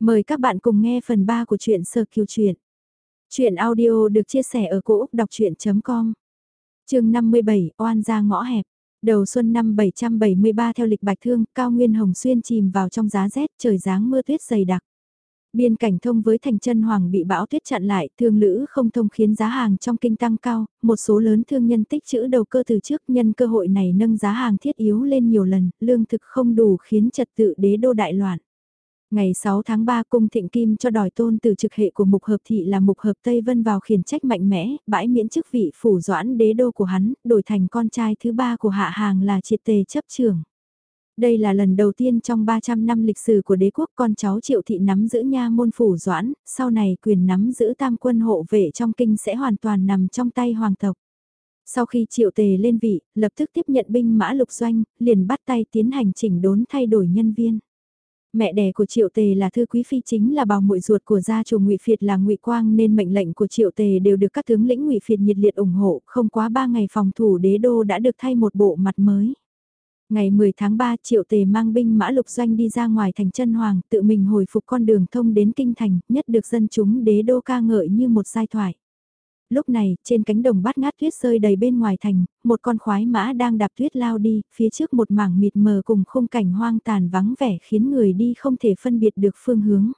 Mời các bạn cùng nghe phần 3 của truyện Sơ Kiều Truyện. truyện audio được chia sẻ ở cỗ đọc chuyện.com Trường 57, Oan ra ngõ hẹp. Đầu xuân năm 773 theo lịch bạch thương, cao nguyên hồng xuyên chìm vào trong giá rét, trời dáng mưa tuyết dày đặc. Biên cảnh thông với thành chân hoàng bị bão tuyết chặn lại, thương lữ không thông khiến giá hàng trong kinh tăng cao, một số lớn thương nhân tích trữ đầu cơ từ trước nhân cơ hội này nâng giá hàng thiết yếu lên nhiều lần, lương thực không đủ khiến trật tự đế đô đại loạn. Ngày 6 tháng 3 cung thịnh kim cho đòi tôn từ trực hệ của mục hợp thị là mục hợp Tây Vân vào khiển trách mạnh mẽ, bãi miễn chức vị phủ doãn đế đô của hắn, đổi thành con trai thứ ba của hạ hàng là triệt tề chấp trưởng. Đây là lần đầu tiên trong 300 năm lịch sử của đế quốc con cháu triệu thị nắm giữ nha môn phủ doãn, sau này quyền nắm giữ tam quân hộ vệ trong kinh sẽ hoàn toàn nằm trong tay hoàng tộc. Sau khi triệu tề lên vị, lập tức tiếp nhận binh mã lục doanh, liền bắt tay tiến hành chỉnh đốn thay đổi nhân viên. Mẹ đẻ của Triệu Tề là thư quý phi chính là bào muội ruột của gia chủ Ngụy Phiệt là Ngụy Quang nên mệnh lệnh của Triệu Tề đều được các tướng lĩnh Ngụy Phiệt nhiệt liệt ủng hộ, không quá 3 ngày phòng thủ đế đô đã được thay một bộ mặt mới. Ngày 10 tháng 3 Triệu Tề mang binh mã lục doanh đi ra ngoài thành chân hoàng, tự mình hồi phục con đường thông đến kinh thành, nhất được dân chúng đế đô ca ngợi như một giai thoại lúc này, trên cánh đồng bát ngát tuyết rơi đầy bên ngoài thành, một con khoái mã đang đạp tuyết lao đi, phía trước một mảng mịt mờ cùng khung cảnh hoang tàn vắng vẻ khiến người đi không thể phân biệt được phương hướng.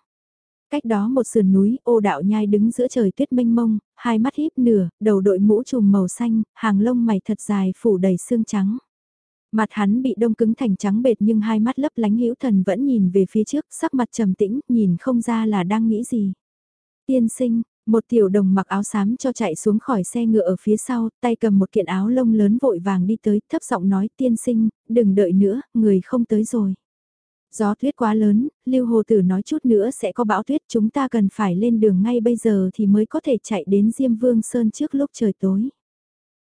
Cách đó một sườn núi, ô đạo nhai đứng giữa trời tuyết mênh mông, hai mắt híp nửa, đầu đội mũ trùm màu xanh, hàng lông mày thật dài phủ đầy xương trắng. Mặt hắn bị đông cứng thành trắng bệt nhưng hai mắt lấp lánh hữu thần vẫn nhìn về phía trước, sắc mặt trầm tĩnh, nhìn không ra là đang nghĩ gì. Tiên sinh, một tiểu đồng mặc áo xám cho chạy xuống khỏi xe ngựa ở phía sau, tay cầm một kiện áo lông lớn vội vàng đi tới, thấp giọng nói tiên sinh, đừng đợi nữa, người không tới rồi. Gió tuyết quá lớn, Lưu Hồ Tử nói chút nữa sẽ có bão tuyết chúng ta cần phải lên đường ngay bây giờ thì mới có thể chạy đến Diêm Vương Sơn trước lúc trời tối.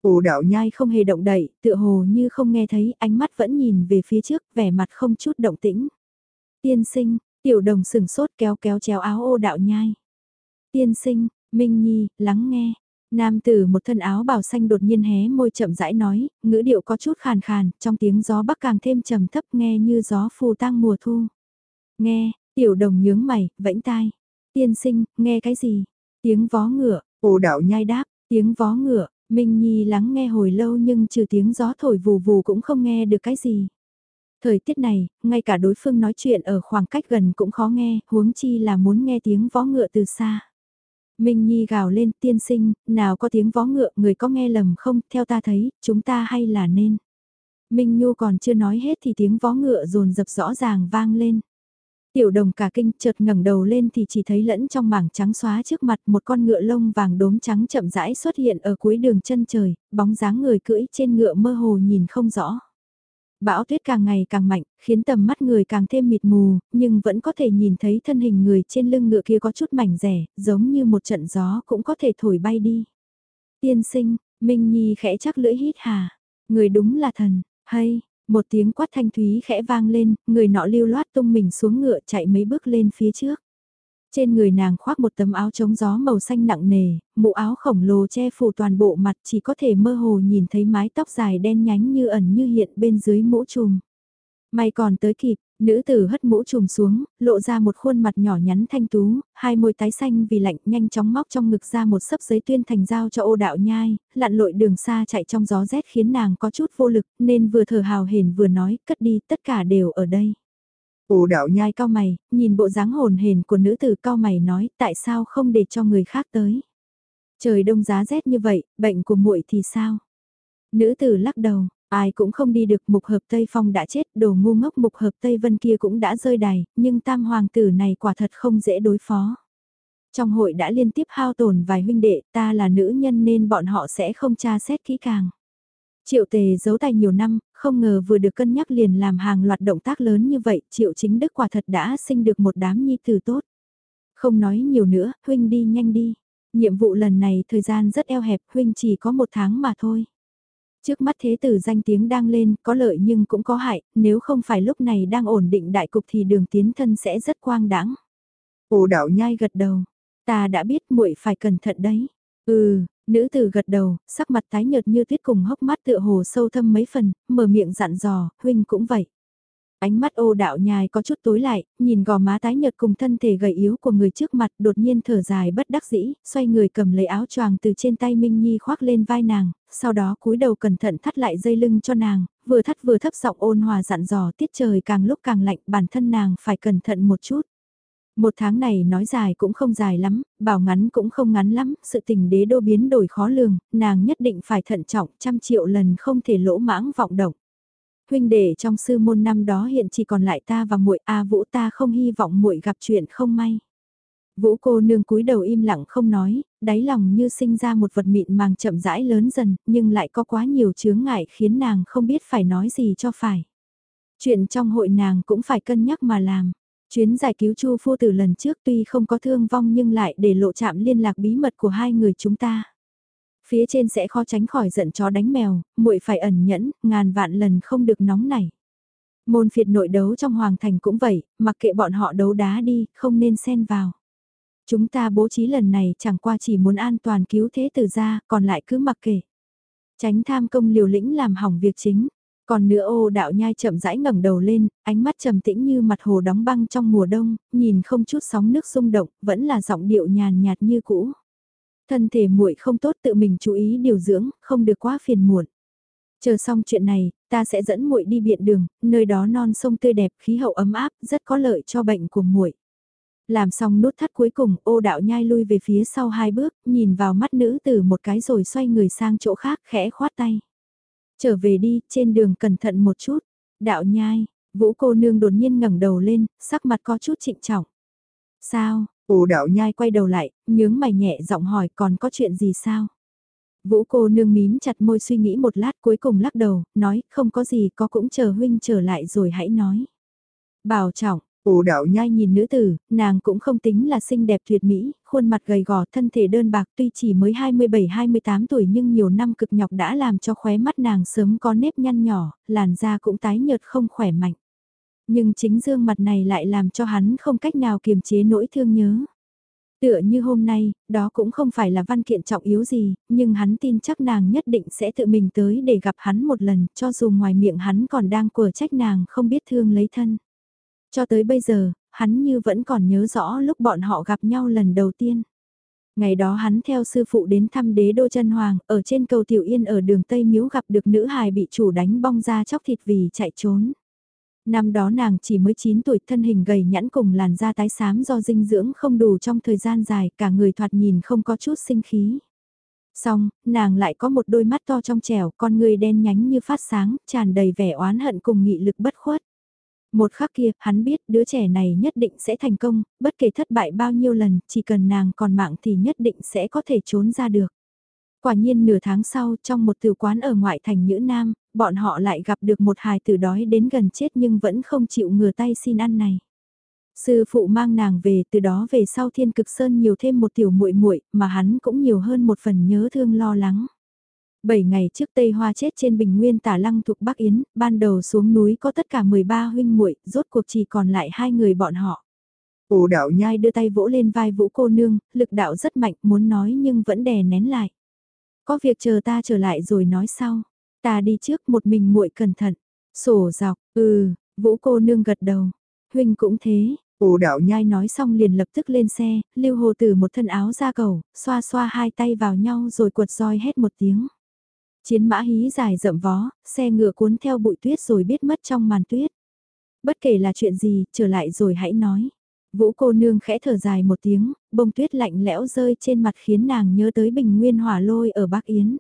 Ồ đạo nhai không hề động đậy, tựa hồ như không nghe thấy, ánh mắt vẫn nhìn về phía trước, vẻ mặt không chút động tĩnh. Tiên sinh, tiểu đồng sừng sốt kéo kéo chéo áo ô đạo nhai. Tiên sinh, Minh Nhi, lắng nghe. Nam tử một thân áo bào xanh đột nhiên hé môi chậm rãi nói, ngữ điệu có chút khàn khàn, trong tiếng gió bắc càng thêm trầm thấp nghe như gió phù tang mùa thu. Nghe, tiểu đồng nhướng mày, vẫy tai. Tiên sinh, nghe cái gì? Tiếng vó ngựa, ồ đạo nhai đáp, tiếng vó ngựa, Minh Nhi lắng nghe hồi lâu nhưng trừ tiếng gió thổi vù vù cũng không nghe được cái gì. Thời tiết này, ngay cả đối phương nói chuyện ở khoảng cách gần cũng khó nghe, huống chi là muốn nghe tiếng vó ngựa từ xa. Minh Nhi gào lên tiên sinh, nào có tiếng vó ngựa người có nghe lầm không, theo ta thấy, chúng ta hay là nên. Minh Nhu còn chưa nói hết thì tiếng vó ngựa rồn dập rõ ràng vang lên. Tiểu đồng cả kinh chợt ngẩng đầu lên thì chỉ thấy lẫn trong mảng trắng xóa trước mặt một con ngựa lông vàng đốm trắng chậm rãi xuất hiện ở cuối đường chân trời, bóng dáng người cưỡi trên ngựa mơ hồ nhìn không rõ. Bão tuyết càng ngày càng mạnh, khiến tầm mắt người càng thêm mịt mù, nhưng vẫn có thể nhìn thấy thân hình người trên lưng ngựa kia có chút mảnh rẻ, giống như một trận gió cũng có thể thổi bay đi. Tiên sinh, Minh Nhi khẽ chắc lưỡi hít hà. Người đúng là thần, hay, một tiếng quát thanh thúy khẽ vang lên, người nọ lưu loát tung mình xuống ngựa chạy mấy bước lên phía trước. Trên người nàng khoác một tấm áo chống gió màu xanh nặng nề, mũ áo khổng lồ che phủ toàn bộ mặt chỉ có thể mơ hồ nhìn thấy mái tóc dài đen nhánh như ẩn như hiện bên dưới mũ trùm. May còn tới kịp, nữ tử hất mũ trùm xuống, lộ ra một khuôn mặt nhỏ nhắn thanh tú, hai môi tái xanh vì lạnh nhanh chóng móc trong ngực ra một sấp giấy tuyên thành giao cho ô đạo nhai, lặn lội đường xa chạy trong gió rét khiến nàng có chút vô lực nên vừa thở hào hển vừa nói cất đi tất cả đều ở đây. Ồ đạo nhai cao mày, nhìn bộ dáng hồn hền của nữ tử cao mày nói tại sao không để cho người khác tới. Trời đông giá rét như vậy, bệnh của muội thì sao? Nữ tử lắc đầu, ai cũng không đi được mục hợp Tây Phong đã chết, đồ ngu ngốc mục hợp Tây Vân kia cũng đã rơi đài, nhưng tam hoàng tử này quả thật không dễ đối phó. Trong hội đã liên tiếp hao tổn vài huynh đệ, ta là nữ nhân nên bọn họ sẽ không tra xét kỹ càng. Triệu tề giấu tài nhiều năm, không ngờ vừa được cân nhắc liền làm hàng loạt động tác lớn như vậy, triệu chính đức quả thật đã sinh được một đám nhi tử tốt. Không nói nhiều nữa, huynh đi nhanh đi. Nhiệm vụ lần này thời gian rất eo hẹp, huynh chỉ có một tháng mà thôi. Trước mắt thế tử danh tiếng đang lên, có lợi nhưng cũng có hại, nếu không phải lúc này đang ổn định đại cục thì đường tiến thân sẽ rất quang đãng. Ồ đạo nhai gật đầu, ta đã biết muội phải cẩn thận đấy. Ừ, Nữ tử gật đầu, sắc mặt tái nhợt như tuyết cùng hốc mắt tựa hồ sâu thâm mấy phần, mở miệng dặn dò, huynh cũng vậy. Ánh mắt ô đạo nhài có chút tối lại, nhìn gò má tái nhợt cùng thân thể gầy yếu của người trước mặt đột nhiên thở dài bất đắc dĩ, xoay người cầm lấy áo choàng từ trên tay Minh Nhi khoác lên vai nàng, sau đó cúi đầu cẩn thận thắt lại dây lưng cho nàng, vừa thắt vừa thấp giọng ôn hòa dặn dò tiết trời càng lúc càng lạnh bản thân nàng phải cẩn thận một chút. Một tháng này nói dài cũng không dài lắm, bảo ngắn cũng không ngắn lắm, sự tình đế đô biến đổi khó lường, nàng nhất định phải thận trọng trăm triệu lần không thể lỗ mãng vọng động. Huynh đệ trong sư môn năm đó hiện chỉ còn lại ta và muội A Vũ ta không hy vọng muội gặp chuyện không may. Vũ cô nương cúi đầu im lặng không nói, đáy lòng như sinh ra một vật mịn màng chậm rãi lớn dần, nhưng lại có quá nhiều chướng ngại khiến nàng không biết phải nói gì cho phải. Chuyện trong hội nàng cũng phải cân nhắc mà làm. Chuyến giải cứu Chu phu tử lần trước tuy không có thương vong nhưng lại để lộ chạm liên lạc bí mật của hai người chúng ta. Phía trên sẽ khó tránh khỏi giận chó đánh mèo, muội phải ẩn nhẫn, ngàn vạn lần không được nóng nảy. Môn phiệt nội đấu trong hoàng thành cũng vậy, mặc kệ bọn họ đấu đá đi, không nên xen vào. Chúng ta bố trí lần này chẳng qua chỉ muốn an toàn cứu thế tử ra, còn lại cứ mặc kệ. Tránh tham công liều lĩnh làm hỏng việc chính. Còn nữa ô đạo nhai chậm rãi ngẩng đầu lên, ánh mắt trầm tĩnh như mặt hồ đóng băng trong mùa đông, nhìn không chút sóng nước xung động, vẫn là giọng điệu nhàn nhạt như cũ. Thân thể muội không tốt tự mình chú ý điều dưỡng, không được quá phiền muộn. Chờ xong chuyện này, ta sẽ dẫn muội đi biện đường, nơi đó non sông tươi đẹp, khí hậu ấm áp, rất có lợi cho bệnh của muội. Làm xong nút thắt cuối cùng, ô đạo nhai lui về phía sau hai bước, nhìn vào mắt nữ từ một cái rồi xoay người sang chỗ khác, khẽ khoát tay. Trở về đi, trên đường cẩn thận một chút. Đạo nhai, vũ cô nương đột nhiên ngẩng đầu lên, sắc mặt có chút trịnh trọng. Sao, ồ đạo nhai quay đầu lại, nhướng mày nhẹ giọng hỏi còn có chuyện gì sao? Vũ cô nương mím chặt môi suy nghĩ một lát cuối cùng lắc đầu, nói không có gì có cũng chờ huynh trở lại rồi hãy nói. Bảo trọng, Ồ đạo nhai nhìn nữ tử, nàng cũng không tính là xinh đẹp tuyệt mỹ, khuôn mặt gầy gò thân thể đơn bạc tuy chỉ mới 27-28 tuổi nhưng nhiều năm cực nhọc đã làm cho khóe mắt nàng sớm có nếp nhăn nhỏ, làn da cũng tái nhợt không khỏe mạnh. Nhưng chính dương mặt này lại làm cho hắn không cách nào kiềm chế nỗi thương nhớ. Tựa như hôm nay, đó cũng không phải là văn kiện trọng yếu gì, nhưng hắn tin chắc nàng nhất định sẽ tự mình tới để gặp hắn một lần, cho dù ngoài miệng hắn còn đang quở trách nàng không biết thương lấy thân. Cho tới bây giờ, hắn như vẫn còn nhớ rõ lúc bọn họ gặp nhau lần đầu tiên. Ngày đó hắn theo sư phụ đến thăm đế đô chân hoàng, ở trên cầu Tiểu Yên ở đường Tây Miếu gặp được nữ hài bị chủ đánh bong ra chóc thịt vì chạy trốn. Năm đó nàng chỉ mới 9 tuổi thân hình gầy nhẵn cùng làn da tái xám do dinh dưỡng không đủ trong thời gian dài cả người thoạt nhìn không có chút sinh khí. Xong, nàng lại có một đôi mắt to trong trẻo, con người đen nhánh như phát sáng, tràn đầy vẻ oán hận cùng nghị lực bất khuất. Một khắc kia, hắn biết đứa trẻ này nhất định sẽ thành công, bất kể thất bại bao nhiêu lần, chỉ cần nàng còn mạng thì nhất định sẽ có thể trốn ra được. Quả nhiên nửa tháng sau, trong một tử quán ở ngoại thành Nhữ Nam, bọn họ lại gặp được một hài tử đói đến gần chết nhưng vẫn không chịu ngừa tay xin ăn này. Sư phụ mang nàng về từ đó về sau thiên cực sơn nhiều thêm một tiểu muội muội mà hắn cũng nhiều hơn một phần nhớ thương lo lắng. Bảy ngày trước Tây Hoa chết trên bình nguyên tả lăng thuộc Bắc Yến, ban đầu xuống núi có tất cả 13 huynh muội rốt cuộc chỉ còn lại hai người bọn họ. Ổ đạo nhai đưa tay vỗ lên vai vũ cô nương, lực đạo rất mạnh muốn nói nhưng vẫn đè nén lại. Có việc chờ ta trở lại rồi nói sau. Ta đi trước một mình muội cẩn thận. Sổ dọc, ừ, vũ cô nương gật đầu. Huynh cũng thế, Ổ đạo nhai nói xong liền lập tức lên xe, lưu hồ tử một thân áo ra cầu, xoa xoa hai tay vào nhau rồi quật roi hết một tiếng. Chiến mã hí dài rậm vó, xe ngựa cuốn theo bụi tuyết rồi biết mất trong màn tuyết. Bất kể là chuyện gì, trở lại rồi hãy nói. Vũ cô nương khẽ thở dài một tiếng, bông tuyết lạnh lẽo rơi trên mặt khiến nàng nhớ tới bình nguyên hỏa lôi ở Bắc Yến.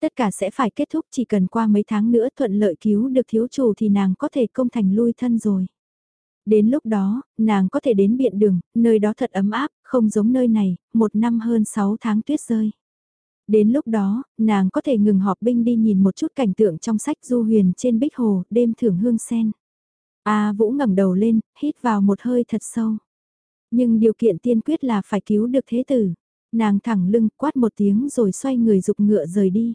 Tất cả sẽ phải kết thúc chỉ cần qua mấy tháng nữa thuận lợi cứu được thiếu chủ thì nàng có thể công thành lui thân rồi. Đến lúc đó, nàng có thể đến biện đường, nơi đó thật ấm áp, không giống nơi này, một năm hơn sáu tháng tuyết rơi. Đến lúc đó, nàng có thể ngừng họp binh đi nhìn một chút cảnh tượng trong sách du huyền trên bích hồ, đêm thưởng hương sen. A Vũ ngẩng đầu lên, hít vào một hơi thật sâu. Nhưng điều kiện tiên quyết là phải cứu được thế tử. Nàng thẳng lưng quát một tiếng rồi xoay người dục ngựa rời đi.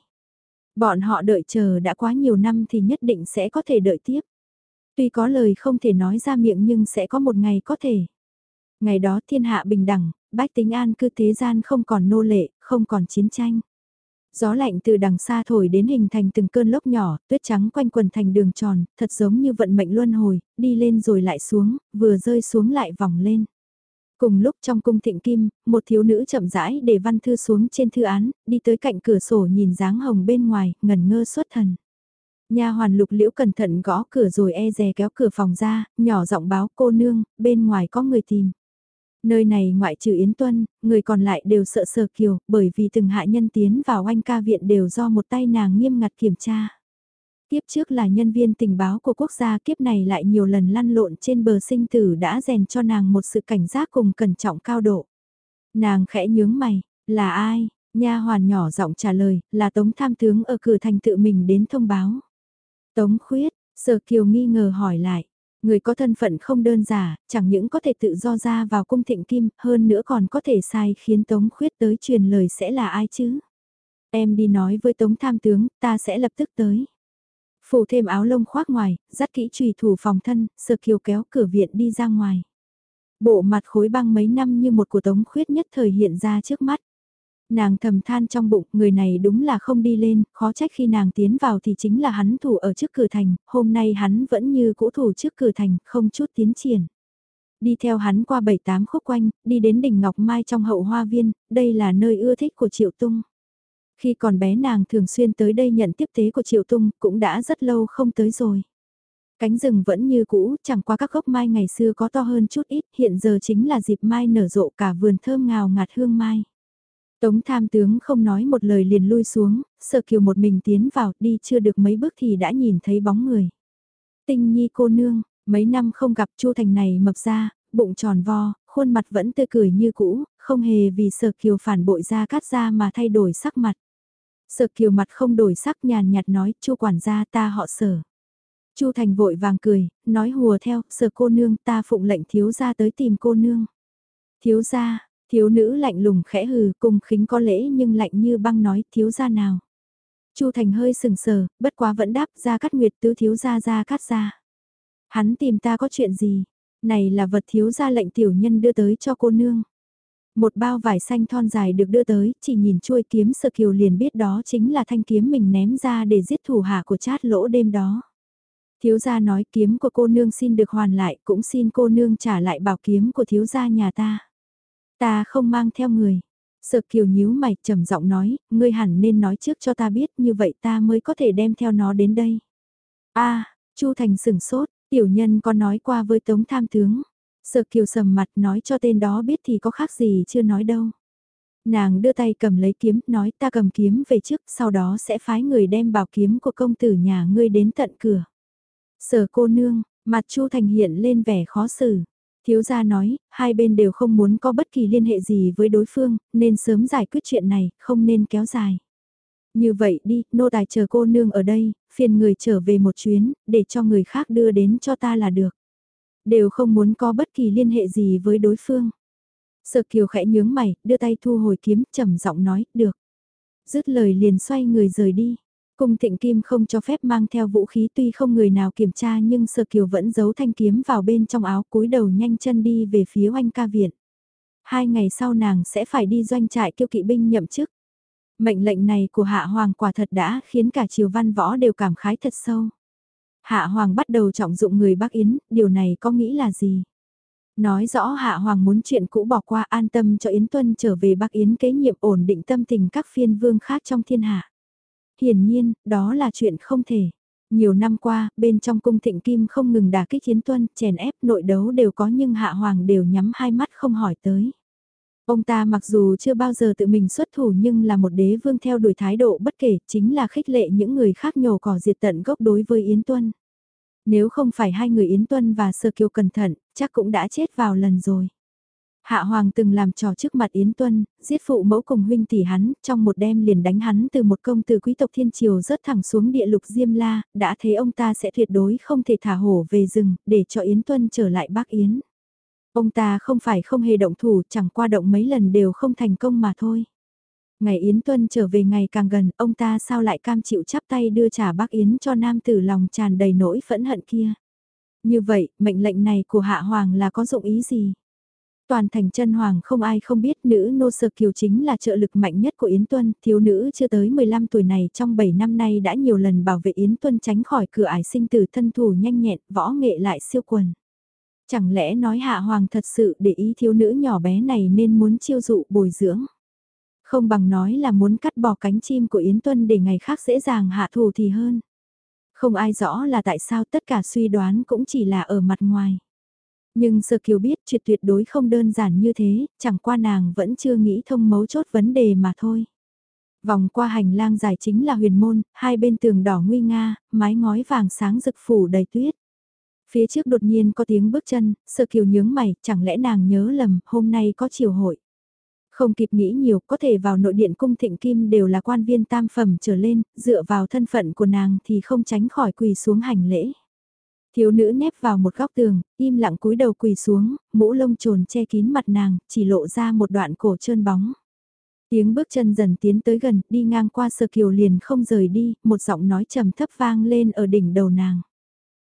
Bọn họ đợi chờ đã quá nhiều năm thì nhất định sẽ có thể đợi tiếp. Tuy có lời không thể nói ra miệng nhưng sẽ có một ngày có thể. Ngày đó thiên hạ bình đẳng, bách tính an cư thế gian không còn nô lệ, không còn chiến tranh. Gió lạnh từ đằng xa thổi đến hình thành từng cơn lốc nhỏ, tuyết trắng quanh quần thành đường tròn, thật giống như vận mệnh luân hồi, đi lên rồi lại xuống, vừa rơi xuống lại vòng lên. Cùng lúc trong cung thịnh kim, một thiếu nữ chậm rãi để văn thư xuống trên thư án, đi tới cạnh cửa sổ nhìn dáng hồng bên ngoài, ngẩn ngơ xuất thần. nhà hoàn lục liễu cẩn thận gõ cửa rồi e dè kéo cửa phòng ra, nhỏ giọng báo cô nương, bên ngoài có người tìm. Nơi này ngoại trừ Yến Tuân, người còn lại đều sợ sờ kiều, bởi vì từng hạ nhân tiến vào oanh ca viện đều do một tay nàng nghiêm ngặt kiểm tra. Kiếp trước là nhân viên tình báo của quốc gia kiếp này lại nhiều lần lăn lộn trên bờ sinh tử đã rèn cho nàng một sự cảnh giác cùng cẩn trọng cao độ. Nàng khẽ nhướng mày, là ai? Nha hoàn nhỏ giọng trả lời, là Tống Tham Tướng ở cửa thành tự mình đến thông báo. Tống Khuyết, Sở Kiều nghi ngờ hỏi lại, người có thân phận không đơn giản, chẳng những có thể tự do ra vào cung thịnh kim, hơn nữa còn có thể sai khiến Tống Khuyết tới truyền lời sẽ là ai chứ? Em đi nói với Tống Tham Tướng, ta sẽ lập tức tới. Phủ thêm áo lông khoác ngoài, dắt kỹ trùy thủ phòng thân, sơ kiều kéo cửa viện đi ra ngoài. Bộ mặt khối băng mấy năm như một của tống khuyết nhất thời hiện ra trước mắt. Nàng thầm than trong bụng, người này đúng là không đi lên, khó trách khi nàng tiến vào thì chính là hắn thủ ở trước cửa thành, hôm nay hắn vẫn như cũ thủ trước cửa thành, không chút tiến triển. Đi theo hắn qua bảy tám khúc quanh, đi đến đỉnh Ngọc Mai trong hậu hoa viên, đây là nơi ưa thích của Triệu Tung. Khi còn bé nàng thường xuyên tới đây nhận tiếp tế của Triệu Tung, cũng đã rất lâu không tới rồi. Cánh rừng vẫn như cũ, chẳng qua các gốc mai ngày xưa có to hơn chút ít, hiện giờ chính là dịp mai nở rộ cả vườn thơm ngào ngạt hương mai. Tống tham tướng không nói một lời liền lui xuống, sợ kiều một mình tiến vào, đi chưa được mấy bước thì đã nhìn thấy bóng người. Tinh nhi cô nương, mấy năm không gặp chu thành này mập ra, bụng tròn vo, khuôn mặt vẫn tươi cười như cũ, không hề vì sợ kiều phản bội ra cắt ra mà thay đổi sắc mặt. Sở kiều mặt không đổi sắc nhàn nhạt nói, chu quản gia ta họ sở. chu Thành vội vàng cười, nói hùa theo, sở cô nương ta phụng lệnh thiếu gia tới tìm cô nương. Thiếu gia, thiếu nữ lạnh lùng khẽ hừ, cùng khính có lễ nhưng lạnh như băng nói, thiếu gia nào. chu Thành hơi sừng sờ, bất quá vẫn đáp ra cắt nguyệt tứ thiếu gia ra cắt ra. Hắn tìm ta có chuyện gì? Này là vật thiếu gia lệnh tiểu nhân đưa tới cho cô nương. Một bao vải xanh thon dài được đưa tới, chỉ nhìn chuôi kiếm sơ kiều liền biết đó chính là thanh kiếm mình ném ra để giết thủ hạ của chát lỗ đêm đó. Thiếu gia nói kiếm của cô nương xin được hoàn lại, cũng xin cô nương trả lại bảo kiếm của thiếu gia nhà ta. Ta không mang theo người. Sợ kiều nhíu mày trầm giọng nói, ngươi hẳn nên nói trước cho ta biết như vậy ta mới có thể đem theo nó đến đây. a Chu Thành sừng sốt, tiểu nhân có nói qua với Tống Tham Tướng. Sợ kiều sầm mặt nói cho tên đó biết thì có khác gì chưa nói đâu. Nàng đưa tay cầm lấy kiếm, nói ta cầm kiếm về trước, sau đó sẽ phái người đem bảo kiếm của công tử nhà ngươi đến tận cửa. Sở cô nương, mặt Chu Thành hiện lên vẻ khó xử. Thiếu gia nói, hai bên đều không muốn có bất kỳ liên hệ gì với đối phương, nên sớm giải quyết chuyện này, không nên kéo dài. Như vậy đi, nô tài chờ cô nương ở đây, phiền người trở về một chuyến, để cho người khác đưa đến cho ta là được. Đều không muốn có bất kỳ liên hệ gì với đối phương. Sở kiều khẽ nhướng mày, đưa tay thu hồi kiếm, trầm giọng nói, được. Dứt lời liền xoay người rời đi. Cung thịnh kim không cho phép mang theo vũ khí tuy không người nào kiểm tra nhưng sở kiều vẫn giấu thanh kiếm vào bên trong áo cúi đầu nhanh chân đi về phía oanh ca viện. Hai ngày sau nàng sẽ phải đi doanh trại kiêu kỵ binh nhậm chức. Mệnh lệnh này của hạ hoàng quả thật đã khiến cả triều văn võ đều cảm khái thật sâu. Hạ Hoàng bắt đầu trọng dụng người Bắc Yến, điều này có nghĩ là gì? Nói rõ Hạ Hoàng muốn chuyện cũ bỏ qua an tâm cho Yến Tuân trở về Bắc Yến kế nhiệm ổn định tâm tình các phiên vương khác trong thiên hạ. Hiển nhiên, đó là chuyện không thể. Nhiều năm qua, bên trong cung thịnh kim không ngừng đả kích Yến Tuân, chèn ép nội đấu đều có nhưng Hạ Hoàng đều nhắm hai mắt không hỏi tới. Ông ta mặc dù chưa bao giờ tự mình xuất thủ nhưng là một đế vương theo đuổi thái độ bất kể, chính là khích lệ những người khác nhổ cỏ diệt tận gốc đối với Yến Tuân. Nếu không phải hai người Yến Tuân và Sơ Kiều cẩn thận, chắc cũng đã chết vào lần rồi. Hạ Hoàng từng làm trò trước mặt Yến Tuân, giết phụ mẫu cùng huynh tỷ hắn, trong một đêm liền đánh hắn từ một công từ quý tộc thiên triều rớt thẳng xuống địa lục Diêm La, đã thấy ông ta sẽ tuyệt đối không thể thả hổ về rừng, để cho Yến Tuân trở lại Bắc Yến. Ông ta không phải không hề động thủ, chẳng qua động mấy lần đều không thành công mà thôi. Ngày Yến Tuân trở về ngày càng gần, ông ta sao lại cam chịu chắp tay đưa trả bác Yến cho nam tử lòng tràn đầy nỗi phẫn hận kia. Như vậy, mệnh lệnh này của Hạ Hoàng là có dụng ý gì? Toàn thành chân hoàng không ai không biết nữ nô sơ kiều chính là trợ lực mạnh nhất của Yến Tuân, thiếu nữ chưa tới 15 tuổi này trong 7 năm nay đã nhiều lần bảo vệ Yến Tuân tránh khỏi cửa ải sinh tử thân thủ nhanh nhẹn, võ nghệ lại siêu quần. Chẳng lẽ nói hạ hoàng thật sự để ý thiếu nữ nhỏ bé này nên muốn chiêu dụ bồi dưỡng. Không bằng nói là muốn cắt bỏ cánh chim của Yến Tuân để ngày khác dễ dàng hạ thù thì hơn. Không ai rõ là tại sao tất cả suy đoán cũng chỉ là ở mặt ngoài. Nhưng Sơ Kiều biết chuyện tuyệt đối không đơn giản như thế, chẳng qua nàng vẫn chưa nghĩ thông mấu chốt vấn đề mà thôi. Vòng qua hành lang dài chính là huyền môn, hai bên tường đỏ nguy nga, mái ngói vàng sáng rực phủ đầy tuyết. Phía trước đột nhiên có tiếng bước chân, Sơ Kiều nhướng mày, chẳng lẽ nàng nhớ lầm, hôm nay có chiều hội. Không kịp nghĩ nhiều, có thể vào nội điện cung thịnh kim đều là quan viên tam phẩm trở lên, dựa vào thân phận của nàng thì không tránh khỏi quỳ xuống hành lễ. Thiếu nữ nép vào một góc tường, im lặng cúi đầu quỳ xuống, mũ lông trồn che kín mặt nàng, chỉ lộ ra một đoạn cổ trơn bóng. Tiếng bước chân dần tiến tới gần, đi ngang qua sơ kiều liền không rời đi, một giọng nói trầm thấp vang lên ở đỉnh đầu nàng.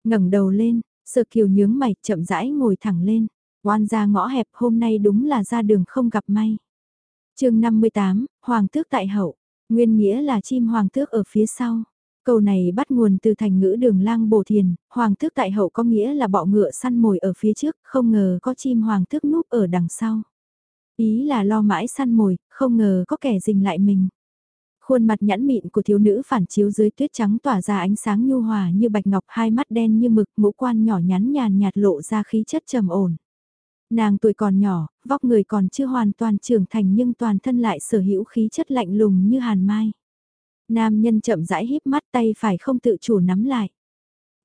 ngẩng đầu lên, sơ kiều nhướng mày, chậm rãi ngồi thẳng lên. Oan ra ngõ hẹp hôm nay đúng là ra đường không gặp may. chương 58, Hoàng tước tại hậu, nguyên nghĩa là chim hoàng tước ở phía sau. Câu này bắt nguồn từ thành ngữ đường lang bổ thiền, hoàng tước tại hậu có nghĩa là bọ ngựa săn mồi ở phía trước, không ngờ có chim hoàng tước núp ở đằng sau. Ý là lo mãi săn mồi, không ngờ có kẻ dình lại mình. Khuôn mặt nhãn mịn của thiếu nữ phản chiếu dưới tuyết trắng tỏa ra ánh sáng nhu hòa như bạch ngọc hai mắt đen như mực ngũ quan nhỏ nhắn nhàn nhạt lộ ra khí chất trầm ổn. Nàng tuổi còn nhỏ, vóc người còn chưa hoàn toàn trưởng thành nhưng toàn thân lại sở hữu khí chất lạnh lùng như hàn mai. Nam nhân chậm rãi híp mắt tay phải không tự chủ nắm lại.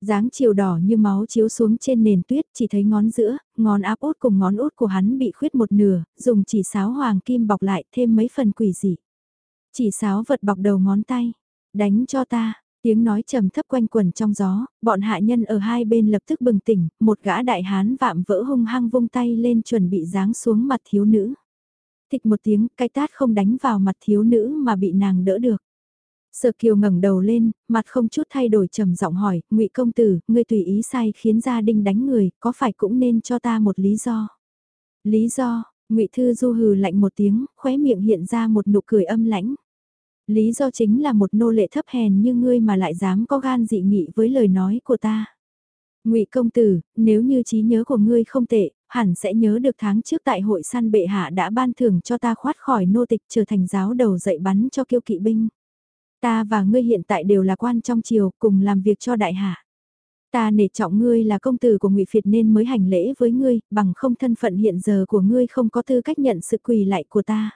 dáng chiều đỏ như máu chiếu xuống trên nền tuyết chỉ thấy ngón giữa, ngón áp út cùng ngón út của hắn bị khuyết một nửa, dùng chỉ sáo hoàng kim bọc lại thêm mấy phần quỷ dị. Chỉ sáo vật bọc đầu ngón tay, đánh cho ta, tiếng nói trầm thấp quanh quần trong gió, bọn hạ nhân ở hai bên lập tức bừng tỉnh, một gã đại hán vạm vỡ hung hăng vung tay lên chuẩn bị giáng xuống mặt thiếu nữ. Thịch một tiếng, cái tát không đánh vào mặt thiếu nữ mà bị nàng đỡ được. Sở Kiều ngẩng đầu lên, mặt không chút thay đổi trầm giọng hỏi, Ngụy công tử, ngươi tùy ý sai khiến gia đình đánh người, có phải cũng nên cho ta một lý do? Lý do? Ngụy Thư Du hừ lạnh một tiếng, khóe miệng hiện ra một nụ cười âm lãnh. Lý do chính là một nô lệ thấp hèn như ngươi mà lại dám có gan dị nghị với lời nói của ta. Ngụy công tử, nếu như trí nhớ của ngươi không tệ, hẳn sẽ nhớ được tháng trước tại hội săn bệ hạ đã ban thưởng cho ta khoát khỏi nô tịch trở thành giáo đầu dạy bắn cho kiêu kỵ binh. Ta và ngươi hiện tại đều là quan trong triều, cùng làm việc cho đại hạ. Ta nể trọng ngươi là công tử của ngụy Phiệt nên mới hành lễ với ngươi, bằng không thân phận hiện giờ của ngươi không có tư cách nhận sự quỳ lại của ta.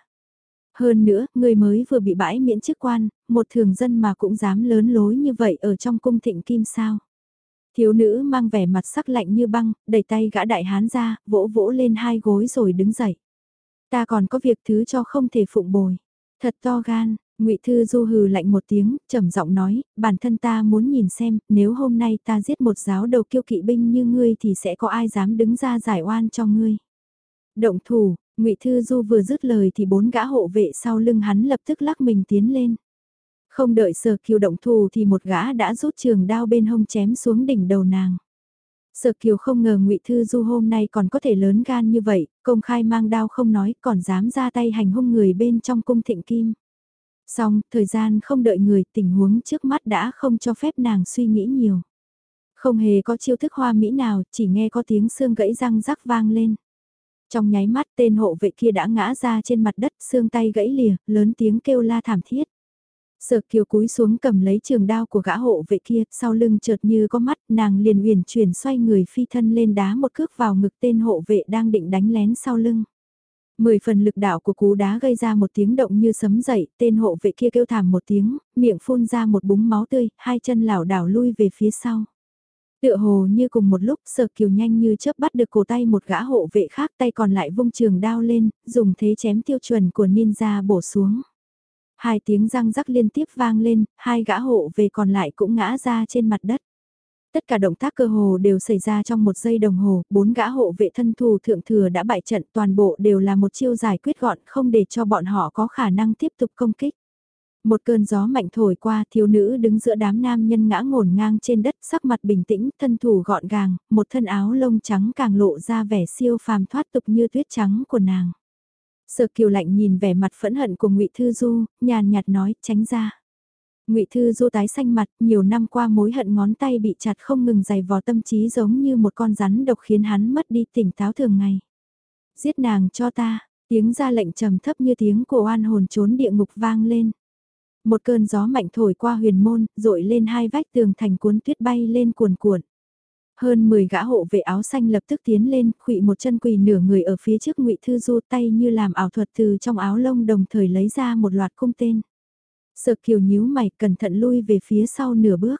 Hơn nữa, ngươi mới vừa bị bãi miễn chức quan, một thường dân mà cũng dám lớn lối như vậy ở trong cung thịnh kim sao. Thiếu nữ mang vẻ mặt sắc lạnh như băng, đẩy tay gã đại hán ra, vỗ vỗ lên hai gối rồi đứng dậy. Ta còn có việc thứ cho không thể phụng bồi. Thật to gan, ngụy Thư Du hừ lạnh một tiếng, trầm giọng nói, bản thân ta muốn nhìn xem, nếu hôm nay ta giết một giáo đầu kiêu kỵ binh như ngươi thì sẽ có ai dám đứng ra giải oan cho ngươi. Động thủ, ngụy Thư Du vừa dứt lời thì bốn gã hộ vệ sau lưng hắn lập tức lắc mình tiến lên. Không đợi sở kiều động thủ thì một gã đã rút trường đao bên hông chém xuống đỉnh đầu nàng. Sở Kiều không ngờ Ngụy Thư Du hôm nay còn có thể lớn gan như vậy, công khai mang đao không nói, còn dám ra tay hành hung người bên trong cung thịnh kim. Xong, thời gian không đợi người, tình huống trước mắt đã không cho phép nàng suy nghĩ nhiều. Không hề có chiêu thức hoa mỹ nào, chỉ nghe có tiếng xương gãy răng rắc vang lên. Trong nháy mắt tên hộ vệ kia đã ngã ra trên mặt đất, xương tay gãy lìa, lớn tiếng kêu la thảm thiết. Sở kiều cúi xuống cầm lấy trường đao của gã hộ vệ kia, sau lưng chợt như có mắt, nàng liền uyển chuyển xoay người phi thân lên đá một cước vào ngực tên hộ vệ đang định đánh lén sau lưng. Mười phần lực đạo của cú đá gây ra một tiếng động như sấm dậy, tên hộ vệ kia kêu thảm một tiếng, miệng phun ra một búng máu tươi, hai chân lảo đảo lui về phía sau. Tựa hồ như cùng một lúc sở kiều nhanh như chớp bắt được cổ tay một gã hộ vệ khác tay còn lại vung trường đao lên, dùng thế chém tiêu chuẩn của ninja bổ xuống. Hai tiếng răng rắc liên tiếp vang lên, hai gã hộ về còn lại cũng ngã ra trên mặt đất. Tất cả động tác cơ hồ đều xảy ra trong một giây đồng hồ, bốn gã hộ vệ thân thù thượng thừa đã bại trận toàn bộ đều là một chiêu giải quyết gọn không để cho bọn họ có khả năng tiếp tục công kích. Một cơn gió mạnh thổi qua, thiếu nữ đứng giữa đám nam nhân ngã ngổn ngang trên đất, sắc mặt bình tĩnh, thân thủ gọn gàng, một thân áo lông trắng càng lộ ra vẻ siêu phàm thoát tục như tuyết trắng của nàng. Sở Kiều lạnh nhìn vẻ mặt phẫn hận của Ngụy Thư Du, nhàn nhạt nói, tránh ra. Ngụy Thư Du tái xanh mặt, nhiều năm qua mối hận ngón tay bị chặt không ngừng dày vò tâm trí giống như một con rắn độc khiến hắn mất đi tỉnh táo thường ngày. Giết nàng cho ta, tiếng ra lệnh trầm thấp như tiếng của oan hồn trốn địa ngục vang lên. Một cơn gió mạnh thổi qua huyền môn, rội lên hai vách tường thành cuốn tuyết bay lên cuồn cuộn. Hơn 10 gã hộ vệ áo xanh lập tức tiến lên, khụy một chân quỳ nửa người ở phía trước ngụy Thư Du tay như làm ảo thuật từ trong áo lông đồng thời lấy ra một loạt cung tên. Sợ kiều nhíu mày cẩn thận lui về phía sau nửa bước.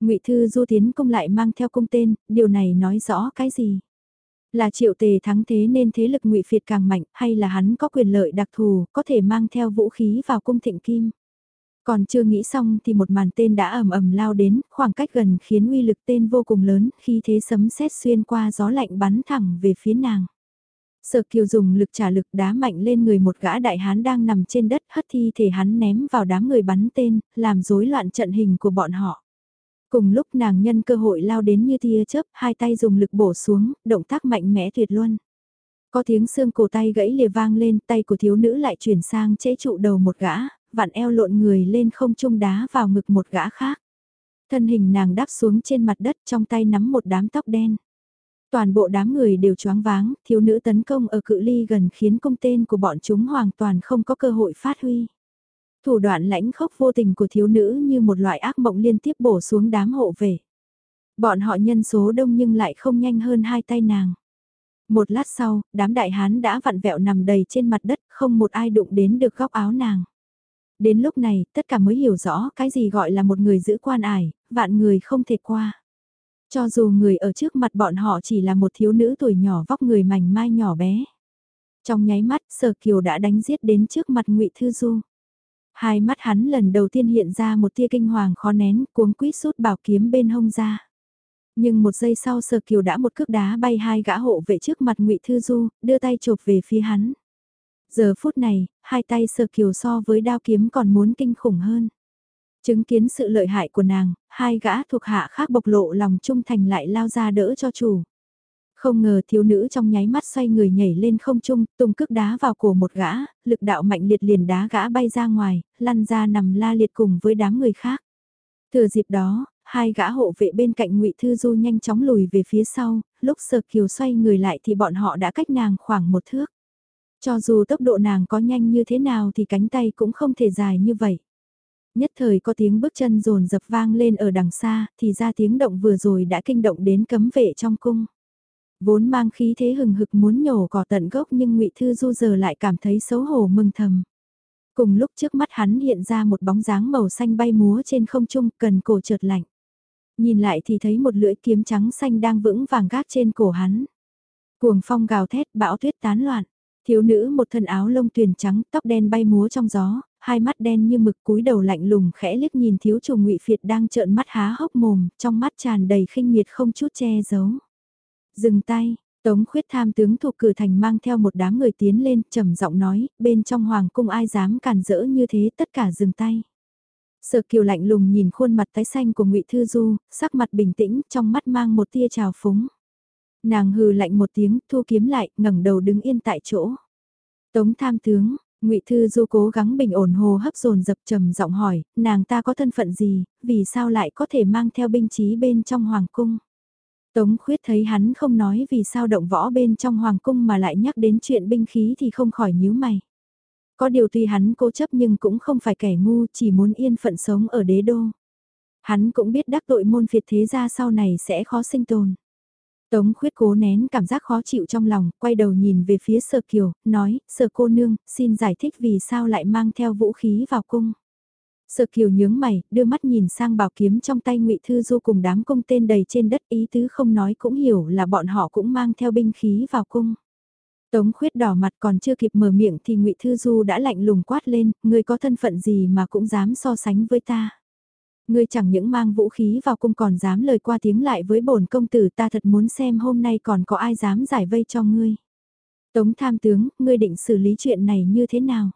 ngụy Thư Du tiến công lại mang theo cung tên, điều này nói rõ cái gì? Là triệu tề thắng thế nên thế lực ngụy Phiệt càng mạnh hay là hắn có quyền lợi đặc thù, có thể mang theo vũ khí vào cung thịnh kim? Còn chưa nghĩ xong thì một màn tên đã ầm ầm lao đến, khoảng cách gần khiến uy lực tên vô cùng lớn, khi thế sấm sét xuyên qua gió lạnh bắn thẳng về phía nàng. Sở kiều dùng lực trả lực đá mạnh lên người một gã đại hán đang nằm trên đất hất thi thể hắn ném vào đám người bắn tên, làm rối loạn trận hình của bọn họ. Cùng lúc nàng nhân cơ hội lao đến như tia chớp, hai tay dùng lực bổ xuống, động tác mạnh mẽ tuyệt luôn. Có tiếng xương cổ tay gãy lìa vang lên, tay của thiếu nữ lại chuyển sang chế trụ đầu một gã, vặn eo lộn người lên không trung đá vào ngực một gã khác. Thân hình nàng đáp xuống trên mặt đất trong tay nắm một đám tóc đen. Toàn bộ đám người đều choáng váng, thiếu nữ tấn công ở cự ly gần khiến công tên của bọn chúng hoàn toàn không có cơ hội phát huy. Thủ đoạn lãnh khốc vô tình của thiếu nữ như một loại ác mộng liên tiếp bổ xuống đám hộ về. Bọn họ nhân số đông nhưng lại không nhanh hơn hai tay nàng. Một lát sau, đám đại hán đã vặn vẹo nằm đầy trên mặt đất, không một ai đụng đến được góc áo nàng. Đến lúc này, tất cả mới hiểu rõ cái gì gọi là một người giữ quan ải, vạn người không thể qua. Cho dù người ở trước mặt bọn họ chỉ là một thiếu nữ tuổi nhỏ vóc người mảnh mai nhỏ bé. Trong nháy mắt, Sở Kiều đã đánh giết đến trước mặt Ngụy Thư Du. Hai mắt hắn lần đầu tiên hiện ra một tia kinh hoàng khó nén, cuống quýt rút bảo kiếm bên hông ra. Nhưng một giây sau Sở Kiều đã một cước đá bay hai gã hộ vệ trước mặt Ngụy Thư Du, đưa tay chộp về phía hắn. Giờ phút này, hai tay Sở kiều so với đao kiếm còn muốn kinh khủng hơn. Chứng kiến sự lợi hại của nàng, hai gã thuộc hạ khác bộc lộ lòng trung thành lại lao ra đỡ cho chủ. Không ngờ thiếu nữ trong nháy mắt xoay người nhảy lên không trung, tung cước đá vào cổ một gã, lực đạo mạnh liệt liền đá gã bay ra ngoài, lăn ra nằm la liệt cùng với đám người khác. Thừa dịp đó, hai gã hộ vệ bên cạnh ngụy Thư Du nhanh chóng lùi về phía sau, lúc Sở Kiều xoay người lại thì bọn họ đã cách nàng khoảng một thước. Cho dù tốc độ nàng có nhanh như thế nào thì cánh tay cũng không thể dài như vậy. Nhất thời có tiếng bước chân rồn dập vang lên ở đằng xa, thì ra tiếng động vừa rồi đã kinh động đến cấm vệ trong cung. Vốn mang khí thế hừng hực muốn nhổ cỏ tận gốc nhưng ngụy Thư Du giờ lại cảm thấy xấu hổ mừng thầm. Cùng lúc trước mắt hắn hiện ra một bóng dáng màu xanh bay múa trên không trung cần cổ trượt lạnh. Nhìn lại thì thấy một lưỡi kiếm trắng xanh đang vững vàng gác trên cổ hắn. Cuồng phong gào thét bão tuyết tán loạn. Thiếu nữ một thân áo lông tuyền trắng, tóc đen bay múa trong gió, hai mắt đen như mực cúi đầu lạnh lùng khẽ liếc nhìn thiếu chủ ngụy Phiệt đang trợn mắt há hốc mồm, trong mắt tràn đầy khinh miệt không chút che giấu. Dừng tay, Tống khuyết tham tướng thuộc cử thành mang theo một đám người tiến lên, trầm giọng nói, bên trong hoàng cung ai dám cản rỡ như thế tất cả dừng tay. Sở kiều lạnh lùng nhìn khuôn mặt tái xanh của ngụy Thư Du, sắc mặt bình tĩnh, trong mắt mang một tia trào phúng. Nàng hừ lạnh một tiếng, thu kiếm lại, ngẩng đầu đứng yên tại chỗ. Tống tham tướng, ngụy Thư Du cố gắng bình ổn hồ hấp dồn dập trầm giọng hỏi, nàng ta có thân phận gì, vì sao lại có thể mang theo binh trí bên trong hoàng cung. Tống khuyết thấy hắn không nói vì sao động võ bên trong hoàng cung mà lại nhắc đến chuyện binh khí thì không khỏi nhíu mày. Có điều tuy hắn cố chấp nhưng cũng không phải kẻ ngu chỉ muốn yên phận sống ở đế đô. Hắn cũng biết đắc tội môn phiệt thế gia sau này sẽ khó sinh tồn. Tống khuyết cố nén cảm giác khó chịu trong lòng, quay đầu nhìn về phía Sơ kiều, nói, Sơ cô nương, xin giải thích vì sao lại mang theo vũ khí vào cung. Sơ kiều nhướng mày, đưa mắt nhìn sang bảo kiếm trong tay ngụy Thư Du cùng đám công tên đầy trên đất ý tứ không nói cũng hiểu là bọn họ cũng mang theo binh khí vào cung. Tống khuyết đỏ mặt còn chưa kịp mở miệng thì ngụy Thư Du đã lạnh lùng quát lên, người có thân phận gì mà cũng dám so sánh với ta. Ngươi chẳng những mang vũ khí vào cung còn dám lời qua tiếng lại với bổn công tử ta thật muốn xem hôm nay còn có ai dám giải vây cho ngươi. Tống tham tướng, ngươi định xử lý chuyện này như thế nào?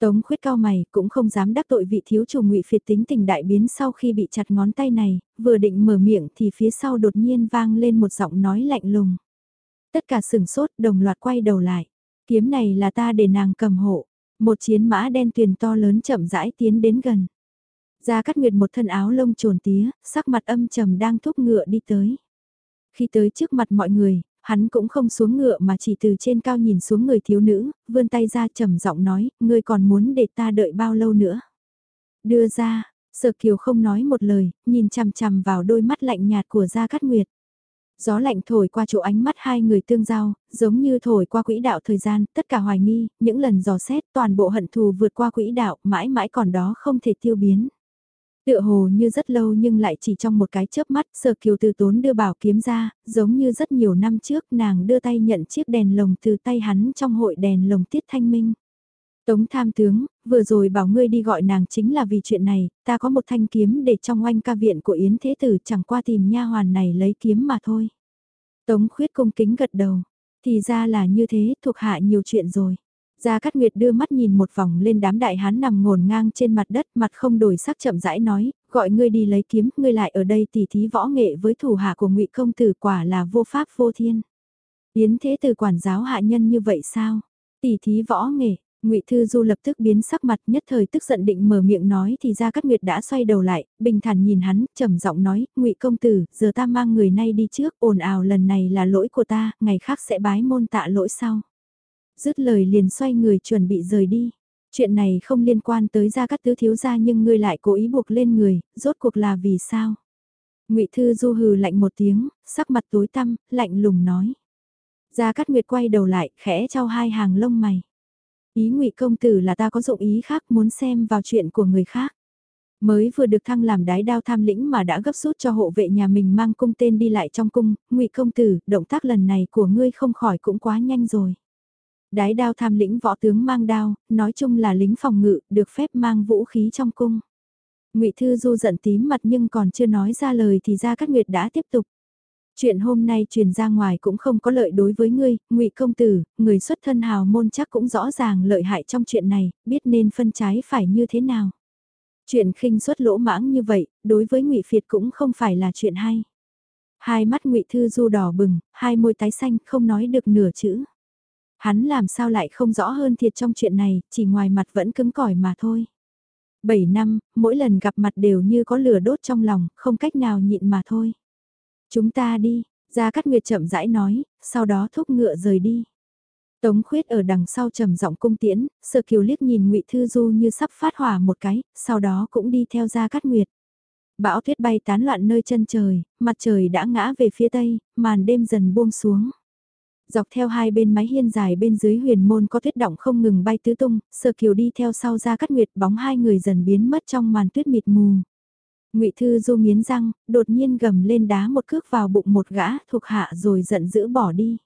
Tống khuyết cao mày cũng không dám đắc tội vị thiếu chủ ngụy phiệt tính tình đại biến sau khi bị chặt ngón tay này, vừa định mở miệng thì phía sau đột nhiên vang lên một giọng nói lạnh lùng. Tất cả sừng sốt đồng loạt quay đầu lại. Kiếm này là ta để nàng cầm hộ. Một chiến mã đen tuyền to lớn chậm rãi tiến đến gần. Gia Cát Nguyệt một thân áo lông trồn tía, sắc mặt âm trầm đang thúc ngựa đi tới. Khi tới trước mặt mọi người, hắn cũng không xuống ngựa mà chỉ từ trên cao nhìn xuống người thiếu nữ, vươn tay ra trầm giọng nói, ngươi còn muốn để ta đợi bao lâu nữa. Đưa ra, Sở Kiều không nói một lời, nhìn chằm chằm vào đôi mắt lạnh nhạt của Gia Cát Nguyệt. Gió lạnh thổi qua chỗ ánh mắt hai người tương giao, giống như thổi qua quỹ đạo thời gian, tất cả hoài nghi, những lần dò xét toàn bộ hận thù vượt qua quỹ đạo, mãi mãi còn đó không thể tiêu biến. Tựa hồ như rất lâu nhưng lại chỉ trong một cái chớp mắt, sở kiều từ tốn đưa bảo kiếm ra, giống như rất nhiều năm trước nàng đưa tay nhận chiếc đèn lồng từ tay hắn trong hội đèn lồng tiết thanh minh. Tống tham tướng, vừa rồi bảo ngươi đi gọi nàng chính là vì chuyện này, ta có một thanh kiếm để trong oanh ca viện của Yến Thế Tử chẳng qua tìm nha hoàn này lấy kiếm mà thôi. Tống khuyết cung kính gật đầu, thì ra là như thế, thuộc hạ nhiều chuyện rồi. Gia Cát Nguyệt đưa mắt nhìn một vòng lên đám đại hán nằm ngổn ngang trên mặt đất, mặt không đổi sắc chậm rãi nói, gọi ngươi đi lấy kiếm, ngươi lại ở đây tỉ thí võ nghệ với thủ hạ của Ngụy công tử quả là vô pháp vô thiên. Yến thế từ quản giáo hạ nhân như vậy sao? Tỉ thí võ nghệ, Ngụy Thư Du lập tức biến sắc mặt nhất thời tức giận định mở miệng nói thì Gia Cát Nguyệt đã xoay đầu lại, bình thản nhìn hắn, trầm giọng nói, Ngụy công tử, giờ ta mang người nay đi trước, ồn ào lần này là lỗi của ta, ngày khác sẽ bái môn tạ lỗi sau. Dứt lời liền xoay người chuẩn bị rời đi. Chuyện này không liên quan tới Gia Cát Tứ thiếu gia nhưng ngươi lại cố ý buộc lên người, rốt cuộc là vì sao? Ngụy Thư Du hừ lạnh một tiếng, sắc mặt tối tăm, lạnh lùng nói. Gia Cát Nguyệt quay đầu lại, khẽ trao hai hàng lông mày. Ý ngụy công tử là ta có dụng ý khác muốn xem vào chuyện của người khác. Mới vừa được thăng làm đái đao tham lĩnh mà đã gấp rút cho hộ vệ nhà mình mang cung tên đi lại trong cung, ngụy công tử, động tác lần này của ngươi không khỏi cũng quá nhanh rồi. Đái đao tham lĩnh võ tướng mang đao, nói chung là lính phòng ngự, được phép mang vũ khí trong cung. ngụy Thư Du giận tím mặt nhưng còn chưa nói ra lời thì ra các nguyệt đã tiếp tục. Chuyện hôm nay truyền ra ngoài cũng không có lợi đối với ngươi, ngụy công tử, người xuất thân hào môn chắc cũng rõ ràng lợi hại trong chuyện này, biết nên phân trái phải như thế nào. Chuyện khinh suất lỗ mãng như vậy, đối với ngụy Phiệt cũng không phải là chuyện hay. Hai mắt ngụy Thư Du đỏ bừng, hai môi tái xanh, không nói được nửa chữ. Hắn làm sao lại không rõ hơn thiệt trong chuyện này, chỉ ngoài mặt vẫn cứng cỏi mà thôi. Bảy năm, mỗi lần gặp mặt đều như có lửa đốt trong lòng, không cách nào nhịn mà thôi. Chúng ta đi, Gia Cát Nguyệt chậm rãi nói, sau đó thúc ngựa rời đi. Tống khuyết ở đằng sau trầm giọng cung tiễn, sợ kiều liếc nhìn ngụy Thư Du như sắp phát hỏa một cái, sau đó cũng đi theo Gia Cát Nguyệt. Bão tuyết bay tán loạn nơi chân trời, mặt trời đã ngã về phía tây, màn đêm dần buông xuống. Dọc theo hai bên mái hiên dài bên dưới huyền môn có tuyết động không ngừng bay tứ tung, sơ kiều đi theo sau ra cắt nguyệt bóng hai người dần biến mất trong màn tuyết mịt mù. ngụy Thư Du nghiến răng, đột nhiên gầm lên đá một cước vào bụng một gã thuộc hạ rồi giận dữ bỏ đi.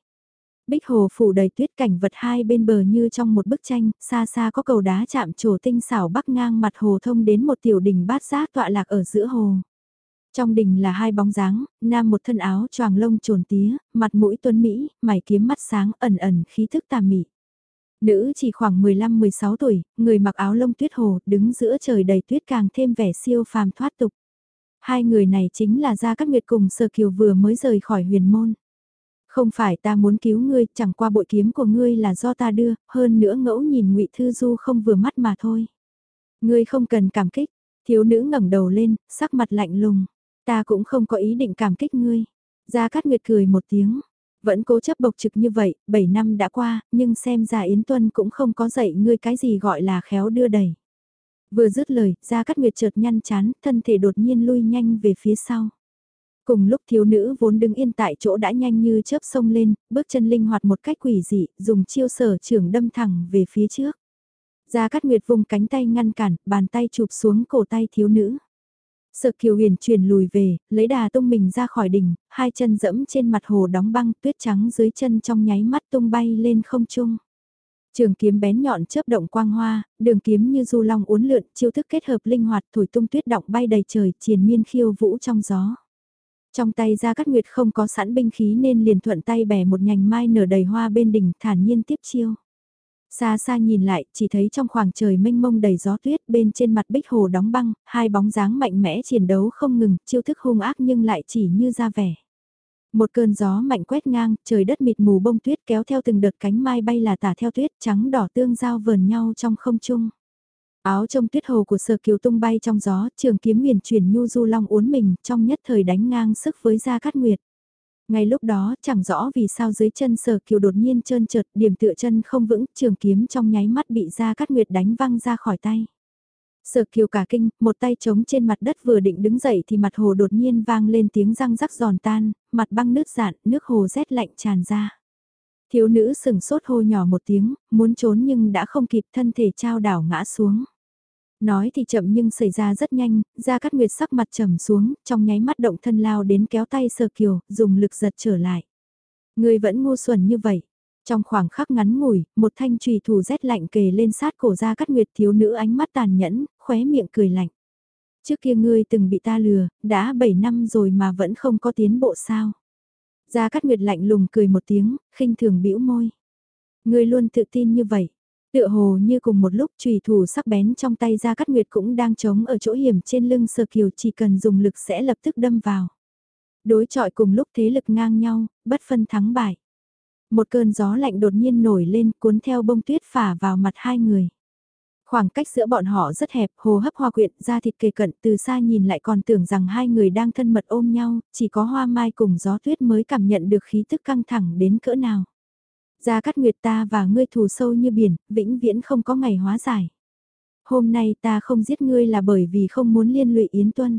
Bích hồ phủ đầy tuyết cảnh vật hai bên bờ như trong một bức tranh, xa xa có cầu đá chạm trổ tinh xảo bắc ngang mặt hồ thông đến một tiểu đỉnh bát giác tọa lạc ở giữa hồ. Trong đình là hai bóng dáng, nam một thân áo choàng lông trồn tía, mặt mũi tuấn Mỹ, mày kiếm mắt sáng ẩn ẩn khí thức tà mị. Nữ chỉ khoảng 15-16 tuổi, người mặc áo lông tuyết hồ, đứng giữa trời đầy tuyết càng thêm vẻ siêu phàm thoát tục. Hai người này chính là Gia Cát Nguyệt cùng sơ Kiều vừa mới rời khỏi huyền môn. Không phải ta muốn cứu ngươi, chẳng qua bội kiếm của ngươi là do ta đưa, hơn nữa ngẫu nhìn ngụy Thư Du không vừa mắt mà thôi. Ngươi không cần cảm kích, thiếu nữ ngẩng đầu lên, sắc mặt lạnh lùng. Ta cũng không có ý định cảm kích ngươi. Gia Cát Nguyệt cười một tiếng. Vẫn cố chấp bộc trực như vậy, 7 năm đã qua, nhưng xem ra Yến Tuân cũng không có dạy ngươi cái gì gọi là khéo đưa đẩy. Vừa dứt lời, Gia Cát Nguyệt chợt nhăn chán, thân thể đột nhiên lui nhanh về phía sau. Cùng lúc thiếu nữ vốn đứng yên tại chỗ đã nhanh như chớp sông lên, bước chân linh hoạt một cách quỷ dị, dùng chiêu sở trưởng đâm thẳng về phía trước. Gia Cát Nguyệt vùng cánh tay ngăn cản, bàn tay chụp xuống cổ tay thiếu nữ. Sợ kiều huyền chuyển lùi về, lấy đà tung mình ra khỏi đỉnh, hai chân dẫm trên mặt hồ đóng băng tuyết trắng dưới chân trong nháy mắt tung bay lên không trung. Trường kiếm bén nhọn chớp động quang hoa, đường kiếm như du long uốn lượn, chiêu thức kết hợp linh hoạt thổi tung tuyết động bay đầy trời, triền miên khiêu vũ trong gió. Trong tay ra cát nguyệt không có sẵn binh khí nên liền thuận tay bẻ một nhành mai nở đầy hoa bên đỉnh thản nhiên tiếp chiêu. Xa xa nhìn lại, chỉ thấy trong khoảng trời mênh mông đầy gió tuyết bên trên mặt bích hồ đóng băng, hai bóng dáng mạnh mẽ chiến đấu không ngừng, chiêu thức hung ác nhưng lại chỉ như ra vẻ. Một cơn gió mạnh quét ngang, trời đất mịt mù bông tuyết kéo theo từng đợt cánh mai bay là tả theo tuyết trắng đỏ tương giao vờn nhau trong không trung. Áo trong tuyết hồ của sờ kiều tung bay trong gió, trường kiếm huyền chuyển nhu du long uốn mình, trong nhất thời đánh ngang sức với Gia Cát Nguyệt. Ngay lúc đó, chẳng rõ vì sao dưới chân sở kiều đột nhiên trơn trượt, điểm tựa chân không vững, trường kiếm trong nháy mắt bị Gia Cát Nguyệt đánh văng ra khỏi tay. Sở kiều cả kinh, một tay trống trên mặt đất vừa định đứng dậy thì mặt hồ đột nhiên vang lên tiếng răng rắc giòn tan, mặt băng nước dạn, nước hồ rét lạnh tràn ra. Thiếu nữ sừng sốt hô nhỏ một tiếng, muốn trốn nhưng đã không kịp thân thể trao đảo ngã xuống. Nói thì chậm nhưng xảy ra rất nhanh, Gia Cát nguyệt sắc mặt trầm xuống, trong nháy mắt động thân lao đến kéo tay sờ kiều, dùng lực giật trở lại. Người vẫn ngu xuẩn như vậy. Trong khoảng khắc ngắn ngủi, một thanh trùy thủ rét lạnh kề lên sát cổ Gia Cát nguyệt thiếu nữ ánh mắt tàn nhẫn, khóe miệng cười lạnh. Trước kia ngươi từng bị ta lừa, đã 7 năm rồi mà vẫn không có tiến bộ sao. Gia Cát Nguyệt lạnh lùng cười một tiếng, khinh thường bĩu môi. Ngươi luôn tự tin như vậy. Tựa hồ như cùng một lúc trùy thủ sắc bén trong tay ra cắt Nguyệt cũng đang chống ở chỗ hiểm trên lưng sờ kiều chỉ cần dùng lực sẽ lập tức đâm vào. Đối trọi cùng lúc thế lực ngang nhau, bất phân thắng bại. Một cơn gió lạnh đột nhiên nổi lên cuốn theo bông tuyết phả vào mặt hai người. Khoảng cách giữa bọn họ rất hẹp, hồ hấp hoa quyện, da thịt kề cận, từ xa nhìn lại còn tưởng rằng hai người đang thân mật ôm nhau, chỉ có hoa mai cùng gió tuyết mới cảm nhận được khí tức căng thẳng đến cỡ nào. Gia Cát Nguyệt ta và ngươi thù sâu như biển, vĩnh viễn không có ngày hóa giải. Hôm nay ta không giết ngươi là bởi vì không muốn liên lụy Yến Tuân.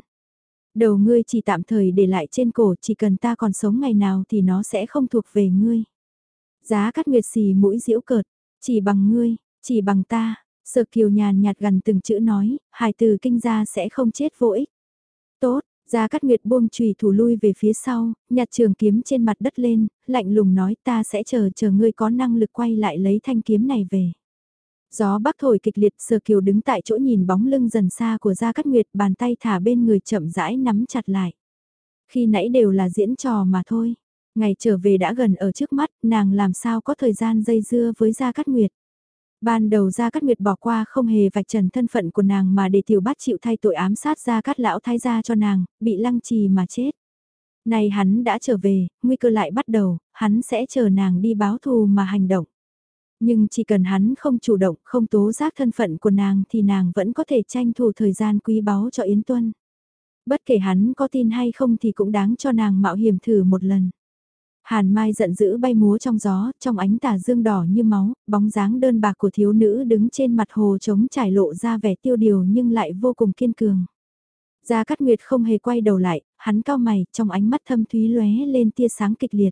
Đầu ngươi chỉ tạm thời để lại trên cổ, chỉ cần ta còn sống ngày nào thì nó sẽ không thuộc về ngươi. Giá Cát Nguyệt xì mũi diễu cợt, chỉ bằng ngươi, chỉ bằng ta, Sở Kiều nhàn nhạt gần từng chữ nói, hài từ kinh gia sẽ không chết vô ích. Tốt, Gia Cát Nguyệt buông chùy thủ lui về phía sau, nhặt trường kiếm trên mặt đất lên, lạnh lùng nói ta sẽ chờ chờ ngươi có năng lực quay lại lấy thanh kiếm này về. Gió bắc thổi kịch liệt Sở Kiều đứng tại chỗ nhìn bóng lưng dần xa của Gia Cát Nguyệt bàn tay thả bên người chậm rãi nắm chặt lại. Khi nãy đều là diễn trò mà thôi. Ngày trở về đã gần ở trước mắt, nàng làm sao có thời gian dây dưa với Gia Cát Nguyệt. Ban đầu Gia Cát Nguyệt bỏ qua không hề vạch trần thân phận của nàng mà để tiểu bát chịu thay tội ám sát Gia Cát lão thái gia cho nàng, bị lăng trì mà chết. Này hắn đã trở về, nguy cơ lại bắt đầu, hắn sẽ chờ nàng đi báo thù mà hành động. Nhưng chỉ cần hắn không chủ động, không tố giác thân phận của nàng thì nàng vẫn có thể tranh thủ thời gian quý báu cho Yến Tuân. Bất kể hắn có tin hay không thì cũng đáng cho nàng mạo hiểm thử một lần. Hàn Mai giận dữ bay múa trong gió, trong ánh tà dương đỏ như máu, bóng dáng đơn bạc của thiếu nữ đứng trên mặt hồ trống trải lộ ra vẻ tiêu điều nhưng lại vô cùng kiên cường. Gia Cát Nguyệt không hề quay đầu lại, hắn cao mày, trong ánh mắt thâm thúy lóe lên tia sáng kịch liệt.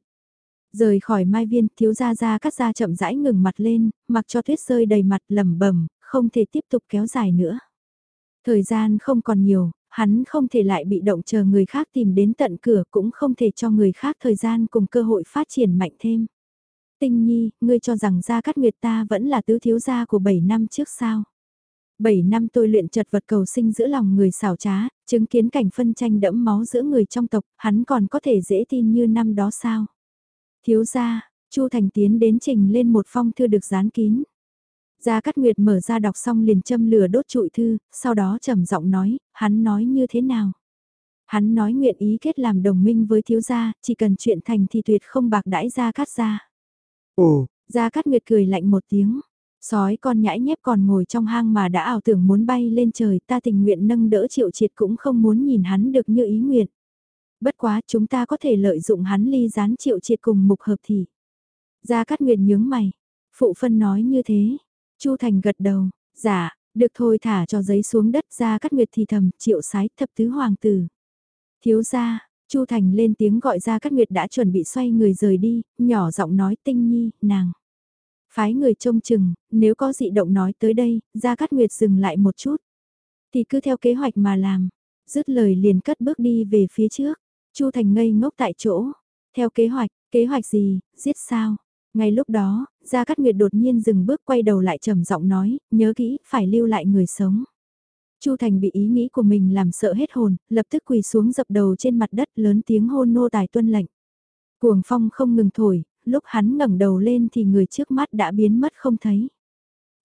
Rời khỏi mai viên, thiếu gia gia cắt ra chậm rãi ngừng mặt lên, mặc cho tuyết rơi đầy mặt lẩm bẩm không thể tiếp tục kéo dài nữa. Thời gian không còn nhiều, hắn không thể lại bị động chờ người khác tìm đến tận cửa cũng không thể cho người khác thời gian cùng cơ hội phát triển mạnh thêm. Tinh nhi, ngươi cho rằng Gia Cát Nguyệt ta vẫn là tứ thiếu gia của 7 năm trước sao? 7 năm tôi luyện chật vật cầu sinh giữa lòng người xảo trá, chứng kiến cảnh phân tranh đẫm máu giữa người trong tộc, hắn còn có thể dễ tin như năm đó sao? Thiếu gia, Chu Thành tiến đến trình lên một phong thư được dán kín. Gia Cát Nguyệt mở ra đọc xong liền châm lửa đốt trụi thư, sau đó trầm giọng nói, hắn nói như thế nào? Hắn nói nguyện ý kết làm đồng minh với thiếu gia, chỉ cần chuyện thành thì tuyệt không bạc đãi Gia Cát gia. Ồ, Gia Cát Nguyệt cười lạnh một tiếng. Sói con nhãi nhép còn ngồi trong hang mà đã ảo tưởng muốn bay lên trời ta tình nguyện nâng đỡ triệu triệt cũng không muốn nhìn hắn được như ý nguyện. Bất quá chúng ta có thể lợi dụng hắn ly gián triệu triệt cùng mục hợp thì. Gia Cát Nguyệt nhướng mày. Phụ phân nói như thế, Chu Thành gật đầu, dạ, được thôi thả cho giấy xuống đất ra cắt nguyệt thì thầm, triệu sái thập tứ hoàng tử. Thiếu gia, Chu Thành lên tiếng gọi ra cắt nguyệt đã chuẩn bị xoay người rời đi, nhỏ giọng nói tinh nhi, nàng. Phái người trông chừng, nếu có dị động nói tới đây, ra cắt nguyệt dừng lại một chút. Thì cứ theo kế hoạch mà làm, dứt lời liền cất bước đi về phía trước. Chu Thành ngây ngốc tại chỗ. Theo kế hoạch, kế hoạch gì, giết sao? Ngay lúc đó, Gia Cát Nguyệt đột nhiên dừng bước quay đầu lại trầm giọng nói, nhớ kỹ, phải lưu lại người sống. Chu Thành bị ý nghĩ của mình làm sợ hết hồn, lập tức quỳ xuống dập đầu trên mặt đất lớn tiếng hôn nô tài tuân lệnh. Cuồng phong không ngừng thổi, lúc hắn ngẩng đầu lên thì người trước mắt đã biến mất không thấy.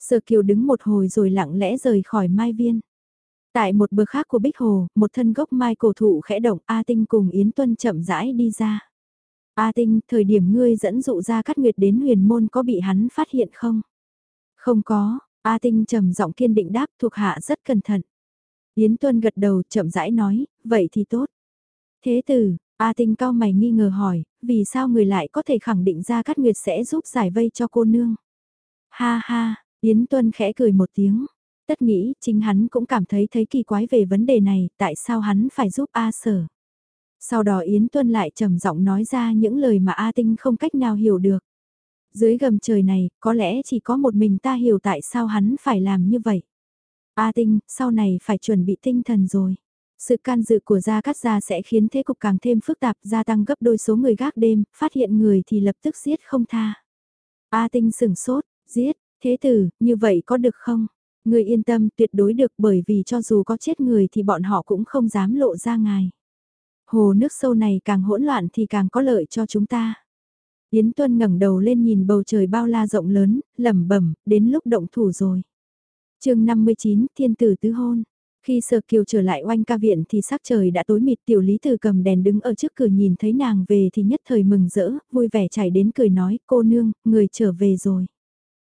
Sở Kiều đứng một hồi rồi lặng lẽ rời khỏi mai viên. Tại một bờ khác của Bích Hồ, một thân gốc mai cổ thụ khẽ động A Tinh cùng Yến Tuân chậm rãi đi ra. A Tinh, thời điểm ngươi dẫn dụ ra Cát nguyệt đến huyền môn có bị hắn phát hiện không? Không có, A Tinh trầm giọng kiên định đáp thuộc hạ rất cẩn thận. Yến Tuân gật đầu chậm rãi nói, vậy thì tốt. Thế tử, A Tinh cao mày nghi ngờ hỏi, vì sao người lại có thể khẳng định ra Cát Nguyệt sẽ giúp giải vây cho cô nương? Ha ha, Yến Tuân khẽ cười một tiếng. Tất nghĩ, chính hắn cũng cảm thấy thấy kỳ quái về vấn đề này, tại sao hắn phải giúp A Sở? Sau đó Yến Tuân lại trầm giọng nói ra những lời mà A Tinh không cách nào hiểu được. Dưới gầm trời này, có lẽ chỉ có một mình ta hiểu tại sao hắn phải làm như vậy. A Tinh, sau này phải chuẩn bị tinh thần rồi. Sự can dự của Gia Cát Gia sẽ khiến thế cục càng thêm phức tạp, gia tăng gấp đôi số người gác đêm, phát hiện người thì lập tức giết không tha. A Tinh sửng sốt, giết, thế tử, như vậy có được không? Người yên tâm, tuyệt đối được bởi vì cho dù có chết người thì bọn họ cũng không dám lộ ra ngài. Hồ nước sâu này càng hỗn loạn thì càng có lợi cho chúng ta. Yến Tuân ngẩng đầu lên nhìn bầu trời bao la rộng lớn, lẩm bẩm, đến lúc động thủ rồi. chương 59, Thiên tử tứ hôn. Khi Sở Kiều trở lại oanh ca viện thì sắc trời đã tối mịt tiểu lý từ cầm đèn đứng ở trước cửa nhìn thấy nàng về thì nhất thời mừng rỡ, vui vẻ chạy đến cười nói cô nương, người trở về rồi.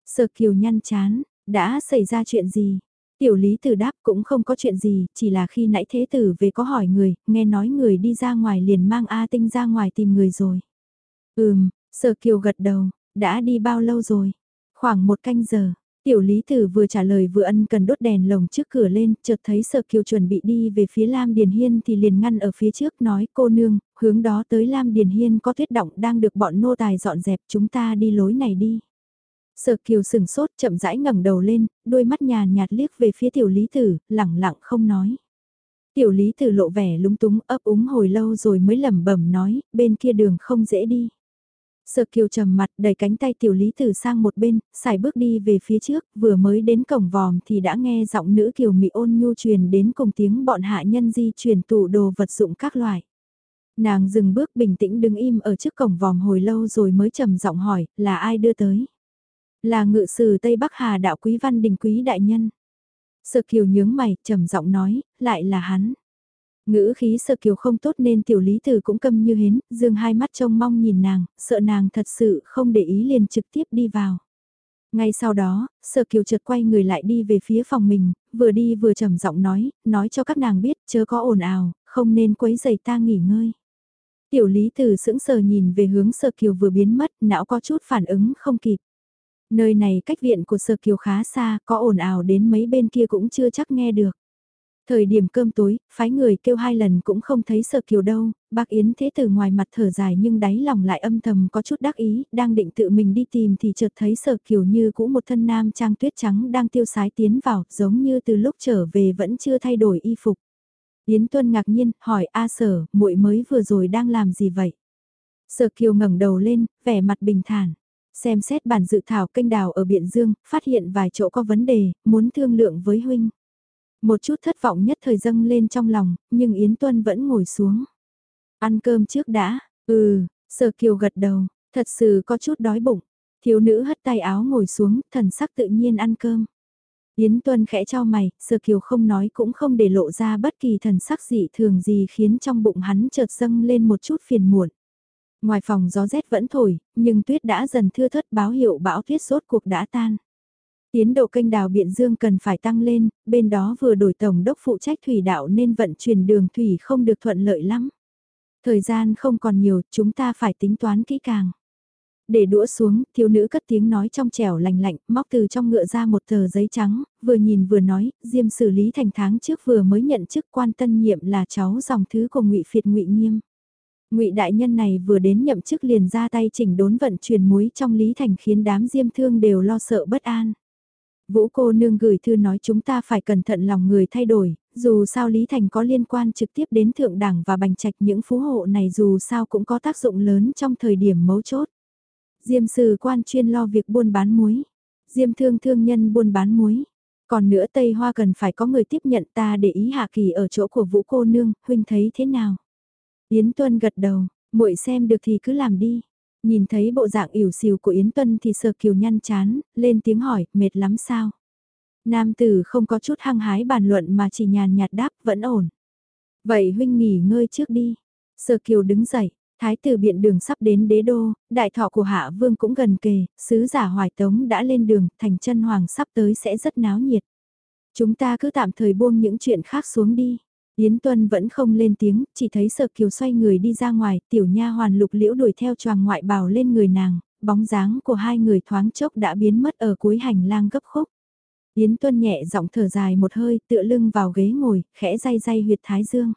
Sở Kiều nhăn chán, đã xảy ra chuyện gì? Tiểu lý tử đáp cũng không có chuyện gì, chỉ là khi nãy thế tử về có hỏi người, nghe nói người đi ra ngoài liền mang A Tinh ra ngoài tìm người rồi. Ừm, Sở Kiều gật đầu, đã đi bao lâu rồi? Khoảng một canh giờ, Tiểu Lý Tử vừa trả lời vừa ân cần đốt đèn lồng trước cửa lên, chợt thấy Sở Kiều chuẩn bị đi về phía Lam Điền Hiên thì liền ngăn ở phía trước nói cô nương, hướng đó tới Lam Điền Hiên có tuyết động đang được bọn nô tài dọn dẹp chúng ta đi lối này đi. Sở Kiều sừng sốt chậm rãi ngẩng đầu lên, đôi mắt nhàn nhạt liếc về phía Tiểu Lý Tử, lẳng lặng không nói. Tiểu Lý Tử lộ vẻ lúng túng ấp úng hồi lâu rồi mới lẩm bẩm nói, bên kia đường không dễ đi. Sở kiều trầm mặt đẩy cánh tay tiểu lý tử sang một bên, xài bước đi về phía trước, vừa mới đến cổng vòm thì đã nghe giọng nữ kiều mị ôn nhu truyền đến cùng tiếng bọn hạ nhân di chuyển tủ đồ vật dụng các loại. Nàng dừng bước bình tĩnh đứng im ở trước cổng vòm hồi lâu rồi mới trầm giọng hỏi, là ai đưa tới? Là ngự sử Tây Bắc Hà đạo quý văn đình quý đại nhân. Sở kiều nhướng mày, trầm giọng nói, lại là hắn. Ngữ khí sơ kiều không tốt nên tiểu lý tử cũng câm như hến, dương hai mắt trông mong nhìn nàng, sợ nàng thật sự không để ý liền trực tiếp đi vào. Ngay sau đó, sơ kiều chợt quay người lại đi về phía phòng mình, vừa đi vừa trầm giọng nói, nói cho các nàng biết chớ có ồn ào, không nên quấy giày ta nghỉ ngơi. Tiểu lý tử sững sờ nhìn về hướng sơ kiều vừa biến mất, não có chút phản ứng không kịp. Nơi này cách viện của sở kiều khá xa, có ồn ào đến mấy bên kia cũng chưa chắc nghe được. Thời điểm cơm tối, phái người kêu hai lần cũng không thấy sở kiều đâu, bác Yến thế từ ngoài mặt thở dài nhưng đáy lòng lại âm thầm có chút đắc ý, đang định tự mình đi tìm thì chợt thấy sở kiều như cũ một thân nam trang tuyết trắng đang tiêu sái tiến vào, giống như từ lúc trở về vẫn chưa thay đổi y phục. Yến Tuân ngạc nhiên, hỏi A sở, muội mới vừa rồi đang làm gì vậy? Sở kiều ngẩng đầu lên, vẻ mặt bình thản. Xem xét bản dự thảo kênh đào ở Biện Dương, phát hiện vài chỗ có vấn đề, muốn thương lượng với huynh. Một chút thất vọng nhất thời dâng lên trong lòng, nhưng Yến Tuân vẫn ngồi xuống. Ăn cơm trước đã, ừ, Sở Kiều gật đầu, thật sự có chút đói bụng. Thiếu nữ hất tay áo ngồi xuống, thần sắc tự nhiên ăn cơm. Yến Tuân khẽ cho mày, sơ Kiều không nói cũng không để lộ ra bất kỳ thần sắc dị thường gì khiến trong bụng hắn chợt dâng lên một chút phiền muộn. Ngoài phòng gió rét vẫn thổi, nhưng tuyết đã dần thưa thớt báo hiệu bão tuyết sốt cuộc đã tan. Tiến độ kênh đào Biện Dương cần phải tăng lên, bên đó vừa đổi tổng đốc phụ trách thủy đạo nên vận chuyển đường thủy không được thuận lợi lắm. Thời gian không còn nhiều, chúng ta phải tính toán kỹ càng. Để đũa xuống, thiếu nữ cất tiếng nói trong trẻo lành lạnh, móc từ trong ngựa ra một tờ giấy trắng, vừa nhìn vừa nói, Diêm xử lý thành tháng trước vừa mới nhận chức quan tân nhiệm là cháu dòng thứ của ngụy Phiệt ngụy Nghiêm. Ngụy đại nhân này vừa đến nhậm chức liền ra tay chỉnh đốn vận chuyển muối trong Lý Thành khiến đám Diêm thương đều lo sợ bất an. Vũ cô nương gửi thư nói chúng ta phải cẩn thận lòng người thay đổi, dù sao Lý Thành có liên quan trực tiếp đến thượng Đảng và bành trạch những phú hộ này dù sao cũng có tác dụng lớn trong thời điểm mấu chốt. Diêm sư quan chuyên lo việc buôn bán muối. Diêm thương thương nhân buôn bán muối. Còn nữa Tây Hoa cần phải có người tiếp nhận ta để ý hạ kỳ ở chỗ của vũ cô nương, huynh thấy thế nào? Yến Tuân gật đầu, muội xem được thì cứ làm đi. Nhìn thấy bộ dạng ỉu xìu của Yến Tuân thì sờ kiều nhăn chán, lên tiếng hỏi, mệt lắm sao? Nam tử không có chút hăng hái bàn luận mà chỉ nhàn nhạt đáp, vẫn ổn. Vậy huynh nghỉ ngơi trước đi. Sơ kiều đứng dậy, thái tử biện đường sắp đến đế đô, đại thọ của hạ vương cũng gần kề, sứ giả hoài tống đã lên đường, thành chân hoàng sắp tới sẽ rất náo nhiệt. Chúng ta cứ tạm thời buông những chuyện khác xuống đi. Yến Tuân vẫn không lên tiếng, chỉ thấy Sở Kiều xoay người đi ra ngoài, tiểu nha hoàn lục liễu đuổi theo choàng ngoại bào lên người nàng, bóng dáng của hai người thoáng chốc đã biến mất ở cuối hành lang gấp khúc. Yến Tuân nhẹ giọng thở dài một hơi, tựa lưng vào ghế ngồi, khẽ day day huyệt thái dương.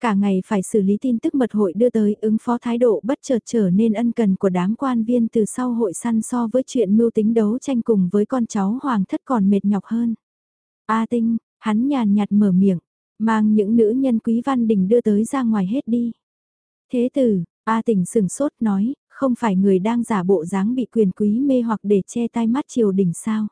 Cả ngày phải xử lý tin tức mật hội đưa tới ứng phó thái độ bất chợt trở nên ân cần của đám quan viên từ sau hội săn so với chuyện mưu tính đấu tranh cùng với con cháu hoàng thất còn mệt nhọc hơn. A tinh, hắn nhàn nhạt mở miệng, mang những nữ nhân quý văn đình đưa tới ra ngoài hết đi. Thế tử, A tỉnh sừng sốt nói, không phải người đang giả bộ dáng bị quyền quý mê hoặc để che tai mắt triều đình sao.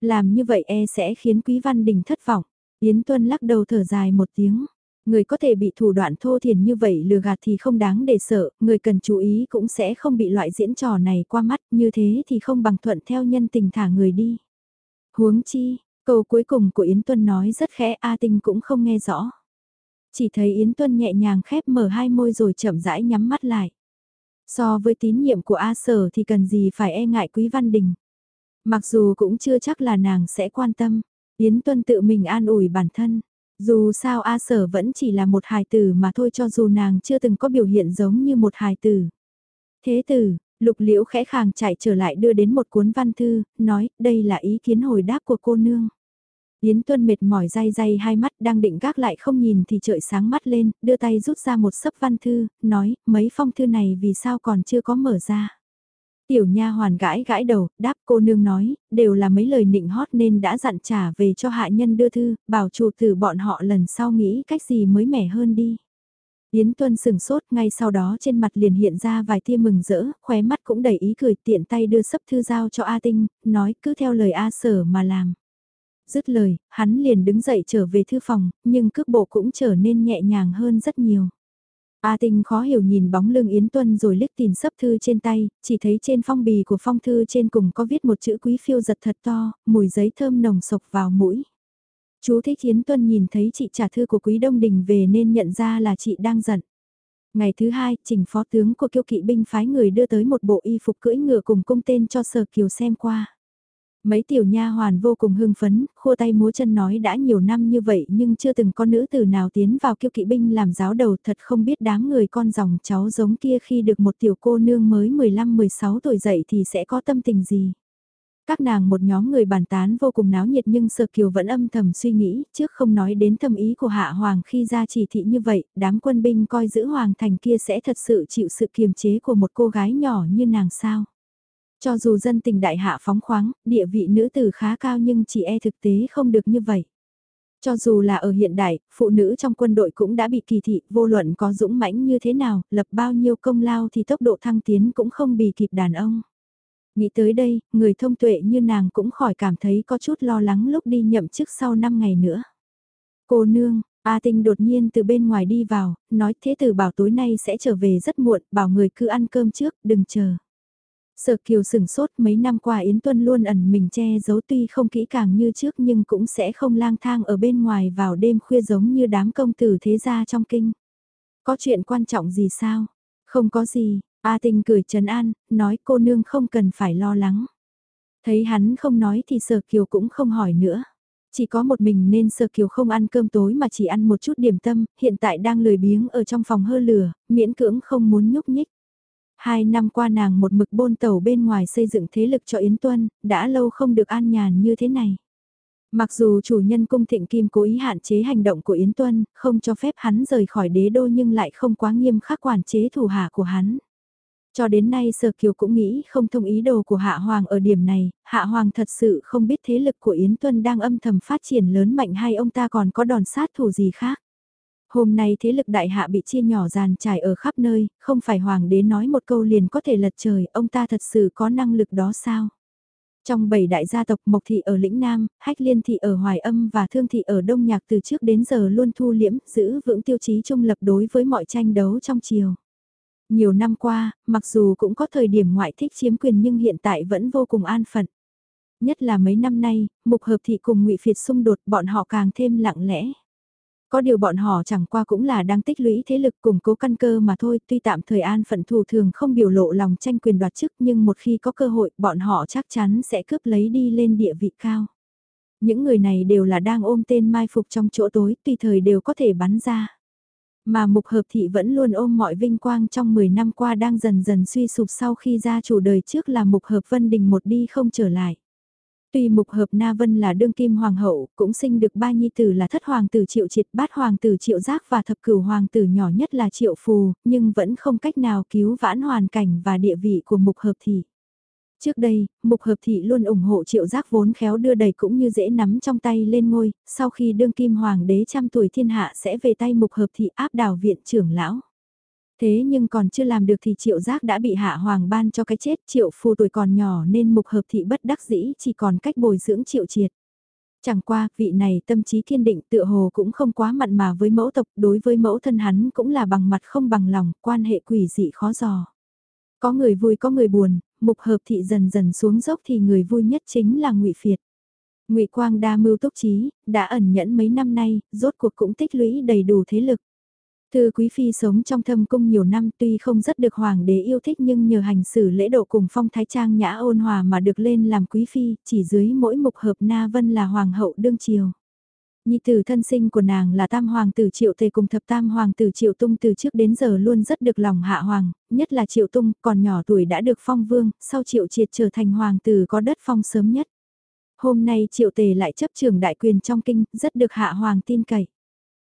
Làm như vậy e sẽ khiến quý văn đình thất vọng. Yến Tuân lắc đầu thở dài một tiếng. Người có thể bị thủ đoạn thô thiền như vậy lừa gạt thì không đáng để sợ, người cần chú ý cũng sẽ không bị loại diễn trò này qua mắt, như thế thì không bằng thuận theo nhân tình thả người đi. Huống chi, câu cuối cùng của Yến Tuân nói rất khẽ A Tinh cũng không nghe rõ. Chỉ thấy Yến Tuân nhẹ nhàng khép mở hai môi rồi chậm rãi nhắm mắt lại. So với tín nhiệm của A Sở thì cần gì phải e ngại Quý Văn Đình. Mặc dù cũng chưa chắc là nàng sẽ quan tâm, Yến Tuân tự mình an ủi bản thân. Dù sao A Sở vẫn chỉ là một hài tử mà thôi cho dù nàng chưa từng có biểu hiện giống như một hài tử. Thế tử, lục liễu khẽ khàng chạy trở lại đưa đến một cuốn văn thư, nói đây là ý kiến hồi đáp của cô nương. Yến Tuân mệt mỏi day day hai mắt đang định gác lại không nhìn thì trời sáng mắt lên, đưa tay rút ra một sấp văn thư, nói mấy phong thư này vì sao còn chưa có mở ra. Tiểu nha hoàn gãi gãi đầu, đáp cô nương nói, đều là mấy lời nịnh hót nên đã dặn trả về cho hạ nhân đưa thư, bảo chủ tử bọn họ lần sau nghĩ cách gì mới mẻ hơn đi. Yến Tuân sừng sốt ngay sau đó trên mặt liền hiện ra vài tia mừng rỡ, khóe mắt cũng đầy ý cười tiện tay đưa sấp thư giao cho A Tinh, nói cứ theo lời A Sở mà làm. Dứt lời, hắn liền đứng dậy trở về thư phòng, nhưng cước bộ cũng trở nên nhẹ nhàng hơn rất nhiều. A Tinh khó hiểu nhìn bóng lưng Yến Tuân rồi liếc tìm sấp thư trên tay, chỉ thấy trên phong bì của phong thư trên cùng có viết một chữ quý phiêu giật thật to, mùi giấy thơm nồng sộc vào mũi. Chú thích Yến Tuân nhìn thấy chị trả thư của quý Đông Đình về nên nhận ra là chị đang giận. Ngày thứ hai, trình phó tướng của kiêu kỵ binh phái người đưa tới một bộ y phục cưỡi ngựa cùng cung tên cho Sở Kiều xem qua. Mấy tiểu nha hoàn vô cùng hưng phấn, khua tay múa chân nói đã nhiều năm như vậy nhưng chưa từng có nữ tử nào tiến vào kiêu kỵ binh làm giáo đầu thật không biết đám người con dòng cháu giống kia khi được một tiểu cô nương mới 15-16 tuổi dậy thì sẽ có tâm tình gì. Các nàng một nhóm người bàn tán vô cùng náo nhiệt nhưng Sở Kiều vẫn âm thầm suy nghĩ, trước không nói đến thâm ý của Hạ Hoàng khi ra chỉ thị như vậy, đám quân binh coi giữ Hoàng thành kia sẽ thật sự chịu sự kiềm chế của một cô gái nhỏ như nàng sao. Cho dù dân tình đại hạ phóng khoáng, địa vị nữ tử khá cao nhưng chỉ e thực tế không được như vậy. Cho dù là ở hiện đại, phụ nữ trong quân đội cũng đã bị kỳ thị, vô luận có dũng mãnh như thế nào, lập bao nhiêu công lao thì tốc độ thăng tiến cũng không bì kịp đàn ông. Nghĩ tới đây, người thông tuệ như nàng cũng khỏi cảm thấy có chút lo lắng lúc đi nhậm chức sau 5 ngày nữa. Cô nương, A Tinh đột nhiên từ bên ngoài đi vào, nói thế tử bảo tối nay sẽ trở về rất muộn, bảo người cứ ăn cơm trước, đừng chờ. Sở Kiều sừng sốt mấy năm qua Yến Tuân luôn ẩn mình che giấu tuy không kỹ càng như trước nhưng cũng sẽ không lang thang ở bên ngoài vào đêm khuya giống như đám công tử thế gia trong kinh. Có chuyện quan trọng gì sao? Không có gì, A Tinh cười trấn an, nói cô nương không cần phải lo lắng. Thấy hắn không nói thì Sở Kiều cũng không hỏi nữa. Chỉ có một mình nên Sở Kiều không ăn cơm tối mà chỉ ăn một chút điểm tâm, hiện tại đang lười biếng ở trong phòng hơ lửa, miễn cưỡng không muốn nhúc nhích. Hai năm qua nàng một mực bôn tàu bên ngoài xây dựng thế lực cho Yến Tuân, đã lâu không được an nhàn như thế này. Mặc dù chủ nhân cung thịnh kim cố ý hạn chế hành động của Yến Tuân, không cho phép hắn rời khỏi đế đô nhưng lại không quá nghiêm khắc quản chế thủ hạ của hắn. Cho đến nay Sở Kiều cũng nghĩ không thông ý đồ của Hạ Hoàng ở điểm này, Hạ Hoàng thật sự không biết thế lực của Yến Tuân đang âm thầm phát triển lớn mạnh hay ông ta còn có đòn sát thủ gì khác. Hôm nay thế lực đại hạ bị chia nhỏ dàn trải ở khắp nơi, không phải hoàng đế nói một câu liền có thể lật trời, ông ta thật sự có năng lực đó sao? Trong bảy đại gia tộc Mộc Thị ở lĩnh Nam, Hách Liên Thị ở Hoài Âm và Thương Thị ở Đông Nhạc từ trước đến giờ luôn thu liễm, giữ vững tiêu chí trung lập đối với mọi tranh đấu trong triều. Nhiều năm qua, mặc dù cũng có thời điểm ngoại thích chiếm quyền nhưng hiện tại vẫn vô cùng an phận. Nhất là mấy năm nay, mục hợp thị cùng ngụy Phiệt xung đột bọn họ càng thêm lặng lẽ. Có điều bọn họ chẳng qua cũng là đang tích lũy thế lực củng cố căn cơ mà thôi, tuy tạm thời an phận thủ thường không biểu lộ lòng tranh quyền đoạt chức nhưng một khi có cơ hội bọn họ chắc chắn sẽ cướp lấy đi lên địa vị cao. Những người này đều là đang ôm tên mai phục trong chỗ tối, tùy thời đều có thể bắn ra. Mà mục hợp thị vẫn luôn ôm mọi vinh quang trong 10 năm qua đang dần dần suy sụp sau khi ra chủ đời trước là mục hợp vân đình một đi không trở lại. Tuy mục hợp Na Vân là đương kim hoàng hậu, cũng sinh được ba nhi tử là thất hoàng tử triệu triệt bát hoàng tử triệu giác và thập cửu hoàng tử nhỏ nhất là triệu phù, nhưng vẫn không cách nào cứu vãn hoàn cảnh và địa vị của mục hợp thị. Trước đây, Mục Hợp Thị luôn ủng hộ triệu giác vốn khéo đưa đầy cũng như dễ nắm trong tay lên ngôi, sau khi đương kim hoàng đế trăm tuổi thiên hạ sẽ về tay Mục Hợp Thị áp đảo viện trưởng lão. Thế nhưng còn chưa làm được thì triệu giác đã bị hạ hoàng ban cho cái chết triệu phù tuổi còn nhỏ nên Mục Hợp Thị bất đắc dĩ chỉ còn cách bồi dưỡng triệu triệt. Chẳng qua, vị này tâm trí kiên định tựa hồ cũng không quá mặn mà với mẫu tộc, đối với mẫu thân hắn cũng là bằng mặt không bằng lòng, quan hệ quỷ dị khó dò. Có người vui có người buồn, mục hợp thị dần dần xuống dốc thì người vui nhất chính là ngụy Phiệt. ngụy Quang đa mưu túc trí, đã ẩn nhẫn mấy năm nay, rốt cuộc cũng tích lũy đầy đủ thế lực. Thư Quý Phi sống trong thâm cung nhiều năm tuy không rất được hoàng đế yêu thích nhưng nhờ hành xử lễ độ cùng phong thái trang nhã ôn hòa mà được lên làm Quý Phi, chỉ dưới mỗi mục hợp Na Vân là hoàng hậu đương triều. Nhi tử thân sinh của nàng là tam hoàng tử triệu tề cùng thập tam hoàng tử triệu tung từ trước đến giờ luôn rất được lòng hạ hoàng, nhất là triệu tung còn nhỏ tuổi đã được phong vương, sau triệu triệt trở thành hoàng tử có đất phong sớm nhất. Hôm nay triệu tề lại chấp trường đại quyền trong kinh, rất được hạ hoàng tin cậy.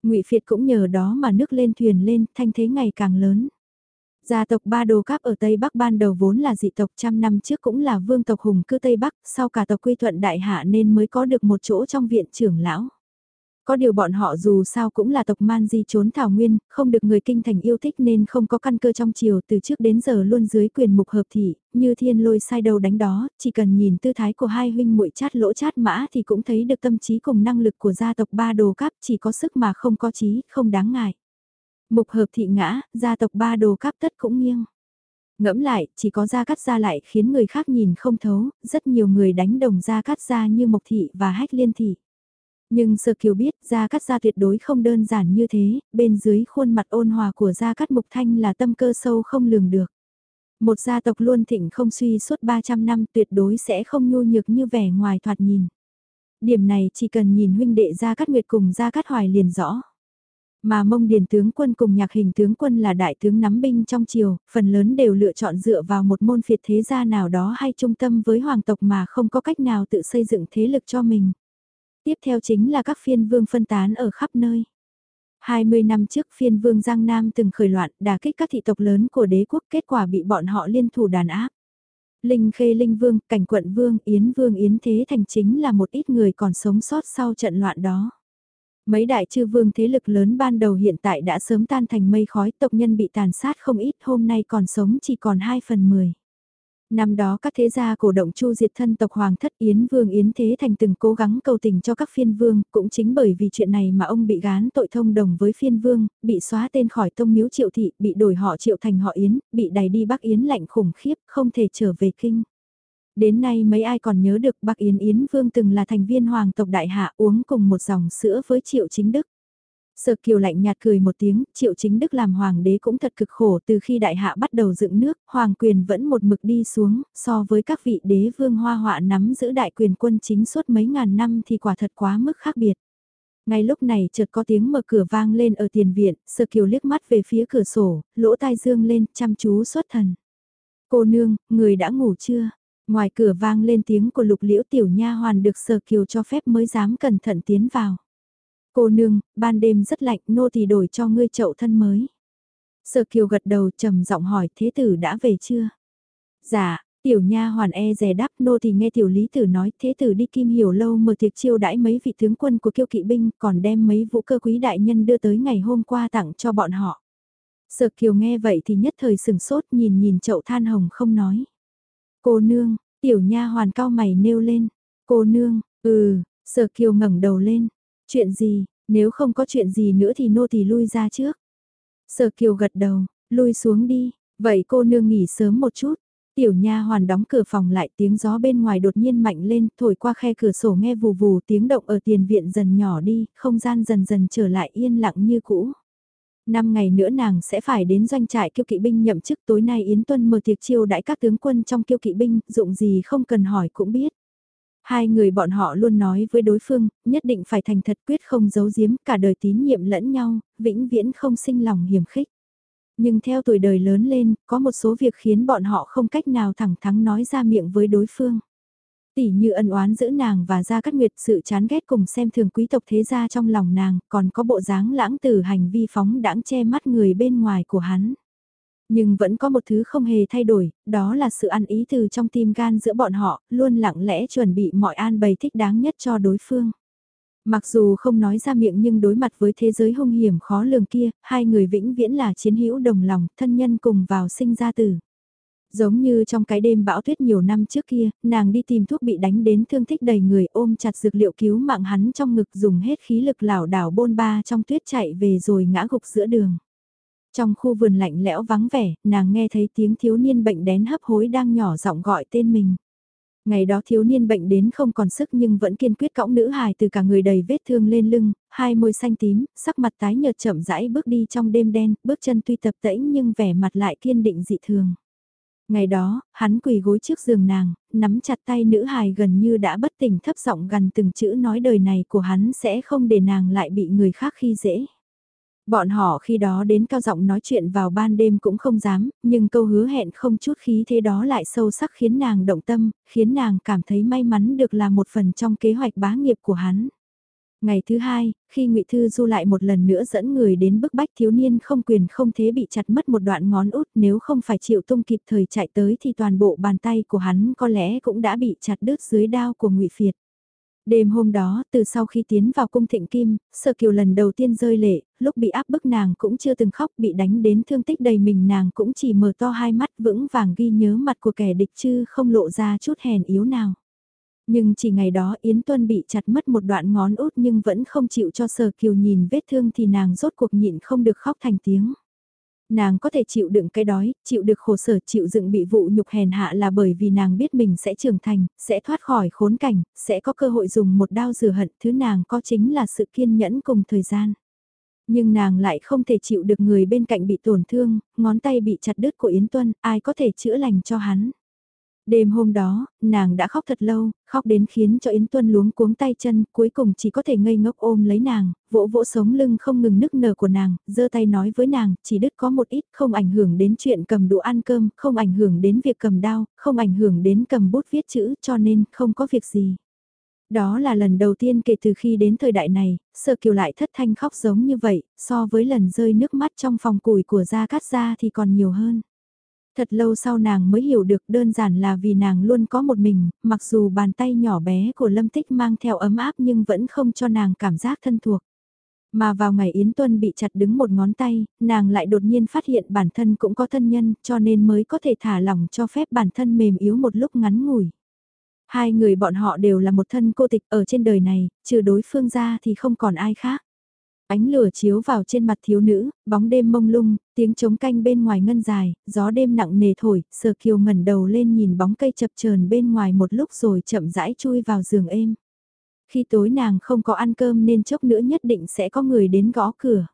ngụy Phiệt cũng nhờ đó mà nước lên thuyền lên, thanh thế ngày càng lớn. Gia tộc Ba Đồ Cáp ở Tây Bắc ban đầu vốn là dị tộc trăm năm trước cũng là vương tộc hùng cư Tây Bắc, sau cả tộc quy thuận đại hạ nên mới có được một chỗ trong viện trưởng lão. Có điều bọn họ dù sao cũng là tộc man di trốn thảo nguyên, không được người kinh thành yêu thích nên không có căn cơ trong chiều từ trước đến giờ luôn dưới quyền mục hợp thị, như thiên lôi sai đầu đánh đó, chỉ cần nhìn tư thái của hai huynh muội chát lỗ chát mã thì cũng thấy được tâm trí cùng năng lực của gia tộc ba đồ cáp chỉ có sức mà không có trí, không đáng ngại. Mục hợp thị ngã, gia tộc ba đồ cáp tất cũng nghiêng. Ngẫm lại, chỉ có gia cắt gia lại khiến người khác nhìn không thấu, rất nhiều người đánh đồng gia cắt gia như mộc thị và hách liên thị. Nhưng Sơ Kiều biết Gia Cát Gia tuyệt đối không đơn giản như thế, bên dưới khuôn mặt ôn hòa của Gia Cát Mục Thanh là tâm cơ sâu không lường được. Một gia tộc luôn thịnh không suy suốt 300 năm tuyệt đối sẽ không nhu nhược như vẻ ngoài thoạt nhìn. Điểm này chỉ cần nhìn huynh đệ Gia Cát Nguyệt cùng Gia Cát Hoài liền rõ. Mà mông điền tướng quân cùng nhạc hình tướng quân là đại tướng nắm binh trong triều, phần lớn đều lựa chọn dựa vào một môn phiệt thế gia nào đó hay trung tâm với hoàng tộc mà không có cách nào tự xây dựng thế lực cho mình. Tiếp theo chính là các phiên vương phân tán ở khắp nơi. 20 năm trước phiên vương Giang Nam từng khởi loạn đả kích các thị tộc lớn của đế quốc kết quả bị bọn họ liên thủ đàn áp. Linh Khê Linh Vương, Cảnh Quận Vương, Yến Vương Yến Thế Thành chính là một ít người còn sống sót sau trận loạn đó. Mấy đại chư vương thế lực lớn ban đầu hiện tại đã sớm tan thành mây khói tộc nhân bị tàn sát không ít hôm nay còn sống chỉ còn 2 phần 10. Năm đó các thế gia cổ động chu diệt thân tộc Hoàng thất Yến Vương Yến Thế Thành từng cố gắng cầu tình cho các phiên vương, cũng chính bởi vì chuyện này mà ông bị gán tội thông đồng với phiên vương, bị xóa tên khỏi tông miếu triệu thị, bị đổi họ triệu thành họ Yến, bị đẩy đi Bắc Yến lạnh khủng khiếp, không thể trở về kinh. Đến nay mấy ai còn nhớ được Bắc Yến Yến Vương từng là thành viên hoàng tộc đại hạ uống cùng một dòng sữa với triệu chính đức. Sở kiều lạnh nhạt cười một tiếng, triệu chính đức làm hoàng đế cũng thật cực khổ từ khi đại hạ bắt đầu dựng nước, hoàng quyền vẫn một mực đi xuống, so với các vị đế vương hoa họa nắm giữ đại quyền quân chính suốt mấy ngàn năm thì quả thật quá mức khác biệt. Ngay lúc này chợt có tiếng mở cửa vang lên ở tiền viện, sở kiều liếc mắt về phía cửa sổ, lỗ tai dương lên, chăm chú xuất thần. Cô nương, người đã ngủ chưa? Ngoài cửa vang lên tiếng của lục liễu tiểu nha hoàn được sở kiều cho phép mới dám cẩn thận tiến vào. Cô nương, ban đêm rất lạnh, nô thì đổi cho ngươi chậu thân mới. Sở kiều gật đầu trầm giọng hỏi thế tử đã về chưa? Dạ, tiểu nha hoàn e rè đáp nô thì nghe tiểu lý tử nói thế tử đi kim hiểu lâu mở tiệc chiêu đãi mấy vị tướng quân của kiêu kỵ binh còn đem mấy vũ cơ quý đại nhân đưa tới ngày hôm qua tặng cho bọn họ. Sở kiều nghe vậy thì nhất thời sừng sốt nhìn nhìn chậu than hồng không nói. Cô nương, tiểu nha hoàn cao mày nêu lên. Cô nương, ừ, sở kiều ngẩng đầu lên, Chuyện gì, nếu không có chuyện gì nữa thì nô thì lui ra trước. Sở Kiều gật đầu, lui xuống đi, Vậy cô nương nghỉ sớm một chút. Tiểu nha hoàn đóng cửa phòng lại tiếng gió bên ngoài đột nhiên mạnh lên, thổi qua khe cửa sổ nghe vù vù tiếng động ở tiền viện dần nhỏ đi, không gian dần dần trở lại yên lặng như cũ. Năm ngày nữa nàng sẽ phải đến doanh trại kiêu kỵ binh nhậm chức tối nay Yến Tuân mở tiệc chiêu đãi các tướng quân trong kiêu kỵ binh, dụng gì không cần hỏi cũng biết. Hai người bọn họ luôn nói với đối phương, nhất định phải thành thật quyết không giấu giếm cả đời tín nhiệm lẫn nhau, vĩnh viễn không sinh lòng hiểm khích. Nhưng theo tuổi đời lớn lên, có một số việc khiến bọn họ không cách nào thẳng thắn nói ra miệng với đối phương. Tỷ như ân oán giữa nàng và ra cát nguyệt sự chán ghét cùng xem thường quý tộc thế gia trong lòng nàng, còn có bộ dáng lãng tử hành vi phóng đãng che mắt người bên ngoài của hắn. Nhưng vẫn có một thứ không hề thay đổi, đó là sự ăn ý từ trong tim gan giữa bọn họ, luôn lặng lẽ chuẩn bị mọi an bày thích đáng nhất cho đối phương. Mặc dù không nói ra miệng nhưng đối mặt với thế giới hung hiểm khó lường kia, hai người vĩnh viễn là chiến hữu đồng lòng, thân nhân cùng vào sinh ra tử. Giống như trong cái đêm bão tuyết nhiều năm trước kia, nàng đi tìm thuốc bị đánh đến thương tích đầy người ôm chặt dược liệu cứu mạng hắn trong ngực dùng hết khí lực lảo đảo bôn ba trong tuyết chạy về rồi ngã gục giữa đường. Trong khu vườn lạnh lẽo vắng vẻ, nàng nghe thấy tiếng thiếu niên bệnh đén hấp hối đang nhỏ giọng gọi tên mình. Ngày đó thiếu niên bệnh đến không còn sức nhưng vẫn kiên quyết cõng nữ hài từ cả người đầy vết thương lên lưng, hai môi xanh tím, sắc mặt tái nhợt chậm rãi bước đi trong đêm đen, bước chân tuy tập tễnh nhưng vẻ mặt lại kiên định dị thường. Ngày đó, hắn quỳ gối trước giường nàng, nắm chặt tay nữ hài gần như đã bất tỉnh thấp giọng gần từng chữ nói đời này của hắn sẽ không để nàng lại bị người khác khi dễ. Bọn họ khi đó đến cao giọng nói chuyện vào ban đêm cũng không dám, nhưng câu hứa hẹn không chút khí thế đó lại sâu sắc khiến nàng động tâm, khiến nàng cảm thấy may mắn được là một phần trong kế hoạch bá nghiệp của hắn. Ngày thứ hai, khi ngụy Thư Du lại một lần nữa dẫn người đến bức bách thiếu niên không quyền không thế bị chặt mất một đoạn ngón út nếu không phải chịu tung kịp thời chạy tới thì toàn bộ bàn tay của hắn có lẽ cũng đã bị chặt đứt dưới đao của ngụy Phiệt. Đêm hôm đó, từ sau khi tiến vào cung thịnh kim, sợ kiều lần đầu tiên rơi lệ, lúc bị áp bức nàng cũng chưa từng khóc bị đánh đến thương tích đầy mình nàng cũng chỉ mở to hai mắt vững vàng ghi nhớ mặt của kẻ địch chứ không lộ ra chút hèn yếu nào. Nhưng chỉ ngày đó Yến Tuân bị chặt mất một đoạn ngón út nhưng vẫn không chịu cho Sở Kiều nhìn vết thương thì nàng rốt cuộc nhịn không được khóc thành tiếng. Nàng có thể chịu đựng cái đói, chịu được khổ sở, chịu đựng bị vụ nhục hèn hạ là bởi vì nàng biết mình sẽ trưởng thành, sẽ thoát khỏi khốn cảnh, sẽ có cơ hội dùng một đao rửa hận, thứ nàng có chính là sự kiên nhẫn cùng thời gian. Nhưng nàng lại không thể chịu được người bên cạnh bị tổn thương, ngón tay bị chặt đứt của Yến Tuân, ai có thể chữa lành cho hắn. Đêm hôm đó, nàng đã khóc thật lâu, khóc đến khiến cho Yến Tuân luống cuống tay chân, cuối cùng chỉ có thể ngây ngốc ôm lấy nàng, vỗ vỗ sống lưng không ngừng nức nở của nàng, giơ tay nói với nàng, chỉ đứt có một ít, không ảnh hưởng đến chuyện cầm đũa ăn cơm, không ảnh hưởng đến việc cầm đao, không ảnh hưởng đến cầm bút viết chữ, cho nên không có việc gì. Đó là lần đầu tiên kể từ khi đến thời đại này, sợ Kiều lại thất thanh khóc giống như vậy, so với lần rơi nước mắt trong phòng củi của Gia Cát Gia thì còn nhiều hơn. Thật lâu sau nàng mới hiểu được đơn giản là vì nàng luôn có một mình, mặc dù bàn tay nhỏ bé của Lâm Tích mang theo ấm áp nhưng vẫn không cho nàng cảm giác thân thuộc. Mà vào ngày Yến Tuân bị chặt đứng một ngón tay, nàng lại đột nhiên phát hiện bản thân cũng có thân nhân cho nên mới có thể thả lỏng cho phép bản thân mềm yếu một lúc ngắn ngủi. Hai người bọn họ đều là một thân cô tịch ở trên đời này, trừ đối phương ra thì không còn ai khác. Ánh lửa chiếu vào trên mặt thiếu nữ, bóng đêm mông lung, tiếng trống canh bên ngoài ngân dài, gió đêm nặng nề thổi, sờ kiều ngẩn đầu lên nhìn bóng cây chập chờn bên ngoài một lúc rồi chậm rãi chui vào giường êm. Khi tối nàng không có ăn cơm nên chốc nữa nhất định sẽ có người đến gõ cửa.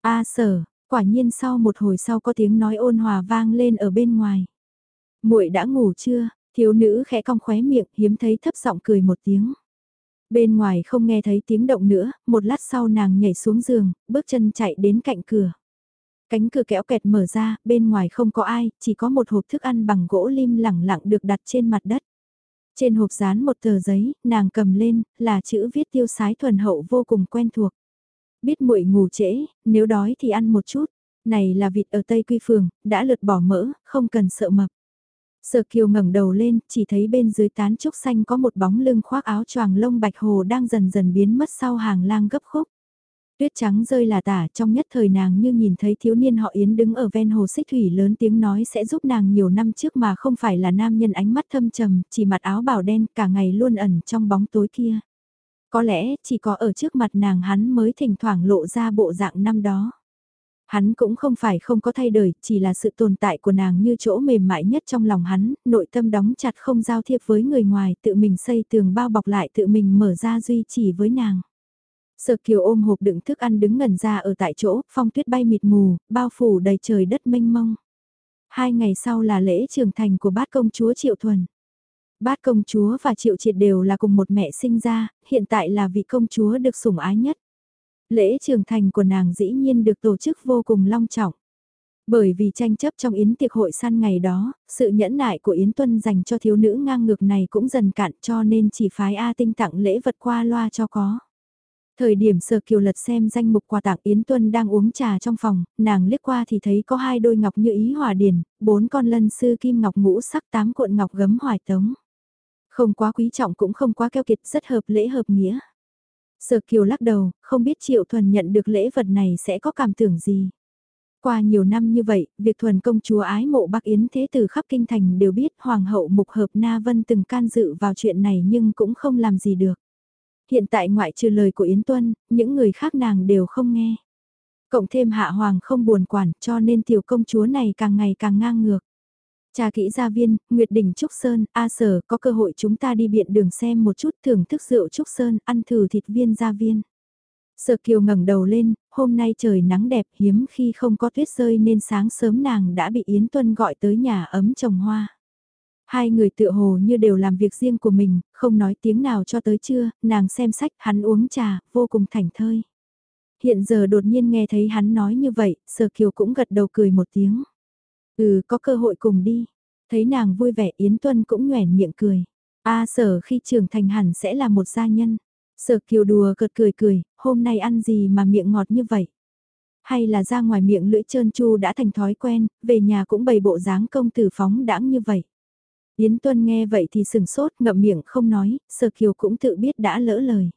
A sở, quả nhiên sau một hồi sau có tiếng nói ôn hòa vang lên ở bên ngoài. muội đã ngủ chưa? Thiếu nữ khẽ cong khóe miệng hiếm thấy thấp giọng cười một tiếng. Bên ngoài không nghe thấy tiếng động nữa, một lát sau nàng nhảy xuống giường, bước chân chạy đến cạnh cửa. Cánh cửa kéo kẹt mở ra, bên ngoài không có ai, chỉ có một hộp thức ăn bằng gỗ lim lẳng lặng được đặt trên mặt đất. Trên hộp dán một tờ giấy, nàng cầm lên, là chữ viết tiêu sái thuần hậu vô cùng quen thuộc. Biết muội ngủ trễ, nếu đói thì ăn một chút. Này là vịt ở Tây Quy Phường, đã lượt bỏ mỡ, không cần sợ mập. Sở Kiều ngẩng đầu lên, chỉ thấy bên dưới tán trúc xanh có một bóng lưng khoác áo choàng lông bạch hồ đang dần dần biến mất sau hàng lang gấp khúc. Tuyết trắng rơi là tả trong nhất thời nàng như nhìn thấy thiếu niên họ Yến đứng ở ven hồ xích thủy lớn tiếng nói sẽ giúp nàng nhiều năm trước mà không phải là nam nhân ánh mắt thâm trầm, chỉ mặt áo bảo đen cả ngày luôn ẩn trong bóng tối kia. Có lẽ chỉ có ở trước mặt nàng hắn mới thỉnh thoảng lộ ra bộ dạng năm đó. Hắn cũng không phải không có thay đổi, chỉ là sự tồn tại của nàng như chỗ mềm mại nhất trong lòng hắn, nội tâm đóng chặt không giao thiệp với người ngoài, tự mình xây tường bao bọc lại tự mình mở ra duy trì với nàng. Sở kiều ôm hộp đựng thức ăn đứng ngẩn ra ở tại chỗ, phong tuyết bay mịt mù, bao phủ đầy trời đất mênh mông. Hai ngày sau là lễ trưởng thành của bát công chúa Triệu Thuần. Bát công chúa và Triệu Triệt đều là cùng một mẹ sinh ra, hiện tại là vị công chúa được sủng ái nhất. Lễ trưởng thành của nàng dĩ nhiên được tổ chức vô cùng long trọng. Bởi vì tranh chấp trong yến tiệc hội săn ngày đó, sự nhẫn nại của Yến Tuân dành cho thiếu nữ ngang ngược này cũng dần cạn cho nên chỉ phái A Tinh tặng lễ vật qua loa cho có. Thời điểm Sở Kiều Lật xem danh mục quà tặng Yến Tuân đang uống trà trong phòng, nàng liếc qua thì thấy có hai đôi ngọc như ý hòa điển, bốn con lân sư kim ngọc ngũ sắc tám cuộn ngọc gấm hoài tống. Không quá quý trọng cũng không quá keo kiệt rất hợp lễ hợp nghĩa. Sở Kiều lắc đầu, không biết Triệu Thuần nhận được lễ vật này sẽ có cảm tưởng gì. Qua nhiều năm như vậy, việc thuần công chúa ái mộ Bắc Yến thế từ khắp kinh thành đều biết Hoàng hậu Mục Hợp Na Vân từng can dự vào chuyện này nhưng cũng không làm gì được. Hiện tại ngoại trừ lời của Yến Tuân, những người khác nàng đều không nghe. Cộng thêm Hạ Hoàng không buồn quản cho nên tiểu công chúa này càng ngày càng ngang ngược. Cha kỹ gia viên, Nguyệt Đình Trúc Sơn, A Sở, có cơ hội chúng ta đi biện đường xem một chút thưởng thức rượu Trúc Sơn, ăn thử thịt viên gia viên. Sở Kiều ngẩng đầu lên, hôm nay trời nắng đẹp hiếm khi không có tuyết rơi nên sáng sớm nàng đã bị Yến Tuân gọi tới nhà ấm trồng hoa. Hai người tựa hồ như đều làm việc riêng của mình, không nói tiếng nào cho tới trưa, nàng xem sách, hắn uống trà, vô cùng thảnh thơi. Hiện giờ đột nhiên nghe thấy hắn nói như vậy, Sở Kiều cũng gật đầu cười một tiếng. Ừ, có cơ hội cùng đi. Thấy nàng vui vẻ Yến Tuân cũng nhoẻn miệng cười. A sở khi trưởng thành hẳn sẽ là một gia nhân. Sở kiều đùa cợt cười cười, hôm nay ăn gì mà miệng ngọt như vậy? Hay là ra ngoài miệng lưỡi trơn chu đã thành thói quen, về nhà cũng bày bộ dáng công tử phóng đãng như vậy. Yến Tuân nghe vậy thì sừng sốt ngậm miệng không nói, sở kiều cũng tự biết đã lỡ lời.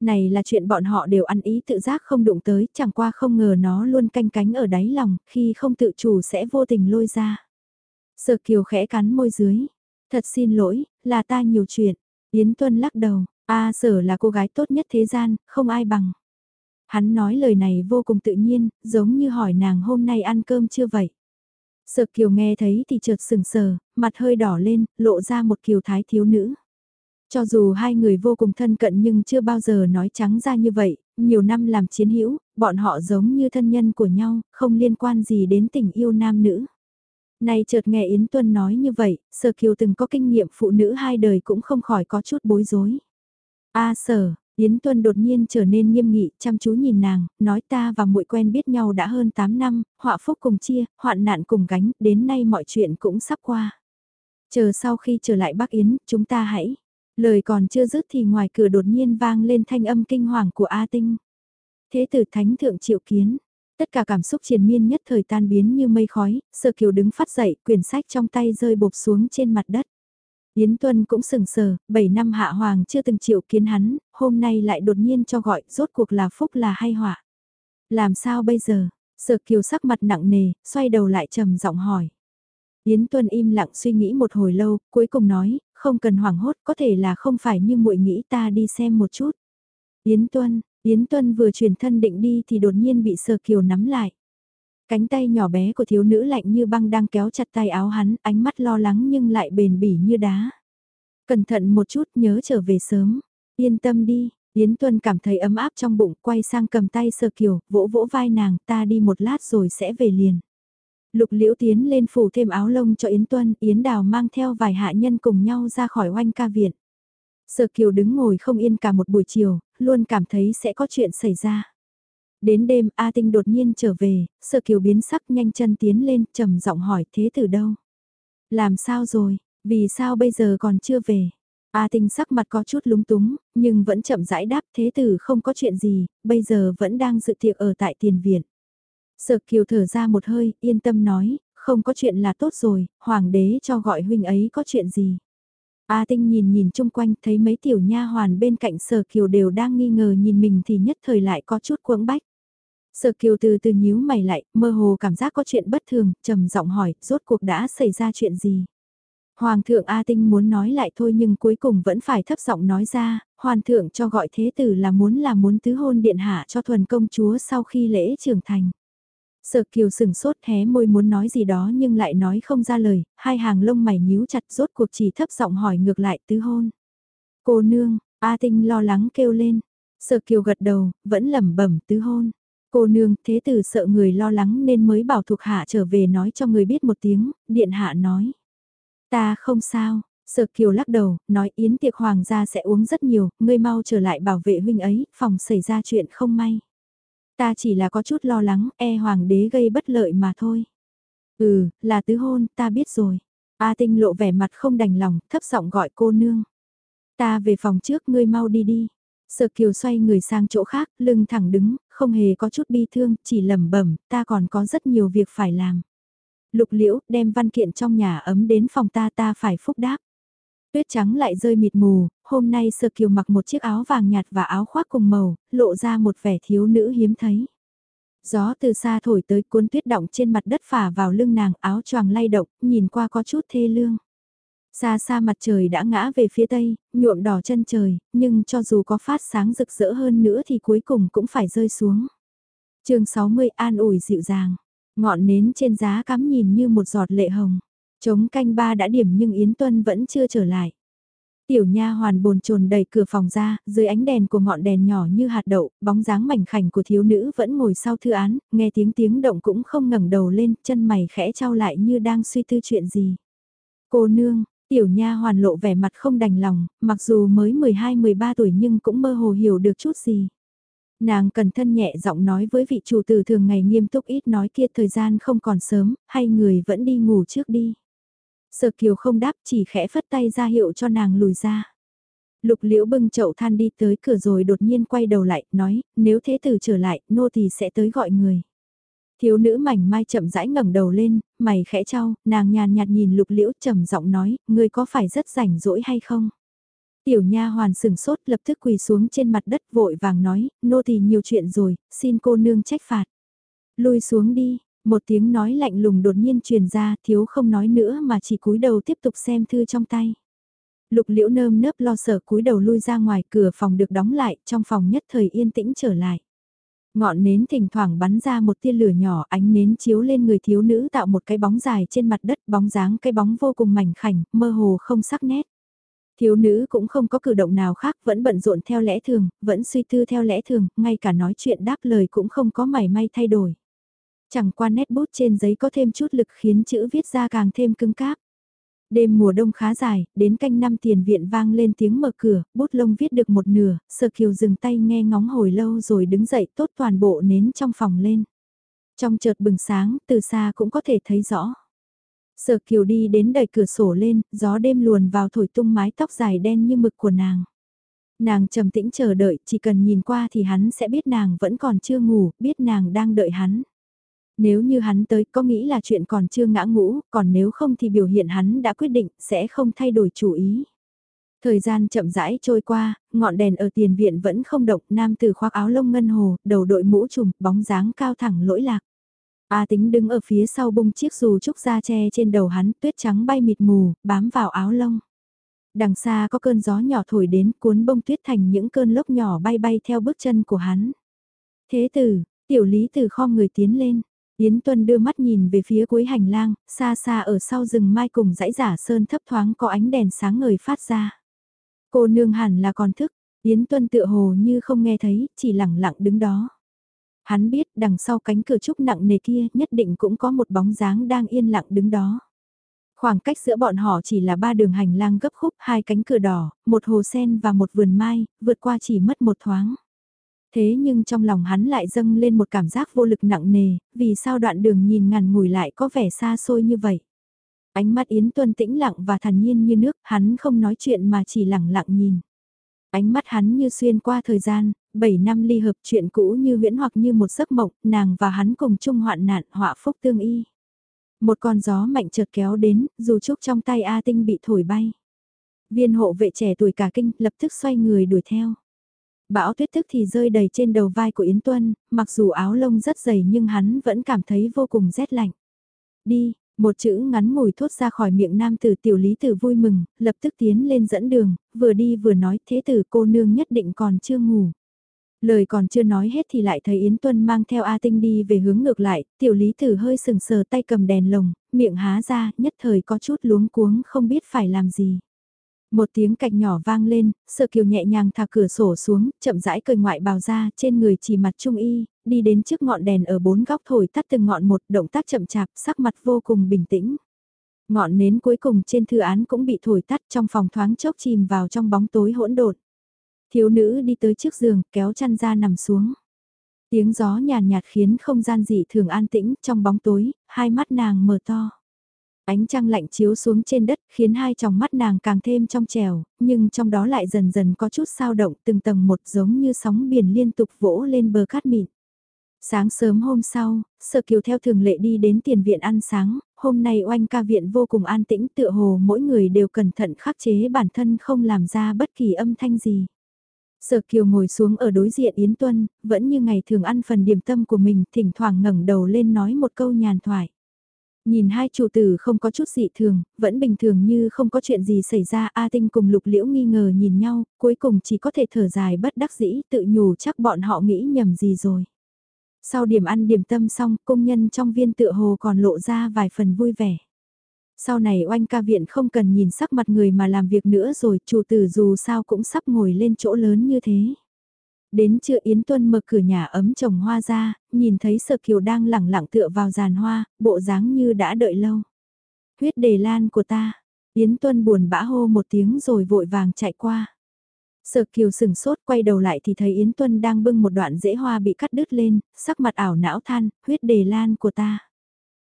Này là chuyện bọn họ đều ăn ý tự giác không đụng tới, chẳng qua không ngờ nó luôn canh cánh ở đáy lòng, khi không tự chủ sẽ vô tình lôi ra. Sở kiều khẽ cắn môi dưới. Thật xin lỗi, là ta nhiều chuyện. Yến Tuân lắc đầu, a sở là cô gái tốt nhất thế gian, không ai bằng. Hắn nói lời này vô cùng tự nhiên, giống như hỏi nàng hôm nay ăn cơm chưa vậy. Sở kiều nghe thấy thì chợt sừng sờ, mặt hơi đỏ lên, lộ ra một kiều thái thiếu nữ. Cho dù hai người vô cùng thân cận nhưng chưa bao giờ nói trắng ra như vậy, nhiều năm làm chiến hữu, bọn họ giống như thân nhân của nhau, không liên quan gì đến tình yêu nam nữ. Này chợt nghe Yến Tuân nói như vậy, Sở Kiều từng có kinh nghiệm phụ nữ hai đời cũng không khỏi có chút bối rối. A Sở, Yến Tuân đột nhiên trở nên nghiêm nghị, chăm chú nhìn nàng, nói ta và muội quen biết nhau đã hơn 8 năm, họa phúc cùng chia, hoạn nạn cùng gánh, đến nay mọi chuyện cũng sắp qua. Chờ sau khi trở lại Bắc Yến, chúng ta hãy Lời còn chưa dứt thì ngoài cửa đột nhiên vang lên thanh âm kinh hoàng của A Tinh. Thế tử thánh thượng triệu kiến. Tất cả cảm xúc triền miên nhất thời tan biến như mây khói, sơ kiều đứng phát dậy, quyển sách trong tay rơi bột xuống trên mặt đất. Yến Tuân cũng sừng sờ, 7 năm hạ hoàng chưa từng chịu kiến hắn, hôm nay lại đột nhiên cho gọi, rốt cuộc là phúc là hay họa. Làm sao bây giờ? Sở kiều sắc mặt nặng nề, xoay đầu lại trầm giọng hỏi. Yến Tuân im lặng suy nghĩ một hồi lâu, cuối cùng nói, không cần hoảng hốt, có thể là không phải như muội nghĩ ta đi xem một chút. Yến Tuân, Yến Tuân vừa chuyển thân định đi thì đột nhiên bị sơ Kiều nắm lại. Cánh tay nhỏ bé của thiếu nữ lạnh như băng đang kéo chặt tay áo hắn, ánh mắt lo lắng nhưng lại bền bỉ như đá. Cẩn thận một chút nhớ trở về sớm. Yên tâm đi, Yến Tuân cảm thấy ấm áp trong bụng, quay sang cầm tay sơ Kiều, vỗ vỗ vai nàng, ta đi một lát rồi sẽ về liền. Lục liễu tiến lên phủ thêm áo lông cho Yến Tuân, Yến Đào mang theo vài hạ nhân cùng nhau ra khỏi oanh ca viện. Sở Kiều đứng ngồi không yên cả một buổi chiều, luôn cảm thấy sẽ có chuyện xảy ra. Đến đêm A Tinh đột nhiên trở về, Sở Kiều biến sắc nhanh chân tiến lên, trầm giọng hỏi thế từ đâu? Làm sao rồi, vì sao bây giờ còn chưa về? A Tinh sắc mặt có chút lúng túng, nhưng vẫn chậm rãi đáp thế tử không có chuyện gì, bây giờ vẫn đang dự tiệc ở tại tiền viện. Sở kiều thở ra một hơi, yên tâm nói, không có chuyện là tốt rồi, hoàng đế cho gọi huynh ấy có chuyện gì. A tinh nhìn nhìn chung quanh thấy mấy tiểu nha hoàn bên cạnh sở kiều đều đang nghi ngờ nhìn mình thì nhất thời lại có chút quẫng bách. Sở kiều từ từ nhíu mày lại, mơ hồ cảm giác có chuyện bất thường, trầm giọng hỏi, rốt cuộc đã xảy ra chuyện gì. Hoàng thượng A Tinh muốn nói lại thôi nhưng cuối cùng vẫn phải thấp giọng nói ra, Hoàng thượng cho gọi thế tử là muốn là muốn tứ hôn điện hạ cho thuần công chúa sau khi lễ trưởng thành. Sở kiều sừng sốt hé môi muốn nói gì đó nhưng lại nói không ra lời, hai hàng lông mày nhíu chặt rốt cuộc chỉ thấp giọng hỏi ngược lại tứ hôn. Cô nương, A Tinh lo lắng kêu lên. Sở kiều gật đầu, vẫn lẩm bẩm tứ hôn. Cô nương, thế tử sợ người lo lắng nên mới bảo thuộc hạ trở về nói cho người biết một tiếng, điện hạ nói. Ta không sao, Sở Kiều lắc đầu, nói yến tiệc hoàng gia sẽ uống rất nhiều, ngươi mau trở lại bảo vệ huynh ấy, phòng xảy ra chuyện không may. Ta chỉ là có chút lo lắng, e hoàng đế gây bất lợi mà thôi. Ừ, là tứ hôn, ta biết rồi. A tinh lộ vẻ mặt không đành lòng, thấp giọng gọi cô nương. Ta về phòng trước, ngươi mau đi đi. Sở Kiều xoay người sang chỗ khác, lưng thẳng đứng, không hề có chút bi thương, chỉ lẩm bẩm, ta còn có rất nhiều việc phải làm. Lục liễu, đem văn kiện trong nhà ấm đến phòng ta ta phải phúc đáp. Tuyết trắng lại rơi mịt mù, hôm nay Sơ Kiều mặc một chiếc áo vàng nhạt và áo khoác cùng màu, lộ ra một vẻ thiếu nữ hiếm thấy. Gió từ xa thổi tới cuốn tuyết động trên mặt đất phả vào lưng nàng áo choàng lay động, nhìn qua có chút thê lương. Xa xa mặt trời đã ngã về phía tây, nhuộm đỏ chân trời, nhưng cho dù có phát sáng rực rỡ hơn nữa thì cuối cùng cũng phải rơi xuống. chương 60 an ủi dịu dàng, ngọn nến trên giá cắm nhìn như một giọt lệ hồng. Chống canh ba đã điểm nhưng Yến Tuân vẫn chưa trở lại. Tiểu nha hoàn bồn chồn đẩy cửa phòng ra, dưới ánh đèn của ngọn đèn nhỏ như hạt đậu, bóng dáng mảnh khảnh của thiếu nữ vẫn ngồi sau thư án, nghe tiếng tiếng động cũng không ngẩng đầu lên, chân mày khẽ trao lại như đang suy tư chuyện gì. Cô nương, tiểu nha hoàn lộ vẻ mặt không đành lòng, mặc dù mới 12-13 tuổi nhưng cũng mơ hồ hiểu được chút gì. Nàng cần thân nhẹ giọng nói với vị chủ tử thường ngày nghiêm túc ít nói kia thời gian không còn sớm, hay người vẫn đi ngủ trước đi. Sở kiều không đáp chỉ khẽ phất tay ra hiệu cho nàng lùi ra. Lục liễu bưng chậu than đi tới cửa rồi đột nhiên quay đầu lại, nói, nếu thế tử trở lại, nô thì sẽ tới gọi người. Thiếu nữ mảnh mai chậm rãi ngẩng đầu lên, mày khẽ trao, nàng nhàn nhạt nhìn lục liễu trầm giọng nói, ngươi có phải rất rảnh rỗi hay không? Tiểu nha hoàn sừng sốt lập tức quỳ xuống trên mặt đất vội vàng nói, nô thì nhiều chuyện rồi, xin cô nương trách phạt. Lui xuống đi, một tiếng nói lạnh lùng đột nhiên truyền ra, thiếu không nói nữa mà chỉ cúi đầu tiếp tục xem thư trong tay. Lục liễu nơm nớp lo sợ cúi đầu lui ra ngoài cửa phòng được đóng lại, trong phòng nhất thời yên tĩnh trở lại. Ngọn nến thỉnh thoảng bắn ra một tia lửa nhỏ ánh nến chiếu lên người thiếu nữ tạo một cái bóng dài trên mặt đất bóng dáng cái bóng vô cùng mảnh khảnh, mơ hồ không sắc nét. Thiếu nữ cũng không có cử động nào khác, vẫn bận rộn theo lẽ thường, vẫn suy tư theo lẽ thường, ngay cả nói chuyện đáp lời cũng không có mảy may thay đổi. Chẳng qua nét bút trên giấy có thêm chút lực khiến chữ viết ra càng thêm cứng cáp. Đêm mùa đông khá dài, đến canh năm tiền viện vang lên tiếng mở cửa, bút lông viết được một nửa, sơ kiều dừng tay nghe ngóng hồi lâu rồi đứng dậy tốt toàn bộ nến trong phòng lên. Trong chợt bừng sáng, từ xa cũng có thể thấy rõ. Sở kiều đi đến đẩy cửa sổ lên, gió đêm luồn vào thổi tung mái tóc dài đen như mực của nàng. Nàng trầm tĩnh chờ đợi, chỉ cần nhìn qua thì hắn sẽ biết nàng vẫn còn chưa ngủ, biết nàng đang đợi hắn. Nếu như hắn tới có nghĩ là chuyện còn chưa ngã ngũ, còn nếu không thì biểu hiện hắn đã quyết định sẽ không thay đổi chủ ý. Thời gian chậm rãi trôi qua, ngọn đèn ở tiền viện vẫn không động, nam tử khoác áo lông ngân hồ, đầu đội mũ trùm, bóng dáng cao thẳng lỗi lạc. A tính đứng ở phía sau bung chiếc dù trúc da che trên đầu hắn, tuyết trắng bay mịt mù, bám vào áo lông. Đằng xa có cơn gió nhỏ thổi đến cuốn bông tuyết thành những cơn lốc nhỏ bay bay theo bước chân của hắn. Thế tử, tiểu lý từ kho người tiến lên, Yến Tuân đưa mắt nhìn về phía cuối hành lang, xa xa ở sau rừng mai cùng dãy giả sơn thấp thoáng có ánh đèn sáng ngời phát ra. Cô nương hẳn là còn thức, Yến Tuân tựa hồ như không nghe thấy, chỉ lặng lặng đứng đó. Hắn biết đằng sau cánh cửa trúc nặng nề kia nhất định cũng có một bóng dáng đang yên lặng đứng đó. Khoảng cách giữa bọn họ chỉ là ba đường hành lang gấp khúc, hai cánh cửa đỏ, một hồ sen và một vườn mai, vượt qua chỉ mất một thoáng. Thế nhưng trong lòng hắn lại dâng lên một cảm giác vô lực nặng nề, vì sao đoạn đường nhìn ngàn ngủi lại có vẻ xa xôi như vậy. Ánh mắt Yến Tuân tĩnh lặng và thản nhiên như nước, hắn không nói chuyện mà chỉ lặng lặng nhìn. Ánh mắt hắn như xuyên qua thời gian, 7 năm ly hợp chuyện cũ như huyễn hoặc như một giấc mộng, nàng và hắn cùng chung hoạn nạn họa phúc tương y. Một con gió mạnh chợt kéo đến, dù trúc trong tay A Tinh bị thổi bay. Viên hộ vệ trẻ tuổi cả kinh lập tức xoay người đuổi theo. Bão tuyết thức thì rơi đầy trên đầu vai của Yến Tuân, mặc dù áo lông rất dày nhưng hắn vẫn cảm thấy vô cùng rét lạnh. Đi, một chữ ngắn ngủi thốt ra khỏi miệng nam tử tiểu lý tử vui mừng, lập tức tiến lên dẫn đường, vừa đi vừa nói thế tử cô nương nhất định còn chưa ngủ. Lời còn chưa nói hết thì lại thấy Yến Tuân mang theo A Tinh đi về hướng ngược lại, tiểu lý tử hơi sừng sờ tay cầm đèn lồng, miệng há ra, nhất thời có chút luống cuống không biết phải làm gì. Một tiếng cạch nhỏ vang lên, sợ kiều nhẹ nhàng thả cửa sổ xuống, chậm rãi cởi ngoại bào ra, trên người chỉ mặt trung y, đi đến trước ngọn đèn ở bốn góc thổi tắt từng ngọn một, động tác chậm chạp, sắc mặt vô cùng bình tĩnh. Ngọn nến cuối cùng trên thư án cũng bị thổi tắt trong phòng thoáng chốc chìm vào trong bóng tối hỗn độn. Thiếu nữ đi tới trước giường, kéo chăn ra nằm xuống. Tiếng gió nhàn nhạt, khiến không gian dị thường an tĩnh, trong bóng tối, hai mắt nàng mở to. Ánh trăng lạnh chiếu xuống trên đất khiến hai tròng mắt nàng càng thêm trong trèo, nhưng trong đó lại dần dần có chút sao động từng tầng một giống như sóng biển liên tục vỗ lên bờ cát mịn. Sáng sớm hôm sau, Sở Kiều theo thường lệ đi đến tiền viện ăn sáng, hôm nay oanh ca viện vô cùng an tĩnh tựa hồ mỗi người đều cẩn thận khắc chế bản thân không làm ra bất kỳ âm thanh gì. Sở Kiều ngồi xuống ở đối diện Yến Tuân, vẫn như ngày thường ăn phần điểm tâm của mình, thỉnh thoảng ngẩng đầu lên nói một câu nhàn thoại. Nhìn hai chủ tử không có chút dị thường, vẫn bình thường như không có chuyện gì xảy ra A Tinh cùng Lục Liễu nghi ngờ nhìn nhau, cuối cùng chỉ có thể thở dài bất đắc dĩ tự nhủ chắc bọn họ nghĩ nhầm gì rồi. Sau điểm ăn điểm tâm xong, công nhân trong viên tựa hồ còn lộ ra vài phần vui vẻ. Sau này oanh ca viện không cần nhìn sắc mặt người mà làm việc nữa rồi, chủ tử dù sao cũng sắp ngồi lên chỗ lớn như thế. Đến trưa Yến Tuân mở cửa nhà ấm trồng hoa ra, nhìn thấy Sở Kiều đang lẳng lặng tựa vào giàn hoa, bộ dáng như đã đợi lâu. Huyết đề lan của ta, Yến Tuân buồn bã hô một tiếng rồi vội vàng chạy qua. Sở Kiều sừng sốt quay đầu lại thì thấy Yến Tuân đang bưng một đoạn rễ hoa bị cắt đứt lên, sắc mặt ảo não than, huyết đề lan của ta.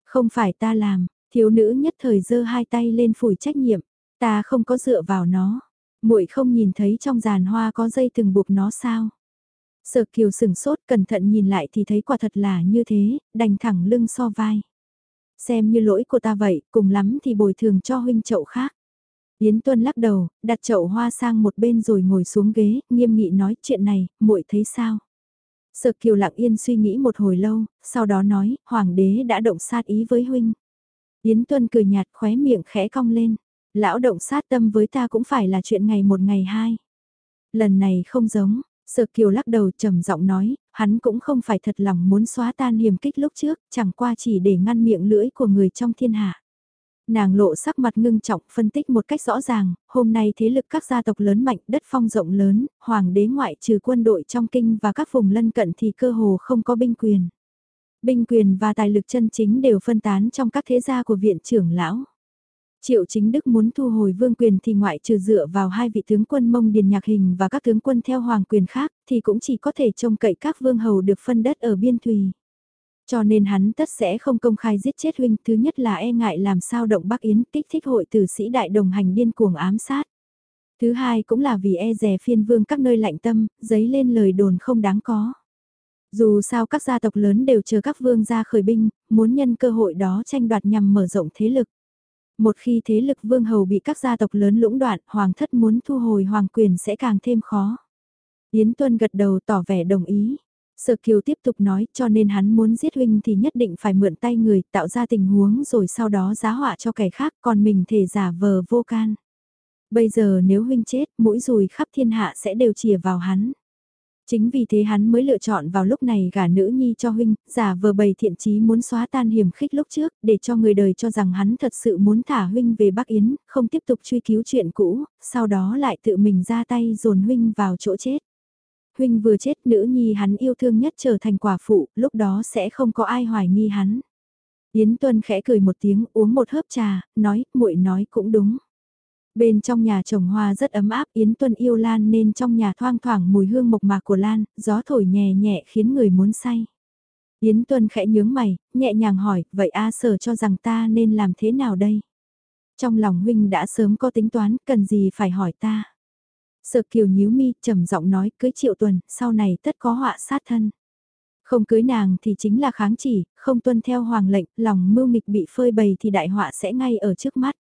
Không phải ta làm, thiếu nữ nhất thời giơ hai tay lên phủi trách nhiệm, ta không có dựa vào nó. muội không nhìn thấy trong giàn hoa có dây từng buộc nó sao? Sở Kiều sừng sốt cẩn thận nhìn lại thì thấy quả thật là như thế, đành thẳng lưng so vai. Xem như lỗi của ta vậy, cùng lắm thì bồi thường cho huynh chậu khác. Yến Tuân lắc đầu, đặt chậu hoa sang một bên rồi ngồi xuống ghế, nghiêm nghị nói chuyện này, muội thấy sao? Sở Kiều lặng yên suy nghĩ một hồi lâu, sau đó nói, Hoàng đế đã động sát ý với huynh. Yến Tuân cười nhạt khóe miệng khẽ cong lên. Lão động sát tâm với ta cũng phải là chuyện ngày một ngày hai. Lần này không giống, Sở Kiều lắc đầu trầm giọng nói, hắn cũng không phải thật lòng muốn xóa tan hiểm kích lúc trước, chẳng qua chỉ để ngăn miệng lưỡi của người trong thiên hạ. Nàng lộ sắc mặt ngưng trọng phân tích một cách rõ ràng, hôm nay thế lực các gia tộc lớn mạnh đất phong rộng lớn, hoàng đế ngoại trừ quân đội trong kinh và các vùng lân cận thì cơ hồ không có binh quyền. Binh quyền và tài lực chân chính đều phân tán trong các thế gia của viện trưởng lão. Triệu chính đức muốn thu hồi vương quyền thì ngoại trừ dựa vào hai vị tướng quân mông điền nhạc hình và các tướng quân theo hoàng quyền khác thì cũng chỉ có thể trông cậy các vương hầu được phân đất ở biên thùy. Cho nên hắn tất sẽ không công khai giết chết huynh, thứ nhất là e ngại làm sao động Bắc Yến kích thích hội tử sĩ đại đồng hành điên cuồng ám sát. Thứ hai cũng là vì e rè phiên vương các nơi lạnh tâm, giấy lên lời đồn không đáng có. Dù sao các gia tộc lớn đều chờ các vương gia khởi binh, muốn nhân cơ hội đó tranh đoạt nhằm mở rộng thế lực. Một khi thế lực vương hầu bị các gia tộc lớn lũng đoạn, hoàng thất muốn thu hồi hoàng quyền sẽ càng thêm khó. Yến Tuân gật đầu tỏ vẻ đồng ý. Sở Kiều tiếp tục nói cho nên hắn muốn giết huynh thì nhất định phải mượn tay người tạo ra tình huống rồi sau đó giá họa cho kẻ khác còn mình thể giả vờ vô can. Bây giờ nếu huynh chết mũi rùi khắp thiên hạ sẽ đều chìa vào hắn. Chính vì thế hắn mới lựa chọn vào lúc này gả nữ nhi cho huynh, giả vờ bày thiện chí muốn xóa tan hiểm khích lúc trước, để cho người đời cho rằng hắn thật sự muốn thả huynh về Bắc Yến, không tiếp tục truy cứu chuyện cũ, sau đó lại tự mình ra tay dồn huynh vào chỗ chết. Huynh vừa chết nữ nhi hắn yêu thương nhất trở thành quả phụ, lúc đó sẽ không có ai hoài nghi hắn. Yến Tuân khẽ cười một tiếng uống một hớp trà, nói, muội nói cũng đúng. Bên trong nhà trồng hoa rất ấm áp, Yến Tuân yêu Lan nên trong nhà thoang thoảng mùi hương mộc mạc của Lan, gió thổi nhẹ nhẹ khiến người muốn say. Yến Tuân khẽ nhướng mày, nhẹ nhàng hỏi, vậy A Sở cho rằng ta nên làm thế nào đây? Trong lòng huynh đã sớm có tính toán, cần gì phải hỏi ta? Sở kiều nhíu mi, trầm giọng nói, cưới triệu tuần, sau này tất có họa sát thân. Không cưới nàng thì chính là kháng chỉ, không tuân theo hoàng lệnh, lòng mưu nghịch bị phơi bày thì đại họa sẽ ngay ở trước mắt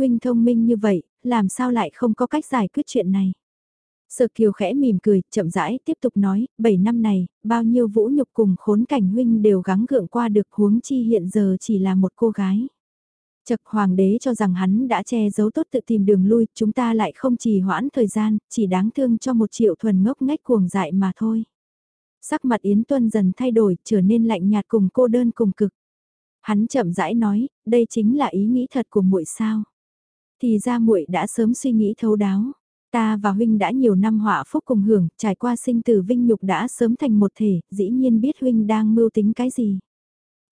huynh thông minh như vậy, làm sao lại không có cách giải quyết chuyện này. Sở Kiều khẽ mỉm cười, chậm rãi tiếp tục nói, 7 năm này, bao nhiêu vũ nhục cùng khốn cảnh huynh đều gắng gượng qua được huống chi hiện giờ chỉ là một cô gái. Chật hoàng đế cho rằng hắn đã che giấu tốt tự tìm đường lui, chúng ta lại không chỉ hoãn thời gian, chỉ đáng thương cho một triệu thuần ngốc ngách cuồng dại mà thôi. Sắc mặt Yến Tuân dần thay đổi, trở nên lạnh nhạt cùng cô đơn cùng cực. Hắn chậm rãi nói, đây chính là ý nghĩ thật của muội sao. Thì ra muội đã sớm suy nghĩ thấu đáo. Ta và huynh đã nhiều năm họa phúc cùng hưởng, trải qua sinh tử vinh nhục đã sớm thành một thể, dĩ nhiên biết huynh đang mưu tính cái gì.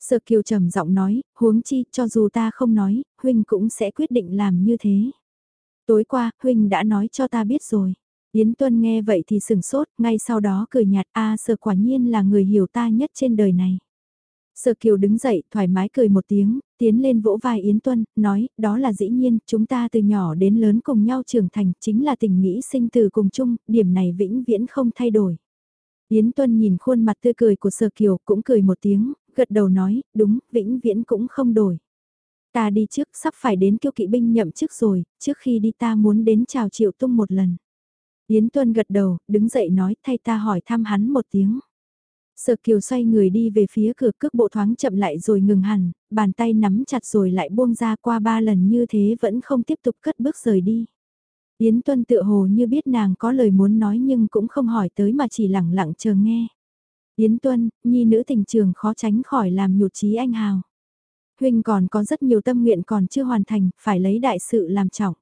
Sở kiều trầm giọng nói, huống chi, cho dù ta không nói, huynh cũng sẽ quyết định làm như thế. Tối qua, huynh đã nói cho ta biết rồi. Yến Tuân nghe vậy thì sừng sốt, ngay sau đó cười nhạt, a sở quả nhiên là người hiểu ta nhất trên đời này. Sở Kiều đứng dậy, thoải mái cười một tiếng, tiến lên vỗ vai Yến Tuân, nói, đó là dĩ nhiên, chúng ta từ nhỏ đến lớn cùng nhau trưởng thành, chính là tình nghĩ sinh từ cùng chung, điểm này vĩnh viễn không thay đổi. Yến Tuân nhìn khuôn mặt tươi cười của Sở Kiều cũng cười một tiếng, gật đầu nói, đúng, vĩnh viễn cũng không đổi. Ta đi trước, sắp phải đến kiêu kỵ binh nhậm chức rồi, trước khi đi ta muốn đến chào Triệu Tung một lần. Yến Tuân gật đầu, đứng dậy nói, thay ta hỏi thăm hắn một tiếng. Sở Kiều xoay người đi về phía cửa cước bộ thoáng chậm lại rồi ngừng hẳn, bàn tay nắm chặt rồi lại buông ra qua ba lần như thế vẫn không tiếp tục cất bước rời đi. Yến Tuân tựa hồ như biết nàng có lời muốn nói nhưng cũng không hỏi tới mà chỉ lặng lặng chờ nghe. Yến Tuân, nhi nữ tình trường khó tránh khỏi làm nhụt chí anh hào. Huynh còn có rất nhiều tâm nguyện còn chưa hoàn thành, phải lấy đại sự làm trọng.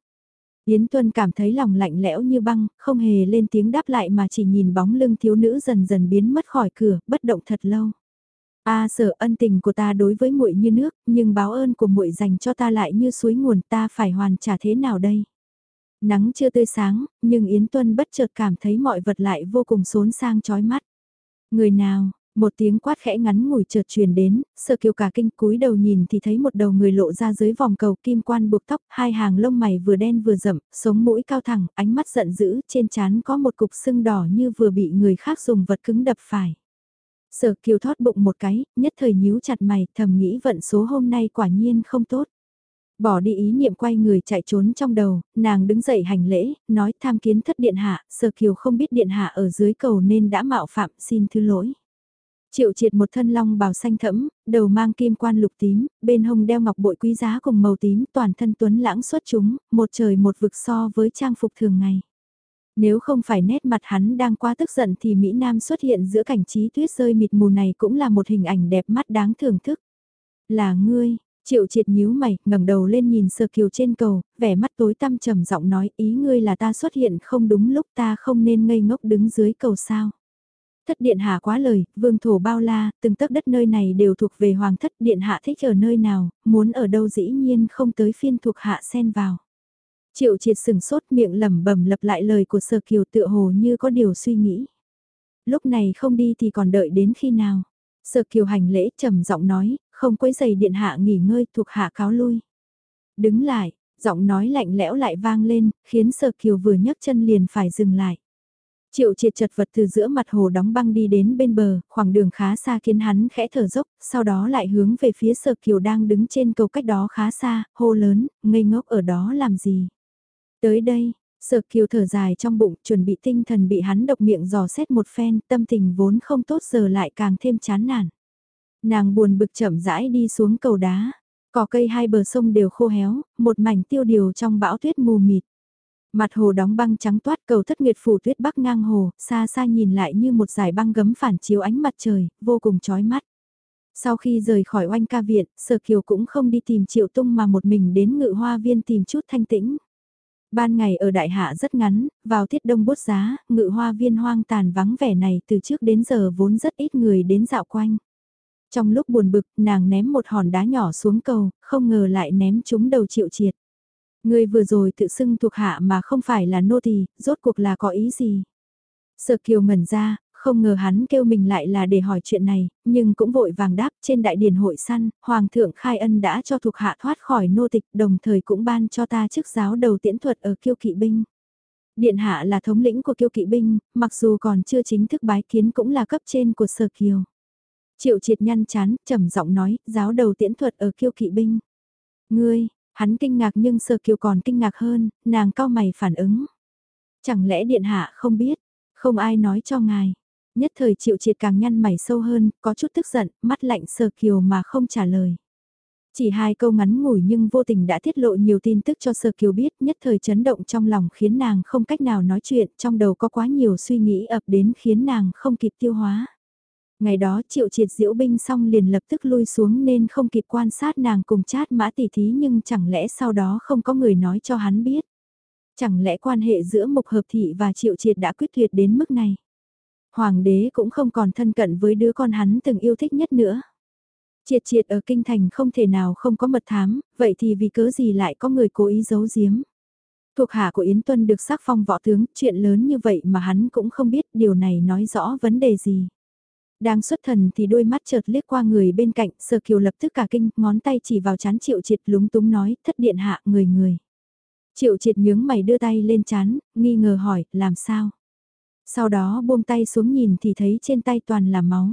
Yến Tuân cảm thấy lòng lạnh lẽo như băng, không hề lên tiếng đáp lại mà chỉ nhìn bóng lưng thiếu nữ dần dần biến mất khỏi cửa, bất động thật lâu. A à, sở ân tình của ta đối với muội như nước, nhưng báo ơn của muội dành cho ta lại như suối nguồn ta phải hoàn trả thế nào đây? Nắng chưa tươi sáng, nhưng Yến Tuân bất chợt cảm thấy mọi vật lại vô cùng xốn sang chói mắt. Người nào, một tiếng quát khẽ ngắn ngủi chợt truyền đến, sơ kiều cả kinh cúi đầu nhìn thì thấy một đầu người lộ ra dưới vòng cầu kim quan buộc tóc, hai hàng lông mày vừa đen vừa rậm, sống mũi cao thẳng, ánh mắt giận dữ, trên trán có một cục sưng đỏ như vừa bị người khác dùng vật cứng đập phải. Sở kiều thoát bụng một cái, nhất thời nhíu chặt mày, thầm nghĩ vận số hôm nay quả nhiên không tốt. Bỏ đi ý niệm quay người chạy trốn trong đầu, nàng đứng dậy hành lễ, nói tham kiến thất điện hạ, sở kiều không biết điện hạ ở dưới cầu nên đã mạo phạm xin thứ lỗi. Triệu triệt một thân long bào xanh thẫm, đầu mang kim quan lục tím, bên hông đeo ngọc bội quý giá cùng màu tím toàn thân tuấn lãng xuất chúng, một trời một vực so với trang phục thường ngày. Nếu không phải nét mặt hắn đang quá tức giận thì Mỹ Nam xuất hiện giữa cảnh trí tuyết rơi mịt mù này cũng là một hình ảnh đẹp mắt đáng thưởng thức. Là ngươi, Triệu triệt nhíu mày, ngẩng đầu lên nhìn sơ kiều trên cầu, vẻ mắt tối tăm trầm giọng nói ý ngươi là ta xuất hiện không đúng lúc ta không nên ngây ngốc đứng dưới cầu sao. Thất điện hạ quá lời, vương thổ bao la, từng tấc đất nơi này đều thuộc về hoàng thất điện hạ thích ở nơi nào, muốn ở đâu dĩ nhiên không tới phiên thuộc hạ xen vào. Triệu triệt sừng sốt miệng lẩm bẩm lặp lại lời của sở kiều tựa hồ như có điều suy nghĩ. Lúc này không đi thì còn đợi đến khi nào. Sở kiều hành lễ trầm giọng nói, không quấy giày điện hạ nghỉ ngơi thuộc hạ cáo lui. Đứng lại, giọng nói lạnh lẽo lại vang lên, khiến sở kiều vừa nhấc chân liền phải dừng lại. Triệu triệt chật vật từ giữa mặt hồ đóng băng đi đến bên bờ, khoảng đường khá xa khiến hắn khẽ thở dốc, sau đó lại hướng về phía sở kiều đang đứng trên cầu cách đó khá xa, hô lớn, ngây ngốc ở đó làm gì. Tới đây, sở kiều thở dài trong bụng, chuẩn bị tinh thần bị hắn độc miệng dò xét một phen, tâm tình vốn không tốt giờ lại càng thêm chán nản. Nàng buồn bực chậm rãi đi xuống cầu đá, cỏ cây hai bờ sông đều khô héo, một mảnh tiêu điều trong bão tuyết mù mịt. Mặt hồ đóng băng trắng toát cầu thất nguyệt phủ tuyết bắc ngang hồ, xa xa nhìn lại như một dải băng gấm phản chiếu ánh mặt trời, vô cùng chói mắt. Sau khi rời khỏi oanh ca viện, Sở Kiều cũng không đi tìm Triệu Tung mà một mình đến ngự hoa viên tìm chút thanh tĩnh. Ban ngày ở đại hạ rất ngắn, vào tiết đông bút giá, ngự hoa viên hoang tàn vắng vẻ này từ trước đến giờ vốn rất ít người đến dạo quanh. Trong lúc buồn bực, nàng ném một hòn đá nhỏ xuống cầu, không ngờ lại ném trúng đầu triệu triệt. Người vừa rồi tự xưng thuộc hạ mà không phải là nô tỳ, rốt cuộc là có ý gì? Sở kiều ngẩn ra, không ngờ hắn kêu mình lại là để hỏi chuyện này, nhưng cũng vội vàng đáp trên đại điển hội săn, Hoàng thượng Khai Ân đã cho thuộc hạ thoát khỏi nô tịch đồng thời cũng ban cho ta chức giáo đầu tiễn thuật ở kiêu kỵ binh. Điện hạ là thống lĩnh của kiêu kỵ binh, mặc dù còn chưa chính thức bái kiến cũng là cấp trên của sở kiều. Triệu triệt nhăn chán, trầm giọng nói, giáo đầu tiễn thuật ở kiêu kỵ binh. Ngươi, hắn kinh ngạc nhưng sơ kiều còn kinh ngạc hơn, nàng cao mày phản ứng. Chẳng lẽ điện hạ không biết, không ai nói cho ngài. Nhất thời triệu triệt càng nhăn mày sâu hơn, có chút tức giận, mắt lạnh sơ kiều mà không trả lời. Chỉ hai câu ngắn ngủi nhưng vô tình đã tiết lộ nhiều tin tức cho Sơ Kiều biết nhất thời chấn động trong lòng khiến nàng không cách nào nói chuyện, trong đầu có quá nhiều suy nghĩ ập đến khiến nàng không kịp tiêu hóa. Ngày đó triệu triệt diễu binh xong liền lập tức lui xuống nên không kịp quan sát nàng cùng chát mã tỷ thí nhưng chẳng lẽ sau đó không có người nói cho hắn biết. Chẳng lẽ quan hệ giữa mục hợp thị và triệu triệt đã quyết tuyệt đến mức này. Hoàng đế cũng không còn thân cận với đứa con hắn từng yêu thích nhất nữa. Triệt triệt ở kinh thành không thể nào không có mật thám, vậy thì vì cớ gì lại có người cố ý giấu giếm. Thuộc hạ của Yến Tuân được sắc phong võ tướng, chuyện lớn như vậy mà hắn cũng không biết điều này nói rõ vấn đề gì. Đang xuất thần thì đôi mắt chợt liếc qua người bên cạnh, sơ kiều lập tức cả kinh, ngón tay chỉ vào chán triệu triệt lúng túng nói, thất điện hạ người người. Triệu triệt nhướng mày đưa tay lên chán, nghi ngờ hỏi, làm sao? Sau đó buông tay xuống nhìn thì thấy trên tay toàn là máu.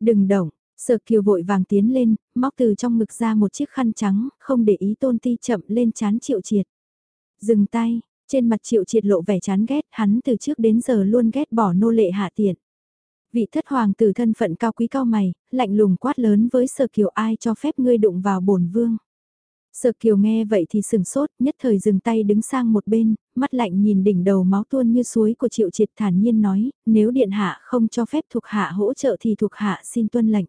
Đừng động, Sở kiều vội vàng tiến lên, móc từ trong ngực ra một chiếc khăn trắng, không để ý tôn ti chậm lên chán triệu triệt. Dừng tay, trên mặt triệu triệt lộ vẻ chán ghét, hắn từ trước đến giờ luôn ghét bỏ nô lệ hạ tiện. Vị thất hoàng tử thân phận cao quý cao mày, lạnh lùng quát lớn với sở kiều ai cho phép ngươi đụng vào bổn vương. Sở kiều nghe vậy thì sừng sốt, nhất thời dừng tay đứng sang một bên, mắt lạnh nhìn đỉnh đầu máu tuôn như suối của triệu triệt thản nhiên nói, nếu điện hạ không cho phép thuộc hạ hỗ trợ thì thuộc hạ xin tuân lệnh.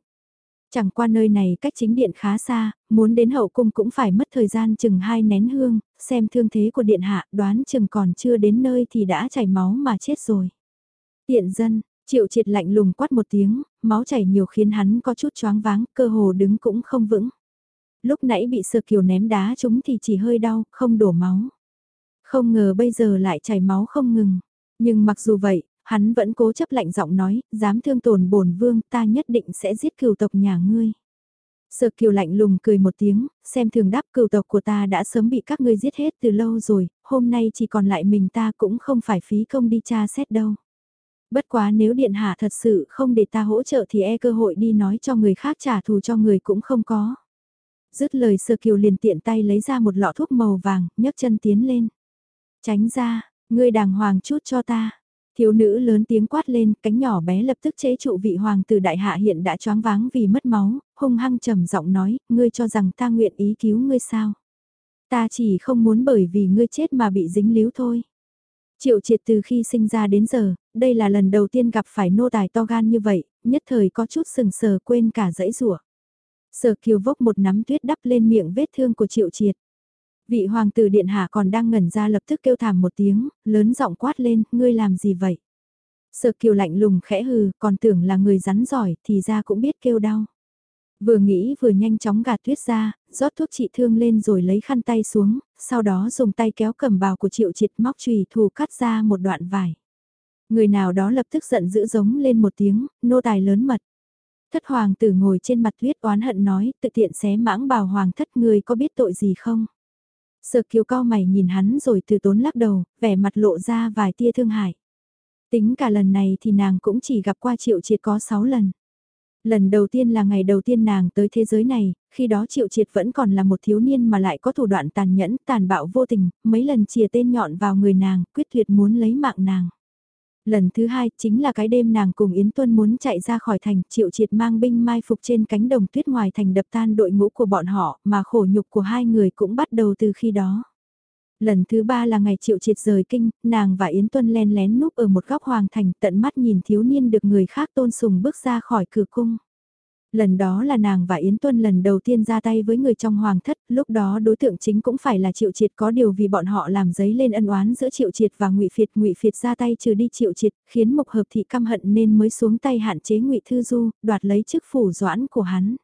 Chẳng qua nơi này cách chính điện khá xa, muốn đến hậu cung cũng phải mất thời gian chừng hai nén hương, xem thương thế của điện hạ đoán chừng còn chưa đến nơi thì đã chảy máu mà chết rồi. Tiện dân, triệu triệt lạnh lùng quát một tiếng, máu chảy nhiều khiến hắn có chút choáng váng, cơ hồ đứng cũng không vững. Lúc nãy bị sơ kiều ném đá chúng thì chỉ hơi đau, không đổ máu. Không ngờ bây giờ lại chảy máu không ngừng. Nhưng mặc dù vậy, Hắn vẫn cố chấp lạnh giọng nói, dám thương tổn bổn vương ta nhất định sẽ giết cừu tộc nhà ngươi. Sơ kiều lạnh lùng cười một tiếng, xem thường đáp cừu tộc của ta đã sớm bị các ngươi giết hết từ lâu rồi, hôm nay chỉ còn lại mình ta cũng không phải phí công đi tra xét đâu. Bất quá nếu điện hạ thật sự không để ta hỗ trợ thì e cơ hội đi nói cho người khác trả thù cho người cũng không có. Dứt lời sơ kiều liền tiện tay lấy ra một lọ thuốc màu vàng, nhấc chân tiến lên. Tránh ra, ngươi đàng hoàng chút cho ta. Thiếu nữ lớn tiếng quát lên, cánh nhỏ bé lập tức chế trụ vị hoàng tử đại hạ hiện đã choáng váng vì mất máu, hung hăng trầm giọng nói, ngươi cho rằng ta nguyện ý cứu ngươi sao? Ta chỉ không muốn bởi vì ngươi chết mà bị dính líu thôi. Triệu triệt từ khi sinh ra đến giờ, đây là lần đầu tiên gặp phải nô tài to gan như vậy, nhất thời có chút sừng sờ quên cả dãy rủa. Sở kiều vốc một nắm tuyết đắp lên miệng vết thương của triệu triệt. Vị hoàng tử điện hạ còn đang ngẩn ra lập tức kêu thảm một tiếng, lớn giọng quát lên, ngươi làm gì vậy? Sở kiều lạnh lùng khẽ hừ, còn tưởng là người rắn giỏi, thì ra cũng biết kêu đau. Vừa nghĩ vừa nhanh chóng gạt tuyết ra, rót thuốc trị thương lên rồi lấy khăn tay xuống, sau đó dùng tay kéo cầm bào của triệu triệt móc chùy thù cắt ra một đoạn vải. Người nào đó lập tức giận dữ giống lên một tiếng, nô tài lớn mật. Thất hoàng tử ngồi trên mặt tuyết oán hận nói, tự tiện xé mãng bào hoàng thất người có biết tội gì không? Sở kiều cao mày nhìn hắn rồi từ tốn lắc đầu, vẻ mặt lộ ra vài tia thương hại. Tính cả lần này thì nàng cũng chỉ gặp qua triệu triệt có 6 lần. Lần đầu tiên là ngày đầu tiên nàng tới thế giới này, khi đó triệu triệt vẫn còn là một thiếu niên mà lại có thủ đoạn tàn nhẫn, tàn bạo vô tình, mấy lần chìa tên nhọn vào người nàng, quyết tuyệt muốn lấy mạng nàng. Lần thứ hai chính là cái đêm nàng cùng Yến Tuân muốn chạy ra khỏi thành, triệu triệt mang binh mai phục trên cánh đồng tuyết ngoài thành đập tan đội ngũ của bọn họ, mà khổ nhục của hai người cũng bắt đầu từ khi đó. Lần thứ ba là ngày triệu triệt rời kinh, nàng và Yến Tuân len lén núp ở một góc hoàng thành tận mắt nhìn thiếu niên được người khác tôn sùng bước ra khỏi cửa cung. Lần đó là nàng và Yến Tuân lần đầu tiên ra tay với người trong hoàng thất, lúc đó đối tượng chính cũng phải là Triệu Triệt có điều vì bọn họ làm giấy lên ân oán giữa Triệu Triệt và Ngụy Phiệt, Ngụy Phiệt ra tay trừ đi Triệu Triệt, khiến Mộc Hợp thị căm hận nên mới xuống tay hạn chế Ngụy Thư Du, đoạt lấy chức phủ doãn của hắn.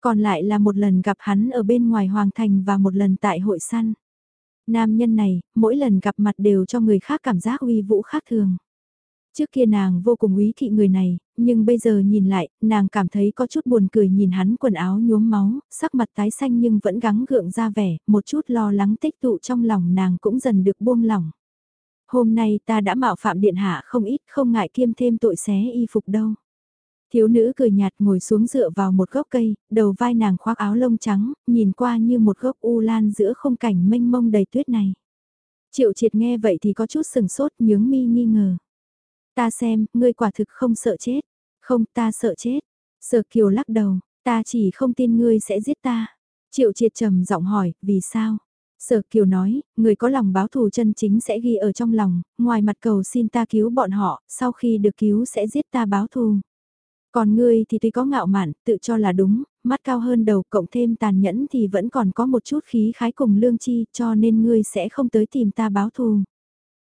Còn lại là một lần gặp hắn ở bên ngoài hoàng thành và một lần tại hội săn. Nam nhân này, mỗi lần gặp mặt đều cho người khác cảm giác uy vũ khác thường. Trước kia nàng vô cùng quý thị người này, nhưng bây giờ nhìn lại, nàng cảm thấy có chút buồn cười nhìn hắn quần áo nhuốm máu, sắc mặt tái xanh nhưng vẫn gắng gượng ra vẻ, một chút lo lắng tích tụ trong lòng nàng cũng dần được buông lỏng. Hôm nay ta đã mạo phạm điện hạ không ít, không ngại kiêm thêm tội xé y phục đâu. Thiếu nữ cười nhạt ngồi xuống dựa vào một gốc cây, đầu vai nàng khoác áo lông trắng, nhìn qua như một gốc u lan giữa không cảnh mênh mông đầy tuyết này. Triệu triệt nghe vậy thì có chút sừng sốt nhướng mi nghi ngờ. Ta xem, ngươi quả thực không sợ chết. Không, ta sợ chết. Sở kiều lắc đầu, ta chỉ không tin ngươi sẽ giết ta. Triệu triệt trầm giọng hỏi, vì sao? Sở Kiều nói, người có lòng báo thù chân chính sẽ ghi ở trong lòng, ngoài mặt cầu xin ta cứu bọn họ, sau khi được cứu sẽ giết ta báo thù. Còn ngươi thì tuy có ngạo mạn, tự cho là đúng, mắt cao hơn đầu cộng thêm tàn nhẫn thì vẫn còn có một chút khí khái cùng lương chi cho nên ngươi sẽ không tới tìm ta báo thù.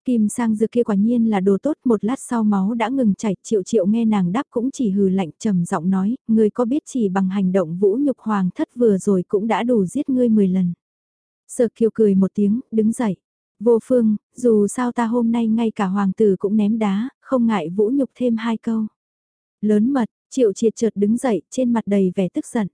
Kim sang dược kia quả nhiên là đồ tốt một lát sau máu đã ngừng chảy triệu triệu nghe nàng đáp cũng chỉ hừ lạnh trầm giọng nói, ngươi có biết chỉ bằng hành động vũ nhục hoàng thất vừa rồi cũng đã đủ giết ngươi 10 lần. Sợ kiều cười một tiếng, đứng dậy. Vô phương, dù sao ta hôm nay ngay cả hoàng tử cũng ném đá, không ngại vũ nhục thêm hai câu. Lớn mật, triệu triệt chợt đứng dậy, trên mặt đầy vẻ tức giận.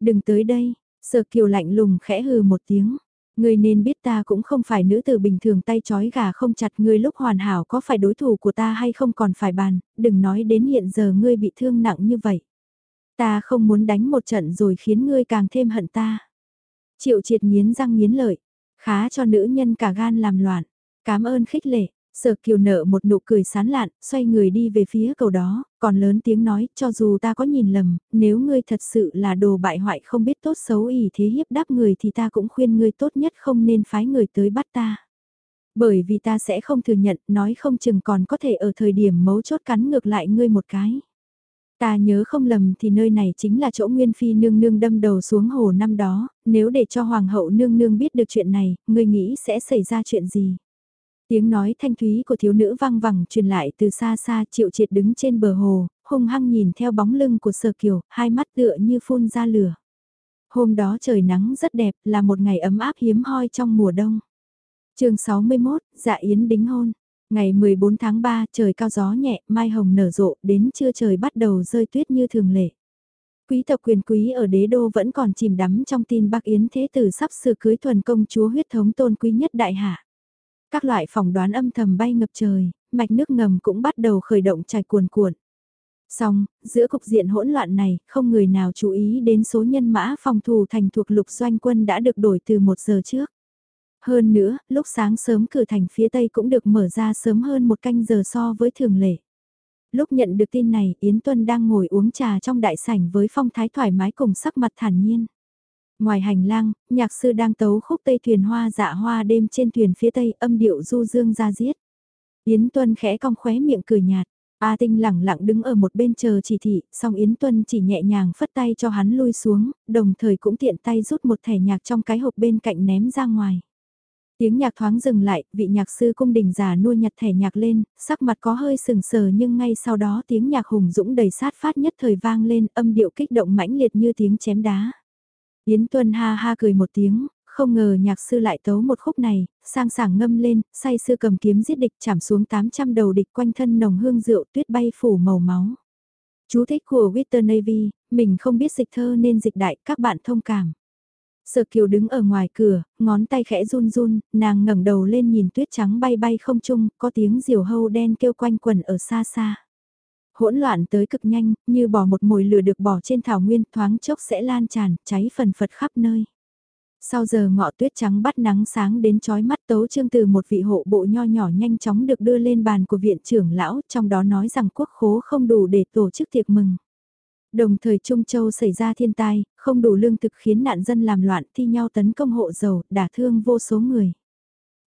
Đừng tới đây, Sợ kiều lạnh lùng khẽ hừ một tiếng. Ngươi nên biết ta cũng không phải nữ tử bình thường tay chói gà không chặt ngươi lúc hoàn hảo có phải đối thủ của ta hay không còn phải bàn, đừng nói đến hiện giờ ngươi bị thương nặng như vậy. Ta không muốn đánh một trận rồi khiến ngươi càng thêm hận ta. Triệu triệt nghiến răng nghiến lợi, khá cho nữ nhân cả gan làm loạn. Cảm ơn khích lệ, Sở kiều nợ một nụ cười sán lạn, xoay người đi về phía cầu đó, còn lớn tiếng nói, cho dù ta có nhìn lầm, nếu ngươi thật sự là đồ bại hoại không biết tốt xấu ý thế hiếp đáp người thì ta cũng khuyên ngươi tốt nhất không nên phái người tới bắt ta. Bởi vì ta sẽ không thừa nhận, nói không chừng còn có thể ở thời điểm mấu chốt cắn ngược lại ngươi một cái. Ta nhớ không lầm thì nơi này chính là chỗ Nguyên Phi nương nương đâm đầu xuống hồ năm đó, nếu để cho Hoàng hậu nương nương biết được chuyện này, ngươi nghĩ sẽ xảy ra chuyện gì? Tiếng nói thanh thúy của thiếu nữ vang vẳng truyền lại từ xa xa triệu triệt đứng trên bờ hồ, hung hăng nhìn theo bóng lưng của sở kiều, hai mắt tựa như phun ra lửa. Hôm đó trời nắng rất đẹp, là một ngày ấm áp hiếm hoi trong mùa đông. chương 61, dạ yến đính hôn. Ngày 14 tháng 3 trời cao gió nhẹ, mai hồng nở rộ, đến trưa trời bắt đầu rơi tuyết như thường lệ. Quý tộc quyền quý ở đế đô vẫn còn chìm đắm trong tin bác Yến Thế Tử sắp sửa cưới thuần công chúa huyết thống tôn quý nhất đại hạ. Các loại phỏng đoán âm thầm bay ngập trời, mạch nước ngầm cũng bắt đầu khởi động chảy cuồn cuộn. Xong, giữa cục diện hỗn loạn này, không người nào chú ý đến số nhân mã phòng thủ thành thuộc lục doanh quân đã được đổi từ một giờ trước. Hơn nữa, lúc sáng sớm cửa thành phía tây cũng được mở ra sớm hơn một canh giờ so với thường lệ. Lúc nhận được tin này, Yến Tuân đang ngồi uống trà trong đại sảnh với phong thái thoải mái cùng sắc mặt thản nhiên. Ngoài hành lang, nhạc sư đang tấu khúc tây thuyền hoa dạ hoa đêm trên thuyền phía tây âm điệu du dương ra giết. Yến Tuân khẽ cong khóe miệng cười nhạt. A Tinh lẳng lặng đứng ở một bên chờ chỉ thị, song Yến Tuân chỉ nhẹ nhàng phất tay cho hắn lui xuống, đồng thời cũng tiện tay rút một thẻ nhạc trong cái hộp bên cạnh ném ra ngoài. Tiếng nhạc thoáng dừng lại, vị nhạc sư cung đình già nuôi nhặt thẻ nhạc lên, sắc mặt có hơi sừng sờ nhưng ngay sau đó tiếng nhạc hùng dũng đầy sát phát nhất thời vang lên âm điệu kích động mãnh liệt như tiếng chém đá. Yến Tuân ha ha cười một tiếng, không ngờ nhạc sư lại tấu một khúc này, sang sảng ngâm lên, say sư cầm kiếm giết địch chảm xuống 800 đầu địch quanh thân nồng hương rượu tuyết bay phủ màu máu. Chú thích của Witter Navy, mình không biết dịch thơ nên dịch đại các bạn thông cảm. Sở kiều đứng ở ngoài cửa, ngón tay khẽ run run, nàng ngẩng đầu lên nhìn tuyết trắng bay bay không trung, có tiếng diều hâu đen kêu quanh quần ở xa xa hỗn loạn tới cực nhanh, như bỏ một mồi lửa được bỏ trên thảo nguyên thoáng chốc sẽ lan tràn, cháy phần phật khắp nơi. Sau giờ ngọ tuyết trắng bắt nắng sáng đến chói mắt tấu trương từ một vị hộ bộ nho nhỏ nhanh chóng được đưa lên bàn của viện trưởng lão, trong đó nói rằng quốc khố không đủ để tổ chức tiệc mừng. Đồng thời Trung Châu xảy ra thiên tai, không đủ lương thực khiến nạn dân làm loạn thi nhau tấn công hộ dầu, đả thương vô số người.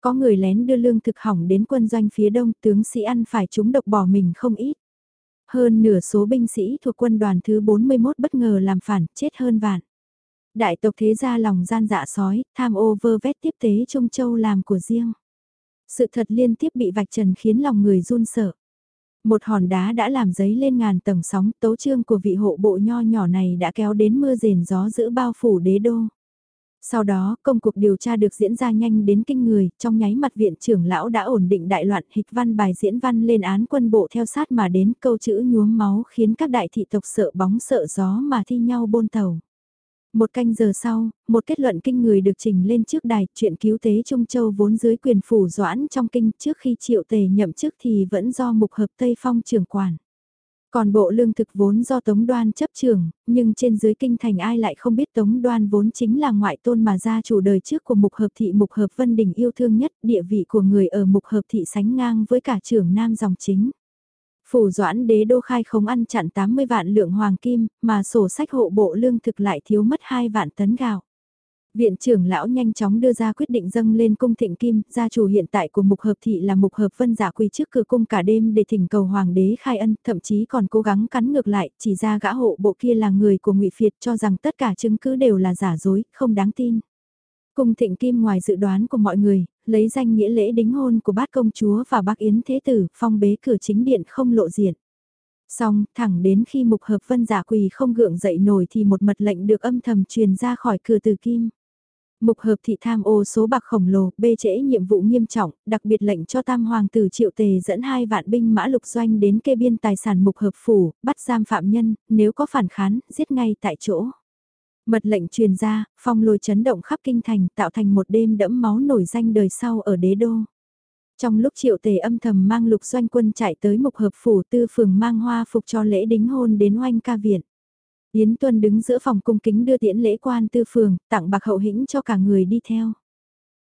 Có người lén đưa lương thực hỏng đến quân doanh phía đông, tướng sĩ ăn phải chúng độc bỏ mình không ít. Hơn nửa số binh sĩ thuộc quân đoàn thứ 41 bất ngờ làm phản, chết hơn vạn. Đại tộc thế gia lòng gian dạ sói, tham ô vơ vét tiếp tế Trung Châu làm của riêng. Sự thật liên tiếp bị vạch trần khiến lòng người run sợ. Một hòn đá đã làm giấy lên ngàn tầng sóng, tấu trương của vị hộ bộ nho nhỏ này đã kéo đến mưa rền gió giữ bao phủ đế đô. Sau đó, công cuộc điều tra được diễn ra nhanh đến kinh người, trong nháy mặt viện trưởng lão đã ổn định đại loạn hịch văn bài diễn văn lên án quân bộ theo sát mà đến câu chữ nhuốm máu khiến các đại thị tộc sợ bóng sợ gió mà thi nhau bôn tàu. Một canh giờ sau, một kết luận kinh người được trình lên trước đài, chuyện cứu tế Trung Châu vốn dưới quyền phủ doãn trong kinh trước khi triệu tề nhậm chức thì vẫn do mục hợp Tây Phong trưởng quản. Còn bộ lương thực vốn do Tống Đoan chấp trường, nhưng trên dưới kinh thành ai lại không biết Tống Đoan vốn chính là ngoại tôn mà gia chủ đời trước của mục hợp thị mục hợp Vân Đình yêu thương nhất, địa vị của người ở mục hợp thị sánh ngang với cả trưởng nam dòng chính. Phủ doãn đế đô khai không ăn chặn 80 vạn lượng hoàng kim, mà sổ sách hộ bộ lương thực lại thiếu mất 2 vạn tấn gạo. Viện trưởng lão nhanh chóng đưa ra quyết định dâng lên cung thịnh kim, gia chủ hiện tại của mục hợp thị là mục hợp vân giả quỳ trước cửa cung cả đêm để thỉnh cầu hoàng đế khai ân, thậm chí còn cố gắng cắn ngược lại, chỉ ra gã hộ bộ kia là người của ngụy Phiệt cho rằng tất cả chứng cứ đều là giả dối, không đáng tin. Cung thịnh kim ngoài dự đoán của mọi người, lấy danh nghĩa lễ đính hôn của bát công chúa và bác Yến Thế Tử, phong bế cửa chính điện không lộ diện. Xong, thẳng đến khi mục hợp vân giả quỳ không gượng dậy nổi thì một mật lệnh được âm thầm truyền ra khỏi cửa từ kim. Mục hợp thị tham ô số bạc khổng lồ, bê trễ nhiệm vụ nghiêm trọng, đặc biệt lệnh cho tam hoàng tử triệu tề dẫn hai vạn binh mã lục doanh đến kê biên tài sản mục hợp phủ, bắt giam phạm nhân, nếu có phản khán, giết ngay tại chỗ. Mật lệnh truyền ra, phong lôi chấn động khắp kinh thành tạo thành một đêm đẫm máu nổi danh đời sau ở đế đô. Trong lúc triệu tề âm thầm mang lục doanh quân chạy tới mục hợp phủ tư phường mang hoa phục cho lễ đính hôn đến oanh ca viện. Yến Tuân đứng giữa phòng cung kính đưa tiễn lễ quan tư phường, tặng bạc hậu hĩnh cho cả người đi theo.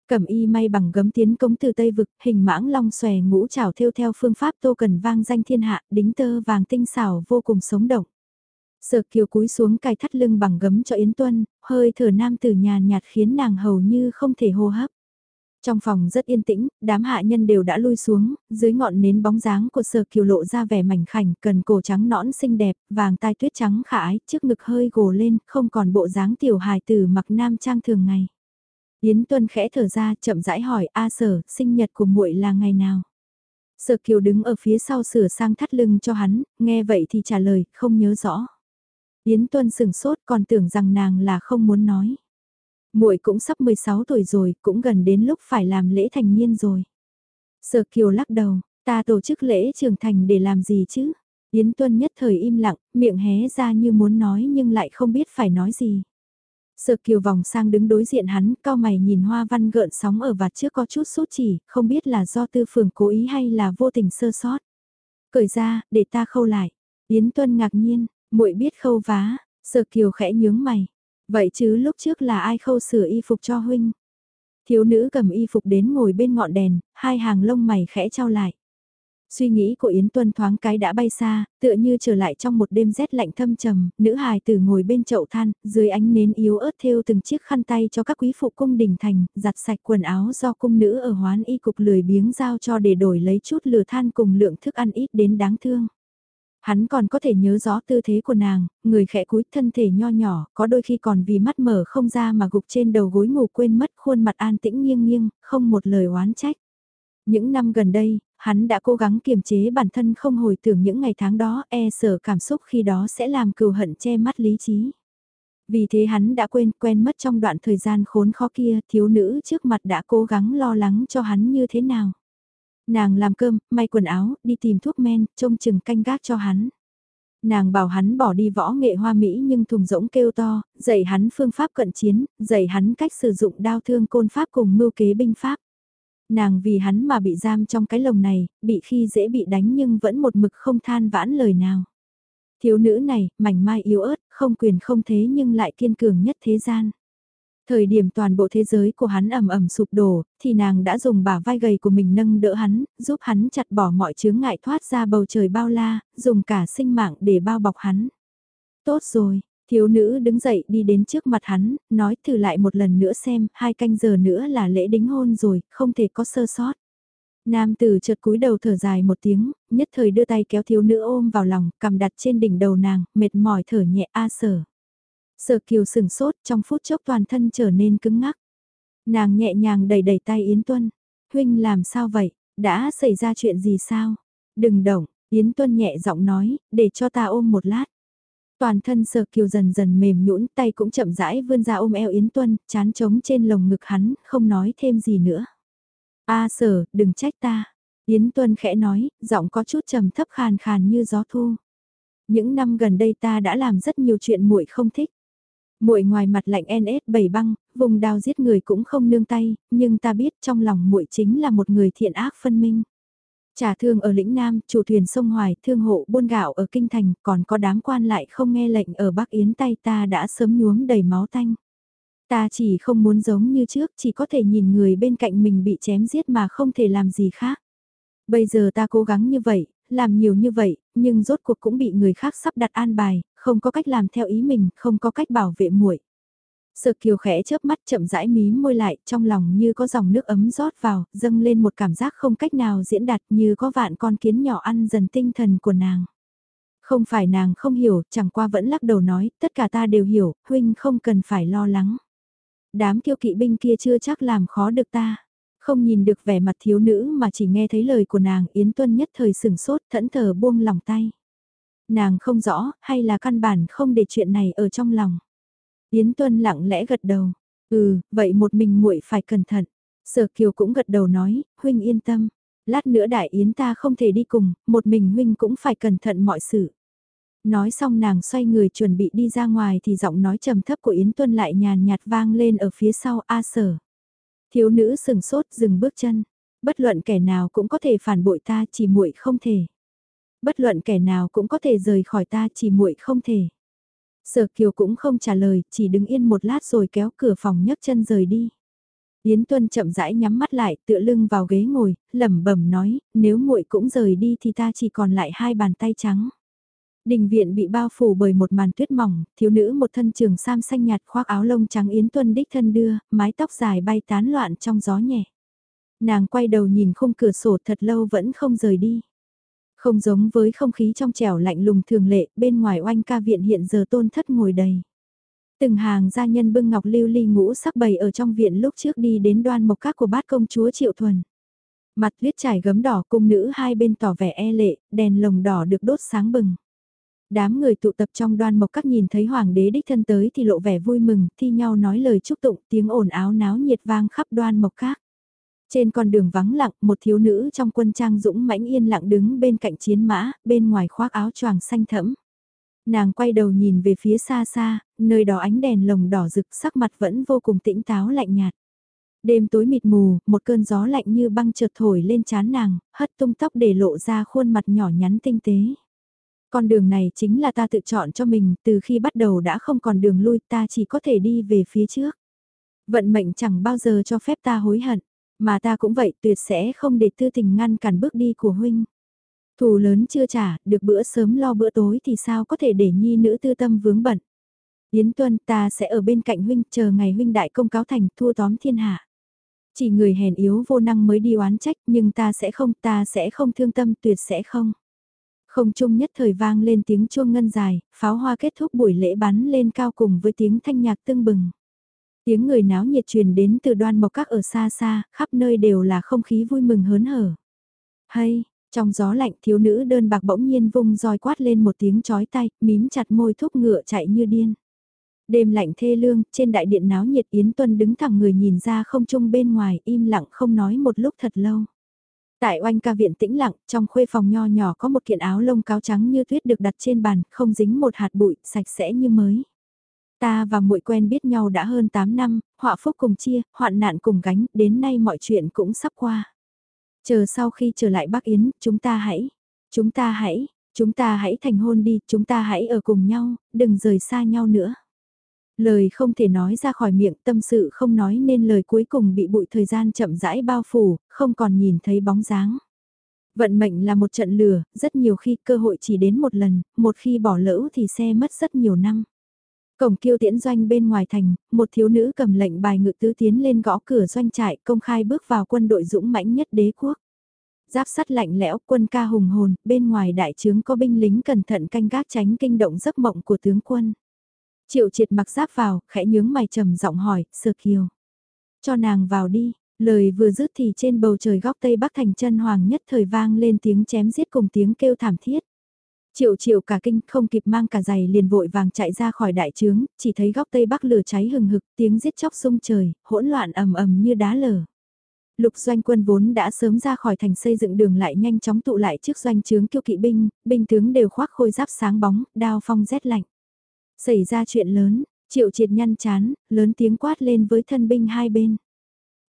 Cẩm y may bằng gấm tiến cống từ Tây Vực, hình mãng long xòe ngũ trảo theo theo phương pháp tô cần vang danh thiên hạ, đính tơ vàng tinh xảo vô cùng sống động. Sở kiều cúi xuống cài thắt lưng bằng gấm cho Yến Tuân, hơi thở nam từ nhàn nhạt khiến nàng hầu như không thể hô hấp. Trong phòng rất yên tĩnh, đám hạ nhân đều đã lui xuống, dưới ngọn nến bóng dáng của sở kiều lộ ra vẻ mảnh khảnh, cần cổ trắng nõn xinh đẹp, vàng tai tuyết trắng khả ái, trước ngực hơi gồ lên, không còn bộ dáng tiểu hài tử mặc nam trang thường ngày. Yến Tuân khẽ thở ra, chậm rãi hỏi, A sở, sinh nhật của muội là ngày nào? Sở kiều đứng ở phía sau sửa sang thắt lưng cho hắn, nghe vậy thì trả lời, không nhớ rõ. Yến Tuân sừng sốt còn tưởng rằng nàng là không muốn nói muội cũng sắp 16 tuổi rồi, cũng gần đến lúc phải làm lễ thành niên rồi. Sở Kiều lắc đầu, ta tổ chức lễ trưởng thành để làm gì chứ? Yến Tuân nhất thời im lặng, miệng hé ra như muốn nói nhưng lại không biết phải nói gì. Sở Kiều vòng sang đứng đối diện hắn, cao mày nhìn hoa văn gợn sóng ở vạt trước có chút sốt chỉ, không biết là do tư phường cố ý hay là vô tình sơ sót. Cởi ra, để ta khâu lại. Yến Tuân ngạc nhiên, muội biết khâu vá, Sở Kiều khẽ nhướng mày. Vậy chứ lúc trước là ai khâu sửa y phục cho huynh? Thiếu nữ cầm y phục đến ngồi bên ngọn đèn, hai hàng lông mày khẽ trao lại. Suy nghĩ của Yến Tuân thoáng cái đã bay xa, tựa như trở lại trong một đêm rét lạnh thâm trầm, nữ hài tử ngồi bên chậu than, dưới ánh nến yếu ớt thêu từng chiếc khăn tay cho các quý phụ cung đình thành, giặt sạch quần áo do cung nữ ở hoán y cục lười biếng giao cho để đổi lấy chút lửa than cùng lượng thức ăn ít đến đáng thương. Hắn còn có thể nhớ rõ tư thế của nàng, người khẽ cúi thân thể nho nhỏ, có đôi khi còn vì mắt mở không ra mà gục trên đầu gối ngủ quên mất khuôn mặt an tĩnh nghiêng nghiêng, không một lời oán trách. Những năm gần đây, hắn đã cố gắng kiềm chế bản thân không hồi tưởng những ngày tháng đó, e sợ cảm xúc khi đó sẽ làm cừu hận che mắt lý trí. Vì thế hắn đã quên quen mất trong đoạn thời gian khốn khó kia, thiếu nữ trước mặt đã cố gắng lo lắng cho hắn như thế nào. Nàng làm cơm, may quần áo, đi tìm thuốc men, trông chừng canh gác cho hắn. Nàng bảo hắn bỏ đi võ nghệ hoa mỹ nhưng thùng rỗng kêu to, dạy hắn phương pháp cận chiến, dạy hắn cách sử dụng đao thương côn pháp cùng mưu kế binh pháp. Nàng vì hắn mà bị giam trong cái lồng này, bị khi dễ bị đánh nhưng vẫn một mực không than vãn lời nào. Thiếu nữ này, mảnh mai yếu ớt, không quyền không thế nhưng lại kiên cường nhất thế gian. Thời điểm toàn bộ thế giới của hắn ầm ầm sụp đổ, thì nàng đã dùng bả vai gầy của mình nâng đỡ hắn, giúp hắn chặt bỏ mọi chướng ngại thoát ra bầu trời bao la, dùng cả sinh mạng để bao bọc hắn. Tốt rồi, thiếu nữ đứng dậy đi đến trước mặt hắn, nói thử lại một lần nữa xem, hai canh giờ nữa là lễ đính hôn rồi, không thể có sơ sót. Nam tử chợt cúi đầu thở dài một tiếng, nhất thời đưa tay kéo thiếu nữ ôm vào lòng, cầm đặt trên đỉnh đầu nàng, mệt mỏi thở nhẹ a sở. Sở kiều sừng sốt trong phút chốc toàn thân trở nên cứng ngắc. Nàng nhẹ nhàng đẩy đẩy tay Yến Tuân. Huynh làm sao vậy? Đã xảy ra chuyện gì sao? Đừng động, Yến Tuân nhẹ giọng nói, để cho ta ôm một lát. Toàn thân sở kiều dần dần mềm nhũn tay cũng chậm rãi vươn ra ôm eo Yến Tuân, chán trống trên lồng ngực hắn, không nói thêm gì nữa. A à, sở, đừng trách ta. Yến Tuân khẽ nói, giọng có chút trầm thấp khàn khàn như gió thu. Những năm gần đây ta đã làm rất nhiều chuyện muội không thích. Muội ngoài mặt lạnh NS bảy băng, vùng đao giết người cũng không nương tay, nhưng ta biết trong lòng muội chính là một người thiện ác phân minh. Trả thương ở lĩnh Nam, chủ thuyền sông Hoài, thương hộ buôn gạo ở Kinh Thành, còn có đám quan lại không nghe lệnh ở Bắc Yến tay ta đã sớm nhuốm đầy máu tanh. Ta chỉ không muốn giống như trước, chỉ có thể nhìn người bên cạnh mình bị chém giết mà không thể làm gì khác. Bây giờ ta cố gắng như vậy, làm nhiều như vậy, nhưng rốt cuộc cũng bị người khác sắp đặt an bài, không có cách làm theo ý mình, không có cách bảo vệ muội. Sở kiều khẽ chớp mắt chậm rãi mí môi lại, trong lòng như có dòng nước ấm rót vào, dâng lên một cảm giác không cách nào diễn đạt như có vạn con kiến nhỏ ăn dần tinh thần của nàng. Không phải nàng không hiểu, chẳng qua vẫn lắc đầu nói, tất cả ta đều hiểu, huynh không cần phải lo lắng. Đám kiêu kỵ binh kia chưa chắc làm khó được ta. Không nhìn được vẻ mặt thiếu nữ mà chỉ nghe thấy lời của nàng Yến Tuân nhất thời sừng sốt thẫn thờ buông lòng tay. Nàng không rõ hay là căn bản không để chuyện này ở trong lòng. Yến Tuân lặng lẽ gật đầu. Ừ, vậy một mình muội phải cẩn thận. Sở Kiều cũng gật đầu nói, huynh yên tâm. Lát nữa đại yến ta không thể đi cùng, một mình huynh cũng phải cẩn thận mọi sự. Nói xong nàng xoay người chuẩn bị đi ra ngoài thì giọng nói trầm thấp của Yến Tuân lại nhàn nhạt vang lên ở phía sau A sở. Thiếu nữ sừng sốt dừng bước chân. Bất luận kẻ nào cũng có thể phản bội ta chỉ muội không thể. Bất luận kẻ nào cũng có thể rời khỏi ta chỉ muội không thể. Sở Kiều cũng không trả lời, chỉ đứng yên một lát rồi kéo cửa phòng nhấc chân rời đi. Yến Tuân chậm rãi nhắm mắt lại, tựa lưng vào ghế ngồi, lẩm bẩm nói, nếu muội cũng rời đi thì ta chỉ còn lại hai bàn tay trắng. Đình viện bị bao phủ bởi một màn tuyết mỏng, thiếu nữ một thân trường sam xanh nhạt khoác áo lông trắng Yến Tuân đích thân đưa, mái tóc dài bay tán loạn trong gió nhẹ. Nàng quay đầu nhìn khung cửa sổ thật lâu vẫn không rời đi. Không giống với không khí trong trẻo lạnh lùng thường lệ, bên ngoài oanh ca viện hiện giờ tôn thất ngồi đầy. Từng hàng gia nhân bưng ngọc lưu ly ngũ sắc bày ở trong viện lúc trước đi đến đoan mộc các của bát công chúa Triệu Thuần. Mặt tuyết trải gấm đỏ cung nữ hai bên tỏ vẻ e lệ, đèn lồng đỏ được đốt sáng bừng. Đám người tụ tập trong đoan mộc các nhìn thấy hoàng đế đích thân tới thì lộ vẻ vui mừng, thi nhau nói lời chúc tụng, tiếng ồn áo náo nhiệt vang khắp đoan mộc các. Trên con đường vắng lặng, một thiếu nữ trong quân trang dũng mãnh yên lặng đứng bên cạnh chiến mã, bên ngoài khoác áo choàng xanh thẫm. Nàng quay đầu nhìn về phía xa xa, nơi đó ánh đèn lồng đỏ rực sắc mặt vẫn vô cùng tĩnh táo lạnh nhạt. Đêm tối mịt mù, một cơn gió lạnh như băng chợt thổi lên trán nàng, hất tung tóc để lộ ra khuôn mặt nhỏ nhắn tinh tế. Con đường này chính là ta tự chọn cho mình, từ khi bắt đầu đã không còn đường lui ta chỉ có thể đi về phía trước. Vận mệnh chẳng bao giờ cho phép ta hối hận. Mà ta cũng vậy tuyệt sẽ không để tư tình ngăn cản bước đi của huynh. Thù lớn chưa trả, được bữa sớm lo bữa tối thì sao có thể để nhi nữ tư tâm vướng bận. Yến Tuân ta sẽ ở bên cạnh huynh chờ ngày huynh đại công cáo thành thua tóm thiên hạ. Chỉ người hèn yếu vô năng mới đi oán trách nhưng ta sẽ không, ta sẽ không thương tâm tuyệt sẽ không. Không chung nhất thời vang lên tiếng chuông ngân dài, pháo hoa kết thúc buổi lễ bắn lên cao cùng với tiếng thanh nhạc tương bừng. Tiếng người náo nhiệt truyền đến từ đoan mộc các ở xa xa, khắp nơi đều là không khí vui mừng hớn hở. Hay, trong gió lạnh thiếu nữ đơn bạc bỗng nhiên vung roi quát lên một tiếng chói tay, mím chặt môi thúc ngựa chạy như điên. Đêm lạnh thê lương, trên đại điện náo nhiệt Yến Tuân đứng thẳng người nhìn ra không trung bên ngoài, im lặng không nói một lúc thật lâu. Tại oanh ca viện tĩnh lặng, trong khuê phòng nho nhỏ có một kiện áo lông cáo trắng như tuyết được đặt trên bàn, không dính một hạt bụi, sạch sẽ như mới. Ta và muội quen biết nhau đã hơn 8 năm, họa phúc cùng chia, hoạn nạn cùng gánh, đến nay mọi chuyện cũng sắp qua. Chờ sau khi trở lại Bắc Yến, chúng ta hãy, chúng ta hãy, chúng ta hãy thành hôn đi, chúng ta hãy ở cùng nhau, đừng rời xa nhau nữa. Lời không thể nói ra khỏi miệng tâm sự không nói nên lời cuối cùng bị bụi thời gian chậm rãi bao phủ, không còn nhìn thấy bóng dáng. Vận mệnh là một trận lửa, rất nhiều khi cơ hội chỉ đến một lần, một khi bỏ lỡ thì xe mất rất nhiều năm. Cổng kiêu tiễn doanh bên ngoài thành, một thiếu nữ cầm lệnh bài ngự tứ tiến lên gõ cửa doanh trại công khai bước vào quân đội dũng mãnh nhất đế quốc. Giáp sắt lạnh lẽo quân ca hùng hồn, bên ngoài đại trướng có binh lính cẩn thận canh gác tránh kinh động giấc mộng của tướng quân. Triệu triệt mặc giáp vào, khẽ nhướng mày trầm giọng hỏi, sơ kiều. Cho nàng vào đi, lời vừa dứt thì trên bầu trời góc tây bắc thành chân hoàng nhất thời vang lên tiếng chém giết cùng tiếng kêu thảm thiết. Triệu triệu cả kinh không kịp mang cả giày liền vội vàng chạy ra khỏi đại trướng, chỉ thấy góc tây bắc lửa cháy hừng hực tiếng giết chóc sung trời, hỗn loạn ầm ầm như đá lở. Lục doanh quân vốn đã sớm ra khỏi thành xây dựng đường lại nhanh chóng tụ lại trước doanh trướng kiêu kỵ binh, binh tướng đều khoác khôi giáp sáng bóng, đao phong rét lạnh. Xảy ra chuyện lớn, triệu triệt nhăn chán, lớn tiếng quát lên với thân binh hai bên.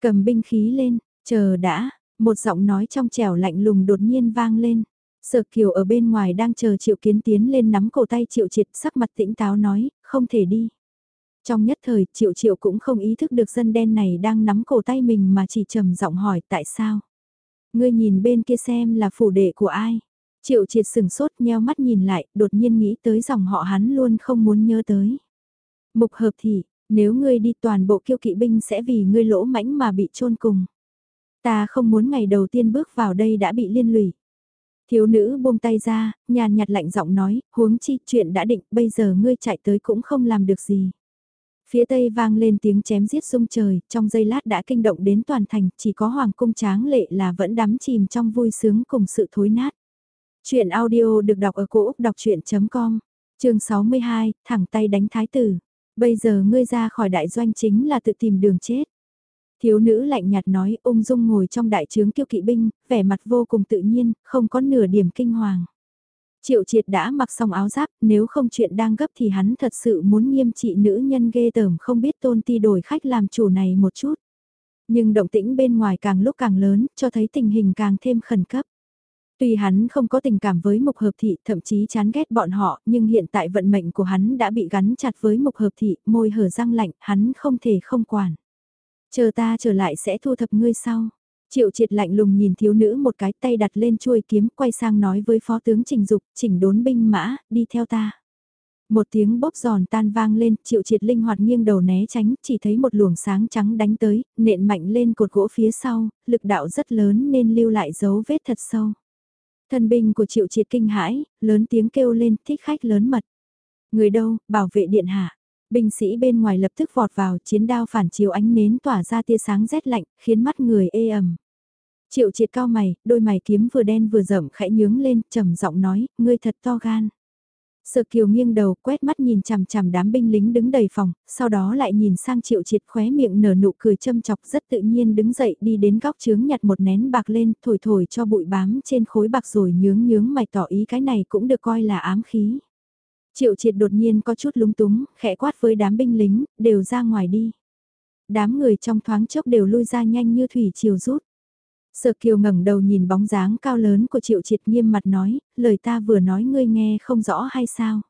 Cầm binh khí lên, chờ đã, một giọng nói trong trẻo lạnh lùng đột nhiên vang lên. Sở Kiều ở bên ngoài đang chờ Triệu Kiến tiến lên nắm cổ tay Triệu Triệt sắc mặt tĩnh táo nói, không thể đi. Trong nhất thời, Triệu Triệu cũng không ý thức được dân đen này đang nắm cổ tay mình mà chỉ trầm giọng hỏi tại sao. Ngươi nhìn bên kia xem là phủ đệ của ai. Triệu Triệt sừng sốt nheo mắt nhìn lại, đột nhiên nghĩ tới dòng họ hắn luôn không muốn nhớ tới. Mục hợp thì Nếu ngươi đi toàn bộ kiêu kỵ binh sẽ vì ngươi lỗ mãnh mà bị chôn cùng. Ta không muốn ngày đầu tiên bước vào đây đã bị liên lụy. Thiếu nữ buông tay ra, nhàn nhạt lạnh giọng nói, huống chi chuyện đã định, bây giờ ngươi chạy tới cũng không làm được gì. Phía tây vang lên tiếng chém giết sung trời, trong giây lát đã kinh động đến toàn thành, chỉ có hoàng cung tráng lệ là vẫn đắm chìm trong vui sướng cùng sự thối nát. Chuyện audio được đọc ở cổ Úc đọc chuyện.com, trường 62, thẳng tay đánh thái tử. Bây giờ ngươi ra khỏi đại doanh chính là tự tìm đường chết. Thiếu nữ lạnh nhạt nói ung dung ngồi trong đại trướng kiêu kỵ binh, vẻ mặt vô cùng tự nhiên, không có nửa điểm kinh hoàng. Triệu triệt đã mặc xong áo giáp, nếu không chuyện đang gấp thì hắn thật sự muốn nghiêm trị nữ nhân ghê tởm không biết tôn ti đổi khách làm chủ này một chút. Nhưng động tĩnh bên ngoài càng lúc càng lớn, cho thấy tình hình càng thêm khẩn cấp. Tuy hắn không có tình cảm với mục hợp thị, thậm chí chán ghét bọn họ, nhưng hiện tại vận mệnh của hắn đã bị gắn chặt với mục hợp thị, môi hở răng lạnh, hắn không thể không quản. Chờ ta trở lại sẽ thu thập ngươi sau. Triệu triệt lạnh lùng nhìn thiếu nữ một cái tay đặt lên chuôi kiếm quay sang nói với phó tướng trình dục chỉnh đốn binh mã, đi theo ta. Một tiếng bóp giòn tan vang lên, triệu triệt linh hoạt nghiêng đầu né tránh, chỉ thấy một luồng sáng trắng đánh tới, nện mạnh lên cột gỗ phía sau, lực đạo rất lớn nên lưu lại dấu vết thật sâu. Thân binh của triệu triệt kinh hãi, lớn tiếng kêu lên, thích khách lớn mật. Người đâu, bảo vệ điện hạ. Binh sĩ bên ngoài lập tức vọt vào chiến đao phản chiếu ánh nến tỏa ra tia sáng rét lạnh, khiến mắt người ê ẩm. Triệu triệt cao mày, đôi mày kiếm vừa đen vừa rậm khẽ nhướng lên, trầm giọng nói, ngươi thật to gan. Sợ kiều nghiêng đầu quét mắt nhìn chằm chằm đám binh lính đứng đầy phòng, sau đó lại nhìn sang triệu triệt khóe miệng nở nụ cười châm chọc rất tự nhiên đứng dậy đi đến góc trướng nhặt một nén bạc lên thổi thổi cho bụi bám trên khối bạc rồi nhướng nhướng mày tỏ ý cái này cũng được coi là ám khí. Triệu triệt đột nhiên có chút lúng túng, khẽ quát với đám binh lính, đều ra ngoài đi. Đám người trong thoáng chốc đều lui ra nhanh như thủy chiều rút. Sở kiều ngẩng đầu nhìn bóng dáng cao lớn của triệu triệt nghiêm mặt nói, lời ta vừa nói ngươi nghe không rõ hay sao.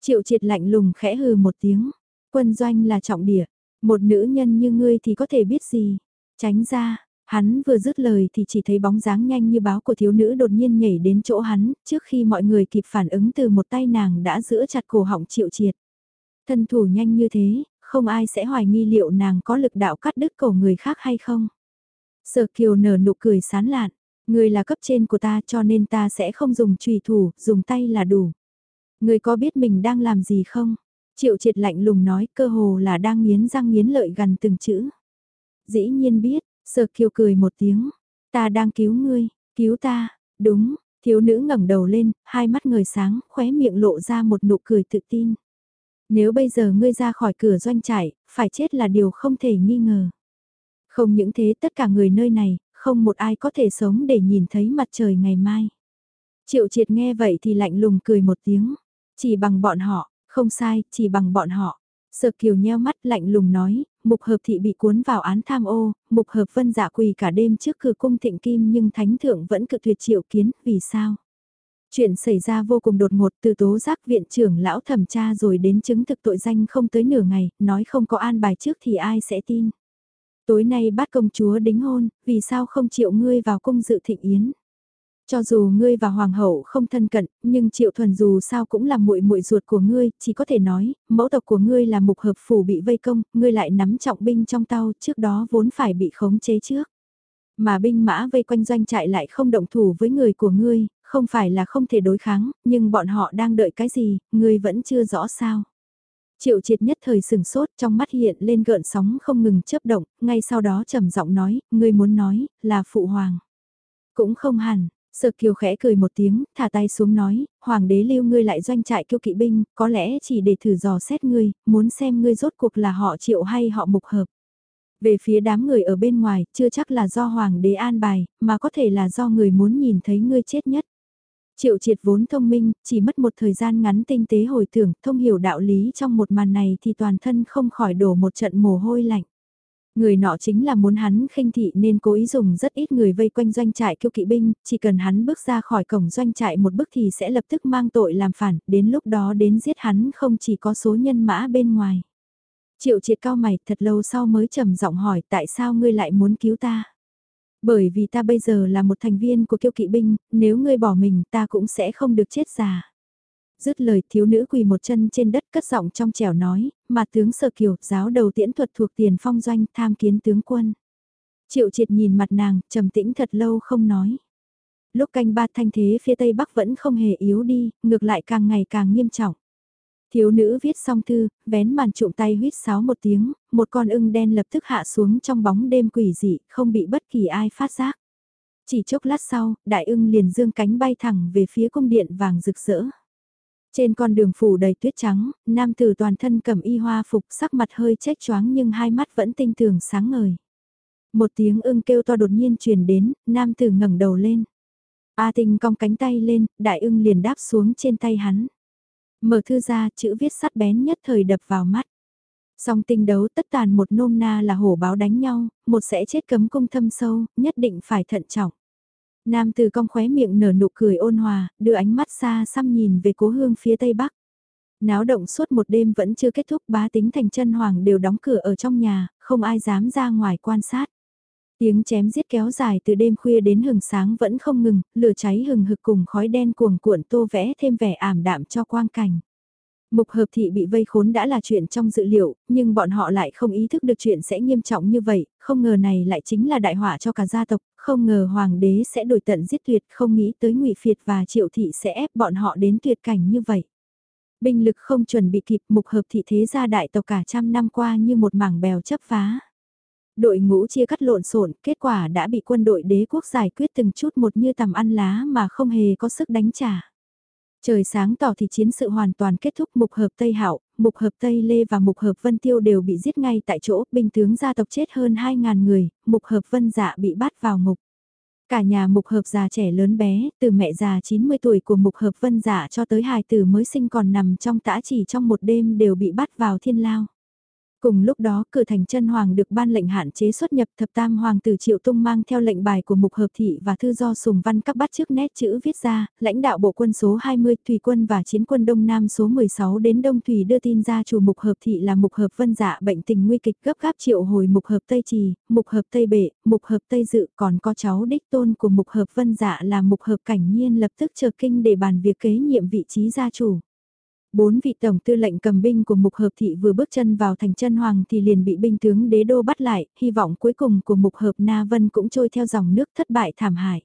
Triệu triệt lạnh lùng khẽ hừ một tiếng, quân doanh là trọng địa, một nữ nhân như ngươi thì có thể biết gì, tránh ra, Hắn vừa dứt lời thì chỉ thấy bóng dáng nhanh như báo của thiếu nữ đột nhiên nhảy đến chỗ hắn, trước khi mọi người kịp phản ứng từ một tay nàng đã giữ chặt cổ họng triệu triệt. Thân thủ nhanh như thế, không ai sẽ hoài nghi liệu nàng có lực đạo cắt đứt cổ người khác hay không. Sở kiều nở nụ cười sán lạn, người là cấp trên của ta cho nên ta sẽ không dùng trùy thủ, dùng tay là đủ. Người có biết mình đang làm gì không? Triệu triệt lạnh lùng nói cơ hồ là đang nghiến răng nghiến lợi gần từng chữ. Dĩ nhiên biết, Sở kiều cười một tiếng, ta đang cứu ngươi, cứu ta, đúng, thiếu nữ ngẩng đầu lên, hai mắt người sáng, khóe miệng lộ ra một nụ cười tự tin. Nếu bây giờ ngươi ra khỏi cửa doanh trại, phải chết là điều không thể nghi ngờ. Không những thế tất cả người nơi này, không một ai có thể sống để nhìn thấy mặt trời ngày mai. Triệu triệt nghe vậy thì lạnh lùng cười một tiếng, chỉ bằng bọn họ, không sai, chỉ bằng bọn họ. Sợ kiều nheo mắt lạnh lùng nói, mục hợp thị bị cuốn vào án tham ô, mục hợp vân giả quỳ cả đêm trước cửa cung thịnh kim nhưng thánh thượng vẫn cự tuyệt triệu kiến, vì sao? Chuyện xảy ra vô cùng đột ngột từ tố giác viện trưởng lão thẩm tra rồi đến chứng thực tội danh không tới nửa ngày, nói không có an bài trước thì ai sẽ tin. Tối nay bắt công chúa đính hôn, vì sao không chịu ngươi vào cung dự thịnh yến? Cho dù ngươi và hoàng hậu không thân cận, nhưng Triệu Thuần dù sao cũng là muội muội ruột của ngươi, chỉ có thể nói, mẫu tộc của ngươi là mục hợp phủ bị vây công, ngươi lại nắm trọng binh trong tao, trước đó vốn phải bị khống chế trước. Mà binh mã vây quanh doanh trại lại không động thủ với người của ngươi, không phải là không thể đối kháng, nhưng bọn họ đang đợi cái gì, ngươi vẫn chưa rõ sao. Triệu triệt nhất thời sừng sốt trong mắt hiện lên gợn sóng không ngừng chớp động, ngay sau đó trầm giọng nói, ngươi muốn nói, là phụ hoàng. Cũng không hẳn, Sợ kiều khẽ cười một tiếng, thả tay xuống nói, hoàng đế lưu ngươi lại doanh trại kiêu kỵ binh, có lẽ chỉ để thử dò xét ngươi, muốn xem ngươi rốt cuộc là họ triệu hay họ mục hợp. Về phía đám người ở bên ngoài, chưa chắc là do hoàng đế an bài, mà có thể là do người muốn nhìn thấy ngươi chết nhất. Triệu triệt vốn thông minh, chỉ mất một thời gian ngắn tinh tế hồi tưởng, thông hiểu đạo lý trong một màn này thì toàn thân không khỏi đổ một trận mồ hôi lạnh. Người nọ chính là muốn hắn khinh thị nên cố ý dùng rất ít người vây quanh doanh trại kiêu kỵ binh, chỉ cần hắn bước ra khỏi cổng doanh trại một bước thì sẽ lập tức mang tội làm phản, đến lúc đó đến giết hắn không chỉ có số nhân mã bên ngoài. Triệu triệt cao mày thật lâu sau mới trầm giọng hỏi tại sao ngươi lại muốn cứu ta. Bởi vì ta bây giờ là một thành viên của kiêu kỵ binh, nếu ngươi bỏ mình ta cũng sẽ không được chết già. Dứt lời thiếu nữ quỳ một chân trên đất cất giọng trong trẻo nói, mà tướng Sở Kiều, giáo đầu tiễn thuật thuộc tiền phong doanh tham kiến tướng quân. Triệu triệt nhìn mặt nàng, trầm tĩnh thật lâu không nói. Lúc canh ba thanh thế phía tây bắc vẫn không hề yếu đi, ngược lại càng ngày càng nghiêm trọng. Thiếu nữ viết xong thư, vén màn trụm tay huýt sáo một tiếng, một con ưng đen lập tức hạ xuống trong bóng đêm quỷ dị, không bị bất kỳ ai phát giác. Chỉ chốc lát sau, đại ưng liền dương cánh bay thẳng về phía cung điện vàng rực rỡ. Trên con đường phủ đầy tuyết trắng, nam tử toàn thân cầm y hoa phục sắc mặt hơi chết choáng nhưng hai mắt vẫn tinh tường sáng ngời. Một tiếng ưng kêu to đột nhiên truyền đến, nam tử ngẩng đầu lên. A tinh cong cánh tay lên, đại ưng liền đáp xuống trên tay hắn. Mở thư ra, chữ viết sắt bén nhất thời đập vào mắt. Song tinh đấu tất tàn một nôm na là hổ báo đánh nhau, một sẽ chết cấm cung thâm sâu, nhất định phải thận trọng. Nam từ cong khóe miệng nở nụ cười ôn hòa, đưa ánh mắt xa xăm nhìn về cố hương phía tây bắc. Náo động suốt một đêm vẫn chưa kết thúc bá tính thành chân hoàng đều đóng cửa ở trong nhà, không ai dám ra ngoài quan sát. Tiếng chém giết kéo dài từ đêm khuya đến hừng sáng vẫn không ngừng, lửa cháy hừng hực cùng khói đen cuồng cuộn tô vẽ thêm vẻ ảm đạm cho quang cảnh. Mục hợp thị bị vây khốn đã là chuyện trong dự liệu, nhưng bọn họ lại không ý thức được chuyện sẽ nghiêm trọng như vậy, không ngờ này lại chính là đại họa cho cả gia tộc, không ngờ hoàng đế sẽ đổi tận giết tuyệt, không nghĩ tới ngụy Phiệt và Triệu thị sẽ ép bọn họ đến tuyệt cảnh như vậy. Binh lực không chuẩn bị kịp mục hợp thị thế gia đại tộc cả trăm năm qua như một mảng bèo chấp phá. Đội ngũ chia cắt lộn xộn, kết quả đã bị quân đội đế quốc giải quyết từng chút một như tầm ăn lá mà không hề có sức đánh trả. Trời sáng tỏ thì chiến sự hoàn toàn kết thúc mục hợp Tây Hạo, mục hợp Tây Lê và mục hợp Vân Tiêu đều bị giết ngay tại chỗ, binh tướng gia tộc chết hơn 2.000 người, mục hợp Vân Dạ bị bắt vào ngục. Cả nhà mục hợp già trẻ lớn bé, từ mẹ già 90 tuổi của mục hợp Vân Dạ cho tới hài tử mới sinh còn nằm trong tã chỉ trong một đêm đều bị bắt vào thiên lao. Cùng lúc đó, cửa thành chân hoàng được ban lệnh hạn chế xuất nhập thập tam hoàng tử Triệu Tung mang theo lệnh bài của mục hợp thị và thư do sùng văn các bắt trước nét chữ viết ra, lãnh đạo bộ quân số 20, thủy quân và chiến quân Đông Nam số 16 đến Đông Thủy đưa tin ra chủ mục hợp thị là mục hợp vân dạ bệnh tình nguy kịch gấp gáp triệu hồi mục hợp Tây Trì, mục hợp Tây Bệ, mục hợp Tây Dự còn có cháu đích tôn của mục hợp vân dạ là mục hợp cảnh nhiên lập tức chờ kinh để bàn việc kế nhiệm vị trí gia chủ. Bốn vị tổng tư lệnh cầm binh của mục hợp thị vừa bước chân vào thành chân hoàng thì liền bị binh tướng đế đô bắt lại, hy vọng cuối cùng của mục hợp Na Vân cũng trôi theo dòng nước thất bại thảm hại.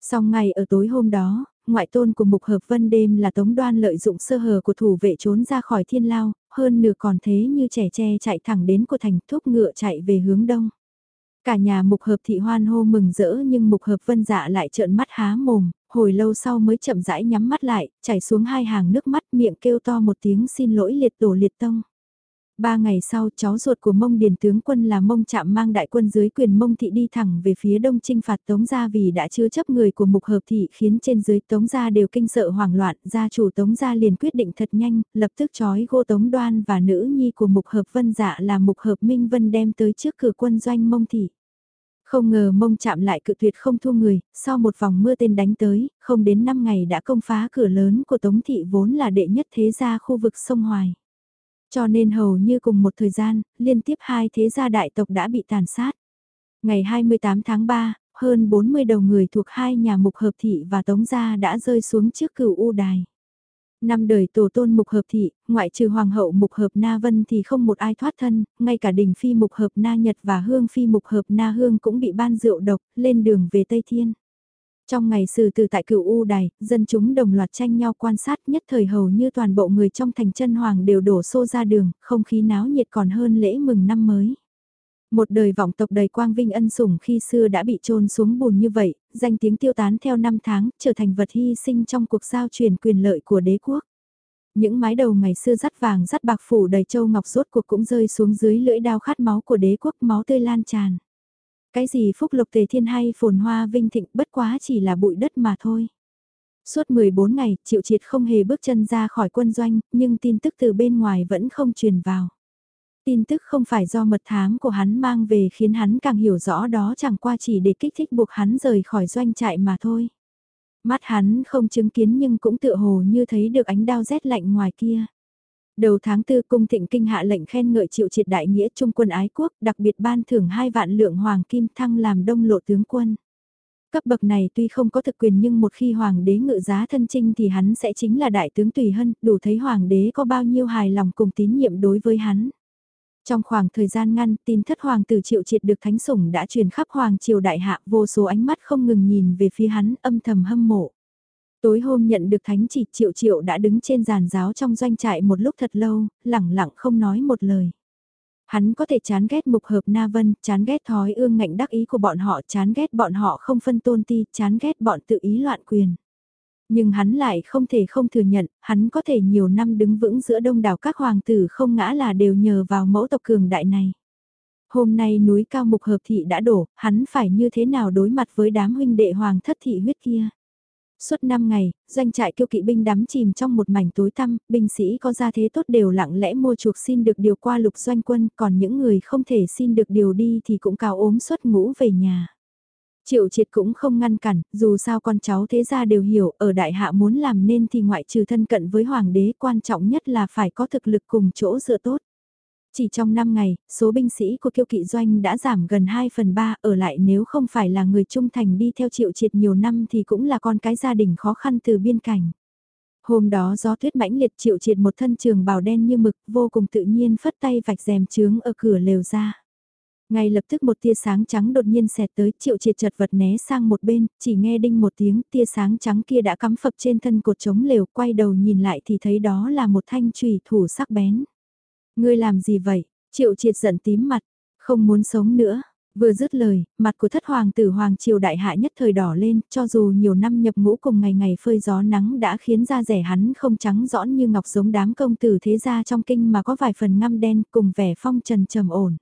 Song ngày ở tối hôm đó, ngoại tôn của mục hợp vân đêm là tống đoan lợi dụng sơ hở của thủ vệ trốn ra khỏi thiên lao, hơn nửa còn thế như trẻ tre chạy thẳng đến của thành thúc ngựa chạy về hướng đông. Cả nhà mục hợp thị hoan hô mừng rỡ nhưng mục hợp vân dạ lại trợn mắt há mồm, hồi lâu sau mới chậm rãi nhắm mắt lại, chảy xuống hai hàng nước mắt miệng kêu to một tiếng xin lỗi liệt tổ liệt tông. Ba ngày sau cháu ruột của mông điền tướng quân là mông chạm mang đại quân dưới quyền mông thị đi thẳng về phía đông trinh phạt tống gia vì đã chứa chấp người của mục hợp thị khiến trên dưới tống gia đều kinh sợ hoảng loạn gia chủ tống gia liền quyết định thật nhanh lập tức trói gô tống đoan và nữ nhi của mục hợp vân dạ là mục hợp minh vân đem tới trước cửa quân doanh mông thị. Không ngờ mông chạm lại cự tuyệt không thua người, sau một vòng mưa tên đánh tới, không đến 5 ngày đã công phá cửa lớn của Tống Thị vốn là đệ nhất thế gia khu vực sông Hoài. Cho nên hầu như cùng một thời gian, liên tiếp hai thế gia đại tộc đã bị tàn sát. Ngày 28 tháng 3, hơn 40 đầu người thuộc hai nhà mục hợp thị và tống gia đã rơi xuống trước cửu u đài. Năm đời tổ tôn mục hợp thị, ngoại trừ hoàng hậu mục hợp na vân thì không một ai thoát thân, ngay cả đình phi mục hợp na nhật và hương phi mục hợp na hương cũng bị ban rượu độc, lên đường về Tây Thiên. Trong ngày xử từ tại cửu U Đài, dân chúng đồng loạt tranh nhau quan sát nhất thời hầu như toàn bộ người trong thành chân hoàng đều đổ xô ra đường, không khí náo nhiệt còn hơn lễ mừng năm mới. Một đời vọng tộc đầy quang vinh ân sủng khi xưa đã bị trôn xuống bùn như vậy, danh tiếng tiêu tán theo năm tháng, trở thành vật hy sinh trong cuộc giao truyền quyền lợi của đế quốc. Những mái đầu ngày xưa rắt vàng rắt bạc phủ đầy châu ngọc rốt cuộc cũng rơi xuống dưới lưỡi đao khát máu của đế quốc máu tươi lan tràn. Cái gì phúc lục tề thiên hay phồn hoa vinh thịnh bất quá chỉ là bụi đất mà thôi. Suốt 14 ngày, Triệu Triệt không hề bước chân ra khỏi quân doanh, nhưng tin tức từ bên ngoài vẫn không truyền vào. Tin tức không phải do mật thám của hắn mang về khiến hắn càng hiểu rõ đó chẳng qua chỉ để kích thích buộc hắn rời khỏi doanh trại mà thôi. Mắt hắn không chứng kiến nhưng cũng tựa hồ như thấy được ánh đao rét lạnh ngoài kia. Đầu tháng tư cung thịnh kinh hạ lệnh khen ngợi triệu triệt đại nghĩa trung quân ái quốc đặc biệt ban thưởng hai vạn lượng hoàng kim thăng làm đông lộ tướng quân. Cấp bậc này tuy không có thực quyền nhưng một khi hoàng đế ngự giá thân trinh thì hắn sẽ chính là đại tướng tùy hân, đủ thấy hoàng đế có bao nhiêu hài lòng cùng tín nhiệm đối với hắn. Trong khoảng thời gian ngăn, tin thất hoàng tử triệu triệt được thánh sủng đã truyền khắp hoàng triều đại hạ, vô số ánh mắt không ngừng nhìn về phía hắn, âm thầm hâm mộ. Tối hôm nhận được thánh chỉ triệu triệu đã đứng trên giàn giáo trong doanh trại một lúc thật lâu, lẳng lặng không nói một lời. Hắn có thể chán ghét mục hợp Na Vân, chán ghét thói ương ngạnh đắc ý của bọn họ, chán ghét bọn họ không phân tôn ti, chán ghét bọn tự ý loạn quyền. Nhưng hắn lại không thể không thừa nhận, hắn có thể nhiều năm đứng vững giữa đông đảo các hoàng tử không ngã là đều nhờ vào mẫu tộc cường đại này. Hôm nay núi cao mục hợp thị đã đổ, hắn phải như thế nào đối mặt với đám huynh đệ hoàng thất thị huyết kia. Suốt 5 ngày, doanh trại kiêu kỵ binh đắm chìm trong một mảnh tối tăm, binh sĩ có gia thế tốt đều lặng lẽ mua chuộc xin được điều qua lục doanh quân, còn những người không thể xin được điều đi thì cũng cao ốm suốt ngũ về nhà. Triệu triệt cũng không ngăn cản, dù sao con cháu thế gia đều hiểu, ở đại hạ muốn làm nên thì ngoại trừ thân cận với hoàng đế quan trọng nhất là phải có thực lực cùng chỗ dựa tốt. Chỉ trong 5 ngày, số binh sĩ của kiêu kỵ doanh đã giảm gần 2 phần 3 ở lại nếu không phải là người trung thành đi theo triệu triệt nhiều năm thì cũng là con cái gia đình khó khăn từ biên cảnh. Hôm đó gió tuyết mãnh liệt triệu triệt một thân trường bào đen như mực vô cùng tự nhiên phất tay vạch rèm trướng ở cửa lều ra. Ngay lập tức một tia sáng trắng đột nhiên xẹt tới triệu triệt chật vật né sang một bên, chỉ nghe đinh một tiếng tia sáng trắng kia đã cắm phập trên thân cột trống lều quay đầu nhìn lại thì thấy đó là một thanh trùy thủ sắc bén. Ngươi làm gì vậy? Triệu triệt giận tím mặt, không muốn sống nữa. Vừa dứt lời, mặt của thất hoàng tử hoàng triều đại hạ nhất thời đỏ lên, cho dù nhiều năm nhập ngũ cùng ngày ngày phơi gió nắng đã khiến da rẻ hắn không trắng rõ như ngọc giống đám công tử thế gia trong kinh mà có vài phần ngăm đen cùng vẻ phong trần trầm ổn.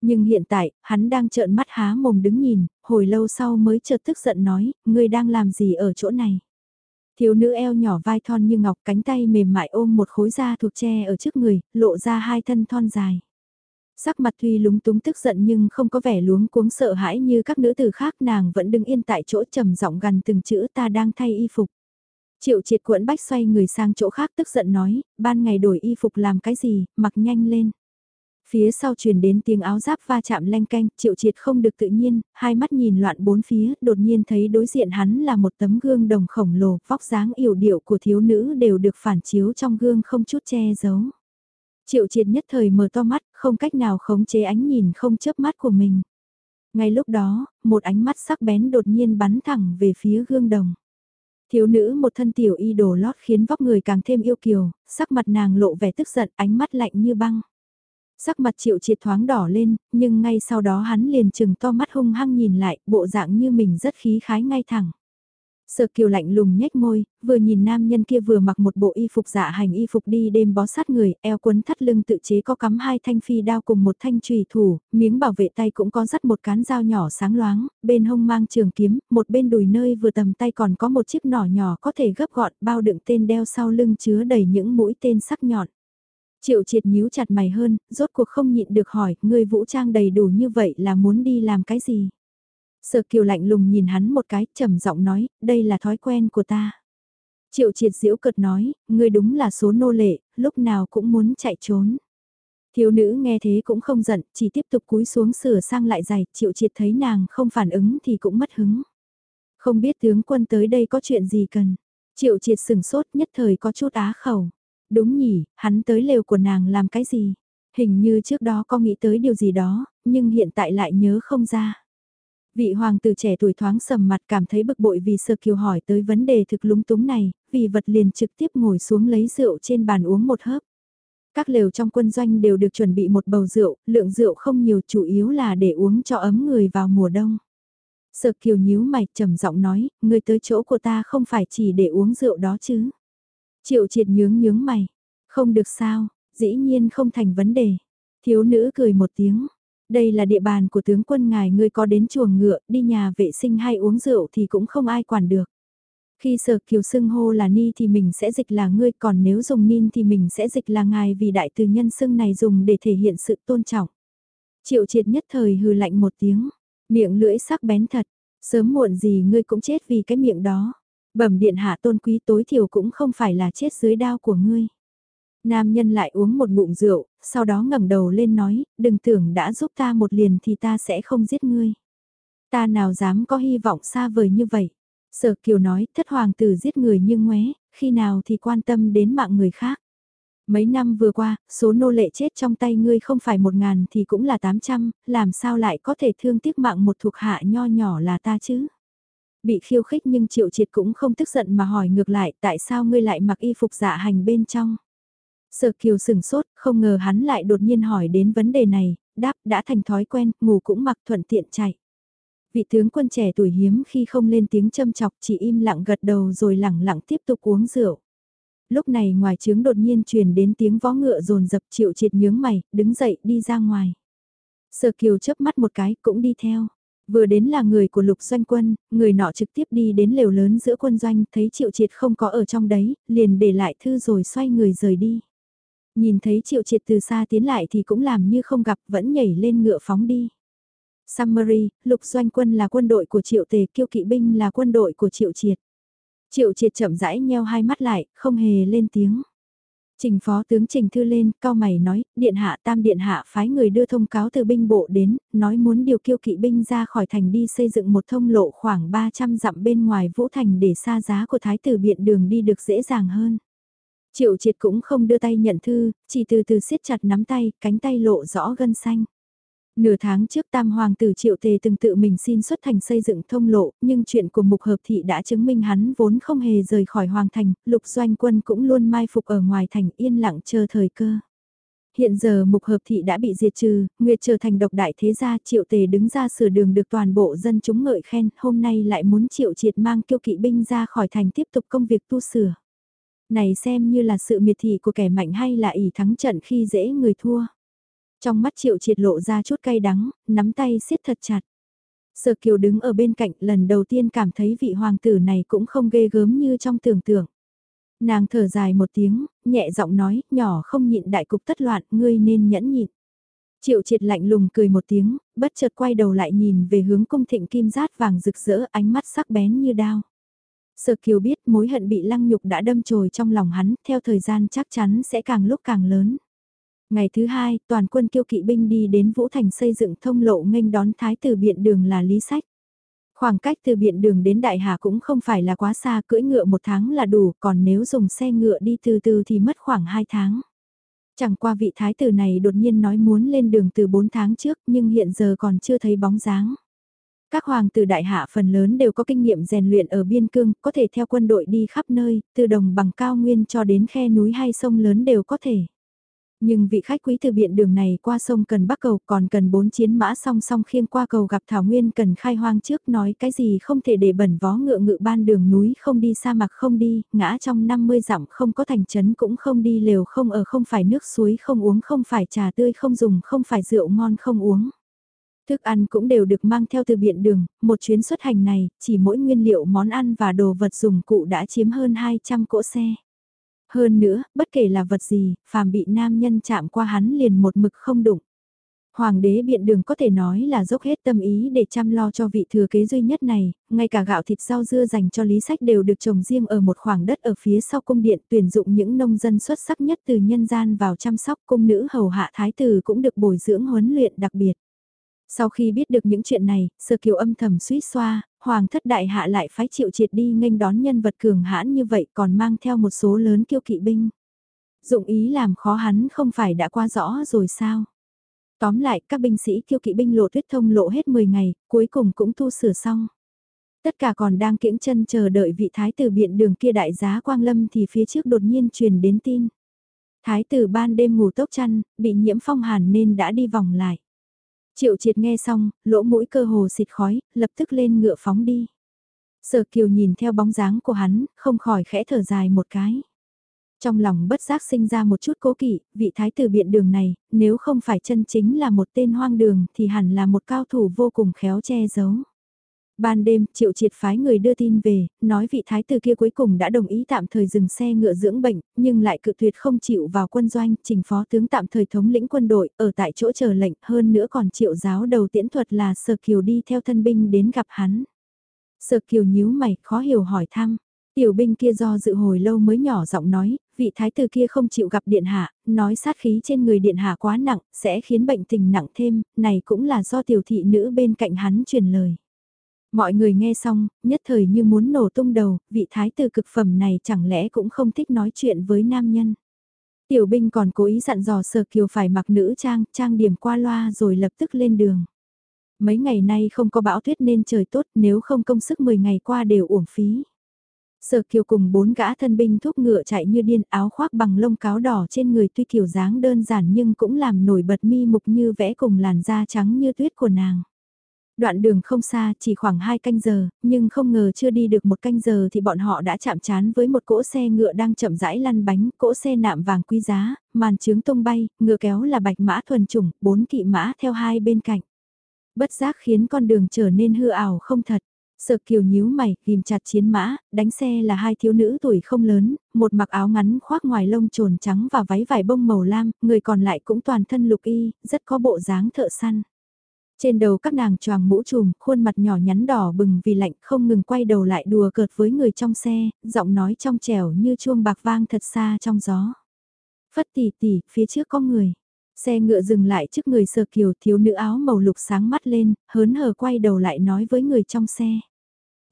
Nhưng hiện tại, hắn đang trợn mắt há mồm đứng nhìn, hồi lâu sau mới chợt tức giận nói, ngươi đang làm gì ở chỗ này? Thiếu nữ eo nhỏ vai thon như ngọc cánh tay mềm mại ôm một khối da thuộc tre ở trước người, lộ ra hai thân thon dài. Sắc mặt tuy lúng túng tức giận nhưng không có vẻ luống cuống sợ hãi như các nữ tử khác nàng vẫn đứng yên tại chỗ trầm giọng gần từng chữ ta đang thay y phục. Triệu triệt quẫn bách xoay người sang chỗ khác tức giận nói, ban ngày đổi y phục làm cái gì, mặc nhanh lên. Phía sau truyền đến tiếng áo giáp va chạm leng canh, triệu triệt không được tự nhiên, hai mắt nhìn loạn bốn phía, đột nhiên thấy đối diện hắn là một tấm gương đồng khổng lồ, vóc dáng yểu điệu của thiếu nữ đều được phản chiếu trong gương không chút che giấu. Triệu triệt nhất thời mở to mắt, không cách nào khống chế ánh nhìn không chớp mắt của mình. Ngay lúc đó, một ánh mắt sắc bén đột nhiên bắn thẳng về phía gương đồng. Thiếu nữ một thân tiểu y đồ lót khiến vóc người càng thêm yêu kiều, sắc mặt nàng lộ vẻ tức giận, ánh mắt lạnh như băng. Sắc mặt triệu triệt thoáng đỏ lên, nhưng ngay sau đó hắn liền chừng to mắt hung hăng nhìn lại, bộ dạng như mình rất khí khái ngay thẳng. Sở kiều lạnh lùng nhếch môi, vừa nhìn nam nhân kia vừa mặc một bộ y phục dạ hành y phục đi đêm bó sát người, eo quấn thắt lưng tự chế có cắm hai thanh phi đao cùng một thanh trùy thủ, miếng bảo vệ tay cũng có dắt một cán dao nhỏ sáng loáng, bên hông mang trường kiếm, một bên đùi nơi vừa tầm tay còn có một chiếc nỏ nhỏ có thể gấp gọn bao đựng tên đeo sau lưng chứa đầy những mũi tên sắc nhọn. Triệu triệt nhíu chặt mày hơn, rốt cuộc không nhịn được hỏi, người vũ trang đầy đủ như vậy là muốn đi làm cái gì? Sở kiều lạnh lùng nhìn hắn một cái, trầm giọng nói, đây là thói quen của ta. Triệu triệt diễu cợt nói, người đúng là số nô lệ, lúc nào cũng muốn chạy trốn. Thiếu nữ nghe thế cũng không giận, chỉ tiếp tục cúi xuống sửa sang lại giày, triệu triệt thấy nàng không phản ứng thì cũng mất hứng. Không biết tướng quân tới đây có chuyện gì cần. Triệu triệt sừng sốt nhất thời có chút á khẩu. Đúng nhỉ, hắn tới lều của nàng làm cái gì? Hình như trước đó có nghĩ tới điều gì đó, nhưng hiện tại lại nhớ không ra. Vị hoàng tử trẻ tuổi thoáng sầm mặt cảm thấy bực bội vì sơ kiều hỏi tới vấn đề thực lúng túng này, vì vật liền trực tiếp ngồi xuống lấy rượu trên bàn uống một hớp. Các lều trong quân doanh đều được chuẩn bị một bầu rượu, lượng rượu không nhiều chủ yếu là để uống cho ấm người vào mùa đông. Sợ kiều nhíu mày trầm giọng nói, người tới chỗ của ta không phải chỉ để uống rượu đó chứ. Triệu triệt nhướng nhướng mày. Không được sao, dĩ nhiên không thành vấn đề. Thiếu nữ cười một tiếng. Đây là địa bàn của tướng quân ngài ngươi có đến chuồng ngựa, đi nhà vệ sinh hay uống rượu thì cũng không ai quản được. Khi sở kiều xưng hô là ni thì mình sẽ dịch là ngươi, còn nếu dùng nin thì mình sẽ dịch là ngài vì đại từ nhân xưng này dùng để thể hiện sự tôn trọng. Triệu triệt nhất thời hừ lạnh một tiếng, miệng lưỡi sắc bén thật, sớm muộn gì ngươi cũng chết vì cái miệng đó. Bẩm điện hạ tôn quý tối thiểu cũng không phải là chết dưới đao của ngươi. Nam nhân lại uống một ngụm rượu, sau đó ngẩng đầu lên nói, đừng tưởng đã giúp ta một liền thì ta sẽ không giết ngươi. Ta nào dám có hy vọng xa vời như vậy. Sở Kiều nói, thất hoàng tử giết người như ngoé, khi nào thì quan tâm đến mạng người khác. Mấy năm vừa qua, số nô lệ chết trong tay ngươi không phải một ngàn thì cũng là tám trăm, làm sao lại có thể thương tiếc mạng một thuộc hạ nho nhỏ là ta chứ? Bị khiêu khích nhưng triệu triệt cũng không tức giận mà hỏi ngược lại tại sao ngươi lại mặc y phục dạ hành bên trong. Sở kiều sừng sốt, không ngờ hắn lại đột nhiên hỏi đến vấn đề này, đáp đã thành thói quen, ngủ cũng mặc thuận tiện chạy. Vị tướng quân trẻ tuổi hiếm khi không lên tiếng châm chọc chỉ im lặng gật đầu rồi lẳng lặng tiếp tục uống rượu. Lúc này ngoài trướng đột nhiên truyền đến tiếng vó ngựa rồn dập triệu triệt nhướng mày, đứng dậy đi ra ngoài. Sở kiều chớp mắt một cái cũng đi theo. Vừa đến là người của lục doanh quân, người nọ trực tiếp đi đến lều lớn giữa quân doanh, thấy triệu triệt không có ở trong đấy, liền để lại thư rồi xoay người rời đi. Nhìn thấy triệu triệt từ xa tiến lại thì cũng làm như không gặp, vẫn nhảy lên ngựa phóng đi. Summary, lục doanh quân là quân đội của triệu tề, kiêu kỵ binh là quân đội của triệu triệt. Triệu triệt chậm rãi nheo hai mắt lại, không hề lên tiếng. Trình phó tướng Trình Thư lên, cao mày nói, điện hạ tam điện hạ phái người đưa thông cáo từ binh bộ đến, nói muốn điều kiêu kỵ binh ra khỏi thành đi xây dựng một thông lộ khoảng 300 dặm bên ngoài Vũ Thành để xa giá của thái tử biện đường đi được dễ dàng hơn. Triệu triệt cũng không đưa tay nhận thư, chỉ từ từ siết chặt nắm tay, cánh tay lộ rõ gân xanh. Nửa tháng trước tam hoàng tử triệu tề từng tự mình xin xuất thành xây dựng thông lộ, nhưng chuyện của mục hợp thị đã chứng minh hắn vốn không hề rời khỏi hoàng thành, lục doanh quân cũng luôn mai phục ở ngoài thành yên lặng chờ thời cơ. Hiện giờ mục hợp thị đã bị diệt trừ, Nguyệt trở thành độc đại thế gia triệu tề đứng ra sửa đường được toàn bộ dân chúng ngợi khen, hôm nay lại muốn triệu triệt mang kiêu kỵ binh ra khỏi thành tiếp tục công việc tu sửa. Này xem như là sự miệt thị của kẻ mạnh hay là ỷ thắng trận khi dễ người thua. Trong mắt triệu triệt lộ ra chút cay đắng, nắm tay siết thật chặt. Sở kiều đứng ở bên cạnh lần đầu tiên cảm thấy vị hoàng tử này cũng không ghê gớm như trong tưởng tượng. Nàng thở dài một tiếng, nhẹ giọng nói, nhỏ không nhịn đại cục tất loạn, ngươi nên nhẫn nhịn. Triệu triệt lạnh lùng cười một tiếng, bất chợt quay đầu lại nhìn về hướng cung thịnh kim rát vàng rực rỡ ánh mắt sắc bén như đao. Sở kiều biết mối hận bị lăng nhục đã đâm chồi trong lòng hắn, theo thời gian chắc chắn sẽ càng lúc càng lớn. Ngày thứ hai, toàn quân kiêu kỵ binh đi đến Vũ Thành xây dựng thông lộ nghênh đón thái tử biện đường là Lý Sách. Khoảng cách từ biện đường đến Đại Hà cũng không phải là quá xa, cưỡi ngựa một tháng là đủ, còn nếu dùng xe ngựa đi từ từ thì mất khoảng 2 tháng. Chẳng qua vị thái tử này đột nhiên nói muốn lên đường từ 4 tháng trước nhưng hiện giờ còn chưa thấy bóng dáng. Các hoàng tử đại hạ phần lớn đều có kinh nghiệm rèn luyện ở biên cương, có thể theo quân đội đi khắp nơi, từ đồng bằng cao nguyên cho đến khe núi hay sông lớn đều có thể. Nhưng vị khách quý từ biện đường này qua sông cần bắc cầu còn cần bốn chiến mã song song khiêng qua cầu gặp Thảo Nguyên cần khai hoang trước nói cái gì không thể để bẩn vó ngựa ngự ban đường núi không đi sa mạc không đi, ngã trong 50 dặm không có thành trấn cũng không đi lều không ở không phải nước suối không uống không phải trà tươi không dùng không phải rượu ngon không uống. Thức ăn cũng đều được mang theo từ biện đường, một chuyến xuất hành này, chỉ mỗi nguyên liệu món ăn và đồ vật dùng cụ đã chiếm hơn 200 cỗ xe. Hơn nữa, bất kể là vật gì, phàm bị nam nhân chạm qua hắn liền một mực không đụng. Hoàng đế biện đường có thể nói là dốc hết tâm ý để chăm lo cho vị thừa kế duy nhất này, ngay cả gạo thịt rau dưa dành cho lý sách đều được trồng riêng ở một khoảng đất ở phía sau cung điện tuyển dụng những nông dân xuất sắc nhất từ nhân gian vào chăm sóc cung nữ hầu hạ thái tử cũng được bồi dưỡng huấn luyện đặc biệt. Sau khi biết được những chuyện này, sơ kiều âm thầm suýt xoa, hoàng thất đại hạ lại phái triệu triệt đi nghênh đón nhân vật cường hãn như vậy còn mang theo một số lớn kiêu kỵ binh. Dụng ý làm khó hắn không phải đã qua rõ rồi sao? Tóm lại, các binh sĩ kiêu kỵ binh lộ tuyết thông lộ hết 10 ngày, cuối cùng cũng tu sửa xong. Tất cả còn đang kiễng chân chờ đợi vị thái tử biện đường kia đại giá Quang Lâm thì phía trước đột nhiên truyền đến tin. Thái tử ban đêm ngủ tốc chăn, bị nhiễm phong hàn nên đã đi vòng lại. Triệu triệt nghe xong, lỗ mũi cơ hồ xịt khói, lập tức lên ngựa phóng đi. Sở kiều nhìn theo bóng dáng của hắn, không khỏi khẽ thở dài một cái. Trong lòng bất giác sinh ra một chút cố kỵ, vị thái tử biện đường này, nếu không phải chân chính là một tên hoang đường thì hẳn là một cao thủ vô cùng khéo che giấu. Ban đêm, triệu triệt phái người đưa tin về, nói vị thái tử kia cuối cùng đã đồng ý tạm thời dừng xe ngựa dưỡng bệnh, nhưng lại cự tuyệt không chịu vào quân doanh, trình phó tướng tạm thời thống lĩnh quân đội, ở tại chỗ chờ lệnh, hơn nữa còn triệu giáo đầu tiễn thuật là Sở Kiều đi theo thân binh đến gặp hắn. Sở Kiều nhíu mày, khó hiểu hỏi thăm. Tiểu binh kia do dự hồi lâu mới nhỏ giọng nói, vị thái tử kia không chịu gặp điện hạ, nói sát khí trên người điện hạ quá nặng, sẽ khiến bệnh tình nặng thêm, này cũng là do tiểu thị nữ bên cạnh hắn truyền lời. Mọi người nghe xong, nhất thời như muốn nổ tung đầu, vị thái tử cực phẩm này chẳng lẽ cũng không thích nói chuyện với nam nhân. Tiểu binh còn cố ý dặn dò Sở Kiều phải mặc nữ trang, trang điểm qua loa rồi lập tức lên đường. Mấy ngày nay không có bão tuyết nên trời tốt nếu không công sức 10 ngày qua đều uổng phí. Sở Kiều cùng bốn gã thân binh thúc ngựa chạy như điên áo khoác bằng lông cáo đỏ trên người tuy kiểu dáng đơn giản nhưng cũng làm nổi bật mi mục như vẽ cùng làn da trắng như tuyết của nàng. Đoạn đường không xa, chỉ khoảng 2 canh giờ, nhưng không ngờ chưa đi được một canh giờ thì bọn họ đã chạm chán với một cỗ xe ngựa đang chậm rãi lăn bánh, cỗ xe nạm vàng quý giá, màn trướng tung bay, ngựa kéo là bạch mã thuần chủng, bốn kỵ mã theo hai bên cạnh. Bất giác khiến con đường trở nên hư ảo không thật. Sợ kiều nhíu mày, ghim chặt chiến mã, đánh xe là hai thiếu nữ tuổi không lớn, một mặc áo ngắn khoác ngoài lông trồn trắng và váy vải bông màu lam, người còn lại cũng toàn thân lục y, rất có bộ dáng thợ săn. Trên đầu các nàng choàng mũ trùm, khuôn mặt nhỏ nhắn đỏ bừng vì lạnh không ngừng quay đầu lại đùa cợt với người trong xe, giọng nói trong trẻo như chuông bạc vang thật xa trong gió. Phất tỉ tỉ, phía trước có người. Xe ngựa dừng lại trước người sờ kiều thiếu nữ áo màu lục sáng mắt lên, hớn hở quay đầu lại nói với người trong xe.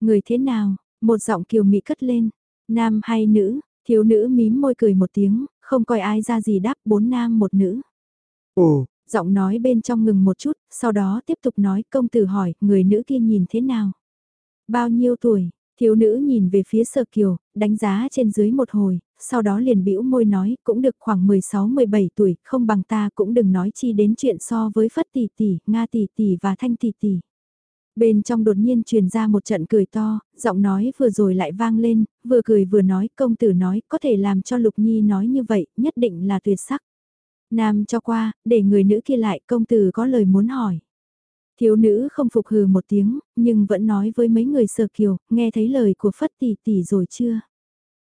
Người thế nào? Một giọng kiều mỹ cất lên. Nam hay nữ? Thiếu nữ mím môi cười một tiếng, không coi ai ra gì đáp bốn nam một nữ. Ồ, Giọng nói bên trong ngừng một chút, sau đó tiếp tục nói công tử hỏi, người nữ kia nhìn thế nào? Bao nhiêu tuổi? Thiếu nữ nhìn về phía sở kiều, đánh giá trên dưới một hồi, sau đó liền bĩu môi nói, cũng được khoảng 16-17 tuổi, không bằng ta cũng đừng nói chi đến chuyện so với Phất tỷ tỷ, Nga tỷ tỷ và Thanh tỷ tỷ. Bên trong đột nhiên truyền ra một trận cười to, giọng nói vừa rồi lại vang lên, vừa cười vừa nói, công tử nói, có thể làm cho Lục Nhi nói như vậy, nhất định là tuyệt sắc. Nam cho qua, để người nữ kia lại công tử có lời muốn hỏi. Thiếu nữ không phục hừ một tiếng, nhưng vẫn nói với mấy người sờ kiều, nghe thấy lời của Phất tỷ tỷ rồi chưa?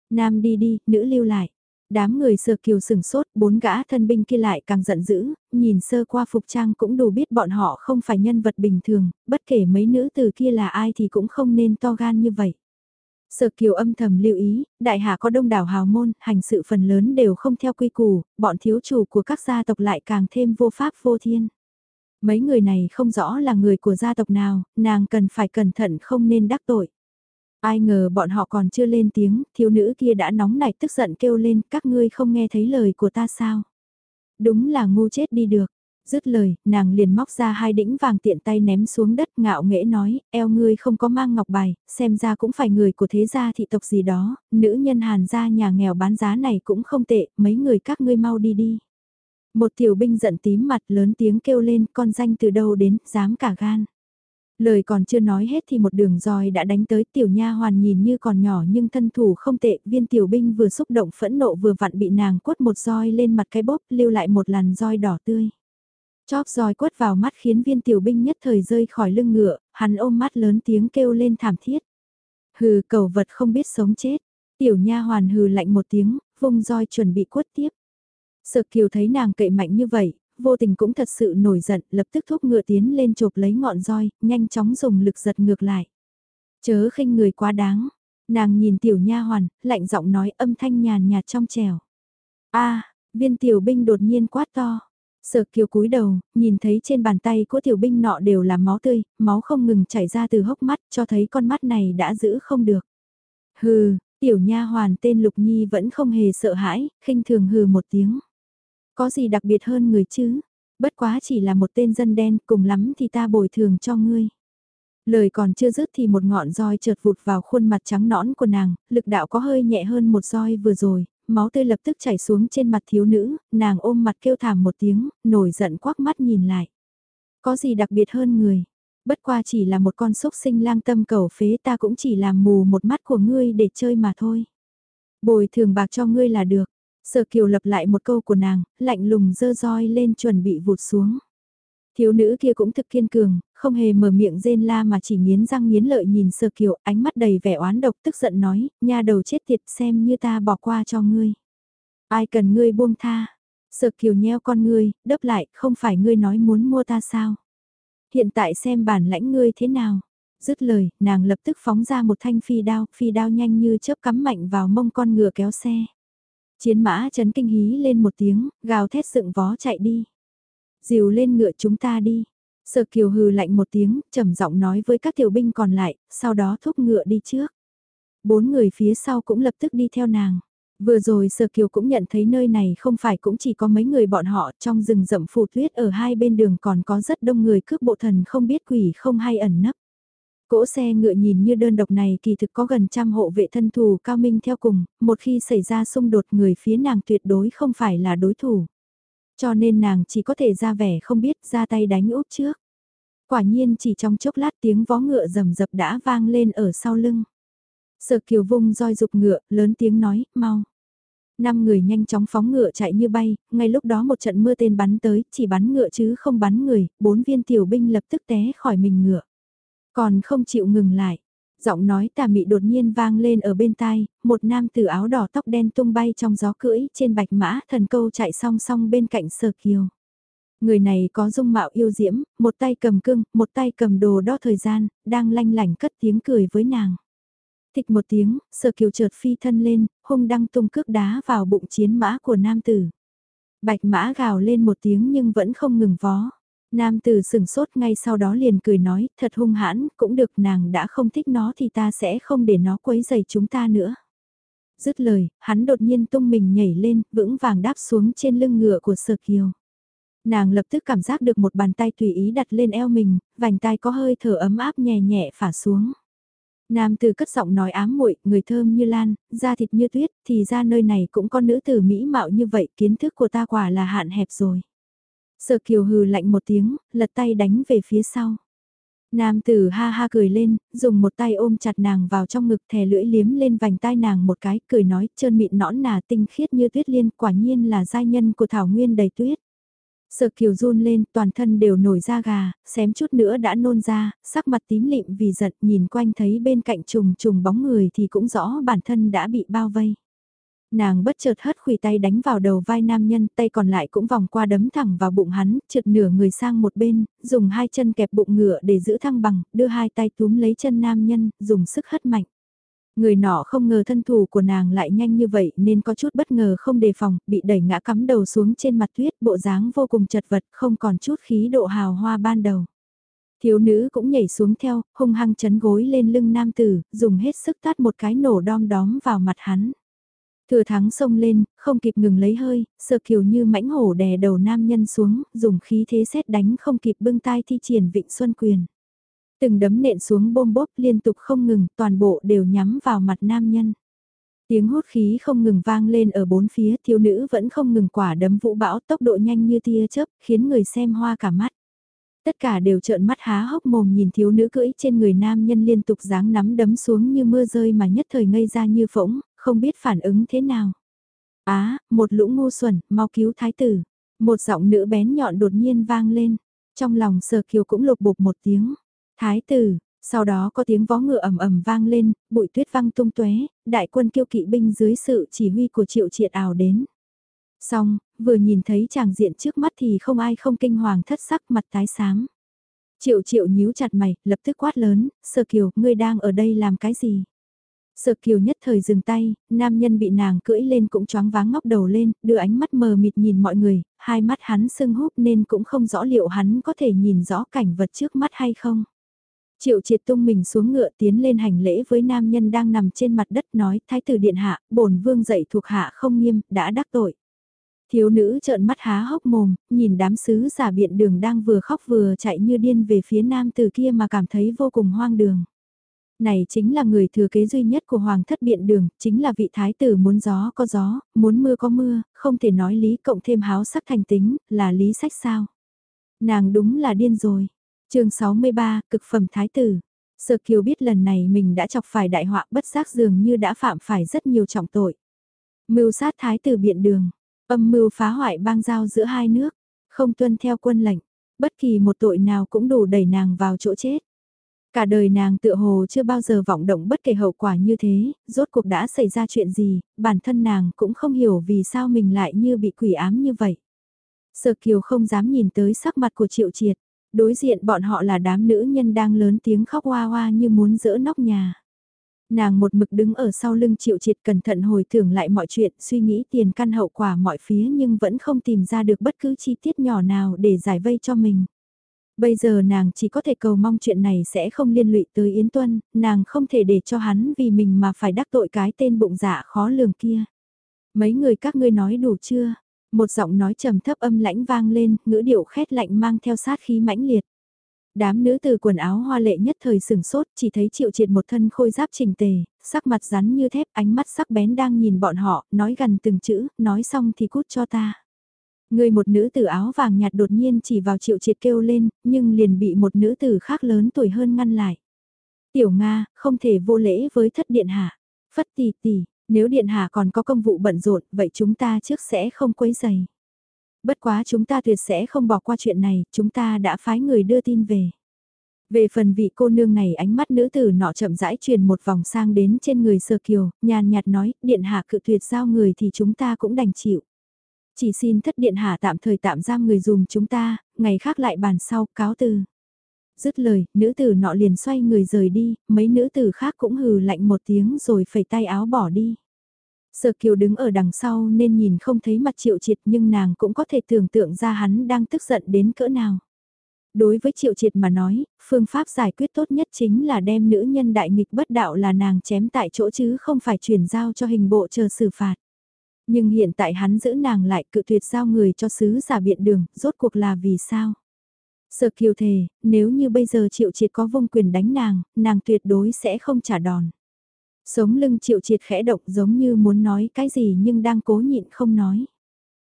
Nam đi đi, nữ lưu lại. Đám người sờ kiều sừng sốt, bốn gã thân binh kia lại càng giận dữ, nhìn sơ qua phục trang cũng đủ biết bọn họ không phải nhân vật bình thường, bất kể mấy nữ từ kia là ai thì cũng không nên to gan như vậy. Sở kiều âm thầm lưu ý, đại hạ có đông đảo hào môn, hành sự phần lớn đều không theo quy củ, bọn thiếu chủ của các gia tộc lại càng thêm vô pháp vô thiên. Mấy người này không rõ là người của gia tộc nào, nàng cần phải cẩn thận không nên đắc tội. Ai ngờ bọn họ còn chưa lên tiếng, thiếu nữ kia đã nóng nảy tức giận kêu lên, các ngươi không nghe thấy lời của ta sao? Đúng là ngu chết đi được. Dứt lời, nàng liền móc ra hai đĩnh vàng tiện tay ném xuống đất ngạo nghễ nói, eo ngươi không có mang ngọc bài, xem ra cũng phải người của thế gia thị tộc gì đó, nữ nhân hàn gia nhà nghèo bán giá này cũng không tệ, mấy người các ngươi mau đi đi. Một tiểu binh giận tím mặt lớn tiếng kêu lên con danh từ đâu đến, dám cả gan. Lời còn chưa nói hết thì một đường roi đã đánh tới tiểu nha hoàn nhìn như còn nhỏ nhưng thân thủ không tệ, viên tiểu binh vừa xúc động phẫn nộ vừa vặn bị nàng quất một roi lên mặt cái bóp lưu lại một làn roi đỏ tươi. Chóp roi quất vào mắt khiến viên tiểu binh nhất thời rơi khỏi lưng ngựa, hắn ôm mắt lớn tiếng kêu lên thảm thiết. Hừ cầu vật không biết sống chết, tiểu nha hoàn hừ lạnh một tiếng, vung roi chuẩn bị quất tiếp. Sợ kiều thấy nàng cậy mạnh như vậy, vô tình cũng thật sự nổi giận, lập tức thúc ngựa tiến lên chộp lấy ngọn roi, nhanh chóng dùng lực giật ngược lại. Chớ khinh người quá đáng, nàng nhìn tiểu nha hoàn, lạnh giọng nói âm thanh nhàn nhạt trong trèo. a viên tiểu binh đột nhiên quát to. Sở kiều cúi đầu, nhìn thấy trên bàn tay của tiểu binh nọ đều là máu tươi, máu không ngừng chảy ra từ hốc mắt, cho thấy con mắt này đã giữ không được. Hừ, tiểu nha hoàn tên Lục Nhi vẫn không hề sợ hãi, khinh thường hừ một tiếng. Có gì đặc biệt hơn người chứ? Bất quá chỉ là một tên dân đen, cùng lắm thì ta bồi thường cho ngươi. Lời còn chưa dứt thì một ngọn roi chợt vụt vào khuôn mặt trắng nõn của nàng, lực đạo có hơi nhẹ hơn một roi vừa rồi, máu tươi lập tức chảy xuống trên mặt thiếu nữ, nàng ôm mặt kêu thảm một tiếng, nổi giận quắc mắt nhìn lại. Có gì đặc biệt hơn người? Bất qua chỉ là một con sốc sinh lang tâm cầu phế ta cũng chỉ làm mù một mắt của ngươi để chơi mà thôi. Bồi thường bạc cho ngươi là được. Sở kiều lập lại một câu của nàng, lạnh lùng dơ roi lên chuẩn bị vụt xuống. Thiếu nữ kia cũng thực kiên cường, không hề mở miệng rên la mà chỉ nghiến răng nghiến lợi nhìn sơ kiều, ánh mắt đầy vẻ oán độc tức giận nói, nha đầu chết tiệt xem như ta bỏ qua cho ngươi. Ai cần ngươi buông tha? Sơ kiều nheo con ngươi, đấp lại, không phải ngươi nói muốn mua ta sao? Hiện tại xem bản lãnh ngươi thế nào? Dứt lời, nàng lập tức phóng ra một thanh phi đao, phi đao nhanh như chớp cắm mạnh vào mông con ngựa kéo xe. Chiến mã chấn kinh hí lên một tiếng, gào thét dựng vó chạy đi. Dìu lên ngựa chúng ta đi. Sở kiều hừ lạnh một tiếng, trầm giọng nói với các tiểu binh còn lại, sau đó thúc ngựa đi trước. Bốn người phía sau cũng lập tức đi theo nàng. Vừa rồi Sở Kiều cũng nhận thấy nơi này không phải cũng chỉ có mấy người bọn họ trong rừng rậm phù tuyết ở hai bên đường còn có rất đông người cướp bộ thần không biết quỷ không hay ẩn nấp. Cỗ xe ngựa nhìn như đơn độc này kỳ thực có gần trăm hộ vệ thân thù cao minh theo cùng, một khi xảy ra xung đột người phía nàng tuyệt đối không phải là đối thủ. Cho nên nàng chỉ có thể ra vẻ không biết ra tay đánh úp trước. Quả nhiên chỉ trong chốc lát tiếng vó ngựa rầm rập đã vang lên ở sau lưng. Sở kiều vung roi dục ngựa, lớn tiếng nói, mau. Năm người nhanh chóng phóng ngựa chạy như bay, ngay lúc đó một trận mưa tên bắn tới, chỉ bắn ngựa chứ không bắn người, bốn viên tiểu binh lập tức té khỏi mình ngựa. Còn không chịu ngừng lại. Giọng nói tà mị đột nhiên vang lên ở bên tai, một nam tử áo đỏ tóc đen tung bay trong gió cưỡi trên bạch mã thần câu chạy song song bên cạnh sờ kiều. Người này có dung mạo yêu diễm, một tay cầm cưng, một tay cầm đồ đo thời gian, đang lanh lảnh cất tiếng cười với nàng. Thịch một tiếng, sờ kiều chợt phi thân lên, hung đăng tung cước đá vào bụng chiến mã của nam tử. Bạch mã gào lên một tiếng nhưng vẫn không ngừng vó. Nam tử sừng sốt ngay sau đó liền cười nói, thật hung hãn, cũng được nàng đã không thích nó thì ta sẽ không để nó quấy dày chúng ta nữa. Dứt lời, hắn đột nhiên tung mình nhảy lên, vững vàng đáp xuống trên lưng ngựa của Sở Kiều. Nàng lập tức cảm giác được một bàn tay tùy ý đặt lên eo mình, vành tay có hơi thở ấm áp nhẹ nhẹ phả xuống. Nam tử cất giọng nói ám muội, người thơm như lan, da thịt như tuyết, thì ra nơi này cũng có nữ tử mỹ mạo như vậy, kiến thức của ta quả là hạn hẹp rồi. Sở kiều hừ lạnh một tiếng, lật tay đánh về phía sau. Nam tử ha ha cười lên, dùng một tay ôm chặt nàng vào trong ngực thè lưỡi liếm lên vành tai nàng một cái, cười nói trơn mịn nõn nà tinh khiết như tuyết liên, quả nhiên là giai nhân của thảo nguyên đầy tuyết. Sở kiều run lên, toàn thân đều nổi da gà, xém chút nữa đã nôn ra, sắc mặt tím lịm vì giận nhìn quanh thấy bên cạnh trùng trùng bóng người thì cũng rõ bản thân đã bị bao vây. Nàng bất chợt hất khủy tay đánh vào đầu vai nam nhân, tay còn lại cũng vòng qua đấm thẳng vào bụng hắn, trượt nửa người sang một bên, dùng hai chân kẹp bụng ngựa để giữ thăng bằng, đưa hai tay túm lấy chân nam nhân, dùng sức hất mạnh. Người nọ không ngờ thân thủ của nàng lại nhanh như vậy nên có chút bất ngờ không đề phòng, bị đẩy ngã cắm đầu xuống trên mặt tuyết, bộ dáng vô cùng chật vật, không còn chút khí độ hào hoa ban đầu. Thiếu nữ cũng nhảy xuống theo, hung hăng chấn gối lên lưng nam tử, dùng hết sức tát một cái nổ đom đóm vào mặt hắn. Thừa thắng xông lên, không kịp ngừng lấy hơi, sợ kiều như mãnh hổ đè đầu nam nhân xuống, dùng khí thế xét đánh không kịp bưng tai thi triển vịnh xuân quyền. Từng đấm nện xuống bôm bốp liên tục không ngừng, toàn bộ đều nhắm vào mặt nam nhân. Tiếng hút khí không ngừng vang lên ở bốn phía, thiếu nữ vẫn không ngừng quả đấm vũ bão tốc độ nhanh như tia chớp, khiến người xem hoa cả mắt. Tất cả đều trợn mắt há hốc mồm nhìn thiếu nữ cưỡi trên người nam nhân liên tục giáng nắm đấm xuống như mưa rơi mà nhất thời ngây ra như phỗng, không biết phản ứng thế nào. Á, một lũ ngu xuẩn, mau cứu thái tử. Một giọng nữ bén nhọn đột nhiên vang lên. Trong lòng sờ kiều cũng lục bục một tiếng. Thái tử, sau đó có tiếng vó ngựa ầm ầm vang lên, bụi tuyết văng tung tóe, đại quân kiêu kỵ binh dưới sự chỉ huy của triệu triệt ảo đến. Xong, vừa nhìn thấy chàng diện trước mắt thì không ai không kinh hoàng thất sắc mặt tái xám. Triệu triệu nhíu chặt mày, lập tức quát lớn, sơ kiều, ngươi đang ở đây làm cái gì? Sợ kiều nhất thời dừng tay, nam nhân bị nàng cưỡi lên cũng choáng váng ngóc đầu lên, đưa ánh mắt mờ mịt nhìn mọi người, hai mắt hắn sưng húp nên cũng không rõ liệu hắn có thể nhìn rõ cảnh vật trước mắt hay không. Triệu triệt tung mình xuống ngựa tiến lên hành lễ với nam nhân đang nằm trên mặt đất nói thái tử điện hạ, bổn vương dậy thuộc hạ không nghiêm, đã đắc tội. Thiếu nữ trợn mắt há hốc mồm, nhìn đám sứ giả biện đường đang vừa khóc vừa chạy như điên về phía nam từ kia mà cảm thấy vô cùng hoang đường này chính là người thừa kế duy nhất của Hoàng thất biện đường, chính là vị thái tử muốn gió có gió, muốn mưa có mưa, không thể nói lý cộng thêm háo sắc thành tính, là lý sách sao. Nàng đúng là điên rồi. chương 63, cực phẩm thái tử. Sở Kiều biết lần này mình đã chọc phải đại họa bất giác dường như đã phạm phải rất nhiều trọng tội. Mưu sát thái tử biện đường, âm mưu phá hoại bang giao giữa hai nước, không tuân theo quân lệnh, bất kỳ một tội nào cũng đủ đẩy nàng vào chỗ chết. Cả đời nàng tựa hồ chưa bao giờ vọng động bất kể hậu quả như thế, rốt cuộc đã xảy ra chuyện gì, bản thân nàng cũng không hiểu vì sao mình lại như bị quỷ ám như vậy. Sở Kiều không dám nhìn tới sắc mặt của Triệu Triệt, đối diện bọn họ là đám nữ nhân đang lớn tiếng khóc hoa hoa như muốn dỡ nóc nhà. Nàng một mực đứng ở sau lưng Triệu Triệt cẩn thận hồi tưởng lại mọi chuyện, suy nghĩ tiền căn hậu quả mọi phía nhưng vẫn không tìm ra được bất cứ chi tiết nhỏ nào để giải vây cho mình. Bây giờ nàng chỉ có thể cầu mong chuyện này sẽ không liên lụy tới Yến Tuân, nàng không thể để cho hắn vì mình mà phải đắc tội cái tên bụng dạ khó lường kia. Mấy người các ngươi nói đủ chưa? Một giọng nói trầm thấp âm lãnh vang lên, ngữ điệu khét lạnh mang theo sát khí mãnh liệt. Đám nữ từ quần áo hoa lệ nhất thời sừng sốt, chỉ thấy triệu triệt một thân khôi giáp trình tề, sắc mặt rắn như thép, ánh mắt sắc bén đang nhìn bọn họ, nói gần từng chữ, nói xong thì cút cho ta. Người một nữ tử áo vàng nhạt đột nhiên chỉ vào triệu triệt kêu lên, nhưng liền bị một nữ tử khác lớn tuổi hơn ngăn lại. Tiểu Nga, không thể vô lễ với thất điện hạ. Phất tỷ tỷ, nếu điện hạ còn có công vụ bận rộn, vậy chúng ta trước sẽ không quấy giày. Bất quá chúng ta tuyệt sẽ không bỏ qua chuyện này, chúng ta đã phái người đưa tin về. Về phần vị cô nương này ánh mắt nữ tử nọ chậm rãi truyền một vòng sang đến trên người sơ kiều, nhàn nhạt nói, điện hạ cự tuyệt giao người thì chúng ta cũng đành chịu. Chỉ xin thất điện hạ tạm thời tạm giam người dùng chúng ta, ngày khác lại bàn sau, cáo từ. Dứt lời, nữ tử nọ liền xoay người rời đi, mấy nữ tử khác cũng hừ lạnh một tiếng rồi phẩy tay áo bỏ đi. Sở Kiều đứng ở đằng sau nên nhìn không thấy mặt triệu triệt nhưng nàng cũng có thể tưởng tượng ra hắn đang tức giận đến cỡ nào. Đối với triệu triệt mà nói, phương pháp giải quyết tốt nhất chính là đem nữ nhân đại nghịch bất đạo là nàng chém tại chỗ chứ không phải chuyển giao cho hình bộ chờ xử phạt. Nhưng hiện tại hắn giữ nàng lại cự tuyệt giao người cho sứ giả biện đường, rốt cuộc là vì sao? Sở kiều thề, nếu như bây giờ triệu triệt có vông quyền đánh nàng, nàng tuyệt đối sẽ không trả đòn. Sống lưng triệu triệt khẽ động giống như muốn nói cái gì nhưng đang cố nhịn không nói.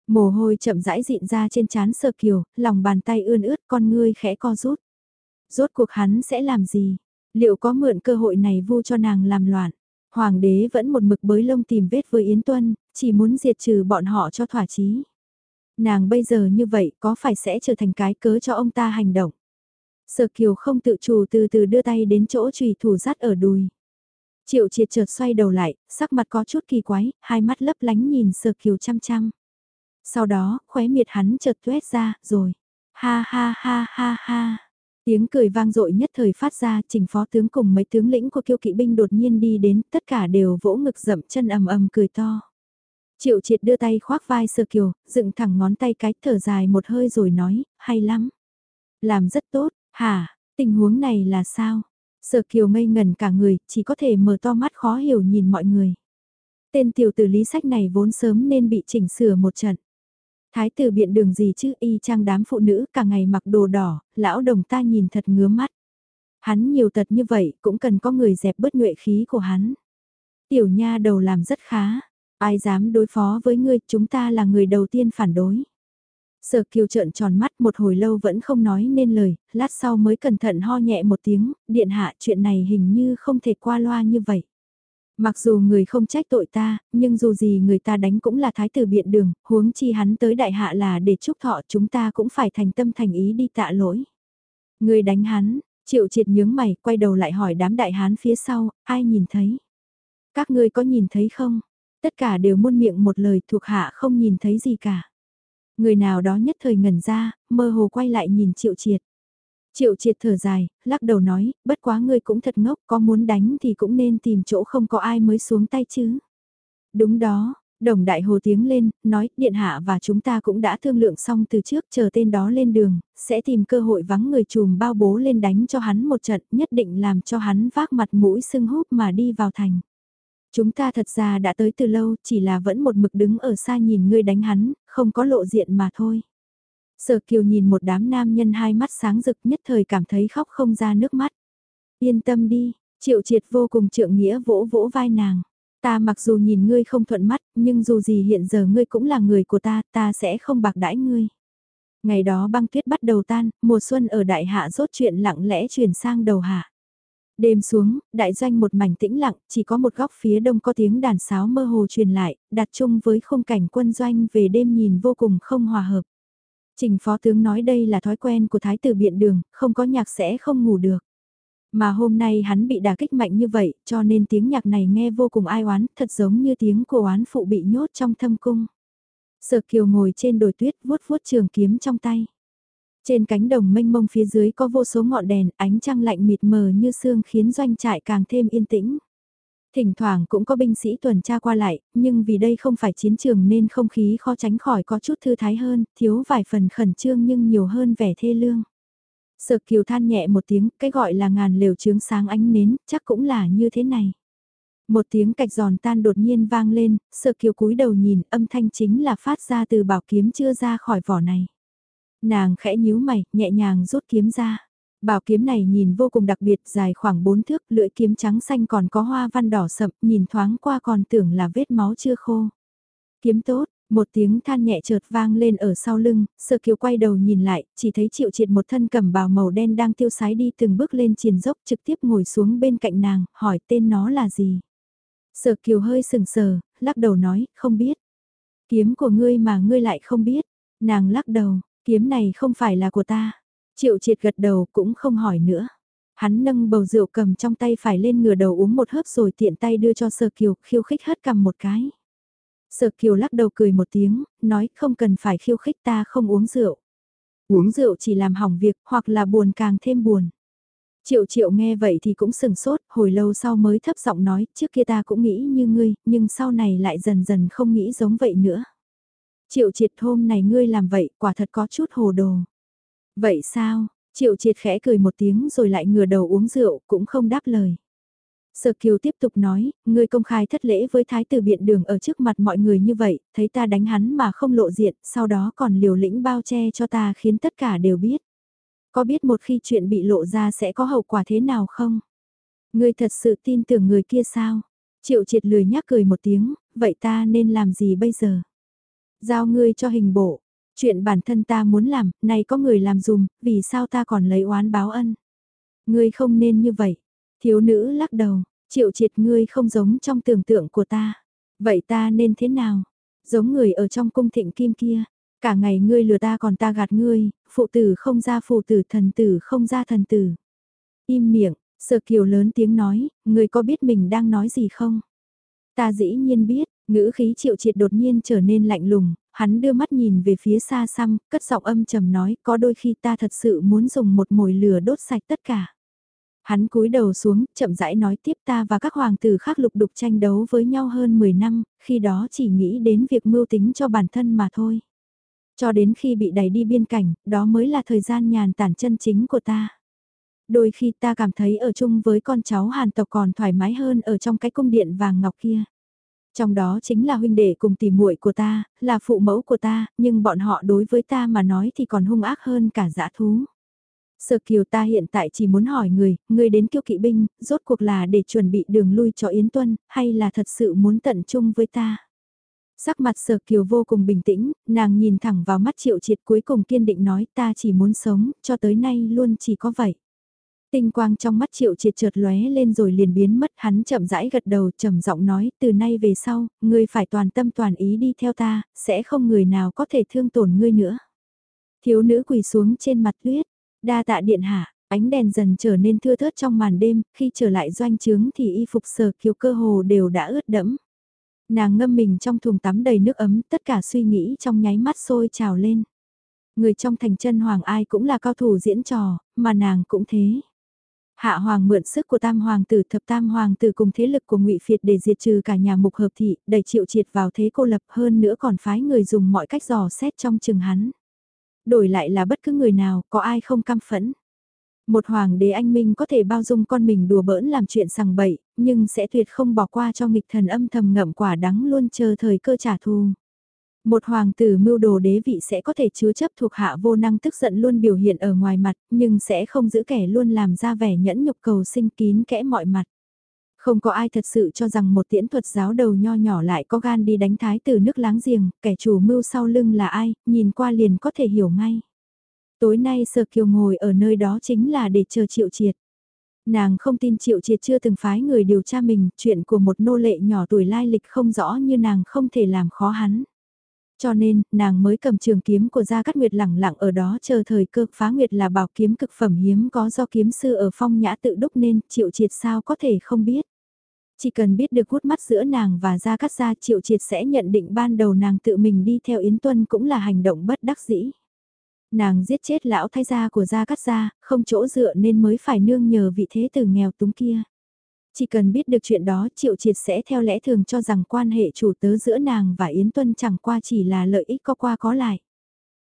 Mồ hôi chậm rãi dịn ra trên trán sơ kiều, lòng bàn tay ươn ướt con ngươi khẽ co rút. Rốt cuộc hắn sẽ làm gì? Liệu có mượn cơ hội này vu cho nàng làm loạn? Hoàng đế vẫn một mực bới lông tìm vết với Yến Tuân, chỉ muốn diệt trừ bọn họ cho thỏa chí. Nàng bây giờ như vậy có phải sẽ trở thành cái cớ cho ông ta hành động? Sở Kiều không tự chủ từ từ đưa tay đến chỗ trùy thủ rát ở đùi. Triệu triệt chợt xoay đầu lại, sắc mặt có chút kỳ quái, hai mắt lấp lánh nhìn Sở Kiều chăm chăm. Sau đó, khóe miệt hắn chợt tuét ra, rồi. Ha ha ha ha ha. Tiếng cười vang dội nhất thời phát ra, trình phó tướng cùng mấy tướng lĩnh của kiêu kỵ binh đột nhiên đi đến, tất cả đều vỗ ngực dậm chân ầm ầm cười to. Triệu triệt đưa tay khoác vai sơ kiều, dựng thẳng ngón tay cái thở dài một hơi rồi nói, hay lắm. Làm rất tốt, hả, tình huống này là sao? Sơ kiều ngây ngần cả người, chỉ có thể mở to mắt khó hiểu nhìn mọi người. Tên tiểu tử lý sách này vốn sớm nên bị chỉnh sửa một trận. Thái tử biện đường gì chứ y trang đám phụ nữ cả ngày mặc đồ đỏ, lão đồng ta nhìn thật ngứa mắt. Hắn nhiều tật như vậy cũng cần có người dẹp bớt nhuệ khí của hắn. Tiểu nha đầu làm rất khá, ai dám đối phó với ngươi chúng ta là người đầu tiên phản đối. Sở kiều trợn tròn mắt một hồi lâu vẫn không nói nên lời, lát sau mới cẩn thận ho nhẹ một tiếng, điện hạ chuyện này hình như không thể qua loa như vậy. Mặc dù người không trách tội ta, nhưng dù gì người ta đánh cũng là thái tử biện đường, huống chi hắn tới đại hạ là để chúc thọ chúng ta cũng phải thành tâm thành ý đi tạ lỗi. Người đánh hắn, triệu triệt nhướng mày, quay đầu lại hỏi đám đại hán phía sau, ai nhìn thấy? Các ngươi có nhìn thấy không? Tất cả đều muôn miệng một lời thuộc hạ không nhìn thấy gì cả. Người nào đó nhất thời ngẩn ra, mơ hồ quay lại nhìn triệu triệt. Triệu triệt thở dài, lắc đầu nói, bất quá ngươi cũng thật ngốc, có muốn đánh thì cũng nên tìm chỗ không có ai mới xuống tay chứ. Đúng đó, đồng đại hồ tiếng lên, nói, điện hạ và chúng ta cũng đã thương lượng xong từ trước chờ tên đó lên đường, sẽ tìm cơ hội vắng người chùm bao bố lên đánh cho hắn một trận, nhất định làm cho hắn vác mặt mũi sưng húp mà đi vào thành. Chúng ta thật ra đã tới từ lâu, chỉ là vẫn một mực đứng ở xa nhìn ngươi đánh hắn, không có lộ diện mà thôi. Sở Kiều nhìn một đám nam nhân hai mắt sáng rực nhất thời cảm thấy khóc không ra nước mắt. Yên tâm đi, triệu triệt vô cùng trượng nghĩa vỗ vỗ vai nàng. Ta mặc dù nhìn ngươi không thuận mắt, nhưng dù gì hiện giờ ngươi cũng là người của ta, ta sẽ không bạc đãi ngươi. Ngày đó băng tuyết bắt đầu tan, mùa xuân ở đại hạ rốt chuyện lặng lẽ chuyển sang đầu hạ. Đêm xuống, đại doanh một mảnh tĩnh lặng, chỉ có một góc phía đông có tiếng đàn sáo mơ hồ truyền lại, đặt chung với khung cảnh quân doanh về đêm nhìn vô cùng không hòa hợp. Trình phó tướng nói đây là thói quen của thái tử biện đường, không có nhạc sẽ không ngủ được. Mà hôm nay hắn bị đả kích mạnh như vậy, cho nên tiếng nhạc này nghe vô cùng ai oán, thật giống như tiếng của oán phụ bị nhốt trong thâm cung. Sở kiều ngồi trên đồi tuyết vuốt vuốt trường kiếm trong tay. Trên cánh đồng mênh mông phía dưới có vô số ngọn đèn, ánh trăng lạnh mịt mờ như sương khiến doanh trại càng thêm yên tĩnh. Thỉnh thoảng cũng có binh sĩ tuần tra qua lại, nhưng vì đây không phải chiến trường nên không khí khó tránh khỏi có chút thư thái hơn, thiếu vài phần khẩn trương nhưng nhiều hơn vẻ thê lương. Sợ kiều than nhẹ một tiếng, cái gọi là ngàn lều trướng sáng ánh nến, chắc cũng là như thế này. Một tiếng cạch giòn tan đột nhiên vang lên, sợ kiều cúi đầu nhìn âm thanh chính là phát ra từ bảo kiếm chưa ra khỏi vỏ này. Nàng khẽ nhíu mày, nhẹ nhàng rút kiếm ra. Bảo kiếm này nhìn vô cùng đặc biệt dài khoảng 4 thước, lưỡi kiếm trắng xanh còn có hoa văn đỏ sậm, nhìn thoáng qua còn tưởng là vết máu chưa khô. Kiếm tốt, một tiếng than nhẹ chợt vang lên ở sau lưng, sơ kiều quay đầu nhìn lại, chỉ thấy triệu triệt một thân cầm bào màu đen đang tiêu sái đi từng bước lên triền dốc trực tiếp ngồi xuống bên cạnh nàng, hỏi tên nó là gì. sơ kiều hơi sừng sờ, lắc đầu nói, không biết. Kiếm của ngươi mà ngươi lại không biết. Nàng lắc đầu, kiếm này không phải là của ta. Triệu triệt gật đầu cũng không hỏi nữa. Hắn nâng bầu rượu cầm trong tay phải lên ngửa đầu uống một hớp rồi tiện tay đưa cho Sở Kiều khiêu khích hất cầm một cái. Sở Kiều lắc đầu cười một tiếng, nói không cần phải khiêu khích ta không uống rượu. Uống rượu chỉ làm hỏng việc hoặc là buồn càng thêm buồn. Triệu triệu nghe vậy thì cũng sừng sốt, hồi lâu sau mới thấp giọng nói, trước kia ta cũng nghĩ như ngươi, nhưng sau này lại dần dần không nghĩ giống vậy nữa. Triệu triệt hôm này ngươi làm vậy, quả thật có chút hồ đồ. Vậy sao, triệu triệt khẽ cười một tiếng rồi lại ngửa đầu uống rượu, cũng không đáp lời. Sở Kiều tiếp tục nói, ngươi công khai thất lễ với thái tử biện đường ở trước mặt mọi người như vậy, thấy ta đánh hắn mà không lộ diện, sau đó còn liều lĩnh bao che cho ta khiến tất cả đều biết. Có biết một khi chuyện bị lộ ra sẽ có hậu quả thế nào không? Ngươi thật sự tin tưởng người kia sao? Triệu triệt lười nhắc cười một tiếng, vậy ta nên làm gì bây giờ? Giao ngươi cho hình bộ. Chuyện bản thân ta muốn làm, này có người làm dùm, vì sao ta còn lấy oán báo ân? Ngươi không nên như vậy. Thiếu nữ lắc đầu, triệu triệt ngươi không giống trong tưởng tượng của ta. Vậy ta nên thế nào? Giống người ở trong cung thịnh kim kia. Cả ngày ngươi lừa ta còn ta gạt ngươi, phụ tử không ra phụ tử thần tử không ra thần tử. Im miệng, sợ kiều lớn tiếng nói, ngươi có biết mình đang nói gì không? Ta dĩ nhiên biết, ngữ khí triệu triệt đột nhiên trở nên lạnh lùng, hắn đưa mắt nhìn về phía xa xăm, cất giọng âm trầm nói, có đôi khi ta thật sự muốn dùng một mồi lửa đốt sạch tất cả. Hắn cúi đầu xuống, chậm rãi nói tiếp ta và các hoàng tử khác lục đục tranh đấu với nhau hơn 10 năm, khi đó chỉ nghĩ đến việc mưu tính cho bản thân mà thôi. Cho đến khi bị đẩy đi biên cảnh, đó mới là thời gian nhàn tản chân chính của ta. Đôi khi ta cảm thấy ở chung với con cháu hàn tộc còn thoải mái hơn ở trong cái cung điện vàng ngọc kia. Trong đó chính là huynh đệ cùng tỷ muội của ta, là phụ mẫu của ta, nhưng bọn họ đối với ta mà nói thì còn hung ác hơn cả dã thú. Sở kiều ta hiện tại chỉ muốn hỏi người, người đến kiêu kỵ binh, rốt cuộc là để chuẩn bị đường lui cho Yến Tuân, hay là thật sự muốn tận chung với ta? Sắc mặt sở kiều vô cùng bình tĩnh, nàng nhìn thẳng vào mắt triệu triệt cuối cùng kiên định nói ta chỉ muốn sống, cho tới nay luôn chỉ có vậy. Tinh quang trong mắt triệu triệt trượt lóe lên rồi liền biến mất hắn chậm rãi gật đầu trầm giọng nói từ nay về sau, ngươi phải toàn tâm toàn ý đi theo ta, sẽ không người nào có thể thương tổn ngươi nữa. Thiếu nữ quỳ xuống trên mặt tuyết, đa tạ điện hạ, ánh đèn dần trở nên thưa thớt trong màn đêm, khi trở lại doanh trướng thì y phục sờ kiều cơ hồ đều đã ướt đẫm. Nàng ngâm mình trong thùng tắm đầy nước ấm, tất cả suy nghĩ trong nháy mắt sôi trào lên. Người trong thành chân hoàng ai cũng là cao thủ diễn trò, mà nàng cũng thế. Hạ hoàng mượn sức của tam hoàng tử thập tam hoàng tử cùng thế lực của ngụy Phiệt để diệt trừ cả nhà mục hợp thị, đẩy triệu triệt vào thế cô lập hơn nữa còn phái người dùng mọi cách dò xét trong chừng hắn. Đổi lại là bất cứ người nào, có ai không cam phẫn. Một hoàng đế anh minh có thể bao dung con mình đùa bỡn làm chuyện sằng bậy, nhưng sẽ tuyệt không bỏ qua cho nghịch thần âm thầm ngậm quả đắng luôn chờ thời cơ trả thù. Một hoàng tử mưu đồ đế vị sẽ có thể chứa chấp thuộc hạ vô năng tức giận luôn biểu hiện ở ngoài mặt, nhưng sẽ không giữ kẻ luôn làm ra vẻ nhẫn nhục cầu sinh kín kẽ mọi mặt. Không có ai thật sự cho rằng một tiễn thuật giáo đầu nho nhỏ lại có gan đi đánh thái tử nước láng giềng, kẻ chủ mưu sau lưng là ai, nhìn qua liền có thể hiểu ngay. Tối nay Sơ Kiều ngồi ở nơi đó chính là để chờ Triệu Triệt. Nàng không tin Triệu Triệt chưa từng phái người điều tra mình, chuyện của một nô lệ nhỏ tuổi lai lịch không rõ như nàng không thể làm khó hắn. Cho nên, nàng mới cầm trường kiếm của Gia Cát Nguyệt lẳng lặng ở đó chờ thời cơ phá Nguyệt là bảo kiếm cực phẩm hiếm có do kiếm sư ở phong nhã tự đúc nên Triệu Triệt sao có thể không biết. Chỉ cần biết được hút mắt giữa nàng và Gia Cát Gia Triệu Triệt sẽ nhận định ban đầu nàng tự mình đi theo Yến Tuân cũng là hành động bất đắc dĩ. Nàng giết chết lão thái gia của Gia Cát Gia, không chỗ dựa nên mới phải nương nhờ vị thế từ nghèo túng kia. Chỉ cần biết được chuyện đó Triệu Triệt sẽ theo lẽ thường cho rằng quan hệ chủ tớ giữa nàng và Yến Tuân chẳng qua chỉ là lợi ích có qua có lại.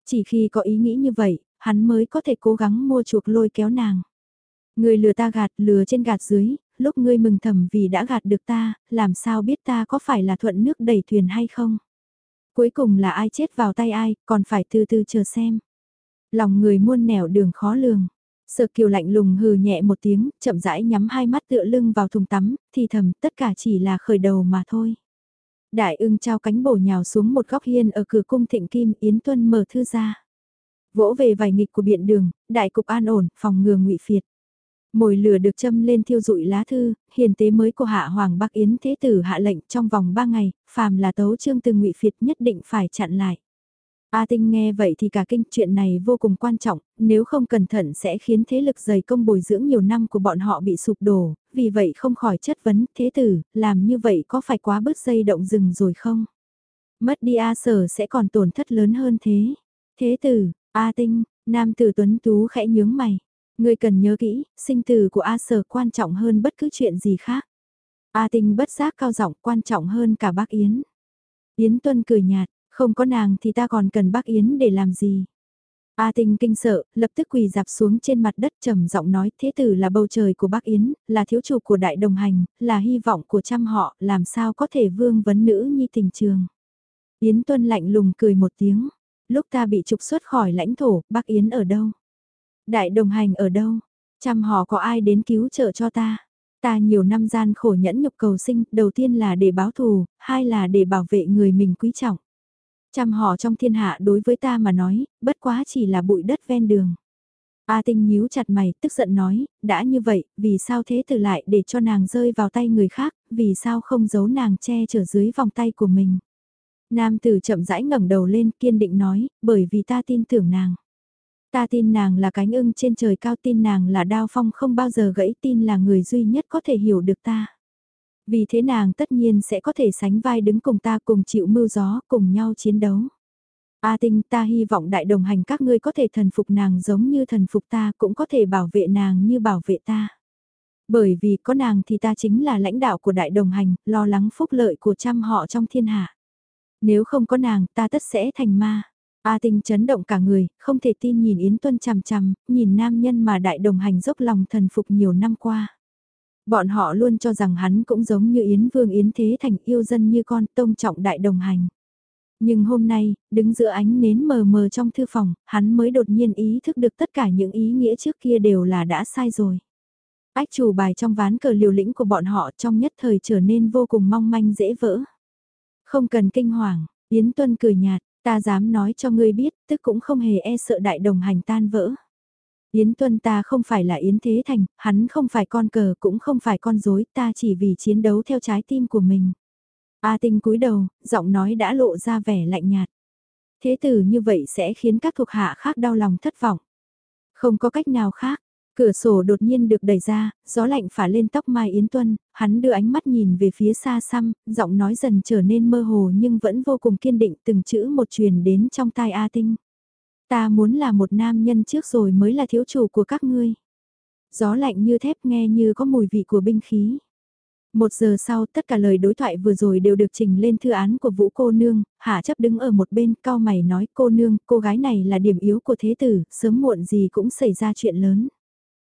Chỉ khi có ý nghĩ như vậy, hắn mới có thể cố gắng mua chuộc lôi kéo nàng. Người lừa ta gạt, lừa trên gạt dưới, lúc ngươi mừng thầm vì đã gạt được ta, làm sao biết ta có phải là thuận nước đẩy thuyền hay không? Cuối cùng là ai chết vào tay ai, còn phải từ từ chờ xem. Lòng người muôn nẻo đường khó lường. Sở kiều lạnh lùng hừ nhẹ một tiếng, chậm rãi nhắm hai mắt tựa lưng vào thùng tắm, thì thầm tất cả chỉ là khởi đầu mà thôi. Đại ưng trao cánh bổ nhào xuống một góc hiên ở cửa cung thịnh kim Yến Tuân mở thư ra. Vỗ về vài nghịch của biện đường, đại cục an ổn, phòng ngừa ngụy phiệt. Mồi lửa được châm lên thiêu dụi lá thư, hiền tế mới của hạ hoàng Bắc Yến Thế Tử hạ lệnh trong vòng 3 ngày, phàm là tấu trương từ ngụy phiệt nhất định phải chặn lại. A Tinh nghe vậy thì cả kinh chuyện này vô cùng quan trọng, nếu không cẩn thận sẽ khiến thế lực dày công bồi dưỡng nhiều năm của bọn họ bị sụp đổ, vì vậy không khỏi chất vấn, thế tử, làm như vậy có phải quá bớt dây động rừng rồi không? Mất đi A sở sẽ còn tổn thất lớn hơn thế. Thế tử, A Tinh, nam tử tuấn tú khẽ nhướng mày. Người cần nhớ kỹ, sinh tử của A sở quan trọng hơn bất cứ chuyện gì khác. A Tinh bất giác cao giọng quan trọng hơn cả bác Yến. Yến Tuân cười nhạt, không có nàng thì ta còn cần bác Yến để làm gì. A Tinh kinh sợ, lập tức quỳ dạp xuống trên mặt đất trầm giọng nói thế tử là bầu trời của bác Yến, là thiếu chủ của đại đồng hành, là hy vọng của trăm họ, làm sao có thể vương vấn nữ nhi tình trường. Yến Tuân lạnh lùng cười một tiếng, lúc ta bị trục xuất khỏi lãnh thổ, bác Yến ở đâu? Đại đồng hành ở đâu? Trăm họ có ai đến cứu trợ cho ta? Ta nhiều năm gian khổ nhẫn nhục cầu sinh, đầu tiên là để báo thù, hai là để bảo vệ người mình quý trọng. Trăm họ trong thiên hạ đối với ta mà nói, bất quá chỉ là bụi đất ven đường. A tinh nhíu chặt mày, tức giận nói, đã như vậy, vì sao thế tử lại để cho nàng rơi vào tay người khác, vì sao không giấu nàng che chở dưới vòng tay của mình. Nam tử chậm rãi ngẩng đầu lên kiên định nói, bởi vì ta tin tưởng nàng. Ta tin nàng là cánh ưng trên trời cao tin nàng là đao phong không bao giờ gãy tin là người duy nhất có thể hiểu được ta. Vì thế nàng tất nhiên sẽ có thể sánh vai đứng cùng ta cùng chịu mưu gió, cùng nhau chiến đấu. A tinh ta hy vọng đại đồng hành các ngươi có thể thần phục nàng giống như thần phục ta cũng có thể bảo vệ nàng như bảo vệ ta. Bởi vì có nàng thì ta chính là lãnh đạo của đại đồng hành, lo lắng phúc lợi của trăm họ trong thiên hạ. Nếu không có nàng ta tất sẽ thành ma. A tinh chấn động cả người, không thể tin nhìn Yến Tuân chằm chằm, nhìn nam nhân mà đại đồng hành dốc lòng thần phục nhiều năm qua. Bọn họ luôn cho rằng hắn cũng giống như Yến Vương Yến Thế Thành yêu dân như con tông trọng đại đồng hành. Nhưng hôm nay, đứng giữa ánh nến mờ mờ trong thư phòng, hắn mới đột nhiên ý thức được tất cả những ý nghĩa trước kia đều là đã sai rồi. Ách chủ bài trong ván cờ liều lĩnh của bọn họ trong nhất thời trở nên vô cùng mong manh dễ vỡ. Không cần kinh hoàng, Yến Tuân cười nhạt, ta dám nói cho ngươi biết, tức cũng không hề e sợ đại đồng hành tan vỡ. Yến Tuân ta không phải là Yến Thế Thành, hắn không phải con cờ cũng không phải con dối, ta chỉ vì chiến đấu theo trái tim của mình. A tinh cúi đầu, giọng nói đã lộ ra vẻ lạnh nhạt. Thế tử như vậy sẽ khiến các thuộc hạ khác đau lòng thất vọng. Không có cách nào khác, cửa sổ đột nhiên được đẩy ra, gió lạnh phả lên tóc Mai Yến Tuân, hắn đưa ánh mắt nhìn về phía xa xăm, giọng nói dần trở nên mơ hồ nhưng vẫn vô cùng kiên định từng chữ một truyền đến trong tai A Tinh. Ta muốn là một nam nhân trước rồi mới là thiếu chủ của các ngươi. Gió lạnh như thép nghe như có mùi vị của binh khí. Một giờ sau tất cả lời đối thoại vừa rồi đều được trình lên thư án của vũ cô nương, hạ chấp đứng ở một bên cao mày nói cô nương, cô gái này là điểm yếu của thế tử, sớm muộn gì cũng xảy ra chuyện lớn.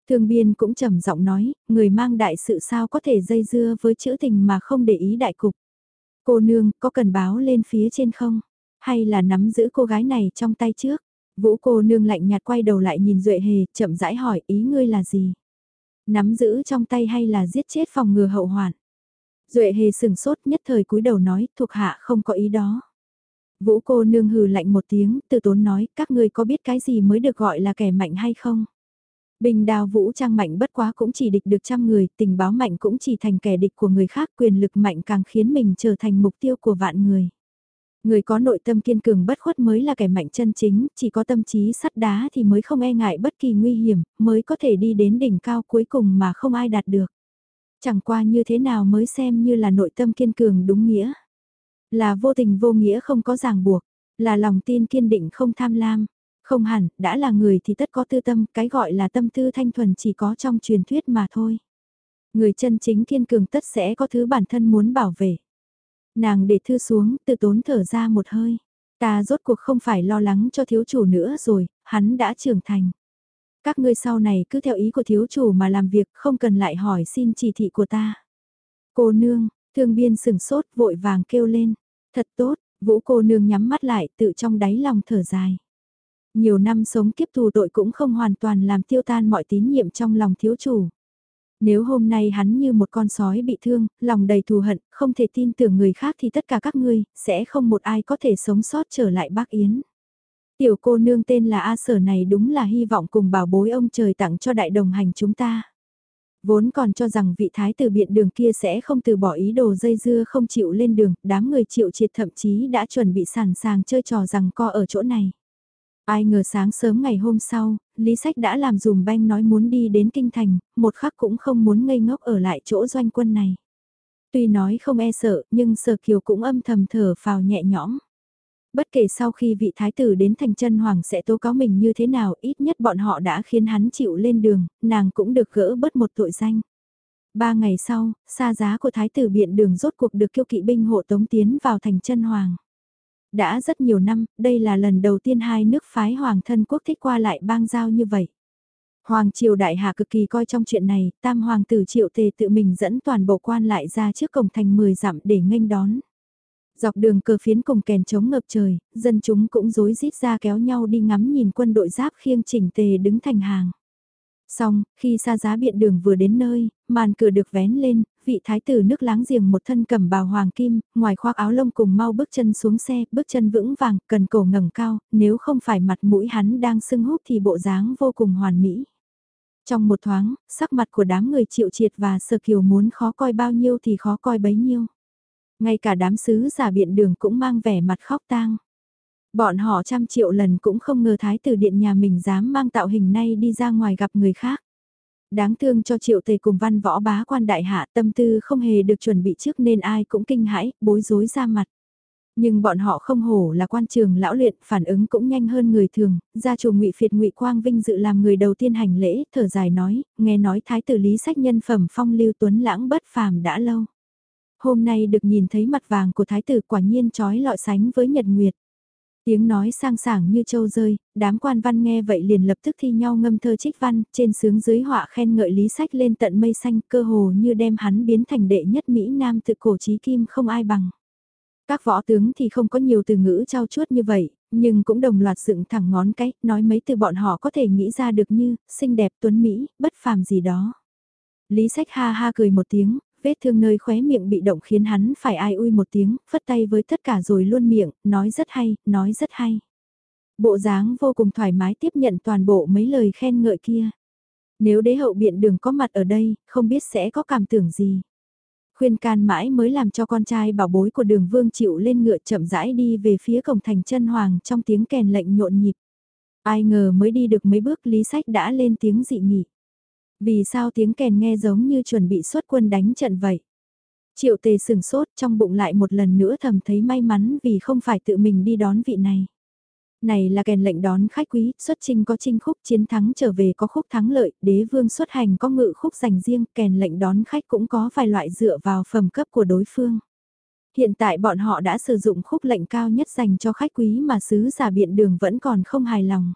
Thương biên cũng trầm giọng nói, người mang đại sự sao có thể dây dưa với chữ tình mà không để ý đại cục. Cô nương, có cần báo lên phía trên không? Hay là nắm giữ cô gái này trong tay trước? Vũ cô nương lạnh nhạt quay đầu lại nhìn Duệ Hề, chậm rãi hỏi ý ngươi là gì? Nắm giữ trong tay hay là giết chết phòng ngừa hậu hoạn? Duệ Hề sừng sốt nhất thời cúi đầu nói, thuộc hạ không có ý đó. Vũ cô nương hừ lạnh một tiếng, từ tốn nói, các ngươi có biết cái gì mới được gọi là kẻ mạnh hay không? Bình đào vũ trang mạnh bất quá cũng chỉ địch được trăm người, tình báo mạnh cũng chỉ thành kẻ địch của người khác, quyền lực mạnh càng khiến mình trở thành mục tiêu của vạn người. Người có nội tâm kiên cường bất khuất mới là kẻ mạnh chân chính, chỉ có tâm trí sắt đá thì mới không e ngại bất kỳ nguy hiểm, mới có thể đi đến đỉnh cao cuối cùng mà không ai đạt được. Chẳng qua như thế nào mới xem như là nội tâm kiên cường đúng nghĩa. Là vô tình vô nghĩa không có ràng buộc, là lòng tin kiên định không tham lam. Không hẳn, đã là người thì tất có tư tâm, cái gọi là tâm tư thanh thuần chỉ có trong truyền thuyết mà thôi. Người chân chính kiên cường tất sẽ có thứ bản thân muốn bảo vệ. Nàng để thư xuống, tự tốn thở ra một hơi. Ta rốt cuộc không phải lo lắng cho thiếu chủ nữa rồi, hắn đã trưởng thành. Các ngươi sau này cứ theo ý của thiếu chủ mà làm việc không cần lại hỏi xin chỉ thị của ta. Cô nương, thương biên sừng sốt vội vàng kêu lên. Thật tốt, vũ cô nương nhắm mắt lại tự trong đáy lòng thở dài. Nhiều năm sống kiếp thù tội cũng không hoàn toàn làm tiêu tan mọi tín nhiệm trong lòng thiếu chủ. Nếu hôm nay hắn như một con sói bị thương, lòng đầy thù hận, không thể tin tưởng người khác thì tất cả các ngươi, sẽ không một ai có thể sống sót trở lại bác Yến. Tiểu cô nương tên là A Sở này đúng là hy vọng cùng bảo bối ông trời tặng cho đại đồng hành chúng ta. Vốn còn cho rằng vị thái tử biện đường kia sẽ không từ bỏ ý đồ dây dưa không chịu lên đường, đám người chịu triệt thậm chí đã chuẩn bị sẵn sàng chơi trò rằng co ở chỗ này. Ai ngờ sáng sớm ngày hôm sau, Lý Sách đã làm dùm banh nói muốn đi đến Kinh Thành, một khắc cũng không muốn ngây ngốc ở lại chỗ doanh quân này. Tuy nói không e sợ, nhưng Sở Kiều cũng âm thầm thở phào nhẹ nhõm. Bất kể sau khi vị thái tử đến thành chân hoàng sẽ tố cáo mình như thế nào, ít nhất bọn họ đã khiến hắn chịu lên đường, nàng cũng được gỡ bớt một tội danh. Ba ngày sau, xa giá của thái tử biện đường rốt cuộc được kiêu kỵ binh hộ tống tiến vào thành chân hoàng. Đã rất nhiều năm, đây là lần đầu tiên hai nước phái hoàng thân quốc thích qua lại bang giao như vậy. Hoàng triều đại hạ cực kỳ coi trong chuyện này, tam hoàng tử triệu tề tự mình dẫn toàn bộ quan lại ra trước cổng thành 10 dặm để nghênh đón. Dọc đường cờ phiến cùng kèn chống ngập trời, dân chúng cũng rối rít ra kéo nhau đi ngắm nhìn quân đội giáp khiêng chỉnh tề đứng thành hàng. Xong, khi xa giá biện đường vừa đến nơi, màn cửa được vén lên, vị thái tử nước láng giềng một thân cầm bào hoàng kim, ngoài khoác áo lông cùng mau bước chân xuống xe, bước chân vững vàng, cần cổ ngẩng cao, nếu không phải mặt mũi hắn đang sưng húp thì bộ dáng vô cùng hoàn mỹ. Trong một thoáng, sắc mặt của đám người chịu triệt và sơ kiều muốn khó coi bao nhiêu thì khó coi bấy nhiêu. Ngay cả đám sứ giả biện đường cũng mang vẻ mặt khóc tang. Bọn họ trăm triệu lần cũng không ngờ thái tử điện nhà mình dám mang tạo hình này đi ra ngoài gặp người khác. Đáng thương cho triệu tề cùng văn võ bá quan đại hạ tâm tư không hề được chuẩn bị trước nên ai cũng kinh hãi, bối rối ra mặt. Nhưng bọn họ không hổ là quan trường lão luyện, phản ứng cũng nhanh hơn người thường, gia chủ ngụy Phiệt ngụy Quang Vinh dự làm người đầu tiên hành lễ, thở dài nói, nghe nói thái tử lý sách nhân phẩm phong lưu tuấn lãng bất phàm đã lâu. Hôm nay được nhìn thấy mặt vàng của thái tử quả nhiên trói lọi sánh với nhật nguyệt. Tiếng nói sang sảng như châu rơi, đám quan văn nghe vậy liền lập tức thi nhau ngâm thơ trích văn, trên sướng dưới họa khen ngợi lý sách lên tận mây xanh cơ hồ như đem hắn biến thành đệ nhất Mỹ Nam tự cổ trí kim không ai bằng. Các võ tướng thì không có nhiều từ ngữ trao chuốt như vậy, nhưng cũng đồng loạt dựng thẳng ngón cái, nói mấy từ bọn họ có thể nghĩ ra được như, xinh đẹp tuấn Mỹ, bất phàm gì đó. Lý sách ha ha cười một tiếng, vết thương nơi khóe miệng bị động khiến hắn phải ai ui một tiếng, phất tay với tất cả rồi luôn miệng, nói rất hay, nói rất hay. Bộ dáng vô cùng thoải mái tiếp nhận toàn bộ mấy lời khen ngợi kia. Nếu đế hậu biện đường có mặt ở đây, không biết sẽ có cảm tưởng gì. Khuyên can mãi mới làm cho con trai bảo bối của đường vương chịu lên ngựa chậm rãi đi về phía cổng thành chân hoàng trong tiếng kèn lệnh nhộn nhịp. Ai ngờ mới đi được mấy bước lý sách đã lên tiếng dị nghị. Vì sao tiếng kèn nghe giống như chuẩn bị xuất quân đánh trận vậy? Triệu tề sừng sốt trong bụng lại một lần nữa thầm thấy may mắn vì không phải tự mình đi đón vị này. Này là kèn lệnh đón khách quý, xuất trình có trinh khúc chiến thắng trở về có khúc thắng lợi, đế vương xuất hành có ngự khúc dành riêng, kèn lệnh đón khách cũng có vài loại dựa vào phẩm cấp của đối phương. Hiện tại bọn họ đã sử dụng khúc lệnh cao nhất dành cho khách quý mà sứ giả biện đường vẫn còn không hài lòng.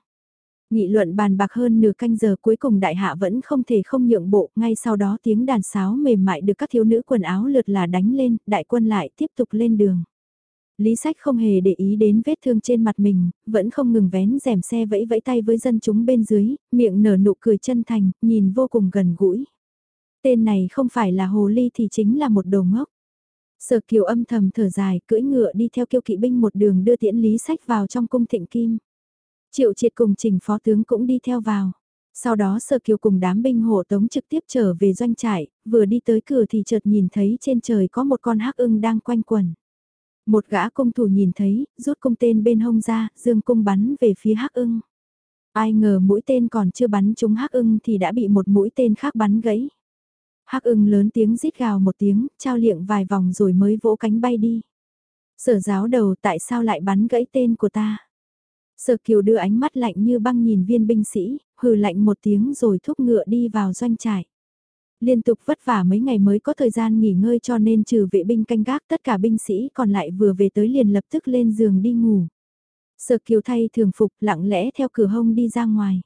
Nghị luận bàn bạc hơn nửa canh giờ cuối cùng đại hạ vẫn không thể không nhượng bộ, ngay sau đó tiếng đàn sáo mềm mại được các thiếu nữ quần áo lượt là đánh lên, đại quân lại tiếp tục lên đường. Lý sách không hề để ý đến vết thương trên mặt mình, vẫn không ngừng vén rèm xe vẫy vẫy tay với dân chúng bên dưới, miệng nở nụ cười chân thành, nhìn vô cùng gần gũi. Tên này không phải là hồ ly thì chính là một đồ ngốc. Sở kiều âm thầm thở dài, cưỡi ngựa đi theo kiêu kỵ binh một đường đưa tiễn lý sách vào trong cung thịnh kim. Triệu triệt cùng trình phó tướng cũng đi theo vào. Sau đó Sở Kiều cùng đám binh hộ tống trực tiếp trở về doanh trại, vừa đi tới cửa thì chợt nhìn thấy trên trời có một con hắc ưng đang quanh quẩn. Một gã cung thủ nhìn thấy, rút cung tên bên hông ra, dương cung bắn về phía hắc ưng. Ai ngờ mũi tên còn chưa bắn trúng hắc ưng thì đã bị một mũi tên khác bắn gãy. Hắc ưng lớn tiếng rít gào một tiếng, trao liệng vài vòng rồi mới vỗ cánh bay đi. Sở giáo đầu tại sao lại bắn gãy tên của ta? Sở kiều đưa ánh mắt lạnh như băng nhìn viên binh sĩ, hừ lạnh một tiếng rồi thúc ngựa đi vào doanh trại. Liên tục vất vả mấy ngày mới có thời gian nghỉ ngơi cho nên trừ vệ binh canh gác tất cả binh sĩ còn lại vừa về tới liền lập tức lên giường đi ngủ. Sở kiều thay thường phục lặng lẽ theo cửa hông đi ra ngoài.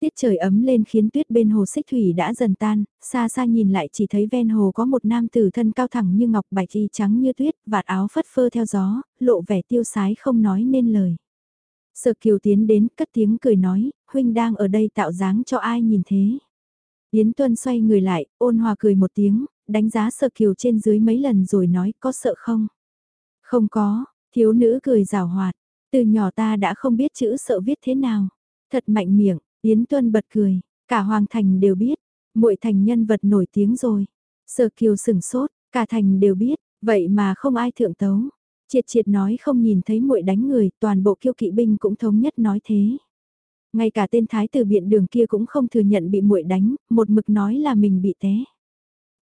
Tiết trời ấm lên khiến tuyết bên hồ xích thủy đã dần tan, xa xa nhìn lại chỉ thấy ven hồ có một nam tử thân cao thẳng như ngọc bạch y trắng như tuyết, vạt áo phất phơ theo gió, lộ vẻ tiêu sái không nói nên lời. Sở kiều tiến đến cất tiếng cười nói, huynh đang ở đây tạo dáng cho ai nhìn thế. Yến Tuân xoay người lại, ôn hòa cười một tiếng, đánh giá sở kiều trên dưới mấy lần rồi nói có sợ không? Không có, thiếu nữ cười rào hoạt, từ nhỏ ta đã không biết chữ sợ viết thế nào. Thật mạnh miệng, Yến Tuân bật cười, cả Hoàng Thành đều biết, muội thành nhân vật nổi tiếng rồi. Sở kiều sừng sốt, cả thành đều biết, vậy mà không ai thượng tấu. Triệt triệt nói không nhìn thấy muội đánh người, toàn bộ kiêu kỵ binh cũng thống nhất nói thế. Ngay cả tên thái tử biện đường kia cũng không thừa nhận bị muội đánh, một mực nói là mình bị té.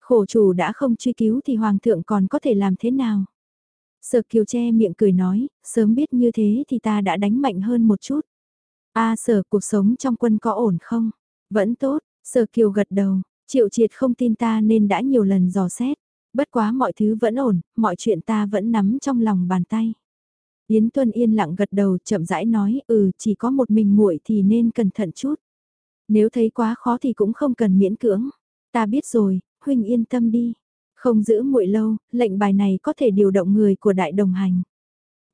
Khổ chủ đã không truy cứu thì hoàng thượng còn có thể làm thế nào? Sở kiều che miệng cười nói, sớm biết như thế thì ta đã đánh mạnh hơn một chút. a sở cuộc sống trong quân có ổn không? Vẫn tốt, sở kiều gật đầu, triệu triệt không tin ta nên đã nhiều lần dò xét. Bất quá mọi thứ vẫn ổn, mọi chuyện ta vẫn nắm trong lòng bàn tay. Yến Tuân yên lặng gật đầu chậm rãi nói ừ chỉ có một mình muội thì nên cẩn thận chút. Nếu thấy quá khó thì cũng không cần miễn cưỡng. Ta biết rồi, huynh yên tâm đi. Không giữ muội lâu, lệnh bài này có thể điều động người của đại đồng hành.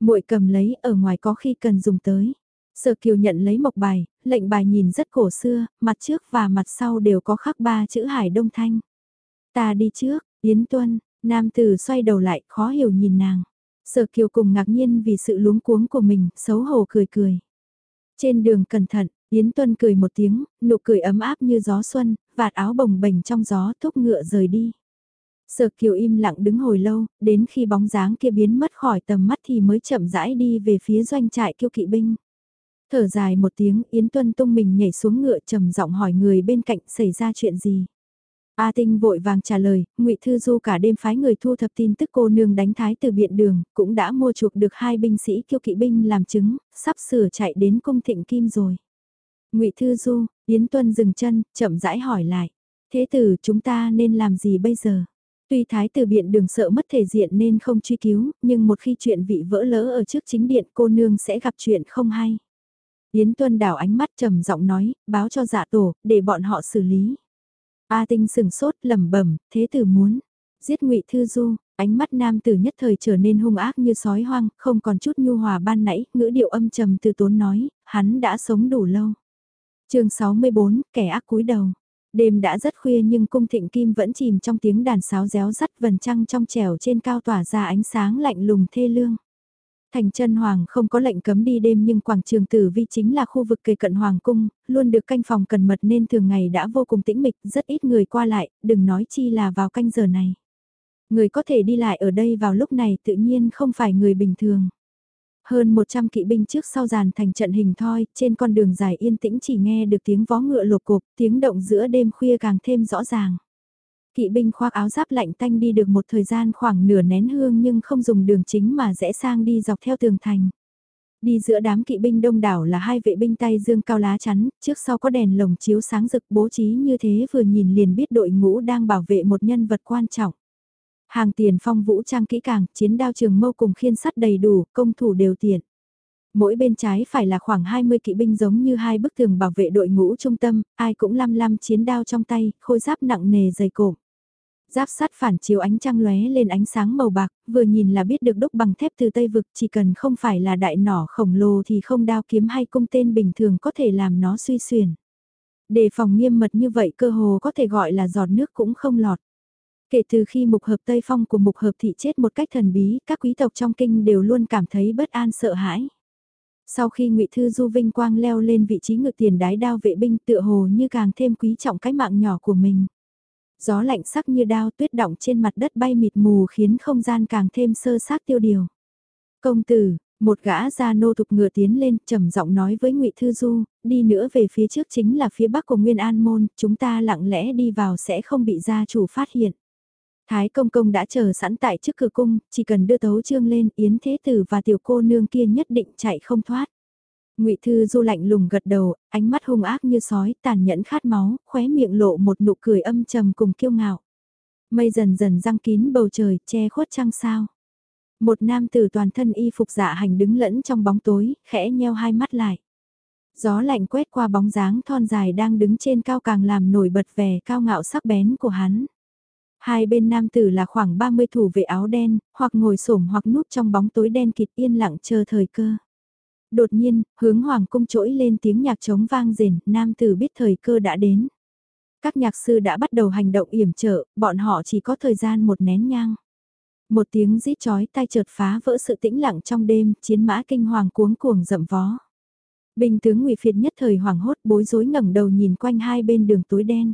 Muội cầm lấy ở ngoài có khi cần dùng tới. Sở Kiều nhận lấy mộc bài, lệnh bài nhìn rất cổ xưa, mặt trước và mặt sau đều có khắc ba chữ Hải Đông Thanh. Ta đi trước, Yến Tuân, nam tử xoay đầu lại, khó hiểu nhìn nàng. Sở Kiều cùng ngạc nhiên vì sự luống cuống của mình, xấu hổ cười cười. Trên đường cẩn thận, Yến Tuân cười một tiếng, nụ cười ấm áp như gió xuân, vạt áo bồng bềnh trong gió thúc ngựa rời đi. Sở Kiều im lặng đứng hồi lâu, đến khi bóng dáng kia biến mất khỏi tầm mắt thì mới chậm rãi đi về phía doanh trại kiêu kỵ binh. Thở dài một tiếng, Yến Tuân tung mình nhảy xuống ngựa trầm giọng hỏi người bên cạnh xảy ra chuyện gì. A Tinh vội vàng trả lời, Ngụy Thư Du cả đêm phái người thu thập tin tức cô nương đánh thái từ biện đường, cũng đã mua chuộc được hai binh sĩ kiêu kỵ binh làm chứng, sắp sửa chạy đến cung thịnh kim rồi. Ngụy Thư Du, Yến Tuân dừng chân, chậm rãi hỏi lại, thế tử chúng ta nên làm gì bây giờ? Tuy thái tử biện đường sợ mất thể diện nên không truy cứu, nhưng một khi chuyện vị vỡ lỡ ở trước chính điện cô nương sẽ gặp chuyện không hay. Yến Tuân đảo ánh mắt trầm giọng nói, báo cho dạ tổ, để bọn họ xử lý. A Tinh sừng sốt lẩm bẩm, thế tử muốn giết Ngụy Thư Du, ánh mắt nam tử nhất thời trở nên hung ác như sói hoang, không còn chút nhu hòa ban nãy, ngữ điệu âm trầm từ tốn nói, hắn đã sống đủ lâu. Chương 64, kẻ ác cúi đầu. Đêm đã rất khuya nhưng cung thịnh kim vẫn chìm trong tiếng đàn sáo réo rắt vần trăng trong trẻo trên cao tỏa ra ánh sáng lạnh lùng thê lương. Thành chân hoàng không có lệnh cấm đi đêm nhưng quảng trường tử vi chính là khu vực kề cận hoàng cung, luôn được canh phòng cần mật nên thường ngày đã vô cùng tĩnh mịch, rất ít người qua lại, đừng nói chi là vào canh giờ này. Người có thể đi lại ở đây vào lúc này tự nhiên không phải người bình thường. Hơn 100 kỵ binh trước sau dàn thành trận hình thoi, trên con đường dài yên tĩnh chỉ nghe được tiếng vó ngựa lột cục, tiếng động giữa đêm khuya càng thêm rõ ràng. Kỵ binh khoác áo giáp lạnh tanh đi được một thời gian khoảng nửa nén hương nhưng không dùng đường chính mà rẽ sang đi dọc theo tường thành. Đi giữa đám kỵ binh đông đảo là hai vệ binh tay dương cao lá chắn, trước sau có đèn lồng chiếu sáng rực bố trí như thế vừa nhìn liền biết đội ngũ đang bảo vệ một nhân vật quan trọng. Hàng tiền phong vũ trang kỹ càng, chiến đao trường mâu cùng khiên sắt đầy đủ, công thủ đều tiện. Mỗi bên trái phải là khoảng 20 kỵ binh giống như hai bức tường bảo vệ đội ngũ trung tâm, ai cũng lăm lăm chiến đao trong tay, khôi giáp nặng nề dày cộm. Giáp sắt phản chiếu ánh trăng lóe lên ánh sáng màu bạc, vừa nhìn là biết được đúc bằng thép từ Tây Vực chỉ cần không phải là đại nỏ khổng lồ thì không đao kiếm hay cung tên bình thường có thể làm nó suy xuyển. Đề phòng nghiêm mật như vậy cơ hồ có thể gọi là giọt nước cũng không lọt. Kể từ khi mục hợp Tây Phong của mục hợp thị chết một cách thần bí, các quý tộc trong kinh đều luôn cảm thấy bất an sợ hãi. Sau khi ngụy Thư Du vinh quang leo lên vị trí ngự tiền đái đao vệ binh tựa hồ như càng thêm quý trọng cái mạng nhỏ của mình. Gió lạnh sắc như đao tuyết động trên mặt đất bay mịt mù khiến không gian càng thêm sơ sát tiêu điều. Công tử, một gã gia nô thục ngựa tiến lên trầm giọng nói với ngụy Thư Du, đi nữa về phía trước chính là phía bắc của Nguyên An Môn, chúng ta lặng lẽ đi vào sẽ không bị gia chủ phát hiện. Thái công công đã chờ sẵn tại trước cửa cung, chỉ cần đưa tấu trương lên, Yến Thế Tử và tiểu cô nương kia nhất định chạy không thoát. Ngụy Thư Du lạnh lùng gật đầu, ánh mắt hung ác như sói, tàn nhẫn khát máu, khóe miệng lộ một nụ cười âm trầm cùng kiêu ngạo. Mây dần dần răng kín bầu trời, che khuất trăng sao. Một nam tử toàn thân y phục dạ hành đứng lẫn trong bóng tối, khẽ nheo hai mắt lại. Gió lạnh quét qua bóng dáng thon dài đang đứng trên cao càng làm nổi bật vẻ cao ngạo sắc bén của hắn. Hai bên nam tử là khoảng 30 thủ vệ áo đen, hoặc ngồi xổm hoặc núp trong bóng tối đen kịt yên lặng chờ thời cơ. Đột nhiên, hướng hoàng cung trỗi lên tiếng nhạc trống vang rền, nam tử biết thời cơ đã đến. Các nhạc sư đã bắt đầu hành động yểm trợ, bọn họ chỉ có thời gian một nén nhang. Một tiếng rít chói tai chợt phá vỡ sự tĩnh lặng trong đêm, chiến mã kinh hoàng cuống cuồng rậm vó. Bình tướng ngụy Phiệt nhất thời hoảng hốt bối rối ngẩng đầu nhìn quanh hai bên đường tối đen.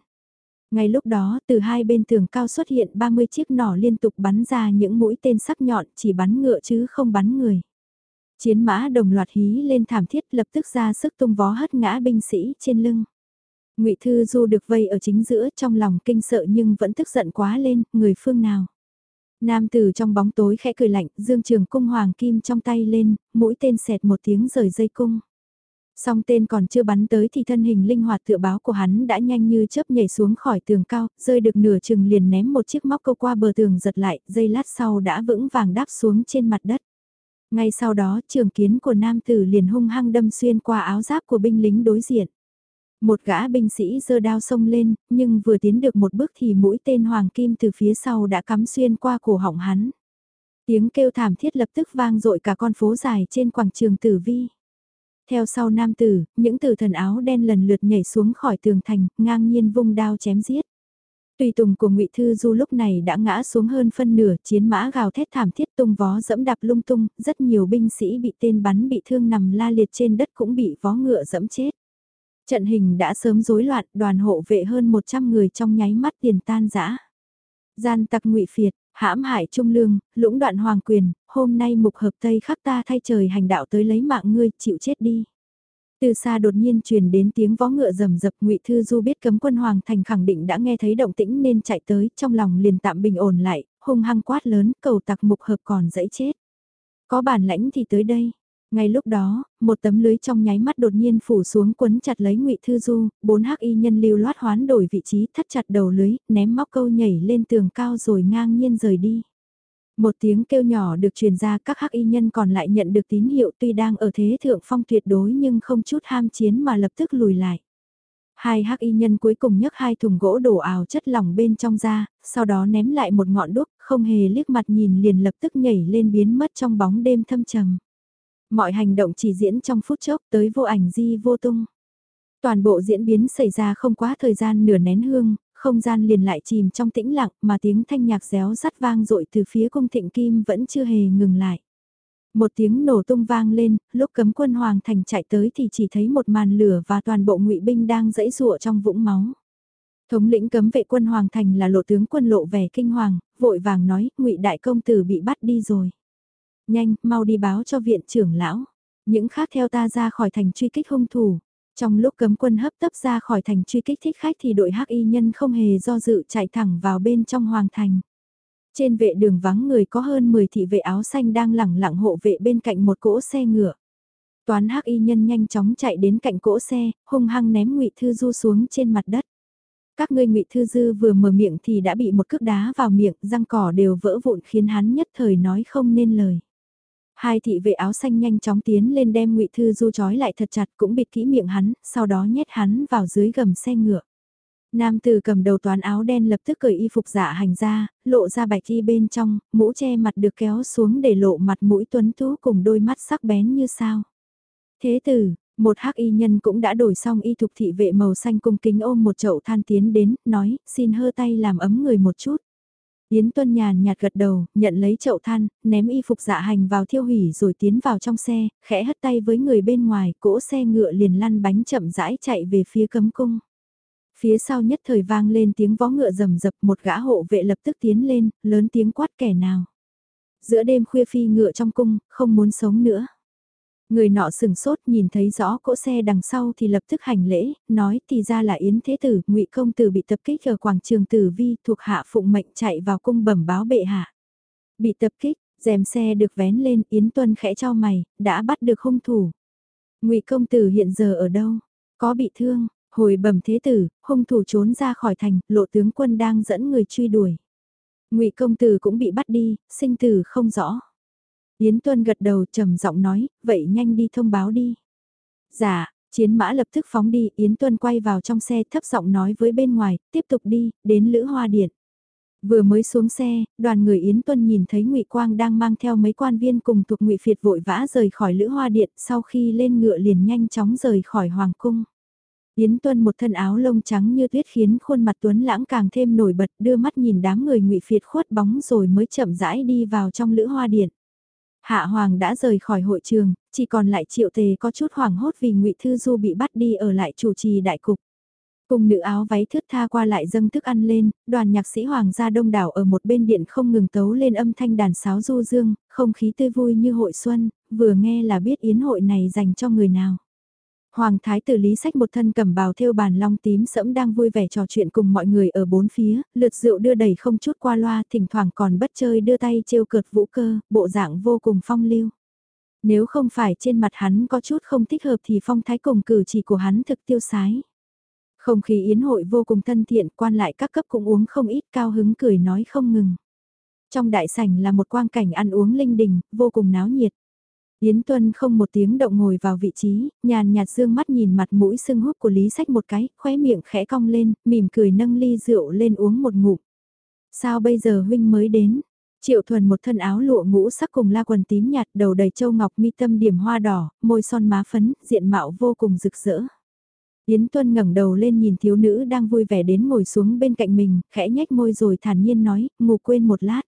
Ngay lúc đó, từ hai bên tường cao xuất hiện 30 chiếc nỏ liên tục bắn ra những mũi tên sắc nhọn chỉ bắn ngựa chứ không bắn người. Chiến mã đồng loạt hí lên thảm thiết lập tức ra sức tung vó hất ngã binh sĩ trên lưng. ngụy Thư Du được vây ở chính giữa trong lòng kinh sợ nhưng vẫn tức giận quá lên, người phương nào. Nam tử trong bóng tối khẽ cười lạnh, dương trường cung hoàng kim trong tay lên, mũi tên xẹt một tiếng rời dây cung. Song tên còn chưa bắn tới thì thân hình linh hoạt tựa báo của hắn đã nhanh như chớp nhảy xuống khỏi tường cao, rơi được nửa chừng liền ném một chiếc móc câu qua bờ tường giật lại, dây lát sau đã vững vàng đáp xuống trên mặt đất. Ngay sau đó trường kiến của nam tử liền hung hăng đâm xuyên qua áo giáp của binh lính đối diện. Một gã binh sĩ giơ đao xông lên, nhưng vừa tiến được một bước thì mũi tên hoàng kim từ phía sau đã cắm xuyên qua cổ họng hắn. Tiếng kêu thảm thiết lập tức vang dội cả con phố dài trên quảng trường tử vi. Theo sau nam tử, những tử thần áo đen lần lượt nhảy xuống khỏi tường thành, ngang nhiên vung đao chém giết. Tùy tùng của ngụy Thư Du lúc này đã ngã xuống hơn phân nửa, chiến mã gào thét thảm thiết tung vó dẫm đạp lung tung, rất nhiều binh sĩ bị tên bắn bị thương nằm la liệt trên đất cũng bị vó ngựa dẫm chết. Trận hình đã sớm rối loạn, đoàn hộ vệ hơn 100 người trong nháy mắt tiền tan rã. Gian tặc ngụy Phiệt, hãm hại trung lương, lũng đoạn hoàng quyền, hôm nay mục hợp tây khắc ta thay trời hành đạo tới lấy mạng ngươi, chịu chết đi. Từ xa đột nhiên truyền đến tiếng vó ngựa rầm rập ngụy Thư Du biết cấm quân Hoàng Thành khẳng định đã nghe thấy động tĩnh nên chạy tới, trong lòng liền tạm bình ổn lại, hung hăng quát lớn, cầu tặc mục hợp còn dẫy chết. Có bản lãnh thì tới đây. Ngay lúc đó, một tấm lưới trong nháy mắt đột nhiên phủ xuống quấn chặt lấy ngụy Thư Du, bốn hắc y nhân lưu loát hoán đổi vị trí thắt chặt đầu lưới, ném móc câu nhảy lên tường cao rồi ngang nhiên rời đi. Một tiếng kêu nhỏ được truyền ra các hắc y nhân còn lại nhận được tín hiệu tuy đang ở thế thượng phong tuyệt đối nhưng không chút ham chiến mà lập tức lùi lại. Hai hắc y nhân cuối cùng nhấc hai thùng gỗ đổ ảo chất lỏng bên trong ra, sau đó ném lại một ngọn đuốc, không hề liếc mặt nhìn liền lập tức nhảy lên biến mất trong bóng đêm thâm trầm. Mọi hành động chỉ diễn trong phút chốc tới vô ảnh di vô tung. Toàn bộ diễn biến xảy ra không quá thời gian nửa nén hương, không gian liền lại chìm trong tĩnh lặng mà tiếng thanh nhạc réo rắt vang dội từ phía cung thịnh kim vẫn chưa hề ngừng lại. Một tiếng nổ tung vang lên, lúc cấm quân hoàng thành chạy tới thì chỉ thấy một màn lửa và toàn bộ ngụy binh đang dẫy rụa trong vũng máu. Thống lĩnh cấm vệ quân hoàng thành là lộ tướng quân lộ vẻ kinh hoàng, vội vàng nói, ngụy đại công tử bị bắt đi rồi. Nhanh, mau đi báo cho viện trưởng lão. Những khác theo ta ra khỏi thành truy kích hung thủ. Trong lúc cấm quân hấp tấp ra khỏi thành truy kích thích khách thì đội hắc y nhân không hề do dự chạy thẳng vào bên trong hoàng thành. Trên vệ đường vắng người có hơn 10 thị vệ áo xanh đang lẳng lặng hộ vệ bên cạnh một cỗ xe ngựa. Toán hắc y nhân nhanh chóng chạy đến cạnh cỗ xe, hung hăng ném ngụy Thư Du xuống trên mặt đất. Các ngươi ngụy Thư Dư vừa mở miệng thì đã bị một cước đá vào miệng, răng cỏ đều vỡ vụn khiến hắn nhất thời nói không nên lời. Hai thị vệ áo xanh nhanh chóng tiến lên đem ngụy Thư Du trói lại thật chặt cũng bịt kỹ miệng hắn, sau đó nhét hắn vào dưới gầm xe ngựa. Nam tử cầm đầu toán áo đen lập tức cởi y phục giả hành ra, lộ ra bạch y bên trong, mũ che mặt được kéo xuống để lộ mặt mũi tuấn tú cùng đôi mắt sắc bén như sao. Thế tử, một hắc y nhân cũng đã đổi xong y thục thị vệ màu xanh cung kính ôm một chậu than tiến đến, nói, xin hơ tay làm ấm người một chút. Yến Tuân nhàn nhạt gật đầu, nhận lấy chậu than, ném y phục dạ hành vào thiêu hủy rồi tiến vào trong xe, khẽ hất tay với người bên ngoài, cỗ xe ngựa liền lăn bánh chậm rãi chạy về phía cấm cung. Phía sau nhất thời vang lên tiếng vó ngựa rầm rập một gã hộ vệ lập tức tiến lên, lớn tiếng quát kẻ nào. Giữa đêm khuya phi ngựa trong cung, không muốn sống nữa. Người nọ sừng sốt nhìn thấy rõ cỗ xe đằng sau thì lập tức hành lễ, nói thì ra là Yến Thế Tử, ngụy Công Tử bị tập kích ở quảng trường Tử Vi thuộc hạ phụng mệnh chạy vào cung bẩm báo bệ hạ. Bị tập kích, rèm xe được vén lên, Yến Tuân khẽ cho mày, đã bắt được hung thủ. ngụy Công Tử hiện giờ ở đâu? Có bị thương? Hồi bẩm Thế Tử, hung thủ trốn ra khỏi thành, lộ tướng quân đang dẫn người truy đuổi. ngụy Công Tử cũng bị bắt đi, sinh tử không rõ. Yến Tuân gật đầu trầm giọng nói, vậy nhanh đi thông báo đi. Dạ, chiến mã lập tức phóng đi, Yến Tuân quay vào trong xe thấp giọng nói với bên ngoài, tiếp tục đi, đến Lữ Hoa Điện. Vừa mới xuống xe, đoàn người Yến Tuân nhìn thấy Ngụy Quang đang mang theo mấy quan viên cùng thuộc Ngụy Phiệt vội vã rời khỏi Lữ Hoa Điện, sau khi lên ngựa liền nhanh chóng rời khỏi Hoàng Cung. Yến Tuân một thân áo lông trắng như tuyết khiến khuôn mặt Tuấn lãng càng thêm nổi bật đưa mắt nhìn đám người ngụy Phiệt khuất bóng rồi mới chậm rãi đi vào trong lữ hoa điện. Hạ Hoàng đã rời khỏi hội trường, chỉ còn lại triệu tề có chút hoảng hốt vì ngụy Thư Du bị bắt đi ở lại chủ trì đại cục. Cùng nữ áo váy thướt tha qua lại dâng thức ăn lên, đoàn nhạc sĩ Hoàng gia đông đảo ở một bên điện không ngừng tấu lên âm thanh đàn sáo du dương, không khí tươi vui như hội xuân, vừa nghe là biết yến hội này dành cho người nào. Hoàng thái tử lý sách một thân cầm bào thêu bàn long tím sẫm đang vui vẻ trò chuyện cùng mọi người ở bốn phía, lượt rượu đưa đầy không chút qua loa, thỉnh thoảng còn bất chơi đưa tay trêu cợt vũ cơ, bộ dạng vô cùng phong lưu. Nếu không phải trên mặt hắn có chút không thích hợp thì phong thái cùng cử chỉ của hắn thực tiêu sái. Không khí yến hội vô cùng thân thiện, quan lại các cấp cũng uống không ít cao hứng cười nói không ngừng. Trong đại sảnh là một quang cảnh ăn uống linh đình, vô cùng náo nhiệt. Yến Tuân không một tiếng động ngồi vào vị trí, nhàn nhạt dương mắt nhìn mặt mũi sưng húp của Lý Sách một cái, khóe miệng khẽ cong lên, mỉm cười nâng ly rượu lên uống một ngụm. Sao bây giờ huynh mới đến? Triệu thuần một thân áo lụa ngũ sắc cùng la quần tím nhạt đầu đầy châu ngọc mi tâm điểm hoa đỏ, môi son má phấn, diện mạo vô cùng rực rỡ. Yến Tuân ngẩng đầu lên nhìn thiếu nữ đang vui vẻ đến ngồi xuống bên cạnh mình, khẽ nhếch môi rồi thản nhiên nói, ngủ quên một lát.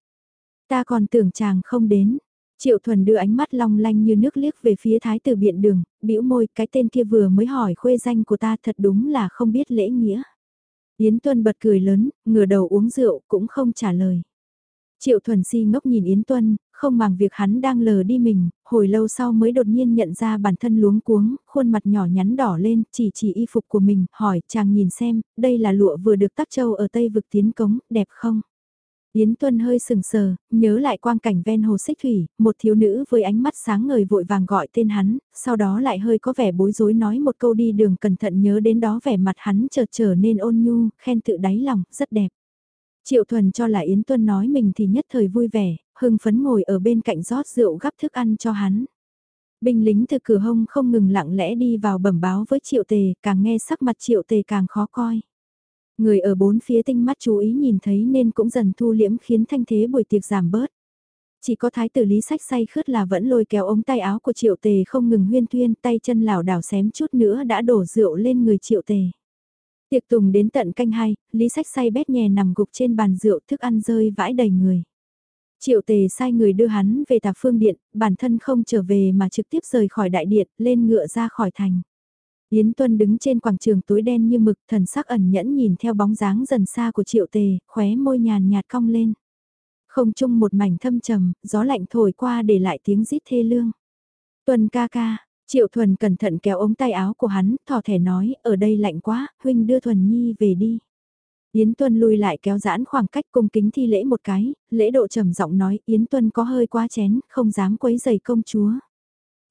Ta còn tưởng chàng không đến, Triệu Thuần đưa ánh mắt long lanh như nước liếc về phía thái tử biện đường, bĩu môi, cái tên kia vừa mới hỏi khuê danh của ta thật đúng là không biết lễ nghĩa. Yến Tuân bật cười lớn, ngửa đầu uống rượu, cũng không trả lời. Triệu Thuần si ngốc nhìn Yến Tuân, không màng việc hắn đang lờ đi mình, hồi lâu sau mới đột nhiên nhận ra bản thân luống cuống, khuôn mặt nhỏ nhắn đỏ lên, chỉ chỉ y phục của mình, hỏi chàng nhìn xem, đây là lụa vừa được tắc châu ở Tây vực tiến cống, đẹp không? Yến Tuân hơi sừng sờ, nhớ lại quang cảnh ven hồ xích thủy, một thiếu nữ với ánh mắt sáng ngời vội vàng gọi tên hắn, sau đó lại hơi có vẻ bối rối nói một câu đi đường cẩn thận nhớ đến đó vẻ mặt hắn chợt trở nên ôn nhu, khen tự đáy lòng, rất đẹp. Triệu Thuần cho là Yến Tuân nói mình thì nhất thời vui vẻ, hưng phấn ngồi ở bên cạnh rót rượu gắp thức ăn cho hắn. Binh lính từ cửa hông không ngừng lặng lẽ đi vào bẩm báo với Triệu Tề, càng nghe sắc mặt Triệu Tề càng khó coi. Người ở bốn phía tinh mắt chú ý nhìn thấy nên cũng dần thu liễm khiến thanh thế buổi tiệc giảm bớt. Chỉ có thái tử lý sách say khướt là vẫn lôi kéo ống tay áo của triệu tề không ngừng huyên thuyên tay chân lảo đảo xém chút nữa đã đổ rượu lên người triệu tề. Tiệc tùng đến tận canh hai, lý sách say bét nhè nằm gục trên bàn rượu thức ăn rơi vãi đầy người. Triệu tề sai người đưa hắn về tà phương điện, bản thân không trở về mà trực tiếp rời khỏi đại điện, lên ngựa ra khỏi thành. Yến Tuân đứng trên quảng trường tối đen như mực thần sắc ẩn nhẫn nhìn theo bóng dáng dần xa của triệu tề, khóe môi nhàn nhạt cong lên. Không chung một mảnh thâm trầm, gió lạnh thổi qua để lại tiếng rít thê lương. Tuân ca ca, triệu thuần cẩn thận kéo ống tay áo của hắn, thỏ thẻ nói, ở đây lạnh quá, huynh đưa thuần nhi về đi. Yến Tuân lùi lại kéo giãn khoảng cách cung kính thi lễ một cái, lễ độ trầm giọng nói Yến Tuân có hơi quá chén, không dám quấy giày công chúa.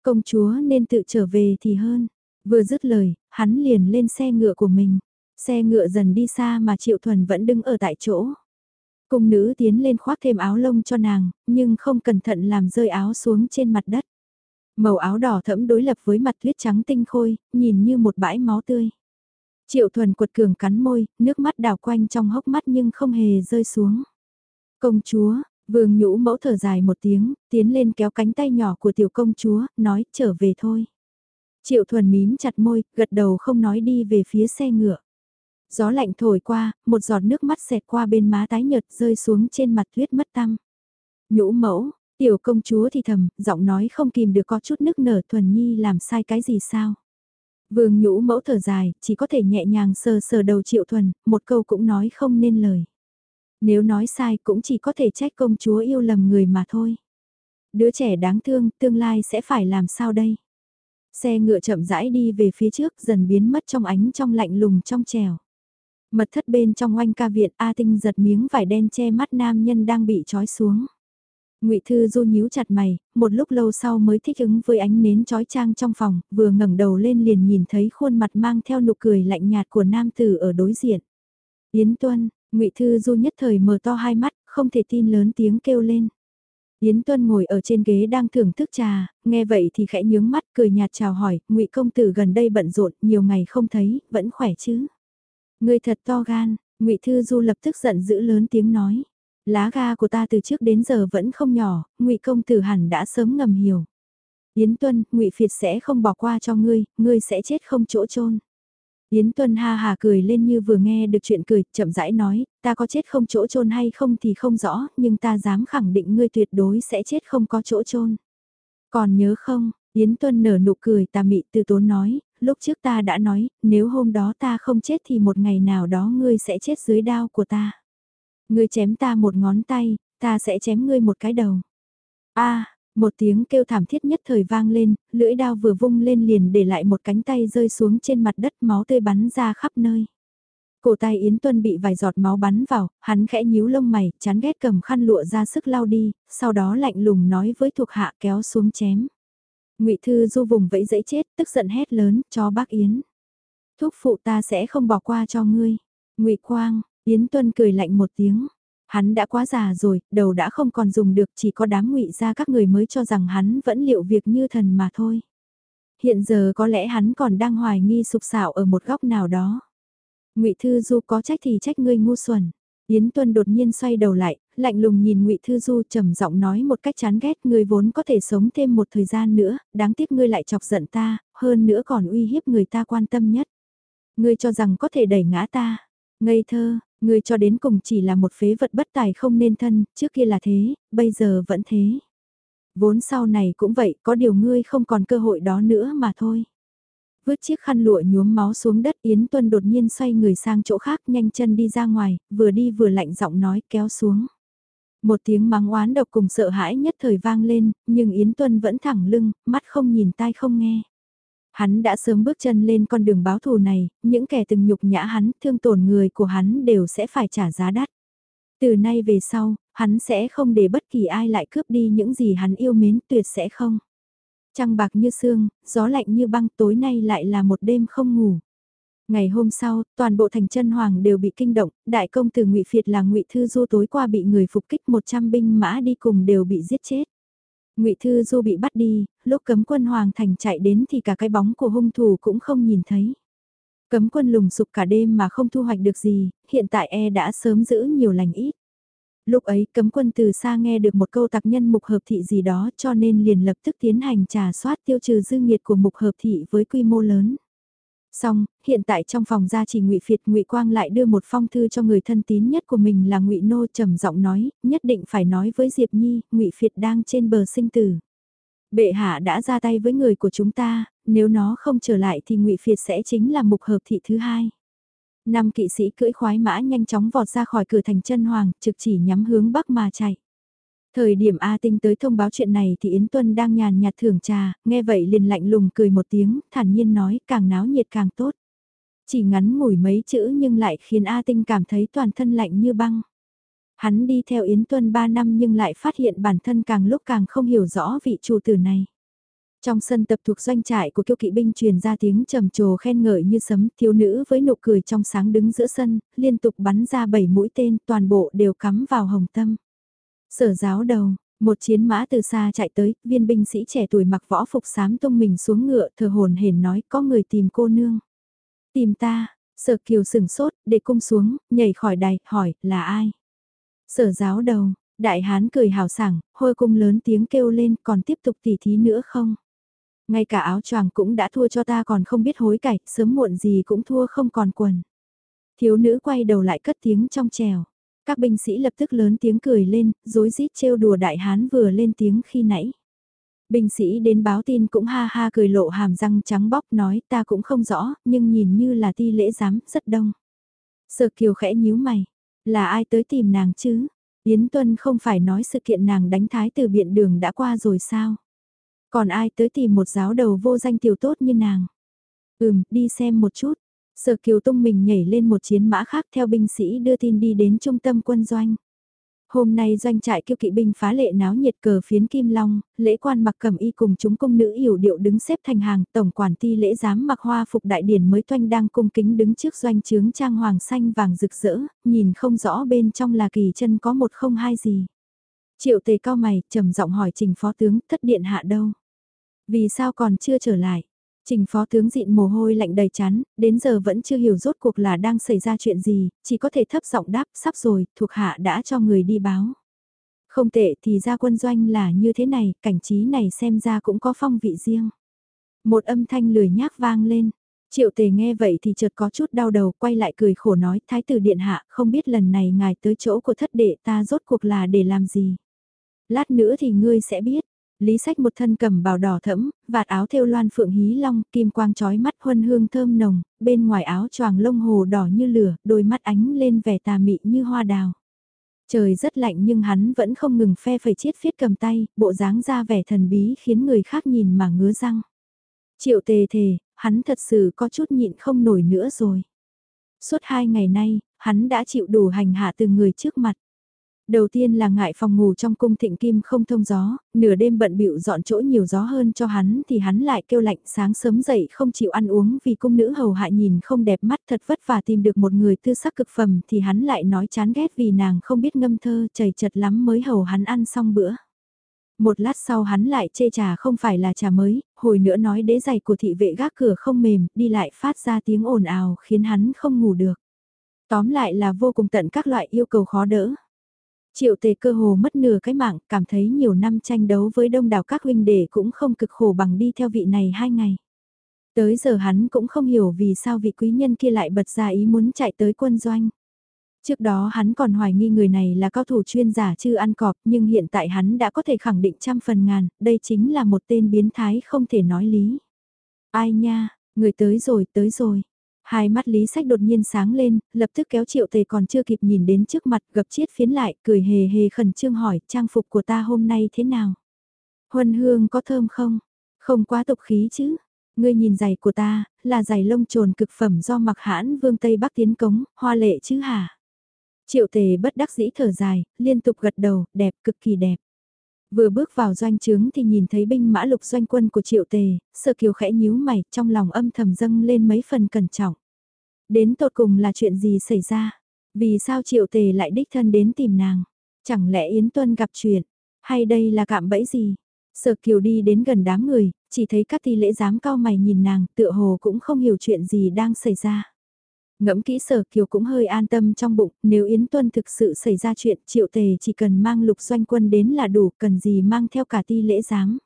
Công chúa nên tự trở về thì hơn. Vừa dứt lời, hắn liền lên xe ngựa của mình. Xe ngựa dần đi xa mà Triệu Thuần vẫn đứng ở tại chỗ. Cung nữ tiến lên khoác thêm áo lông cho nàng, nhưng không cẩn thận làm rơi áo xuống trên mặt đất. Màu áo đỏ thẫm đối lập với mặt tuyết trắng tinh khôi, nhìn như một bãi máu tươi. Triệu Thuần quật cường cắn môi, nước mắt đào quanh trong hốc mắt nhưng không hề rơi xuống. Công chúa, vương nhũ mẫu thở dài một tiếng, tiến lên kéo cánh tay nhỏ của tiểu công chúa, nói trở về thôi. Triệu thuần mím chặt môi, gật đầu không nói đi về phía xe ngựa. Gió lạnh thổi qua, một giọt nước mắt xẹt qua bên má tái nhợt rơi xuống trên mặt tuyết mất tăm. Nhũ mẫu, tiểu công chúa thì thầm, giọng nói không kìm được có chút nước nở thuần nhi làm sai cái gì sao. Vương nhũ mẫu thở dài, chỉ có thể nhẹ nhàng sờ sờ đầu triệu thuần, một câu cũng nói không nên lời. Nếu nói sai cũng chỉ có thể trách công chúa yêu lầm người mà thôi. Đứa trẻ đáng thương, tương lai sẽ phải làm sao đây? Xe ngựa chậm rãi đi về phía trước dần biến mất trong ánh trong lạnh lùng trong trèo. Mật thất bên trong oanh ca viện A Tinh giật miếng vải đen che mắt nam nhân đang bị trói xuống. Ngụy Thư Du nhíu chặt mày, một lúc lâu sau mới thích ứng với ánh nến trói trang trong phòng, vừa ngẩng đầu lên liền nhìn thấy khuôn mặt mang theo nụ cười lạnh nhạt của nam tử ở đối diện. Yến Tuân, Ngụy Thư Du nhất thời mở to hai mắt, không thể tin lớn tiếng kêu lên. Yến Tuân ngồi ở trên ghế đang thưởng thức trà, nghe vậy thì khẽ nhướng mắt cười nhạt chào hỏi, ngụy công tử gần đây bận rộn, nhiều ngày không thấy, vẫn khỏe chứ. Người thật to gan, ngụy Thư Du lập tức giận dữ lớn tiếng nói. Lá ga của ta từ trước đến giờ vẫn không nhỏ, ngụy công tử hẳn đã sớm ngầm hiểu. Yến Tuân, ngụy Phiệt sẽ không bỏ qua cho ngươi, ngươi sẽ chết không chỗ chôn. Yến Tuân ha hà cười lên như vừa nghe được chuyện cười, chậm rãi nói, ta có chết không chỗ chôn hay không thì không rõ, nhưng ta dám khẳng định ngươi tuyệt đối sẽ chết không có chỗ chôn. Còn nhớ không, Yến Tuân nở nụ cười tà mị từ tốn nói, lúc trước ta đã nói, nếu hôm đó ta không chết thì một ngày nào đó ngươi sẽ chết dưới đao của ta. Ngươi chém ta một ngón tay, ta sẽ chém ngươi một cái đầu. a một tiếng kêu thảm thiết nhất thời vang lên, lưỡi đao vừa vung lên liền để lại một cánh tay rơi xuống trên mặt đất máu tươi bắn ra khắp nơi. Cổ tay Yến Tuân bị vài giọt máu bắn vào, hắn khẽ nhíu lông mày, chán ghét cầm khăn lụa ra sức lau đi, sau đó lạnh lùng nói với thuộc hạ kéo xuống chém. ngụy Thư du vùng vẫy dẫy chết, tức giận hét lớn, cho bác Yến. thuốc phụ ta sẽ không bỏ qua cho ngươi. ngụy Quang, Yến Tuân cười lạnh một tiếng. Hắn đã quá già rồi, đầu đã không còn dùng được chỉ có đám ngụy ra các người mới cho rằng hắn vẫn liệu việc như thần mà thôi. Hiện giờ có lẽ hắn còn đang hoài nghi sục sạo ở một góc nào đó. ngụy Thư Du có trách thì trách ngươi ngu xuẩn. Yến Tuân đột nhiên xoay đầu lại, lạnh lùng nhìn Ngụy Thư Du trầm giọng nói một cách chán ghét, ngươi vốn có thể sống thêm một thời gian nữa, đáng tiếc ngươi lại chọc giận ta, hơn nữa còn uy hiếp người ta quan tâm nhất. Ngươi cho rằng có thể đẩy ngã ta. Ngây thơ, Ngươi cho đến cùng chỉ là một phế vật bất tài không nên thân, trước kia là thế, bây giờ vẫn thế. Vốn sau này cũng vậy, có điều ngươi không còn cơ hội đó nữa mà thôi. Vứt chiếc khăn lụa nhuốm máu xuống đất Yến Tuân đột nhiên xoay người sang chỗ khác nhanh chân đi ra ngoài, vừa đi vừa lạnh giọng nói kéo xuống. Một tiếng mắng oán độc cùng sợ hãi nhất thời vang lên, nhưng Yến Tuân vẫn thẳng lưng, mắt không nhìn tai không nghe. Hắn đã sớm bước chân lên con đường báo thù này, những kẻ từng nhục nhã hắn, thương tổn người của hắn đều sẽ phải trả giá đắt. Từ nay về sau, hắn sẽ không để bất kỳ ai lại cướp đi những gì hắn yêu mến tuyệt sẽ không. Trăng bạc như sương, gió lạnh như băng tối nay lại là một đêm không ngủ. Ngày hôm sau, toàn bộ thành chân hoàng đều bị kinh động, đại công tử ngụy Phiệt là ngụy Thư Du tối qua bị người phục kích 100 binh mã đi cùng đều bị giết chết. Ngụy Thư Du bị bắt đi, lúc cấm quân Hoàng Thành chạy đến thì cả cái bóng của hung thủ cũng không nhìn thấy. Cấm quân lùng sục cả đêm mà không thu hoạch được gì, hiện tại e đã sớm giữ nhiều lành ít. Lúc ấy cấm quân từ xa nghe được một câu tặc nhân mục hợp thị gì đó cho nên liền lập tức tiến hành trà soát tiêu trừ dư nghiệt của mục hợp thị với quy mô lớn. Xong, hiện tại trong phòng gia trì Ngụy Phiệt Ngụy Quang lại đưa một phong thư cho người thân tín nhất của mình là Ngụy Nô trầm giọng nói, nhất định phải nói với Diệp Nhi, Ngụy Phiệt đang trên bờ sinh tử. Bệ hạ đã ra tay với người của chúng ta, nếu nó không trở lại thì Ngụy Phiệt sẽ chính là mục hợp thị thứ hai. Năm kỵ sĩ cưỡi khoái mã nhanh chóng vọt ra khỏi cửa thành chân hoàng, trực chỉ nhắm hướng bắc mà chạy. Thời điểm A Tinh tới thông báo chuyện này thì Yến Tuân đang nhàn nhạt thưởng trà, nghe vậy liền lạnh lùng cười một tiếng, thản nhiên nói càng náo nhiệt càng tốt. Chỉ ngắn ngủi mấy chữ nhưng lại khiến A Tinh cảm thấy toàn thân lạnh như băng. Hắn đi theo Yến Tuân 3 năm nhưng lại phát hiện bản thân càng lúc càng không hiểu rõ vị chủ tử này. Trong sân tập thuộc doanh trại của kiêu kỵ binh truyền ra tiếng trầm trồ khen ngợi như sấm, thiếu nữ với nụ cười trong sáng đứng giữa sân, liên tục bắn ra 7 mũi tên, toàn bộ đều cắm vào hồng tâm. Sở giáo đầu, một chiến mã từ xa chạy tới, viên binh sĩ trẻ tuổi mặc võ phục sám tung mình xuống ngựa thờ hồn hển nói có người tìm cô nương. Tìm ta, sở kiều sừng sốt, để cung xuống, nhảy khỏi đài, hỏi, là ai? Sở giáo đầu, đại hán cười hào sảng, hôi cung lớn tiếng kêu lên còn tiếp tục tỉ thí nữa không? Ngay cả áo choàng cũng đã thua cho ta còn không biết hối cải, sớm muộn gì cũng thua không còn quần. Thiếu nữ quay đầu lại cất tiếng trong trèo. Các binh sĩ lập tức lớn tiếng cười lên, dối rít trêu đùa đại hán vừa lên tiếng khi nãy. Binh sĩ đến báo tin cũng ha ha cười lộ hàm răng trắng bóc nói ta cũng không rõ, nhưng nhìn như là ti lễ giám, rất đông. Sở kiều khẽ nhíu mày, là ai tới tìm nàng chứ? Yến Tuân không phải nói sự kiện nàng đánh thái từ biện đường đã qua rồi sao? Còn ai tới tìm một giáo đầu vô danh tiểu tốt như nàng? Ừm, đi xem một chút. Sở Kiều Tung mình nhảy lên một chiến mã khác theo binh sĩ đưa tin đi đến trung tâm quân doanh. Hôm nay doanh trại kiêu kỵ binh phá lệ náo nhiệt cờ phiến kim long, lễ quan mặc cẩm y cùng chúng công nữ yểu điệu đứng xếp thành hàng, tổng quản ti lễ giám mặc hoa phục đại điển mới toanh đang cung kính đứng trước doanh trướng trang hoàng xanh vàng rực rỡ, nhìn không rõ bên trong là kỳ chân có một không hai gì. Triệu tề cao mày, trầm giọng hỏi trình phó tướng, thất điện hạ đâu? Vì sao còn chưa trở lại? Trình phó tướng dịn mồ hôi lạnh đầy chán, đến giờ vẫn chưa hiểu rốt cuộc là đang xảy ra chuyện gì, chỉ có thể thấp giọng đáp sắp rồi, thuộc hạ đã cho người đi báo. Không tệ thì ra quân doanh là như thế này, cảnh trí này xem ra cũng có phong vị riêng. Một âm thanh lười nhác vang lên, triệu tề nghe vậy thì chợt có chút đau đầu quay lại cười khổ nói thái tử điện hạ không biết lần này ngài tới chỗ của thất đệ ta rốt cuộc là để làm gì. Lát nữa thì ngươi sẽ biết, Lý sách một thân cầm bào đỏ thẫm, vạt áo thêu loan phượng hí long, kim quang trói mắt huân hương thơm nồng, bên ngoài áo choàng lông hồ đỏ như lửa, đôi mắt ánh lên vẻ tà mị như hoa đào. Trời rất lạnh nhưng hắn vẫn không ngừng phe phẩy chiết phiết cầm tay, bộ dáng ra vẻ thần bí khiến người khác nhìn mà ngứa răng. Triệu tề thề, hắn thật sự có chút nhịn không nổi nữa rồi. Suốt hai ngày nay, hắn đã chịu đủ hành hạ từ người trước mặt. Đầu tiên là ngại phòng ngủ trong cung thịnh kim không thông gió, nửa đêm bận bịu dọn chỗ nhiều gió hơn cho hắn thì hắn lại kêu lạnh sáng sớm dậy không chịu ăn uống vì cung nữ hầu hạ nhìn không đẹp mắt thật vất vả tìm được một người tư sắc cực phẩm thì hắn lại nói chán ghét vì nàng không biết ngâm thơ chảy chật lắm mới hầu hắn ăn xong bữa. Một lát sau hắn lại chê trà không phải là trà mới, hồi nữa nói đế giày của thị vệ gác cửa không mềm, đi lại phát ra tiếng ồn ào khiến hắn không ngủ được. Tóm lại là vô cùng tận các loại yêu cầu khó đỡ. Triệu tề cơ hồ mất nửa cái mạng, cảm thấy nhiều năm tranh đấu với đông đảo các huynh đệ cũng không cực khổ bằng đi theo vị này hai ngày. Tới giờ hắn cũng không hiểu vì sao vị quý nhân kia lại bật ra ý muốn chạy tới quân doanh. Trước đó hắn còn hoài nghi người này là cao thủ chuyên giả chư ăn cọp nhưng hiện tại hắn đã có thể khẳng định trăm phần ngàn, đây chính là một tên biến thái không thể nói lý. Ai nha, người tới rồi, tới rồi. Hai mắt Lý Sách đột nhiên sáng lên, lập tức kéo triệu tề còn chưa kịp nhìn đến trước mặt gập chiết phiến lại, cười hề hề khẩn trương hỏi trang phục của ta hôm nay thế nào. Huân hương có thơm không? Không quá tục khí chứ. Ngươi nhìn giày của ta, là giày lông trồn cực phẩm do mặc hãn vương Tây Bắc tiến cống, hoa lệ chứ hả? Triệu tề bất đắc dĩ thở dài, liên tục gật đầu, đẹp, cực kỳ đẹp. Vừa bước vào doanh trướng thì nhìn thấy binh mã lục doanh quân của triệu tề, sợ kiều khẽ nhíu mày, trong lòng âm thầm dâng lên mấy phần cẩn trọng. Đến tột cùng là chuyện gì xảy ra? Vì sao triệu tề lại đích thân đến tìm nàng? Chẳng lẽ Yến Tuân gặp chuyện? Hay đây là cạm bẫy gì? Sở kiều đi đến gần đám người, chỉ thấy các ti lễ giám cao mày nhìn nàng, tựa hồ cũng không hiểu chuyện gì đang xảy ra. Ngẫm kỹ sở kiều cũng hơi an tâm trong bụng, nếu Yến Tuân thực sự xảy ra chuyện triệu tề chỉ cần mang lục doanh quân đến là đủ, cần gì mang theo cả ti lễ giám.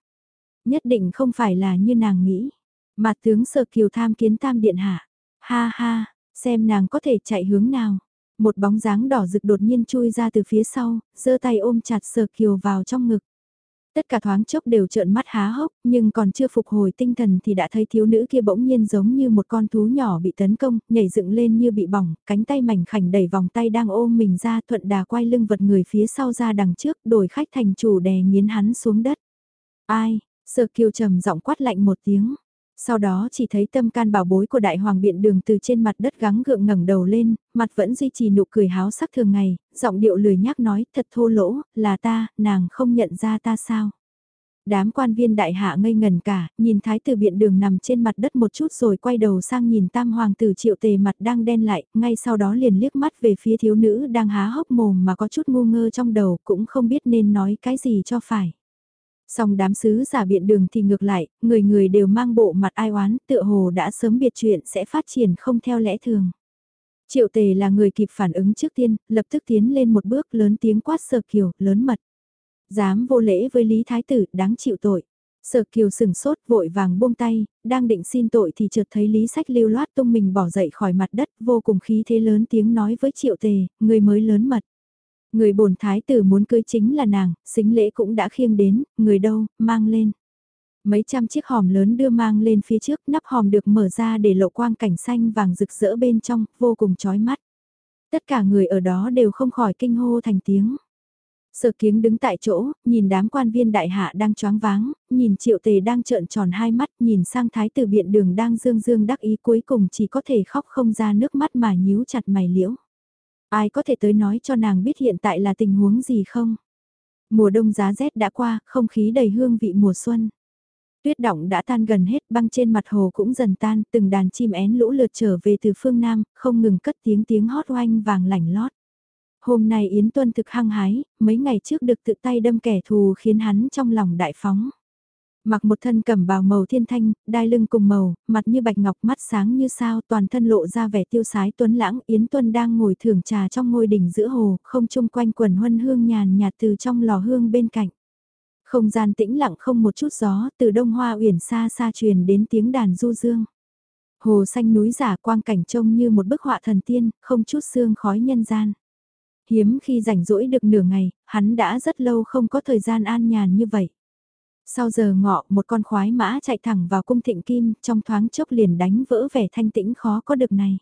Nhất định không phải là như nàng nghĩ. Mà tướng sở kiều tham kiến tam điện hạ. Ha ha, xem nàng có thể chạy hướng nào. Một bóng dáng đỏ rực đột nhiên chui ra từ phía sau, giơ tay ôm chặt sở kiều vào trong ngực. Tất cả thoáng chốc đều trợn mắt há hốc, nhưng còn chưa phục hồi tinh thần thì đã thấy thiếu nữ kia bỗng nhiên giống như một con thú nhỏ bị tấn công, nhảy dựng lên như bị bỏng, cánh tay mảnh khảnh đẩy vòng tay đang ôm mình ra thuận đà quay lưng vật người phía sau ra đằng trước, đổi khách thành chủ đè nghiến hắn xuống đất. Ai, sơ kiêu trầm giọng quát lạnh một tiếng. Sau đó chỉ thấy tâm can bảo bối của đại hoàng biện đường từ trên mặt đất gắng gượng ngẩng đầu lên, mặt vẫn duy trì nụ cười háo sắc thường ngày, giọng điệu lười nhác nói thật thô lỗ, là ta, nàng không nhận ra ta sao. Đám quan viên đại hạ ngây ngần cả, nhìn thái tử biện đường nằm trên mặt đất một chút rồi quay đầu sang nhìn tam hoàng tử triệu tề mặt đang đen lại, ngay sau đó liền liếc mắt về phía thiếu nữ đang há hốc mồm mà có chút ngu ngơ trong đầu cũng không biết nên nói cái gì cho phải. Song đám sứ giả biện đường thì ngược lại, người người đều mang bộ mặt ai oán, tựa hồ đã sớm biệt chuyện sẽ phát triển không theo lẽ thường. Triệu tề là người kịp phản ứng trước tiên, lập tức tiến lên một bước lớn tiếng quát sở kiều, lớn mật. Dám vô lễ với Lý Thái Tử, đáng chịu tội. Sở kiều sừng sốt vội vàng buông tay, đang định xin tội thì chợt thấy Lý Sách lưu loát tung mình bỏ dậy khỏi mặt đất vô cùng khí thế lớn tiếng nói với triệu tề, người mới lớn mật. Người bổn thái tử muốn cưới chính là nàng, xính lễ cũng đã khiêng đến, người đâu, mang lên. Mấy trăm chiếc hòm lớn đưa mang lên phía trước, nắp hòm được mở ra để lộ quang cảnh xanh vàng rực rỡ bên trong, vô cùng chói mắt. Tất cả người ở đó đều không khỏi kinh hô thành tiếng. Sở kiếng đứng tại chỗ, nhìn đám quan viên đại hạ đang choáng váng, nhìn triệu tề đang trợn tròn hai mắt, nhìn sang thái tử biện đường đang dương dương đắc ý cuối cùng chỉ có thể khóc không ra nước mắt mà nhíu chặt mày liễu. Ai có thể tới nói cho nàng biết hiện tại là tình huống gì không? Mùa đông giá rét đã qua, không khí đầy hương vị mùa xuân. Tuyết động đã tan gần hết, băng trên mặt hồ cũng dần tan, từng đàn chim én lũ lượt trở về từ phương Nam, không ngừng cất tiếng tiếng hót oanh vàng lảnh lót. Hôm nay Yến Tuân thực hăng hái, mấy ngày trước được tự tay đâm kẻ thù khiến hắn trong lòng đại phóng. Mặc một thân cẩm bào màu thiên thanh, đai lưng cùng màu, mặt như bạch ngọc mắt sáng như sao toàn thân lộ ra vẻ tiêu sái tuấn lãng Yến Tuân đang ngồi thưởng trà trong ngôi đỉnh giữa hồ, không chung quanh quần huân hương nhàn nhạt từ trong lò hương bên cạnh. Không gian tĩnh lặng không một chút gió, từ đông hoa uyển xa xa truyền đến tiếng đàn du dương. Hồ xanh núi giả quang cảnh trông như một bức họa thần tiên, không chút xương khói nhân gian. Hiếm khi rảnh rỗi được nửa ngày, hắn đã rất lâu không có thời gian an nhàn như vậy. Sau giờ ngọ, một con khoái mã chạy thẳng vào cung thịnh kim, trong thoáng chốc liền đánh vỡ vẻ thanh tĩnh khó có được này.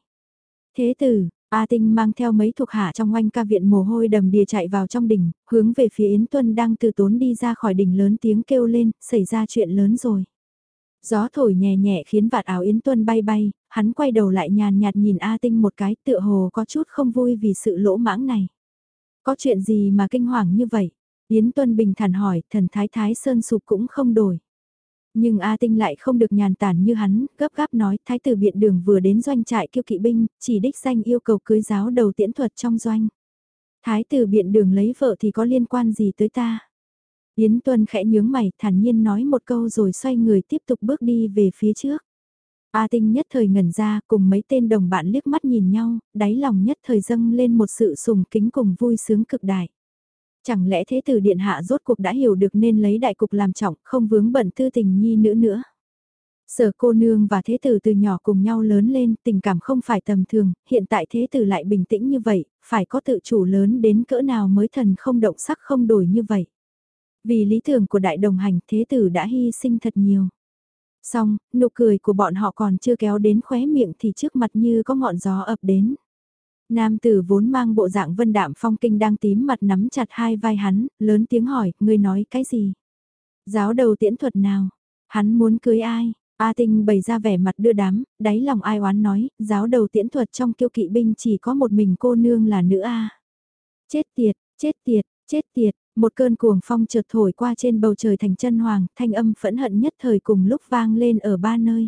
Thế tử, A Tinh mang theo mấy thuộc hạ trong oanh ca viện mồ hôi đầm đìa chạy vào trong đỉnh, hướng về phía Yến Tuân đang từ tốn đi ra khỏi đỉnh lớn tiếng kêu lên, xảy ra chuyện lớn rồi. Gió thổi nhẹ nhẹ khiến vạt áo Yến Tuân bay bay, hắn quay đầu lại nhàn nhạt nhìn A Tinh một cái tựa hồ có chút không vui vì sự lỗ mãng này. Có chuyện gì mà kinh hoàng như vậy? Yến Tuân bình thản hỏi, thần thái thái sơn sụp cũng không đổi. Nhưng A Tinh lại không được nhàn tản như hắn, gấp gáp nói, thái tử biện đường vừa đến doanh trại kiêu kỵ binh, chỉ đích danh yêu cầu cưới giáo đầu tiễn thuật trong doanh. Thái tử biện đường lấy vợ thì có liên quan gì tới ta? Yến Tuân khẽ nhướng mày, thản nhiên nói một câu rồi xoay người tiếp tục bước đi về phía trước. A Tinh nhất thời ngẩn ra, cùng mấy tên đồng bạn liếc mắt nhìn nhau, đáy lòng nhất thời dâng lên một sự sùng kính cùng vui sướng cực đại. Chẳng lẽ thế tử điện hạ rốt cuộc đã hiểu được nên lấy đại cục làm trọng, không vướng bận tư tình nhi nữ nữa. Sở cô nương và thế tử từ nhỏ cùng nhau lớn lên, tình cảm không phải tầm thường, hiện tại thế tử lại bình tĩnh như vậy, phải có tự chủ lớn đến cỡ nào mới thần không động sắc không đổi như vậy. Vì lý tưởng của đại đồng hành thế tử đã hy sinh thật nhiều. Xong, nụ cười của bọn họ còn chưa kéo đến khóe miệng thì trước mặt như có ngọn gió ập đến. Nam tử vốn mang bộ dạng vân đạm phong kinh đang tím mặt nắm chặt hai vai hắn, lớn tiếng hỏi, ngươi nói cái gì? Giáo đầu tiễn thuật nào? Hắn muốn cưới ai? A Tinh bày ra vẻ mặt đưa đám, đáy lòng ai oán nói, giáo đầu tiễn thuật trong kiêu kỵ binh chỉ có một mình cô nương là nữ A. Chết tiệt, chết tiệt, chết tiệt, một cơn cuồng phong chợt thổi qua trên bầu trời thành chân hoàng, thanh âm phẫn hận nhất thời cùng lúc vang lên ở ba nơi.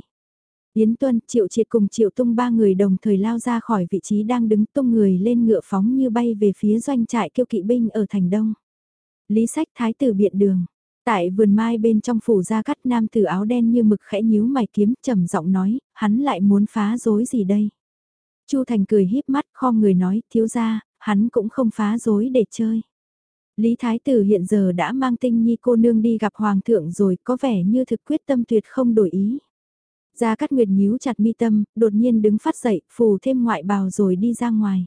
Yến Tuân, Triệu Triệt cùng Triệu Tung ba người đồng thời lao ra khỏi vị trí đang đứng tung người lên ngựa phóng như bay về phía doanh trại kiêu kỵ binh ở thành đông. Lý sách thái tử biện đường. Tại vườn mai bên trong phủ ra cắt nam tử áo đen như mực khẽ nhíu mày kiếm trầm giọng nói, hắn lại muốn phá rối gì đây? Chu Thành cười híp mắt kho người nói, thiếu ra, hắn cũng không phá rối để chơi. Lý Thái Tử hiện giờ đã mang tinh nhi cô nương đi gặp Hoàng thượng rồi có vẻ như thực quyết tâm tuyệt không đổi ý. Gia Cát Nguyệt nhíu chặt mi tâm, đột nhiên đứng phát dậy, phủ thêm ngoại bào rồi đi ra ngoài.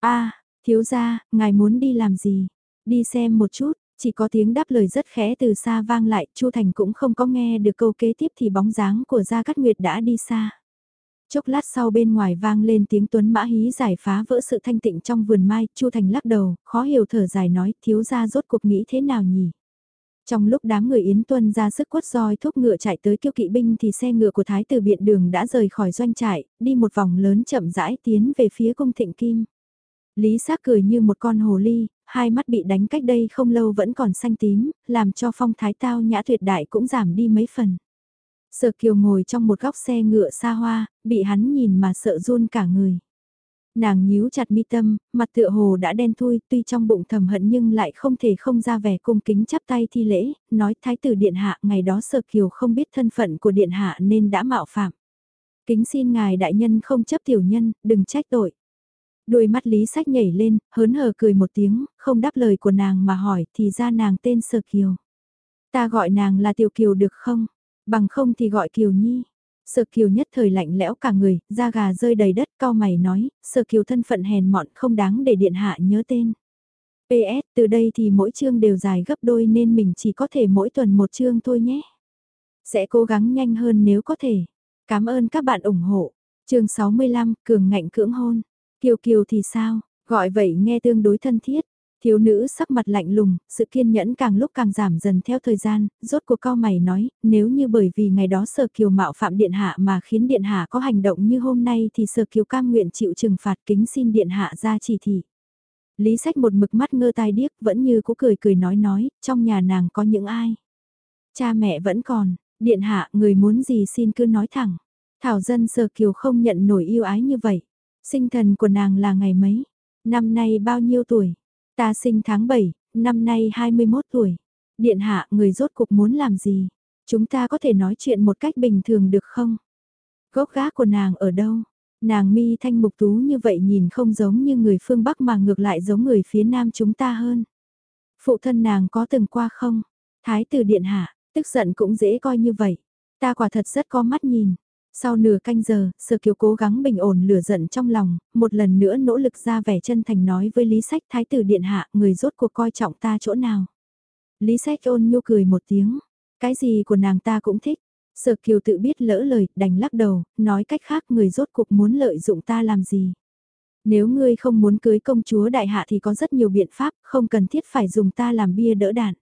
a thiếu gia, ngài muốn đi làm gì? Đi xem một chút, chỉ có tiếng đáp lời rất khẽ từ xa vang lại, Chu Thành cũng không có nghe được câu kế tiếp thì bóng dáng của Gia Cát Nguyệt đã đi xa. Chốc lát sau bên ngoài vang lên tiếng tuấn mã hí giải phá vỡ sự thanh tịnh trong vườn mai, Chu Thành lắc đầu, khó hiểu thở dài nói, thiếu gia rốt cuộc nghĩ thế nào nhỉ? Trong lúc đám người Yến Tuân ra sức quất roi thúc ngựa chạy tới kiêu kỵ binh thì xe ngựa của Thái tử Biện Đường đã rời khỏi doanh trại, đi một vòng lớn chậm rãi tiến về phía cung thịnh kim. Lý xác cười như một con hồ ly, hai mắt bị đánh cách đây không lâu vẫn còn xanh tím, làm cho phong thái tao nhã tuyệt đại cũng giảm đi mấy phần. Sở kiều ngồi trong một góc xe ngựa xa hoa, bị hắn nhìn mà sợ run cả người. Nàng nhíu chặt mi tâm, mặt tựa hồ đã đen thui, tuy trong bụng thầm hận nhưng lại không thể không ra vẻ cung kính chắp tay thi lễ, nói thái tử điện hạ ngày đó sở kiều không biết thân phận của điện hạ nên đã mạo phạm. Kính xin ngài đại nhân không chấp tiểu nhân, đừng trách tội. Đôi mắt lý sách nhảy lên, hớn hở cười một tiếng, không đáp lời của nàng mà hỏi thì ra nàng tên sở kiều. Ta gọi nàng là tiểu kiều được không? Bằng không thì gọi kiều nhi. Sở kiều nhất thời lạnh lẽo cả người, da gà rơi đầy đất cao mày nói, sở kiều thân phận hèn mọn không đáng để điện hạ nhớ tên. PS, từ đây thì mỗi chương đều dài gấp đôi nên mình chỉ có thể mỗi tuần một chương thôi nhé. Sẽ cố gắng nhanh hơn nếu có thể. Cảm ơn các bạn ủng hộ. chương 65, Cường ngạnh cưỡng hôn. Kiều Kiều thì sao, gọi vậy nghe tương đối thân thiết. Thiếu nữ sắc mặt lạnh lùng, sự kiên nhẫn càng lúc càng giảm dần theo thời gian, rốt cuộc cao mày nói, nếu như bởi vì ngày đó Sở Kiều mạo phạm Điện Hạ mà khiến Điện Hạ có hành động như hôm nay thì Sở Kiều cam nguyện chịu trừng phạt kính xin Điện Hạ ra chỉ thị. Lý sách một mực mắt ngơ tai điếc vẫn như cũ cười cười nói nói, trong nhà nàng có những ai. Cha mẹ vẫn còn, Điện Hạ người muốn gì xin cứ nói thẳng. Thảo dân Sở Kiều không nhận nổi yêu ái như vậy. Sinh thần của nàng là ngày mấy? Năm nay bao nhiêu tuổi? Ta sinh tháng 7, năm nay 21 tuổi. Điện hạ người rốt cuộc muốn làm gì? Chúng ta có thể nói chuyện một cách bình thường được không? Gốc gác của nàng ở đâu? Nàng mi thanh mục tú như vậy nhìn không giống như người phương Bắc mà ngược lại giống người phía Nam chúng ta hơn. Phụ thân nàng có từng qua không? Thái tử điện hạ, tức giận cũng dễ coi như vậy. Ta quả thật rất có mắt nhìn. Sau nửa canh giờ, Sở Kiều cố gắng bình ổn lửa giận trong lòng, một lần nữa nỗ lực ra vẻ chân thành nói với Lý Sách Thái tử Điện Hạ, người rốt cuộc coi trọng ta chỗ nào. Lý Sách ôn nhu cười một tiếng, cái gì của nàng ta cũng thích. Sở Kiều tự biết lỡ lời, đành lắc đầu, nói cách khác người rốt cuộc muốn lợi dụng ta làm gì. Nếu ngươi không muốn cưới công chúa đại hạ thì có rất nhiều biện pháp, không cần thiết phải dùng ta làm bia đỡ đạn.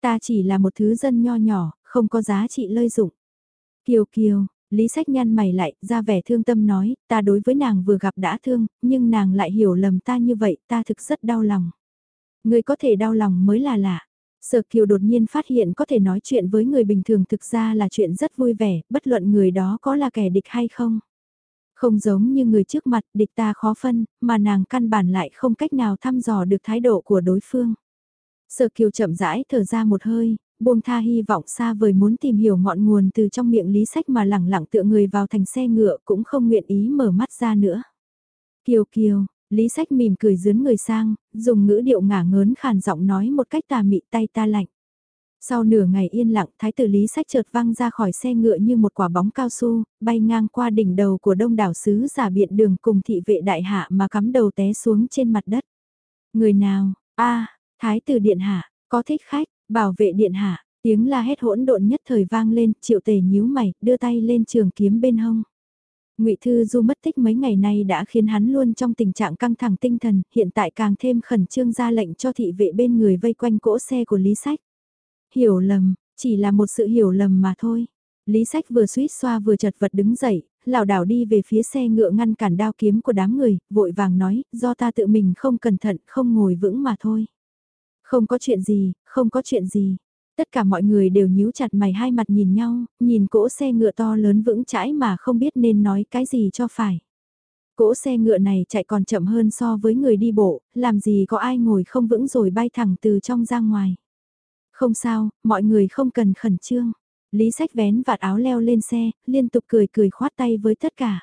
Ta chỉ là một thứ dân nho nhỏ, không có giá trị lợi dụng. Kiều Kiều, Lý Sách nhăn mày lại, ra vẻ thương tâm nói, ta đối với nàng vừa gặp đã thương, nhưng nàng lại hiểu lầm ta như vậy, ta thực rất đau lòng. Người có thể đau lòng mới là lạ. Sở Kiều đột nhiên phát hiện có thể nói chuyện với người bình thường thực ra là chuyện rất vui vẻ, bất luận người đó có là kẻ địch hay không. Không giống như người trước mặt địch ta khó phân, mà nàng căn bản lại không cách nào thăm dò được thái độ của đối phương. Sở Kiều chậm rãi thở ra một hơi, buông tha hy vọng xa vời muốn tìm hiểu ngọn nguồn từ trong miệng lý sách mà lẳng lặng tựa người vào thành xe ngựa cũng không nguyện ý mở mắt ra nữa. Kiều Kiều, lý sách mỉm cười dướn người sang, dùng ngữ điệu ngả ngớn khàn giọng nói một cách tà mị tay ta lạnh. Sau nửa ngày yên lặng, thái tử lý sách chợt văng ra khỏi xe ngựa như một quả bóng cao su, bay ngang qua đỉnh đầu của đông đảo sứ giả biện đường cùng thị vệ đại hạ mà cắm đầu té xuống trên mặt đất. Người nào, a thái tử điện hạ, có thích khách, Bảo vệ điện hạ, tiếng la hét hỗn độn nhất thời vang lên, triệu tề nhíu mày, đưa tay lên trường kiếm bên hông. Ngụy Thư Du mất tích mấy ngày nay đã khiến hắn luôn trong tình trạng căng thẳng tinh thần, hiện tại càng thêm khẩn trương ra lệnh cho thị vệ bên người vây quanh cỗ xe của Lý Sách. Hiểu lầm, chỉ là một sự hiểu lầm mà thôi. Lý Sách vừa suýt xoa vừa chật vật đứng dậy, lảo đảo đi về phía xe ngựa ngăn cản đao kiếm của đám người, vội vàng nói, do ta tự mình không cẩn thận, không ngồi vững mà thôi. Không có chuyện gì, không có chuyện gì. Tất cả mọi người đều nhíu chặt mày hai mặt nhìn nhau, nhìn cỗ xe ngựa to lớn vững chãi mà không biết nên nói cái gì cho phải. Cỗ xe ngựa này chạy còn chậm hơn so với người đi bộ, làm gì có ai ngồi không vững rồi bay thẳng từ trong ra ngoài. Không sao, mọi người không cần khẩn trương. Lý sách vén vạt áo leo lên xe, liên tục cười cười khoát tay với tất cả.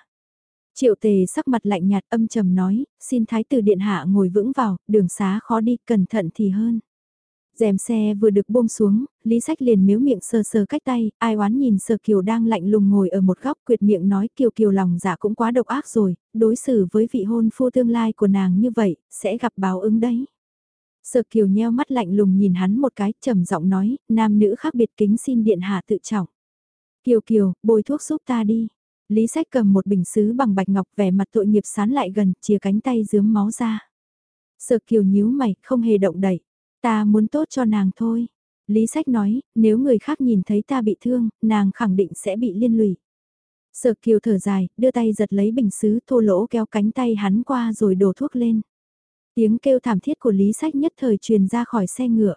Triệu tề sắc mặt lạnh nhạt âm trầm nói, xin thái tử điện hạ ngồi vững vào, đường xá khó đi, cẩn thận thì hơn. dèm xe vừa được buông xuống, Lý Sách liền miếu miệng sờ sờ cách tay, ai oán nhìn sờ Kiều đang lạnh lùng ngồi ở một góc quyệt miệng nói Kiều Kiều lòng dạ cũng quá độc ác rồi, đối xử với vị hôn phu tương lai của nàng như vậy, sẽ gặp báo ứng đấy. sờ Kiều nheo mắt lạnh lùng nhìn hắn một cái, trầm giọng nói, nam nữ khác biệt kính xin điện hạ tự trọng. Kiều Kiều, bôi thuốc giúp ta đi. Lý sách cầm một bình sứ bằng bạch ngọc vẻ mặt tội nghiệp sán lại gần, chia cánh tay dướm máu ra. Sợ kiều nhíu mày, không hề động đậy. Ta muốn tốt cho nàng thôi. Lý sách nói, nếu người khác nhìn thấy ta bị thương, nàng khẳng định sẽ bị liên lụy. Sợ kiều thở dài, đưa tay giật lấy bình sứ thô lỗ kéo cánh tay hắn qua rồi đổ thuốc lên. Tiếng kêu thảm thiết của Lý sách nhất thời truyền ra khỏi xe ngựa.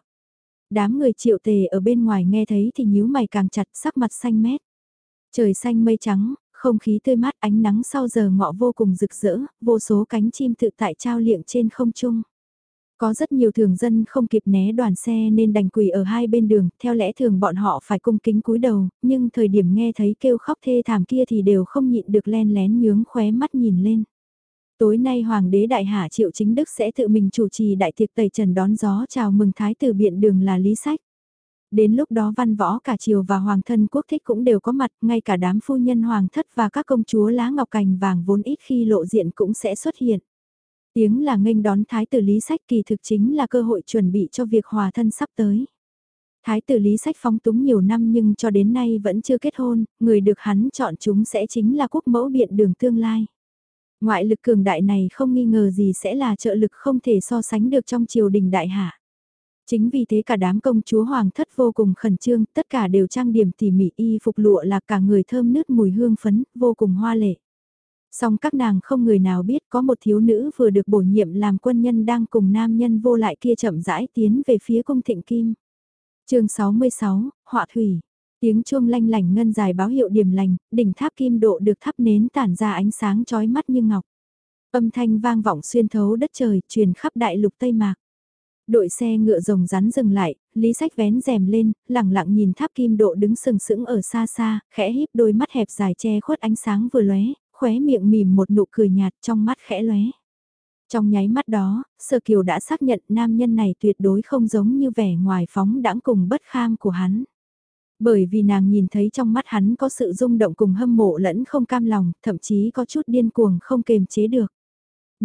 Đám người triệu tề ở bên ngoài nghe thấy thì nhíu mày càng chặt sắc mặt xanh mét. Trời xanh mây trắng, không khí tươi mát ánh nắng sau giờ ngọ vô cùng rực rỡ, vô số cánh chim tự tại trao liệng trên không trung. Có rất nhiều thường dân không kịp né đoàn xe nên đành quỳ ở hai bên đường, theo lẽ thường bọn họ phải cung kính cúi đầu, nhưng thời điểm nghe thấy kêu khóc thê thảm kia thì đều không nhịn được len lén nhướng khóe mắt nhìn lên. Tối nay Hoàng đế Đại Hạ Triệu Chính Đức sẽ tự mình chủ trì đại tiệc tẩy trần đón gió chào mừng Thái tử biện đường là Lý Sách. Đến lúc đó văn võ cả triều và hoàng thân quốc thích cũng đều có mặt, ngay cả đám phu nhân hoàng thất và các công chúa lá ngọc cành vàng vốn ít khi lộ diện cũng sẽ xuất hiện. Tiếng là nghênh đón thái tử lý sách kỳ thực chính là cơ hội chuẩn bị cho việc hòa thân sắp tới. Thái tử lý sách phóng túng nhiều năm nhưng cho đến nay vẫn chưa kết hôn, người được hắn chọn chúng sẽ chính là quốc mẫu biện đường tương lai. Ngoại lực cường đại này không nghi ngờ gì sẽ là trợ lực không thể so sánh được trong triều đình đại hạ. Chính vì thế cả đám công chúa hoàng thất vô cùng khẩn trương, tất cả đều trang điểm tỉ mỉ y phục lụa là cả người thơm nứt mùi hương phấn, vô cùng hoa lệ. Song các nàng không người nào biết có một thiếu nữ vừa được bổ nhiệm làm quân nhân đang cùng nam nhân vô lại kia chậm rãi tiến về phía cung thịnh kim. chương 66, Họa Thủy. Tiếng chuông lanh lành ngân dài báo hiệu điểm lành, đỉnh tháp kim độ được thắp nến tản ra ánh sáng chói mắt như ngọc. Âm thanh vang vọng xuyên thấu đất trời, truyền khắp đại lục Tây Mạc. Đội xe ngựa rồng rắn dừng lại, Lý Sách vén rèm lên, lẳng lặng nhìn tháp kim độ đứng sừng sững ở xa xa, khẽ híp đôi mắt hẹp dài che khuất ánh sáng vừa lóe, khóe miệng mỉm một nụ cười nhạt trong mắt khẽ lóe. Trong nháy mắt đó, Sơ Kiều đã xác nhận nam nhân này tuyệt đối không giống như vẻ ngoài phóng đãng cùng bất kham của hắn. Bởi vì nàng nhìn thấy trong mắt hắn có sự rung động cùng hâm mộ lẫn không cam lòng, thậm chí có chút điên cuồng không kềm chế được.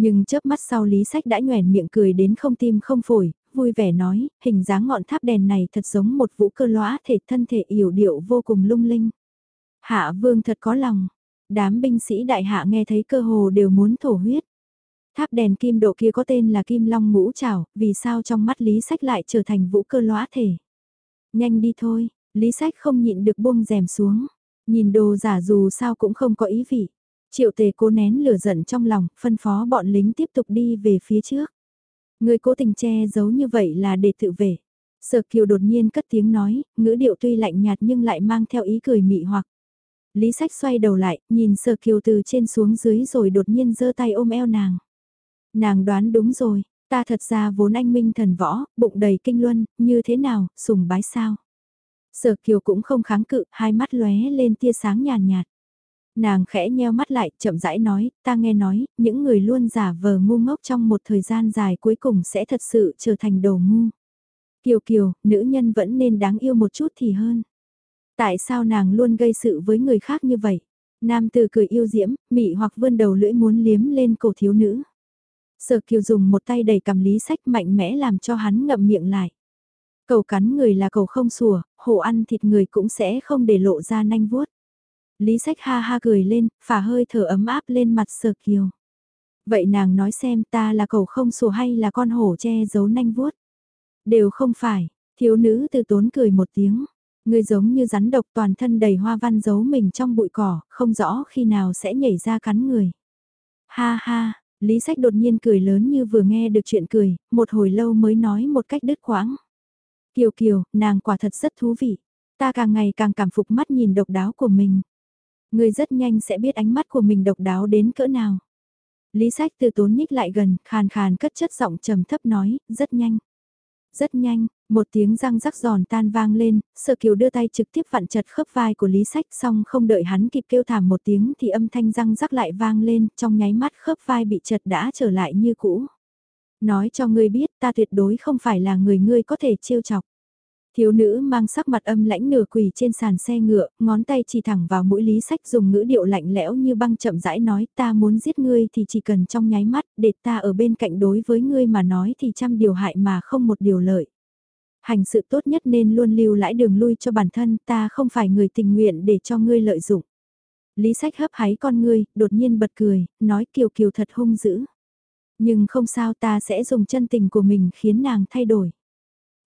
Nhưng chớp mắt sau Lý Sách đã nhoèn miệng cười đến không tim không phổi, vui vẻ nói, hình dáng ngọn tháp đèn này thật giống một vũ cơ lõa thể thân thể yểu điệu vô cùng lung linh. Hạ vương thật có lòng, đám binh sĩ đại hạ nghe thấy cơ hồ đều muốn thổ huyết. Tháp đèn kim độ kia có tên là kim long ngũ trảo, vì sao trong mắt Lý Sách lại trở thành vũ cơ lõa thể. Nhanh đi thôi, Lý Sách không nhịn được buông rèm xuống, nhìn đồ giả dù sao cũng không có ý vị. Triệu tề cố nén lửa giận trong lòng, phân phó bọn lính tiếp tục đi về phía trước. Người cố tình che giấu như vậy là để tự vệ. Sở kiều đột nhiên cất tiếng nói, ngữ điệu tuy lạnh nhạt nhưng lại mang theo ý cười mị hoặc. Lý sách xoay đầu lại, nhìn sở kiều từ trên xuống dưới rồi đột nhiên giơ tay ôm eo nàng. Nàng đoán đúng rồi, ta thật ra vốn anh minh thần võ, bụng đầy kinh luân, như thế nào, sùng bái sao. Sở kiều cũng không kháng cự, hai mắt lóe lên tia sáng nhàn nhạt, nhạt. Nàng khẽ nheo mắt lại, chậm rãi nói, ta nghe nói, những người luôn giả vờ ngu ngốc trong một thời gian dài cuối cùng sẽ thật sự trở thành đồ ngu. Kiều Kiều, nữ nhân vẫn nên đáng yêu một chút thì hơn. Tại sao nàng luôn gây sự với người khác như vậy? Nam từ cười yêu diễm, mị hoặc vươn đầu lưỡi muốn liếm lên cổ thiếu nữ. Sở Kiều dùng một tay đầy cầm lý sách mạnh mẽ làm cho hắn ngậm miệng lại. Cầu cắn người là cầu không sủa, hổ ăn thịt người cũng sẽ không để lộ ra nanh vuốt. Lý sách ha ha cười lên, phả hơi thở ấm áp lên mặt sở kiều. Vậy nàng nói xem ta là cầu không sổ hay là con hổ che giấu nanh vuốt. Đều không phải, thiếu nữ từ tốn cười một tiếng. Người giống như rắn độc toàn thân đầy hoa văn giấu mình trong bụi cỏ, không rõ khi nào sẽ nhảy ra cắn người. Ha ha, Lý Sách đột nhiên cười lớn như vừa nghe được chuyện cười, một hồi lâu mới nói một cách đứt quãng. Kiều Kiều, nàng quả thật rất thú vị. Ta càng ngày càng cảm phục mắt nhìn độc đáo của mình. Người rất nhanh sẽ biết ánh mắt của mình độc đáo đến cỡ nào. Lý sách từ tốn nhích lại gần, khàn khàn cất chất giọng trầm thấp nói, rất nhanh. Rất nhanh, một tiếng răng rắc giòn tan vang lên, sợ kiều đưa tay trực tiếp vặn chặt khớp vai của Lý sách xong không đợi hắn kịp kêu thảm một tiếng thì âm thanh răng rắc lại vang lên, trong nháy mắt khớp vai bị chật đã trở lại như cũ. Nói cho ngươi biết ta tuyệt đối không phải là người ngươi có thể trêu chọc. Thiếu nữ mang sắc mặt âm lãnh nửa quỳ trên sàn xe ngựa, ngón tay chỉ thẳng vào mũi lý sách dùng ngữ điệu lạnh lẽo như băng chậm rãi nói ta muốn giết ngươi thì chỉ cần trong nháy mắt để ta ở bên cạnh đối với ngươi mà nói thì trăm điều hại mà không một điều lợi. Hành sự tốt nhất nên luôn lưu lãi đường lui cho bản thân ta không phải người tình nguyện để cho ngươi lợi dụng. Lý sách hấp háy con ngươi, đột nhiên bật cười, nói kiều kiều thật hung dữ. Nhưng không sao ta sẽ dùng chân tình của mình khiến nàng thay đổi.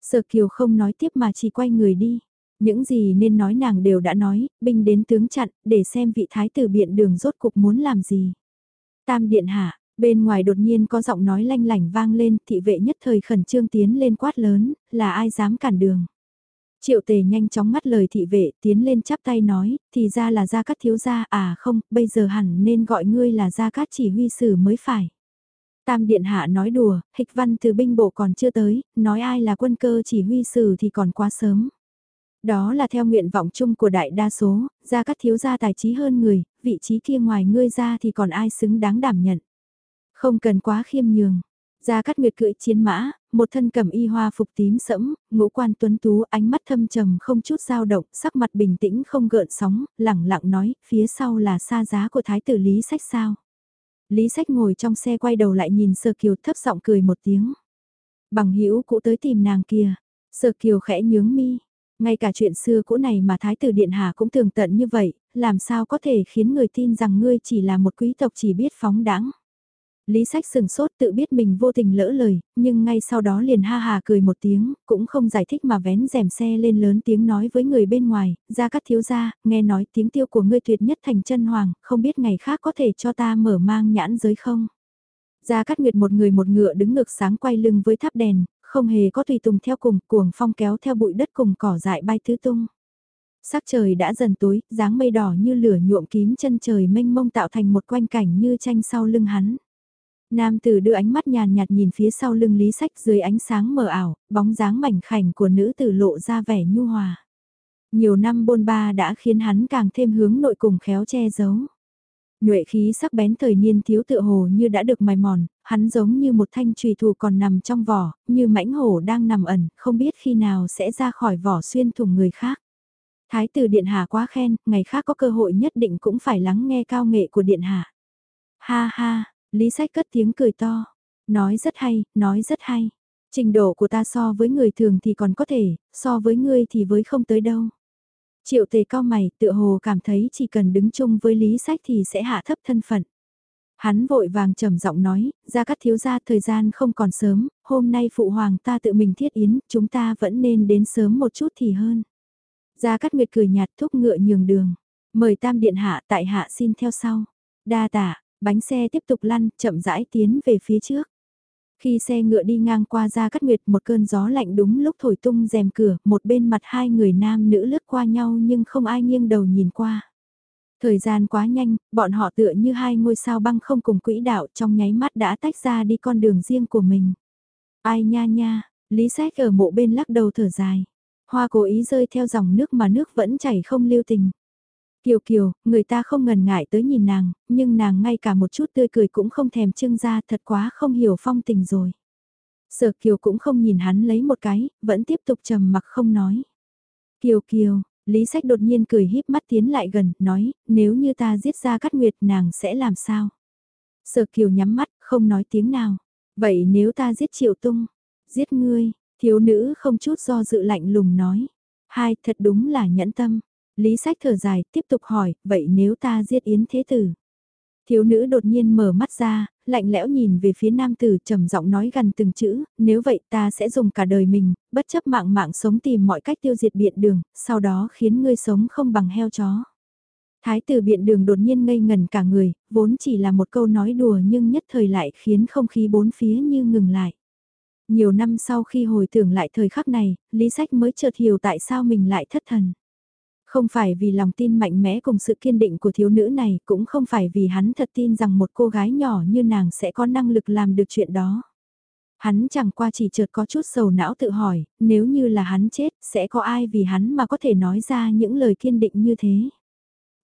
Sở Kiều không nói tiếp mà chỉ quay người đi. Những gì nên nói nàng đều đã nói, binh đến tướng chặn, để xem vị thái tử biện đường rốt cục muốn làm gì. Tam điện hạ, bên ngoài đột nhiên có giọng nói lanh lảnh vang lên, thị vệ nhất thời khẩn trương tiến lên quát lớn, là ai dám cản đường. Triệu tề nhanh chóng ngắt lời thị vệ, tiến lên chắp tay nói, thì ra là gia cát thiếu gia, à không, bây giờ hẳn nên gọi ngươi là gia cát chỉ huy sử mới phải. Tam Điện Hạ nói đùa, hịch văn từ binh bộ còn chưa tới, nói ai là quân cơ chỉ huy sử thì còn quá sớm. Đó là theo nguyện vọng chung của đại đa số, ra các thiếu gia tài trí hơn người, vị trí kia ngoài ngươi ra thì còn ai xứng đáng đảm nhận. Không cần quá khiêm nhường. Gia Cát Nguyệt cưỡi chiến mã, một thân cầm y hoa phục tím sẫm, ngũ quan tuấn tú, ánh mắt thâm trầm không chút dao động, sắc mặt bình tĩnh không gợn sóng, lẳng lặng nói, phía sau là xa giá của thái tử Lý Sách sao. Lý Sách ngồi trong xe quay đầu lại nhìn Sở Kiều thấp giọng cười một tiếng. Bằng hữu cũ tới tìm nàng kia. Sở Kiều khẽ nhướng mi. Ngay cả chuyện xưa cũ này mà Thái tử Điện Hà cũng tường tận như vậy, làm sao có thể khiến người tin rằng ngươi chỉ là một quý tộc chỉ biết phóng đãng. Lý sách sừng sốt tự biết mình vô tình lỡ lời, nhưng ngay sau đó liền ha hà cười một tiếng, cũng không giải thích mà vén rèm xe lên lớn tiếng nói với người bên ngoài, ra cắt thiếu ra, nghe nói tiếng tiêu của ngươi tuyệt nhất thành chân hoàng, không biết ngày khác có thể cho ta mở mang nhãn giới không? Gia Cát Nguyệt một người một ngựa đứng ngược sáng quay lưng với tháp đèn, không hề có tùy tùng theo cùng, cuồng phong kéo theo bụi đất cùng cỏ dại bay tứ tung. Sắc trời đã dần tối, dáng mây đỏ như lửa nhuộm kín chân trời mênh mông tạo thành một quanh cảnh như tranh sau lưng hắn. Nam tử đưa ánh mắt nhàn nhạt nhìn phía sau lưng lý sách dưới ánh sáng mờ ảo, bóng dáng mảnh khảnh của nữ tử lộ ra vẻ nhu hòa. Nhiều năm bôn ba đã khiến hắn càng thêm hướng nội cùng khéo che giấu. Nhuệ khí sắc bén thời niên thiếu tự hồ như đã được mài mòn, hắn giống như một thanh trùy thủ còn nằm trong vỏ, như mãnh hổ đang nằm ẩn, không biết khi nào sẽ ra khỏi vỏ xuyên thủng người khác. Thái tử Điện Hạ quá khen, ngày khác có cơ hội nhất định cũng phải lắng nghe cao nghệ của Điện Hạ. Ha ha, Lý Sách cất tiếng cười to. Nói rất hay, nói rất hay. Trình độ của ta so với người thường thì còn có thể, so với ngươi thì với không tới đâu. Triệu tề cao mày tựa hồ cảm thấy chỉ cần đứng chung với Lý Sách thì sẽ hạ thấp thân phận. Hắn vội vàng trầm giọng nói, ra cắt thiếu gia thời gian không còn sớm, hôm nay phụ hoàng ta tự mình thiết yến, chúng ta vẫn nên đến sớm một chút thì hơn. Gia Cát Nguyệt cười nhạt thúc ngựa nhường đường. Mời tam điện hạ tại hạ xin theo sau. Đa tạ bánh xe tiếp tục lăn, chậm rãi tiến về phía trước. Khi xe ngựa đi ngang qua ra Cát Nguyệt một cơn gió lạnh đúng lúc thổi tung rèm cửa, một bên mặt hai người nam nữ lướt qua nhau nhưng không ai nghiêng đầu nhìn qua. Thời gian quá nhanh, bọn họ tựa như hai ngôi sao băng không cùng quỹ đạo trong nháy mắt đã tách ra đi con đường riêng của mình. Ai nha nha, Lý Sách ở mộ bên lắc đầu thở dài. Hoa cố ý rơi theo dòng nước mà nước vẫn chảy không lưu tình. Kiều Kiều, người ta không ngần ngại tới nhìn nàng, nhưng nàng ngay cả một chút tươi cười cũng không thèm trưng ra thật quá không hiểu phong tình rồi. Sở Kiều cũng không nhìn hắn lấy một cái, vẫn tiếp tục trầm mặc không nói. Kiều Kiều, Lý Sách đột nhiên cười híp mắt tiến lại gần, nói, nếu như ta giết ra cắt nguyệt nàng sẽ làm sao? Sở Kiều nhắm mắt, không nói tiếng nào. Vậy nếu ta giết Triệu Tung, giết ngươi, thiếu nữ không chút do dự lạnh lùng nói. Hai, thật đúng là nhẫn tâm. Lý sách thở dài, tiếp tục hỏi, vậy nếu ta giết Yến Thế Tử? Thiếu nữ đột nhiên mở mắt ra, lạnh lẽo nhìn về phía nam tử trầm giọng nói gần từng chữ, nếu vậy ta sẽ dùng cả đời mình, bất chấp mạng mạng sống tìm mọi cách tiêu diệt biện đường, sau đó khiến ngươi sống không bằng heo chó. Thái tử biện đường đột nhiên ngây ngần cả người, vốn chỉ là một câu nói đùa nhưng nhất thời lại khiến không khí bốn phía như ngừng lại. Nhiều năm sau khi hồi tưởng lại thời khắc này, Lý Sách mới chợt hiểu tại sao mình lại thất thần. Không phải vì lòng tin mạnh mẽ cùng sự kiên định của thiếu nữ này, cũng không phải vì hắn thật tin rằng một cô gái nhỏ như nàng sẽ có năng lực làm được chuyện đó. Hắn chẳng qua chỉ chợt có chút sầu não tự hỏi, nếu như là hắn chết, sẽ có ai vì hắn mà có thể nói ra những lời kiên định như thế.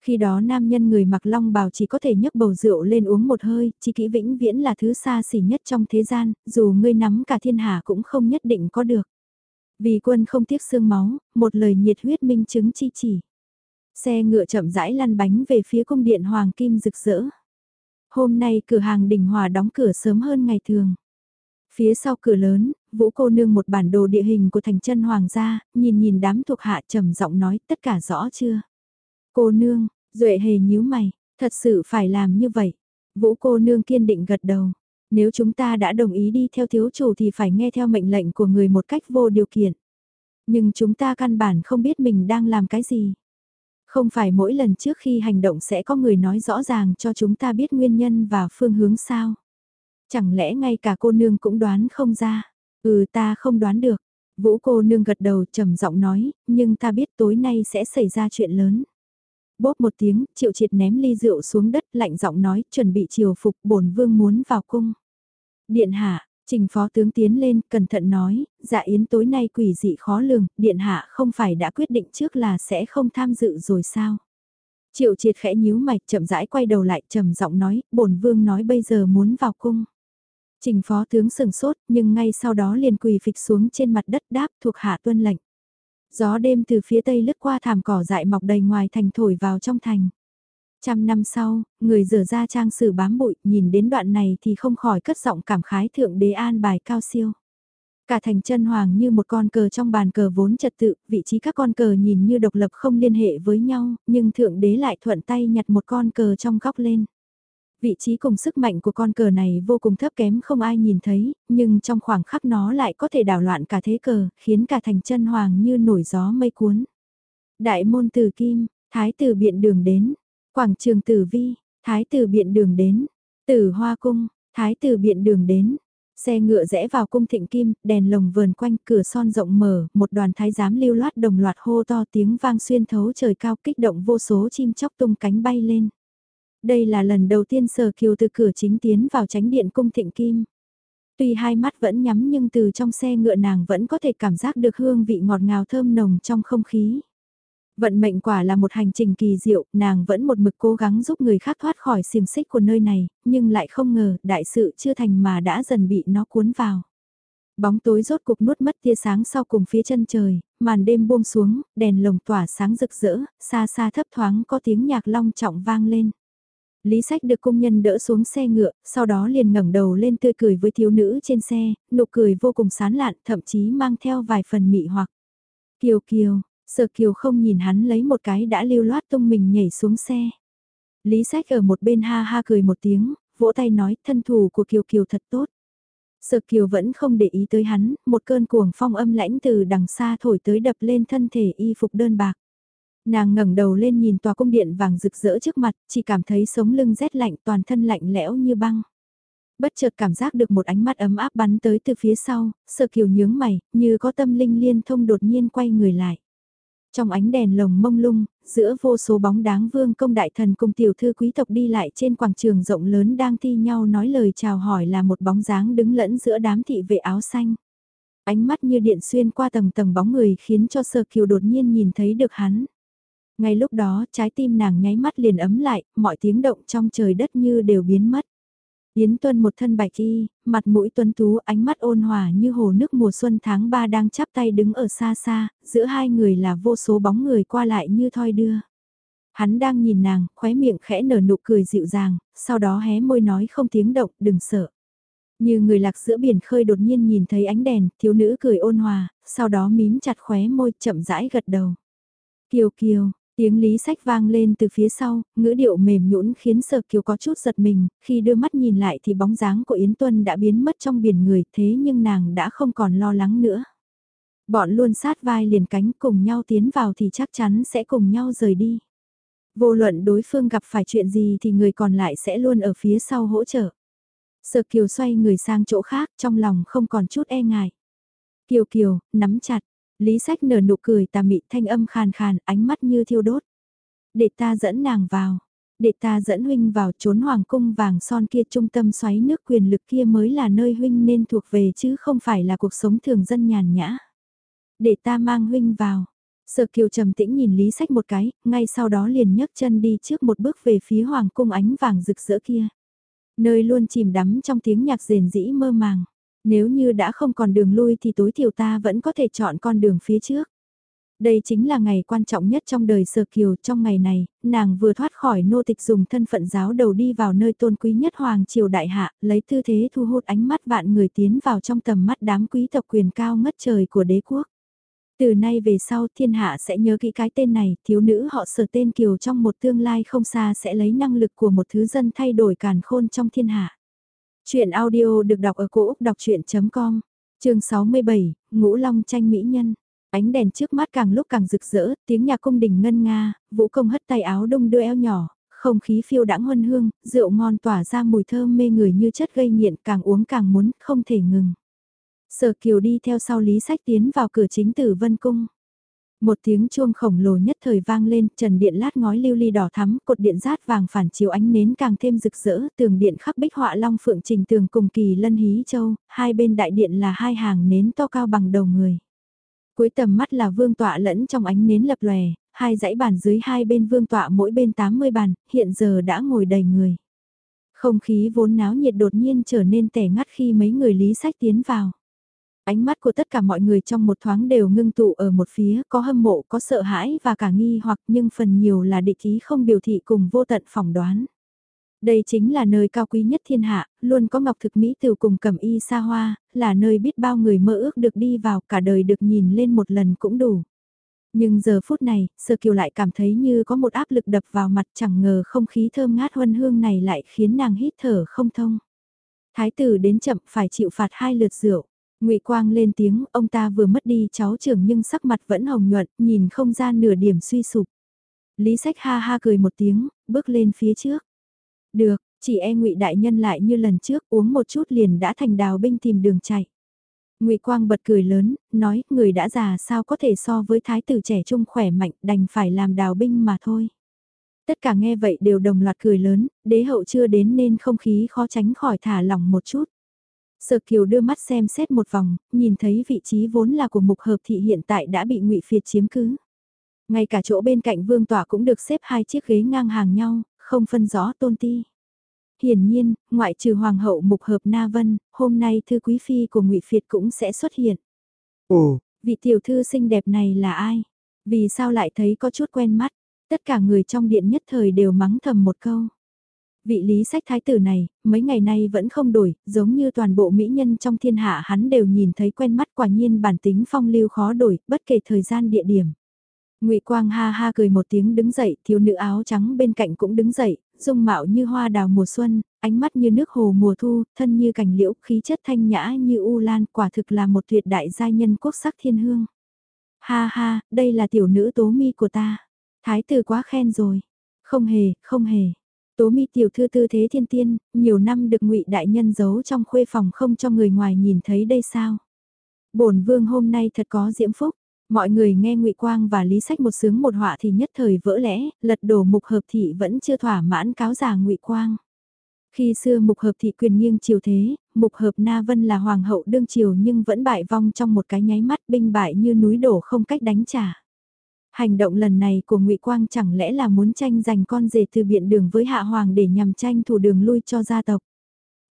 Khi đó nam nhân người mặc long bào chỉ có thể nhấc bầu rượu lên uống một hơi, chỉ kỹ vĩnh viễn là thứ xa xỉ nhất trong thế gian, dù ngươi nắm cả thiên hạ cũng không nhất định có được. Vì quân không tiếc xương máu, một lời nhiệt huyết minh chứng chi chỉ. Xe ngựa chậm rãi lăn bánh về phía cung điện Hoàng Kim rực rỡ. Hôm nay cửa hàng đỉnh hòa đóng cửa sớm hơn ngày thường. Phía sau cửa lớn, Vũ cô nương một bản đồ địa hình của thành chân hoàng gia, nhìn nhìn đám thuộc hạ trầm giọng nói tất cả rõ chưa. Cô nương, Duệ hề nhíu mày, thật sự phải làm như vậy. Vũ cô nương kiên định gật đầu. Nếu chúng ta đã đồng ý đi theo thiếu chủ thì phải nghe theo mệnh lệnh của người một cách vô điều kiện. Nhưng chúng ta căn bản không biết mình đang làm cái gì. Không phải mỗi lần trước khi hành động sẽ có người nói rõ ràng cho chúng ta biết nguyên nhân và phương hướng sao. Chẳng lẽ ngay cả cô nương cũng đoán không ra. Ừ ta không đoán được. Vũ cô nương gật đầu trầm giọng nói, nhưng ta biết tối nay sẽ xảy ra chuyện lớn. Bóp một tiếng, triệu triệt ném ly rượu xuống đất lạnh giọng nói, chuẩn bị chiều phục bổn vương muốn vào cung. Điện hạ, trình phó tướng tiến lên, cẩn thận nói, dạ yến tối nay quỷ dị khó lường, điện hạ không phải đã quyết định trước là sẽ không tham dự rồi sao? Triệu triệt khẽ nhíu mạch chậm rãi quay đầu lại trầm giọng nói, bổn vương nói bây giờ muốn vào cung. Trình phó tướng sừng sốt nhưng ngay sau đó liền quỳ phịch xuống trên mặt đất đáp thuộc hạ tuân lệnh. Gió đêm từ phía tây lướt qua thảm cỏ dại mọc đầy ngoài thành thổi vào trong thành. Trăm năm sau, người rửa ra trang sử bám bụi, nhìn đến đoạn này thì không khỏi cất giọng cảm khái thượng đế an bài cao siêu. Cả thành chân hoàng như một con cờ trong bàn cờ vốn trật tự, vị trí các con cờ nhìn như độc lập không liên hệ với nhau, nhưng thượng đế lại thuận tay nhặt một con cờ trong góc lên vị trí cùng sức mạnh của con cờ này vô cùng thấp kém không ai nhìn thấy, nhưng trong khoảng khắc nó lại có thể đảo loạn cả thế cờ, khiến cả thành chân hoàng như nổi gió mây cuốn. Đại môn từ kim, thái tử biện đường đến, quảng trường tử vi, thái tử biện đường đến, tử hoa cung, thái tử biện đường đến. Xe ngựa rẽ vào cung thịnh kim, đèn lồng vờn quanh cửa son rộng mở, một đoàn thái giám lưu loát đồng loạt hô to tiếng vang xuyên thấu trời cao kích động vô số chim chóc tung cánh bay lên. Đây là lần đầu tiên Sở Kiều từ cửa chính tiến vào tránh điện cung thịnh kim. Tuy hai mắt vẫn nhắm nhưng từ trong xe ngựa nàng vẫn có thể cảm giác được hương vị ngọt ngào thơm nồng trong không khí. Vận mệnh quả là một hành trình kỳ diệu, nàng vẫn một mực cố gắng giúp người khác thoát khỏi xiềng xích của nơi này, nhưng lại không ngờ đại sự chưa thành mà đã dần bị nó cuốn vào. Bóng tối rốt cục nuốt mất tia sáng sau cùng phía chân trời, màn đêm buông xuống, đèn lồng tỏa sáng rực rỡ, xa xa thấp thoáng có tiếng nhạc long trọng vang lên. Lý Sách được công nhân đỡ xuống xe ngựa, sau đó liền ngẩng đầu lên tươi cười với thiếu nữ trên xe, nụ cười vô cùng sán lạn, thậm chí mang theo vài phần mị hoặc. Kiều Kiều, Sở Kiều không nhìn hắn lấy một cái đã lưu loát tung mình nhảy xuống xe. Lý Sách ở một bên ha ha cười một tiếng, vỗ tay nói thân thủ của Kiều Kiều thật tốt. Sở Kiều vẫn không để ý tới hắn, một cơn cuồng phong âm lãnh từ đằng xa thổi tới đập lên thân thể y phục đơn bạc. Nàng ngẩng đầu lên nhìn tòa cung điện vàng rực rỡ trước mặt, chỉ cảm thấy sống lưng rét lạnh toàn thân lạnh lẽo như băng. Bất chợt cảm giác được một ánh mắt ấm áp bắn tới từ phía sau, sợ Kiều nhướng mày, như có tâm linh liên thông đột nhiên quay người lại. Trong ánh đèn lồng mông lung, giữa vô số bóng đáng vương công đại thần cùng tiểu thư quý tộc đi lại trên quảng trường rộng lớn đang thi nhau nói lời chào hỏi là một bóng dáng đứng lẫn giữa đám thị vệ áo xanh. Ánh mắt như điện xuyên qua tầng tầng bóng người khiến cho sơ kiều đột nhiên nhìn thấy được hắn. Ngay lúc đó trái tim nàng nháy mắt liền ấm lại, mọi tiếng động trong trời đất như đều biến mất. Yến Tuân một thân bạch y, mặt mũi tuấn tú ánh mắt ôn hòa như hồ nước mùa xuân tháng 3 đang chắp tay đứng ở xa xa, giữa hai người là vô số bóng người qua lại như thoi đưa. Hắn đang nhìn nàng, khóe miệng khẽ nở nụ cười dịu dàng, sau đó hé môi nói không tiếng động, đừng sợ. Như người lạc giữa biển khơi đột nhiên nhìn thấy ánh đèn, thiếu nữ cười ôn hòa, sau đó mím chặt khóe môi chậm rãi gật đầu. Kiều kiều, Tiếng lý sách vang lên từ phía sau, ngữ điệu mềm nhũn khiến sở kiều có chút giật mình, khi đưa mắt nhìn lại thì bóng dáng của Yến Tuân đã biến mất trong biển người thế nhưng nàng đã không còn lo lắng nữa. Bọn luôn sát vai liền cánh cùng nhau tiến vào thì chắc chắn sẽ cùng nhau rời đi. Vô luận đối phương gặp phải chuyện gì thì người còn lại sẽ luôn ở phía sau hỗ trợ. Sở Kiều xoay người sang chỗ khác trong lòng không còn chút e ngại. Kiều Kiều, nắm chặt, Lý sách nở nụ cười tà mị thanh âm khàn khàn, ánh mắt như thiêu đốt. Để ta dẫn nàng vào. Để ta dẫn huynh vào trốn hoàng cung vàng son kia trung tâm xoáy nước quyền lực kia mới là nơi huynh nên thuộc về chứ không phải là cuộc sống thường dân nhàn nhã. Để ta mang huynh vào. Sở kiều trầm tĩnh nhìn Lý sách một cái, ngay sau đó liền nhấc chân đi trước một bước về phía hoàng cung ánh vàng rực rỡ kia. Nơi luôn chìm đắm trong tiếng nhạc rền rĩ mơ màng. Nếu như đã không còn đường lui thì tối thiểu ta vẫn có thể chọn con đường phía trước. Đây chính là ngày quan trọng nhất trong đời Sơ Kiều. Trong ngày này, nàng vừa thoát khỏi nô tịch dùng thân phận giáo đầu đi vào nơi tôn quý nhất Hoàng Triều Đại Hạ, lấy tư thế thu hút ánh mắt vạn người tiến vào trong tầm mắt đám quý tộc quyền cao ngất trời của đế quốc. Từ nay về sau thiên hạ sẽ nhớ kỹ cái tên này, thiếu nữ họ sở tên Kiều trong một tương lai không xa sẽ lấy năng lực của một thứ dân thay đổi càn khôn trong thiên hạ. Chuyện audio được đọc ở cổ Úc đọc chuyện.com, trường 67, Ngũ Long tranh mỹ nhân. Ánh đèn trước mắt càng lúc càng rực rỡ, tiếng nhạc cung đình ngân nga, vũ công hất tay áo đông đưa eo nhỏ, không khí phiêu đãng huân hương, rượu ngon tỏa ra mùi thơm mê người như chất gây nghiện càng uống càng muốn, không thể ngừng. Sở Kiều đi theo sau Lý Sách tiến vào cửa chính tử Vân Cung. Một tiếng chuông khổng lồ nhất thời vang lên, trần điện lát ngói lưu ly đỏ thắm, cột điện rát vàng phản chiếu ánh nến càng thêm rực rỡ, tường điện khắc bích họa long phượng trình tường cùng kỳ lân hí châu, hai bên đại điện là hai hàng nến to cao bằng đầu người. Cuối tầm mắt là vương tọa lẫn trong ánh nến lập lòe, hai dãy bàn dưới hai bên vương tọa mỗi bên 80 bàn, hiện giờ đã ngồi đầy người. Không khí vốn náo nhiệt đột nhiên trở nên tẻ ngắt khi mấy người lý sách tiến vào. Ánh mắt của tất cả mọi người trong một thoáng đều ngưng tụ ở một phía, có hâm mộ, có sợ hãi và cả nghi hoặc nhưng phần nhiều là địch ý không biểu thị cùng vô tận phỏng đoán. Đây chính là nơi cao quý nhất thiên hạ, luôn có ngọc thực mỹ từ cùng cẩm y xa hoa, là nơi biết bao người mơ ước được đi vào cả đời được nhìn lên một lần cũng đủ. Nhưng giờ phút này, Sơ Kiều lại cảm thấy như có một áp lực đập vào mặt chẳng ngờ không khí thơm ngát huân hương này lại khiến nàng hít thở không thông. Thái tử đến chậm phải chịu phạt hai lượt rượu. Ngụy Quang lên tiếng, ông ta vừa mất đi cháu trưởng nhưng sắc mặt vẫn hồng nhuận, nhìn không ra nửa điểm suy sụp. Lý Sách ha ha cười một tiếng, bước lên phía trước. Được, chỉ e Ngụy đại nhân lại như lần trước, uống một chút liền đã thành đào binh tìm đường chạy. Ngụy Quang bật cười lớn, nói, người đã già sao có thể so với thái tử trẻ trung khỏe mạnh, đành phải làm đào binh mà thôi. Tất cả nghe vậy đều đồng loạt cười lớn, đế hậu chưa đến nên không khí khó tránh khỏi thả lỏng một chút. Sở Kiều đưa mắt xem xét một vòng, nhìn thấy vị trí vốn là của mục hợp thị hiện tại đã bị ngụy Phiệt chiếm cứ. Ngay cả chỗ bên cạnh vương tỏa cũng được xếp hai chiếc ghế ngang hàng nhau, không phân rõ tôn ti. Hiển nhiên, ngoại trừ hoàng hậu mục hợp Na Vân, hôm nay thư quý phi của ngụy Phiệt cũng sẽ xuất hiện. Ồ, vị tiểu thư xinh đẹp này là ai? Vì sao lại thấy có chút quen mắt? Tất cả người trong điện nhất thời đều mắng thầm một câu. Vị lý sách thái tử này, mấy ngày nay vẫn không đổi, giống như toàn bộ mỹ nhân trong thiên hạ hắn đều nhìn thấy quen mắt quả nhiên bản tính phong lưu khó đổi, bất kể thời gian địa điểm. Ngụy Quang ha ha cười một tiếng đứng dậy, thiếu nữ áo trắng bên cạnh cũng đứng dậy, dung mạo như hoa đào mùa xuân, ánh mắt như nước hồ mùa thu, thân như cành liễu, khí chất thanh nhã như u lan, quả thực là một tuyệt đại giai nhân quốc sắc thiên hương. Ha ha, đây là tiểu nữ tố mi của ta. Thái tử quá khen rồi. Không hề, không hề. Tố mi tiểu thư tư thế thiên tiên, nhiều năm được ngụy đại nhân giấu trong khuê phòng không cho người ngoài nhìn thấy đây sao. bổn vương hôm nay thật có diễm phúc. Mọi người nghe ngụy Quang và Lý Sách một sướng một họa thì nhất thời vỡ lẽ, lật đổ mục hợp thị vẫn chưa thỏa mãn cáo giả ngụy Quang. Khi xưa mục hợp thị quyền nghiêng triều thế, mục hợp Na Vân là hoàng hậu đương triều nhưng vẫn bại vong trong một cái nháy mắt binh bại như núi đổ không cách đánh trả. Hành động lần này của ngụy Quang chẳng lẽ là muốn tranh giành con rể từ biện đường với hạ hoàng để nhằm tranh thủ đường lui cho gia tộc.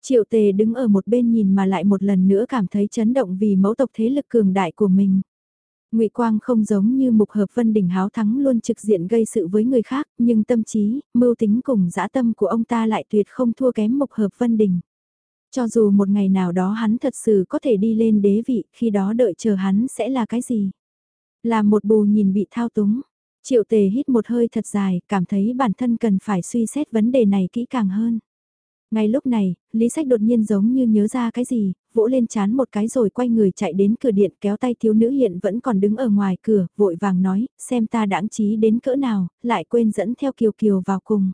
Triệu tề đứng ở một bên nhìn mà lại một lần nữa cảm thấy chấn động vì mẫu tộc thế lực cường đại của mình. Ngụy Quang không giống như mục hợp vân đỉnh háo thắng luôn trực diện gây sự với người khác, nhưng tâm trí, mưu tính cùng dã tâm của ông ta lại tuyệt không thua kém mục hợp vân đỉnh. Cho dù một ngày nào đó hắn thật sự có thể đi lên đế vị, khi đó đợi chờ hắn sẽ là cái gì? Là một bù nhìn bị thao túng. Triệu tề hít một hơi thật dài, cảm thấy bản thân cần phải suy xét vấn đề này kỹ càng hơn. Ngay lúc này, Lý Sách đột nhiên giống như nhớ ra cái gì, vỗ lên chán một cái rồi quay người chạy đến cửa điện kéo tay thiếu nữ hiện vẫn còn đứng ở ngoài cửa, vội vàng nói, xem ta đãng trí đến cỡ nào, lại quên dẫn theo Kiều Kiều vào cùng.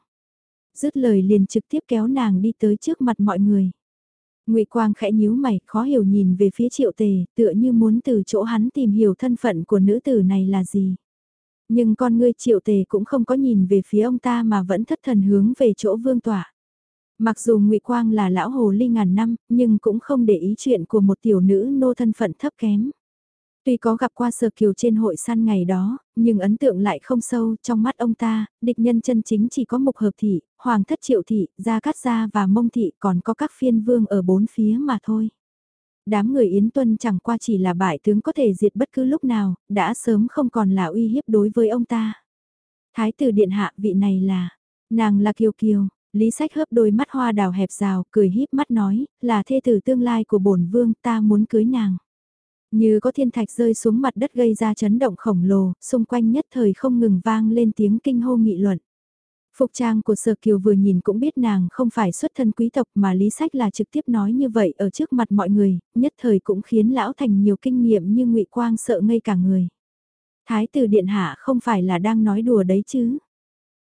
Dứt lời liền trực tiếp kéo nàng đi tới trước mặt mọi người. Ngụy Quang khẽ nhíu mày, khó hiểu nhìn về phía Triệu Tề, tựa như muốn từ chỗ hắn tìm hiểu thân phận của nữ tử này là gì. Nhưng con ngươi Triệu Tề cũng không có nhìn về phía ông ta mà vẫn thất thần hướng về chỗ Vương Tỏa. Mặc dù Ngụy Quang là lão hồ ly ngàn năm, nhưng cũng không để ý chuyện của một tiểu nữ nô thân phận thấp kém. Tuy có gặp qua Sở Kiều trên hội săn ngày đó, nhưng ấn tượng lại không sâu trong mắt ông ta, địch nhân chân chính chỉ có mục hợp thị, hoàng thất triệu thị, gia cát gia và mông thị còn có các phiên vương ở bốn phía mà thôi. Đám người Yến Tuân chẳng qua chỉ là bại tướng có thể diệt bất cứ lúc nào, đã sớm không còn là uy hiếp đối với ông ta. Thái tử điện hạ vị này là, nàng là Kiều Kiều, Lý Sách hớp đôi mắt hoa đào hẹp rào, cười híp mắt nói, là thê tử tương lai của bổn vương, ta muốn cưới nàng. Như có thiên thạch rơi xuống mặt đất gây ra chấn động khổng lồ, xung quanh nhất thời không ngừng vang lên tiếng kinh hô nghị luận. Phục trang của Sở Kiều vừa nhìn cũng biết nàng không phải xuất thân quý tộc mà Lý Sách là trực tiếp nói như vậy ở trước mặt mọi người, nhất thời cũng khiến lão thành nhiều kinh nghiệm như ngụy Quang sợ ngây cả người. Thái tử Điện Hạ không phải là đang nói đùa đấy chứ.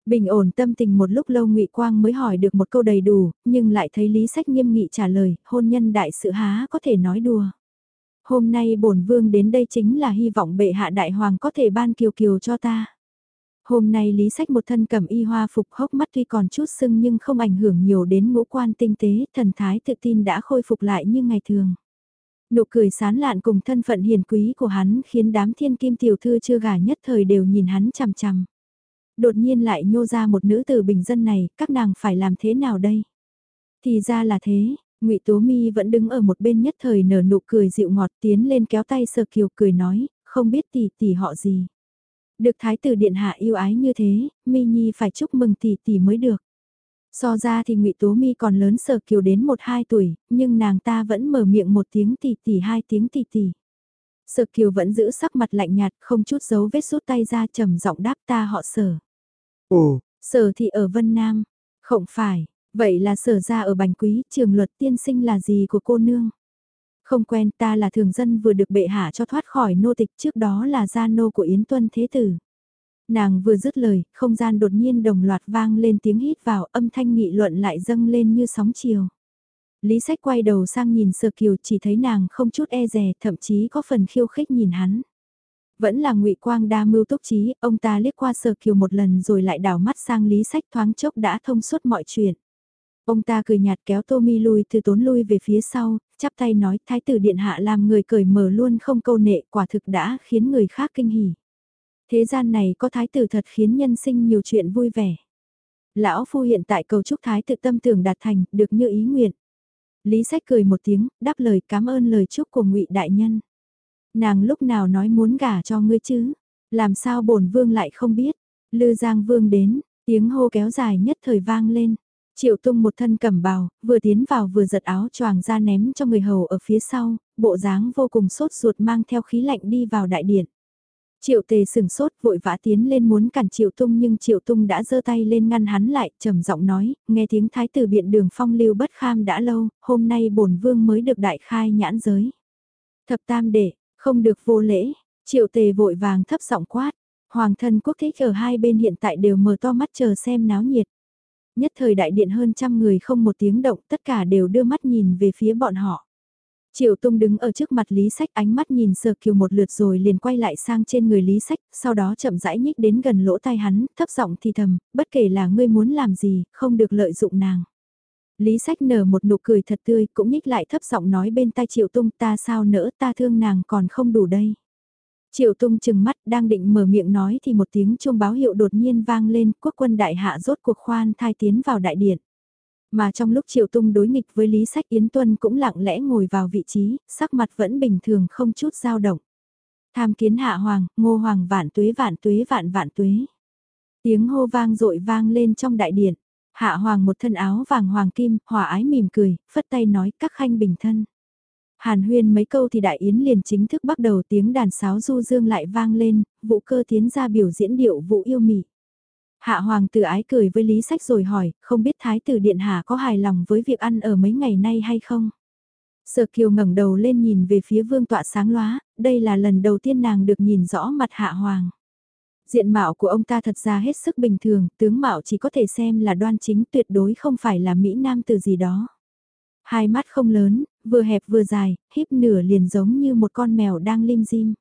Bình ổn tâm tình một lúc lâu ngụy Quang mới hỏi được một câu đầy đủ, nhưng lại thấy Lý Sách nghiêm nghị trả lời, hôn nhân đại sự há có thể nói đùa. Hôm nay bổn vương đến đây chính là hy vọng bệ hạ đại hoàng có thể ban kiều kiều cho ta. Hôm nay Lý Sách một thân cầm y hoa phục hốc mắt tuy còn chút sưng nhưng không ảnh hưởng nhiều đến ngũ quan tinh tế, thần thái tự tin đã khôi phục lại như ngày thường. Nụ cười sán lạn cùng thân phận hiền quý của hắn khiến đám thiên kim tiểu thư chưa gả nhất thời đều nhìn hắn chằm chằm. Đột nhiên lại nhô ra một nữ tử bình dân này, các nàng phải làm thế nào đây? Thì ra là thế, ngụy Tố Mi vẫn đứng ở một bên nhất thời nở nụ cười dịu ngọt tiến lên kéo tay Sơ Kiều cười nói, không biết tỷ tỷ họ gì. Được thái tử điện hạ yêu ái như thế, Mi Nhi phải chúc mừng tỷ tỷ mới được. So ra thì ngụy Tố Mi còn lớn Sở Kiều đến một hai tuổi, nhưng nàng ta vẫn mở miệng một tiếng tỷ tỷ hai tiếng tỷ tỷ. Sở Kiều vẫn giữ sắc mặt lạnh nhạt, không chút dấu vết rút tay ra trầm giọng đáp ta họ Sở. Ồ, Sở thì ở Vân Nam. Không phải, vậy là sở ra ở Bành Quý, trường luật tiên sinh là gì của cô nương? Không quen ta là thường dân vừa được bệ hạ cho thoát khỏi nô tịch trước đó là gia nô của Yến Tuân Thế Tử. Nàng vừa dứt lời, không gian đột nhiên đồng loạt vang lên tiếng hít vào âm thanh nghị luận lại dâng lên như sóng chiều. Lý sách quay đầu sang nhìn sờ kiều chỉ thấy nàng không chút e rè thậm chí có phần khiêu khích nhìn hắn. Vẫn là ngụy Quang đa mưu túc trí, ông ta liếc qua Sở Kiều một lần rồi lại đảo mắt sang Lý Sách thoáng chốc đã thông suốt mọi chuyện. Ông ta cười nhạt kéo Tommy Mi lui từ tốn lui về phía sau, chắp tay nói thái tử điện hạ làm người cởi mở luôn không câu nệ quả thực đã khiến người khác kinh hỉ. Thế gian này có thái tử thật khiến nhân sinh nhiều chuyện vui vẻ. Lão phu hiện tại cầu chúc thái tự tâm tưởng đạt thành, được như ý nguyện. Lý sách cười một tiếng, đáp lời cảm ơn lời chúc của ngụy đại nhân. Nàng lúc nào nói muốn gả cho ngươi chứ, làm sao bổn vương lại không biết. Lư Giang Vương đến, tiếng hô kéo dài nhất thời vang lên. Triệu tung một thân cẩm bào, vừa tiến vào vừa giật áo choàng ra ném cho người hầu ở phía sau, bộ dáng vô cùng sốt ruột mang theo khí lạnh đi vào đại điện. Triệu tề sừng sốt vội vã tiến lên muốn cản triệu tung nhưng triệu tung đã giơ tay lên ngăn hắn lại, trầm giọng nói, nghe tiếng thái tử biện đường phong lưu bất kham đã lâu, hôm nay bổn vương mới được đại khai nhãn giới. Thập tam đệ, không được vô lễ, triệu tề vội vàng thấp giọng quát, hoàng thân quốc thích ở hai bên hiện tại đều mở to mắt chờ xem náo nhiệt. Nhất thời đại điện hơn trăm người không một tiếng động tất cả đều đưa mắt nhìn về phía bọn họ. Triệu Tung đứng ở trước mặt Lý Sách ánh mắt nhìn Sở Kiều một lượt rồi liền quay lại sang trên người Lý Sách, sau đó chậm rãi nhích đến gần lỗ tai hắn, thấp giọng thì thầm, bất kể là ngươi muốn làm gì, không được lợi dụng nàng. Lý Sách nở một nụ cười thật tươi, cũng nhích lại thấp giọng nói bên tai Triệu Tung ta sao nỡ ta thương nàng còn không đủ đây. Triệu Tung chừng mắt đang định mở miệng nói thì một tiếng chuông báo hiệu đột nhiên vang lên, quốc quân đại hạ rốt cuộc khoan thai tiến vào đại điện. Mà trong lúc Triệu Tung đối nghịch với Lý Sách Yến Tuân cũng lặng lẽ ngồi vào vị trí, sắc mặt vẫn bình thường không chút dao động. Tham kiến hạ hoàng, ngô hoàng vạn tuế vạn tuế vạn vạn tuế. Tiếng hô vang dội vang lên trong đại điện. Hạ hoàng một thân áo vàng hoàng kim, hòa ái mỉm cười, phất tay nói các khanh bình thân. Hàn huyên mấy câu thì đại yến liền chính thức bắt đầu tiếng đàn sáo du dương lại vang lên, Vũ cơ tiến ra biểu diễn điệu Vũ yêu mị. Hạ hoàng tử ái cười với Lý Sách rồi hỏi, không biết Thái tử Điện Hạ có hài lòng với việc ăn ở mấy ngày nay hay không? Sở Kiều ngẩng đầu lên nhìn về phía vương tọa sáng loá, đây là lần đầu tiên nàng được nhìn rõ mặt Hạ Hoàng. Diện mạo của ông ta thật ra hết sức bình thường, tướng mạo chỉ có thể xem là đoan chính tuyệt đối không phải là Mỹ Nam từ gì đó. Hai mắt không lớn, vừa hẹp vừa dài, híp nửa liền giống như một con mèo đang lim dim.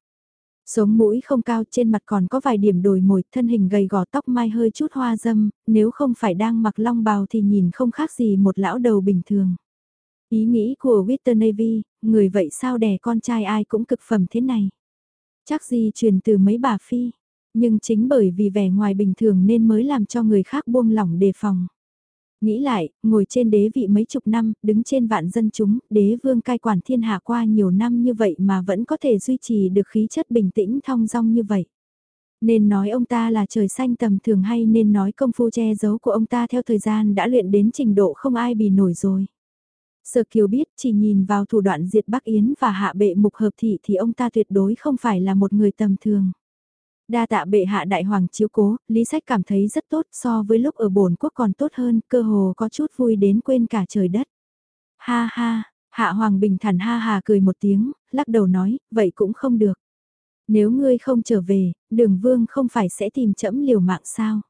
Sống mũi không cao trên mặt còn có vài điểm đồi mồi, thân hình gầy gò tóc mai hơi chút hoa dâm, nếu không phải đang mặc long bào thì nhìn không khác gì một lão đầu bình thường. Ý nghĩ của Witter Navy, người vậy sao đẻ con trai ai cũng cực phẩm thế này. Chắc gì truyền từ mấy bà phi, nhưng chính bởi vì vẻ ngoài bình thường nên mới làm cho người khác buông lỏng đề phòng. Nghĩ lại, ngồi trên đế vị mấy chục năm, đứng trên vạn dân chúng, đế vương cai quản thiên hạ qua nhiều năm như vậy mà vẫn có thể duy trì được khí chất bình tĩnh thong dong như vậy. Nên nói ông ta là trời xanh tầm thường hay nên nói công phu che giấu của ông ta theo thời gian đã luyện đến trình độ không ai bì nổi rồi. Sở Kiều biết chỉ nhìn vào thủ đoạn diệt Bắc Yến và hạ bệ mục hợp thị thì ông ta tuyệt đối không phải là một người tầm thường. Đa tạ bệ hạ đại hoàng chiếu cố, Lý Sách cảm thấy rất tốt so với lúc ở bổn quốc còn tốt hơn, cơ hồ có chút vui đến quên cả trời đất. Ha ha, hạ hoàng bình thản ha hà cười một tiếng, lắc đầu nói, vậy cũng không được. Nếu ngươi không trở về, đường vương không phải sẽ tìm chẫm liều mạng sao?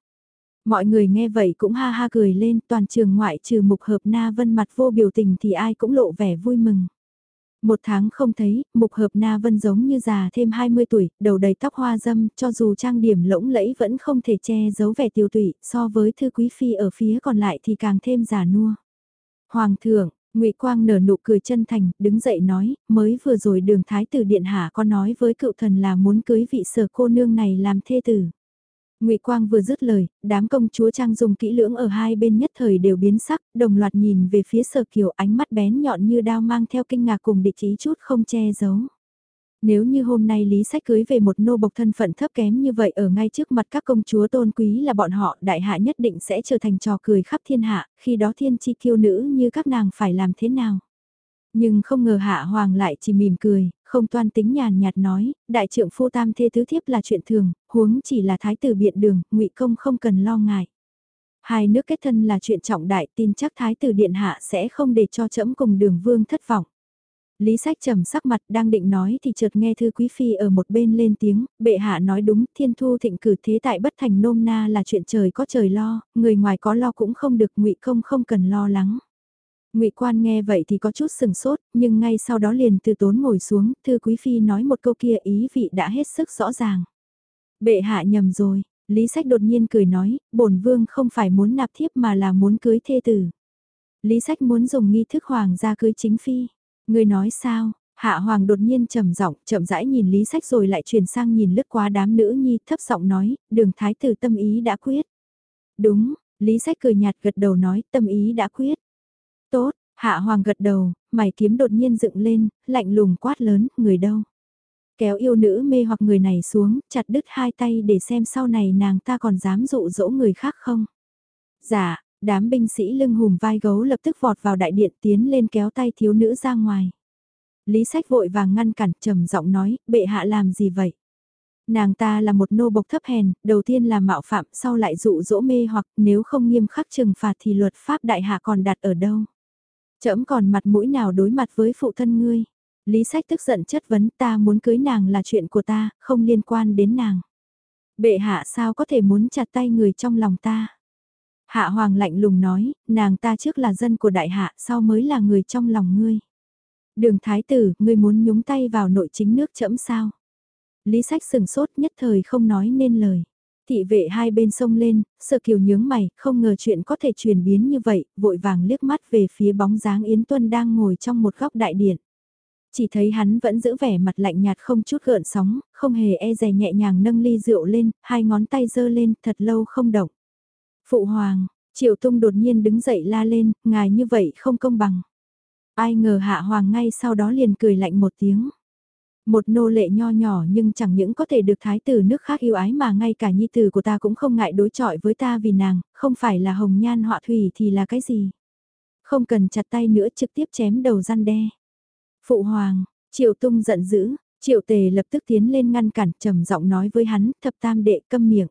Mọi người nghe vậy cũng ha ha cười lên, toàn trường ngoại trừ mục hợp na vân mặt vô biểu tình thì ai cũng lộ vẻ vui mừng. Một tháng không thấy, mục hợp na vân giống như già thêm 20 tuổi, đầu đầy tóc hoa dâm, cho dù trang điểm lỗng lẫy vẫn không thể che giấu vẻ tiêu tụy, so với thư quý phi ở phía còn lại thì càng thêm già nua. Hoàng thượng, ngụy Quang nở nụ cười chân thành, đứng dậy nói, mới vừa rồi đường thái tử điện hạ có nói với cựu thần là muốn cưới vị sở cô nương này làm thê tử. Ngụy Quang vừa dứt lời, đám công chúa trang dùng kỹ lưỡng ở hai bên nhất thời đều biến sắc, đồng loạt nhìn về phía Sở Kiều, ánh mắt bén nhọn như đao mang theo kinh ngạc cùng địch ý chút không che giấu. Nếu như hôm nay Lý Sách cưới về một nô bộc thân phận thấp kém như vậy ở ngay trước mặt các công chúa tôn quý là bọn họ, đại hạ nhất định sẽ trở thành trò cười khắp thiên hạ, khi đó thiên chi kiêu nữ như các nàng phải làm thế nào? Nhưng không ngờ hạ hoàng lại chỉ mỉm cười, không toan tính nhàn nhạt nói, đại trưởng phu tam thê tứ thiếp là chuyện thường, huống chỉ là thái tử biện đường, ngụy công không cần lo ngại. Hai nước kết thân là chuyện trọng đại tin chắc thái tử điện hạ sẽ không để cho trẫm cùng đường vương thất vọng. Lý sách trầm sắc mặt đang định nói thì chợt nghe thư quý phi ở một bên lên tiếng, bệ hạ nói đúng, thiên thu thịnh cử thế tại bất thành nôm na là chuyện trời có trời lo, người ngoài có lo cũng không được ngụy công không cần lo lắng. Ngụy Quan nghe vậy thì có chút sừng sốt, nhưng ngay sau đó liền từ tốn ngồi xuống, thư quý phi nói một câu kia ý vị đã hết sức rõ ràng. Bệ hạ nhầm rồi, Lý Sách đột nhiên cười nói, bổn vương không phải muốn nạp thiếp mà là muốn cưới thê tử. Lý Sách muốn dùng nghi thức hoàng gia cưới chính phi. Người nói sao? Hạ Hoàng đột nhiên trầm giọng, chậm rãi nhìn Lý Sách rồi lại chuyển sang nhìn lướt qua đám nữ nhi, thấp giọng nói, "Đường thái tử tâm ý đã quyết." "Đúng." Lý Sách cười nhạt gật đầu nói, "Tâm ý đã quyết." "Tốt." Hạ Hoàng gật đầu, mày kiếm đột nhiên dựng lên, lạnh lùng quát lớn, "Người đâu?" Kéo yêu nữ mê hoặc người này xuống, chặt đứt hai tay để xem sau này nàng ta còn dám dụ dỗ người khác không. Dạ, đám binh sĩ lưng hùm vai gấu lập tức vọt vào đại điện tiến lên kéo tay thiếu nữ ra ngoài. Lý sách vội vàng ngăn cản trầm giọng nói, bệ hạ làm gì vậy? Nàng ta là một nô bộc thấp hèn, đầu tiên là mạo phạm, sau lại dụ dỗ mê hoặc nếu không nghiêm khắc trừng phạt thì luật pháp đại hạ còn đặt ở đâu? Chậm còn mặt mũi nào đối mặt với phụ thân ngươi? Lý sách tức giận chất vấn ta muốn cưới nàng là chuyện của ta, không liên quan đến nàng. Bệ hạ sao có thể muốn chặt tay người trong lòng ta? Hạ hoàng lạnh lùng nói, nàng ta trước là dân của đại hạ, sau mới là người trong lòng ngươi. Đường thái tử, ngươi muốn nhúng tay vào nội chính nước chẫm sao? Lý sách sừng sốt nhất thời không nói nên lời. Thị vệ hai bên sông lên, sợ kiều nhướng mày, không ngờ chuyện có thể chuyển biến như vậy, vội vàng liếc mắt về phía bóng dáng Yến Tuân đang ngồi trong một góc đại điện. Chỉ thấy hắn vẫn giữ vẻ mặt lạnh nhạt không chút gợn sóng, không hề e dè nhẹ nhàng nâng ly rượu lên, hai ngón tay giơ lên, thật lâu không động. Phụ hoàng, Triệu Tung đột nhiên đứng dậy la lên, ngài như vậy không công bằng. Ai ngờ hạ hoàng ngay sau đó liền cười lạnh một tiếng. Một nô lệ nho nhỏ nhưng chẳng những có thể được thái tử nước khác yêu ái mà ngay cả nhi tử của ta cũng không ngại đối chọi với ta vì nàng, không phải là hồng nhan họa thủy thì là cái gì. Không cần chặt tay nữa trực tiếp chém đầu răn đe. Phụ hoàng, triệu tung giận dữ, triệu tề lập tức tiến lên ngăn cản trầm giọng nói với hắn thập tam đệ câm miệng.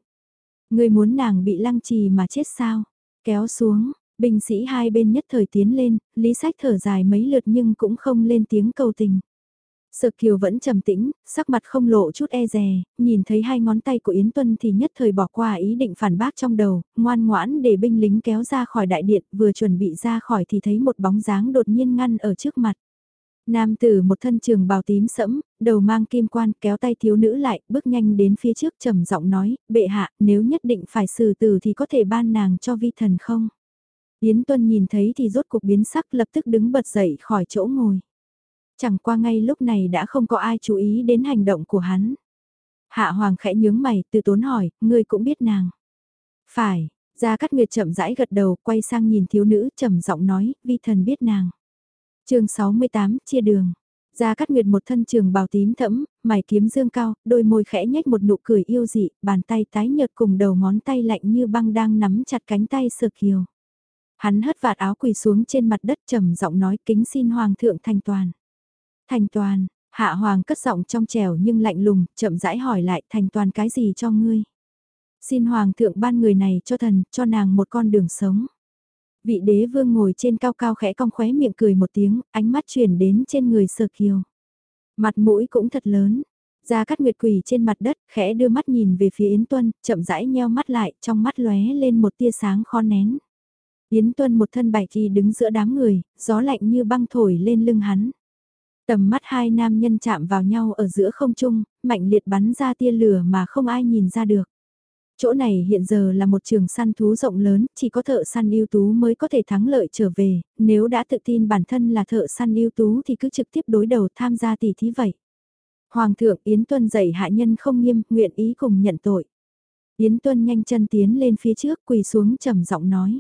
Người muốn nàng bị lăng trì mà chết sao? Kéo xuống, binh sĩ hai bên nhất thời tiến lên, lý sách thở dài mấy lượt nhưng cũng không lên tiếng cầu tình. Sở Kiều vẫn trầm tĩnh, sắc mặt không lộ chút e dè, nhìn thấy hai ngón tay của Yến Tuân thì nhất thời bỏ qua ý định phản bác trong đầu, ngoan ngoãn để binh lính kéo ra khỏi đại điện, vừa chuẩn bị ra khỏi thì thấy một bóng dáng đột nhiên ngăn ở trước mặt. Nam tử một thân trường bào tím sẫm, đầu mang kim quan kéo tay thiếu nữ lại, bước nhanh đến phía trước trầm giọng nói, bệ hạ, nếu nhất định phải xử tử thì có thể ban nàng cho vi thần không? Yến Tuân nhìn thấy thì rốt cuộc biến sắc lập tức đứng bật dậy khỏi chỗ ngồi. Chẳng qua ngay lúc này đã không có ai chú ý đến hành động của hắn. Hạ Hoàng khẽ nhướng mày, từ tốn hỏi, ngươi cũng biết nàng. Phải, Gia Cát Nguyệt chậm rãi gật đầu, quay sang nhìn thiếu nữ, trầm giọng nói, vi thần biết nàng chương 68, chia đường. Gia Cát Nguyệt một thân trường bào tím thẫm, mày kiếm dương cao, đôi môi khẽ nhếch một nụ cười yêu dị, bàn tay tái nhợt cùng đầu ngón tay lạnh như băng đang nắm chặt cánh tay sờ Kiều. Hắn hất vạt áo quỳ xuống trên mặt đất trầm giọng nói kính xin hoàng thượng thành toàn. Thành toàn, hạ hoàng cất giọng trong trèo nhưng lạnh lùng, chậm rãi hỏi lại thành toàn cái gì cho ngươi. Xin hoàng thượng ban người này cho thần, cho nàng một con đường sống. Vị đế vương ngồi trên cao cao khẽ cong khóe miệng cười một tiếng, ánh mắt chuyển đến trên người sở kiều. Mặt mũi cũng thật lớn. Gia Cát Nguyệt quỳ trên mặt đất, khẽ đưa mắt nhìn về phía Yến Tuân, chậm rãi nheo mắt lại, trong mắt lóe lên một tia sáng khó nén. Yến Tuân một thân bài kỳ đứng giữa đám người, gió lạnh như băng thổi lên lưng hắn. Tầm mắt hai nam nhân chạm vào nhau ở giữa không trung, mạnh liệt bắn ra tia lửa mà không ai nhìn ra được. Chỗ này hiện giờ là một trường săn thú rộng lớn, chỉ có thợ săn ưu tú mới có thể thắng lợi trở về, nếu đã tự tin bản thân là thợ săn ưu tú thì cứ trực tiếp đối đầu tham gia tỷ thí vậy. Hoàng thượng Yến Tuân dạy hạ nhân không nghiêm, nguyện ý cùng nhận tội. Yến Tuân nhanh chân tiến lên phía trước quỳ xuống trầm giọng nói.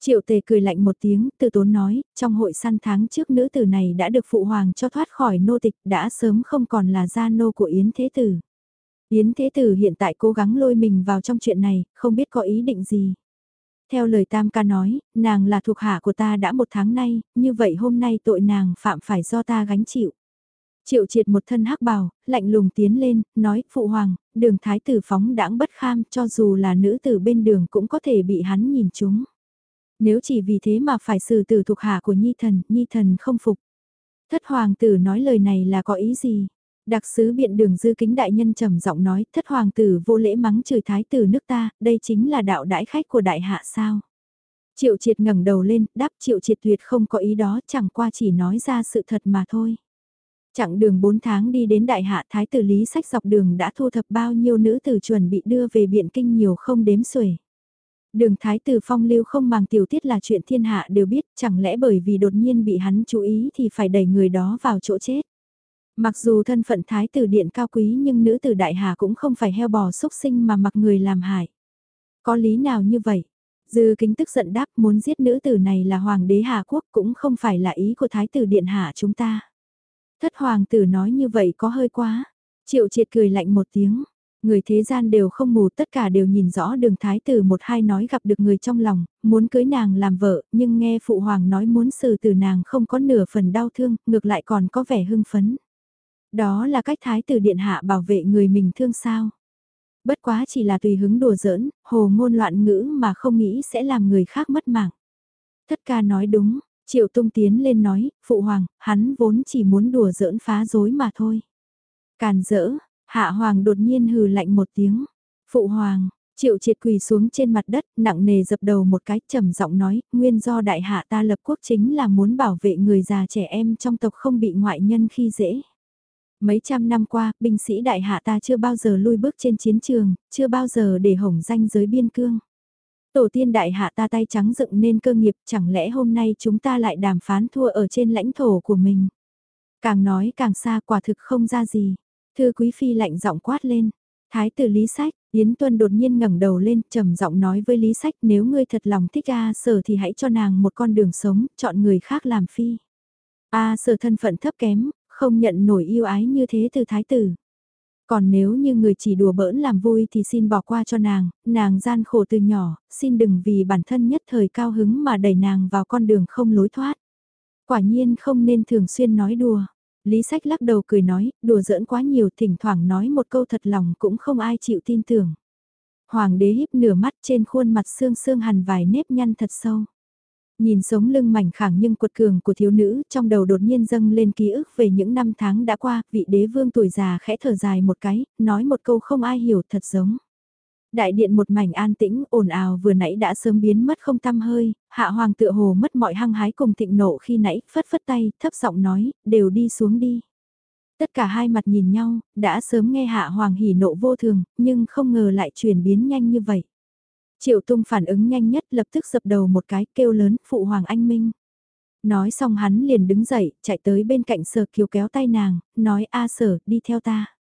Triệu tề cười lạnh một tiếng, từ tốn nói, trong hội săn tháng trước nữ tử này đã được phụ hoàng cho thoát khỏi nô tịch, đã sớm không còn là gia nô của Yến Thế Tử. Yến Thế Tử hiện tại cố gắng lôi mình vào trong chuyện này, không biết có ý định gì. Theo lời Tam ca nói, nàng là thuộc hạ của ta đã một tháng nay, như vậy hôm nay tội nàng phạm phải do ta gánh chịu. Triệu triệt một thân hắc bào, lạnh lùng tiến lên, nói, phụ hoàng, đường thái tử phóng đãng bất kham cho dù là nữ tử bên đường cũng có thể bị hắn nhìn chúng. Nếu chỉ vì thế mà phải xử tử thuộc hạ của Nhi thần, Nhi thần không phục. Thất hoàng tử nói lời này là có ý gì? Đặc sứ biện đường dư kính đại nhân trầm giọng nói, thất hoàng tử vô lễ mắng chửi thái tử nước ta, đây chính là đạo đãi khách của đại hạ sao. Triệu triệt ngẩng đầu lên, đáp triệu triệt tuyệt không có ý đó chẳng qua chỉ nói ra sự thật mà thôi. Chặng đường 4 tháng đi đến đại hạ thái tử lý sách dọc đường đã thu thập bao nhiêu nữ tử chuẩn bị đưa về biện kinh nhiều không đếm xuể. Đường thái tử phong lưu không màng tiểu tiết là chuyện thiên hạ đều biết, chẳng lẽ bởi vì đột nhiên bị hắn chú ý thì phải đẩy người đó vào chỗ chết. Mặc dù thân phận thái tử điện cao quý nhưng nữ tử đại hà cũng không phải heo bò xúc sinh mà mặc người làm hại. Có lý nào như vậy? Dư kính tức giận đáp muốn giết nữ tử này là hoàng đế Hà Quốc cũng không phải là ý của thái tử điện hạ chúng ta. Thất hoàng tử nói như vậy có hơi quá. Triệu triệt cười lạnh một tiếng. Người thế gian đều không mù tất cả đều nhìn rõ đường thái tử một hai nói gặp được người trong lòng, muốn cưới nàng làm vợ, nhưng nghe phụ hoàng nói muốn xử tử nàng không có nửa phần đau thương, ngược lại còn có vẻ hưng phấn. Đó là cách thái tử điện hạ bảo vệ người mình thương sao. Bất quá chỉ là tùy hứng đùa giỡn, hồ ngôn loạn ngữ mà không nghĩ sẽ làm người khác mất mạng. Thất ca nói đúng, triệu tung tiến lên nói, phụ hoàng, hắn vốn chỉ muốn đùa giỡn phá dối mà thôi. Càn dỡ, hạ hoàng đột nhiên hừ lạnh một tiếng. Phụ hoàng, triệu triệt quỳ xuống trên mặt đất, nặng nề dập đầu một cái trầm giọng nói, nguyên do đại hạ ta lập quốc chính là muốn bảo vệ người già trẻ em trong tộc không bị ngoại nhân khi dễ. Mấy trăm năm qua, binh sĩ đại hạ ta chưa bao giờ lui bước trên chiến trường, chưa bao giờ để hỏng danh giới biên cương. Tổ tiên đại hạ ta tay trắng dựng nên cơ nghiệp, chẳng lẽ hôm nay chúng ta lại đàm phán thua ở trên lãnh thổ của mình. Càng nói càng xa quả thực không ra gì. Thư quý phi lạnh giọng quát lên. Thái tử Lý Sách, Yến Tuân đột nhiên ngẩng đầu lên, trầm giọng nói với Lý Sách nếu ngươi thật lòng thích A sở thì hãy cho nàng một con đường sống, chọn người khác làm phi. A sở thân phận thấp kém, không nhận nổi yêu ái như thế từ thái tử. Còn nếu như người chỉ đùa bỡn làm vui thì xin bỏ qua cho nàng, nàng gian khổ từ nhỏ, xin đừng vì bản thân nhất thời cao hứng mà đẩy nàng vào con đường không lối thoát. Quả nhiên không nên thường xuyên nói đùa. Lý sách lắc đầu cười nói, đùa giỡn quá nhiều thỉnh thoảng nói một câu thật lòng cũng không ai chịu tin tưởng. Hoàng đế híp nửa mắt trên khuôn mặt xương xương hằn vài nếp nhăn thật sâu. Nhìn sống lưng mảnh khẳng nhưng cuột cường của thiếu nữ, trong đầu đột nhiên dâng lên ký ức về những năm tháng đã qua, vị đế vương tuổi già khẽ thở dài một cái, nói một câu không ai hiểu thật giống. Đại điện một mảnh an tĩnh, ồn ào vừa nãy đã sớm biến mất không tăm hơi, hạ hoàng tựa hồ mất mọi hăng hái cùng thịnh nộ khi nãy, phất phất tay, thấp giọng nói, đều đi xuống đi. Tất cả hai mặt nhìn nhau, đã sớm nghe hạ hoàng hỉ nộ vô thường, nhưng không ngờ lại chuyển biến nhanh như vậy. Triệu tung phản ứng nhanh nhất lập tức dập đầu một cái kêu lớn phụ hoàng anh minh. Nói xong hắn liền đứng dậy, chạy tới bên cạnh sở kiều kéo tay nàng, nói a sở, đi theo ta.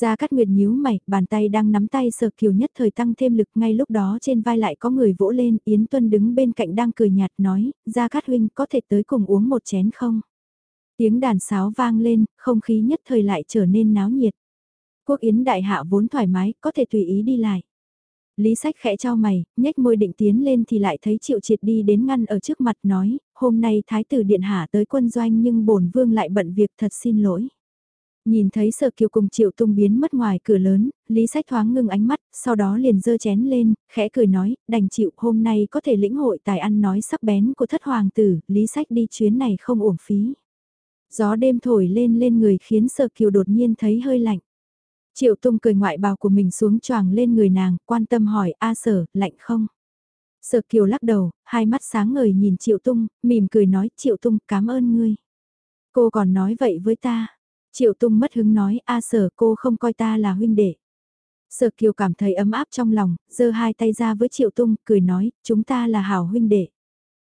Gia Cát Nguyệt nhíu mày, bàn tay đang nắm tay Sở Kiều nhất thời tăng thêm lực, ngay lúc đó trên vai lại có người vỗ lên, Yến Tuân đứng bên cạnh đang cười nhạt nói, Gia Cát huynh có thể tới cùng uống một chén không? Tiếng đàn sáo vang lên, không khí nhất thời lại trở nên náo nhiệt. Quốc Yến đại hạ vốn thoải mái, có thể tùy ý đi lại. Lý sách khẽ cho mày, nhếch môi định tiến lên thì lại thấy triệu triệt đi đến ngăn ở trước mặt nói, hôm nay thái tử điện hạ tới quân doanh nhưng bổn vương lại bận việc thật xin lỗi. Nhìn thấy sở kiều cùng triệu tung biến mất ngoài cửa lớn, lý sách thoáng ngưng ánh mắt, sau đó liền dơ chén lên, khẽ cười nói, đành chịu hôm nay có thể lĩnh hội tài ăn nói sắc bén của thất hoàng tử, lý sách đi chuyến này không uổng phí. Gió đêm thổi lên lên người khiến sở kiều đột nhiên thấy hơi lạnh. Triệu tung cười ngoại bào của mình xuống choàng lên người nàng, quan tâm hỏi, a sở, lạnh không? Sở kiều lắc đầu, hai mắt sáng ngời nhìn triệu tung, mỉm cười nói, triệu tung, cảm ơn ngươi. Cô còn nói vậy với ta. Triệu tung mất hứng nói, a sở cô không coi ta là huynh đệ. Sở kiều cảm thấy ấm áp trong lòng, giơ hai tay ra với triệu tung, cười nói, chúng ta là hảo huynh đệ.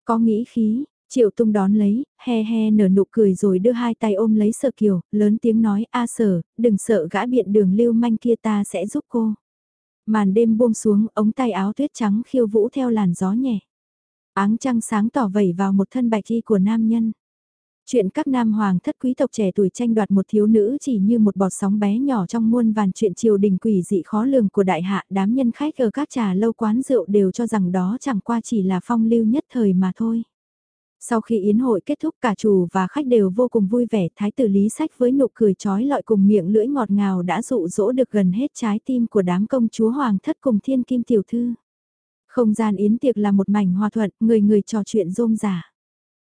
Có nghĩ khí, Triệu tung đón lấy, he he nở nụ cười rồi đưa hai tay ôm lấy sở kiều, lớn tiếng nói a sở, đừng sợ gã biện đường lưu manh kia ta sẽ giúp cô. Màn đêm buông xuống, ống tay áo tuyết trắng khiêu vũ theo làn gió nhẹ. Áng trăng sáng tỏ vẩy vào một thân bạch y của nam nhân. Chuyện các nam hoàng thất quý tộc trẻ tuổi tranh đoạt một thiếu nữ chỉ như một bọt sóng bé nhỏ trong muôn vàn chuyện triều đình quỷ dị khó lường của đại hạ đám nhân khách ở các trà lâu quán rượu đều cho rằng đó chẳng qua chỉ là phong lưu nhất thời mà thôi. Sau khi yến hội kết thúc cả chủ và khách đều vô cùng vui vẻ, thái tử lý sách với nụ cười trói lọi cùng miệng lưỡi ngọt ngào đã dụ dỗ được gần hết trái tim của đám công chúa hoàng thất cùng thiên kim tiểu thư. Không gian yến tiệc là một mảnh hòa thuận, người người trò chuyện rôm rả.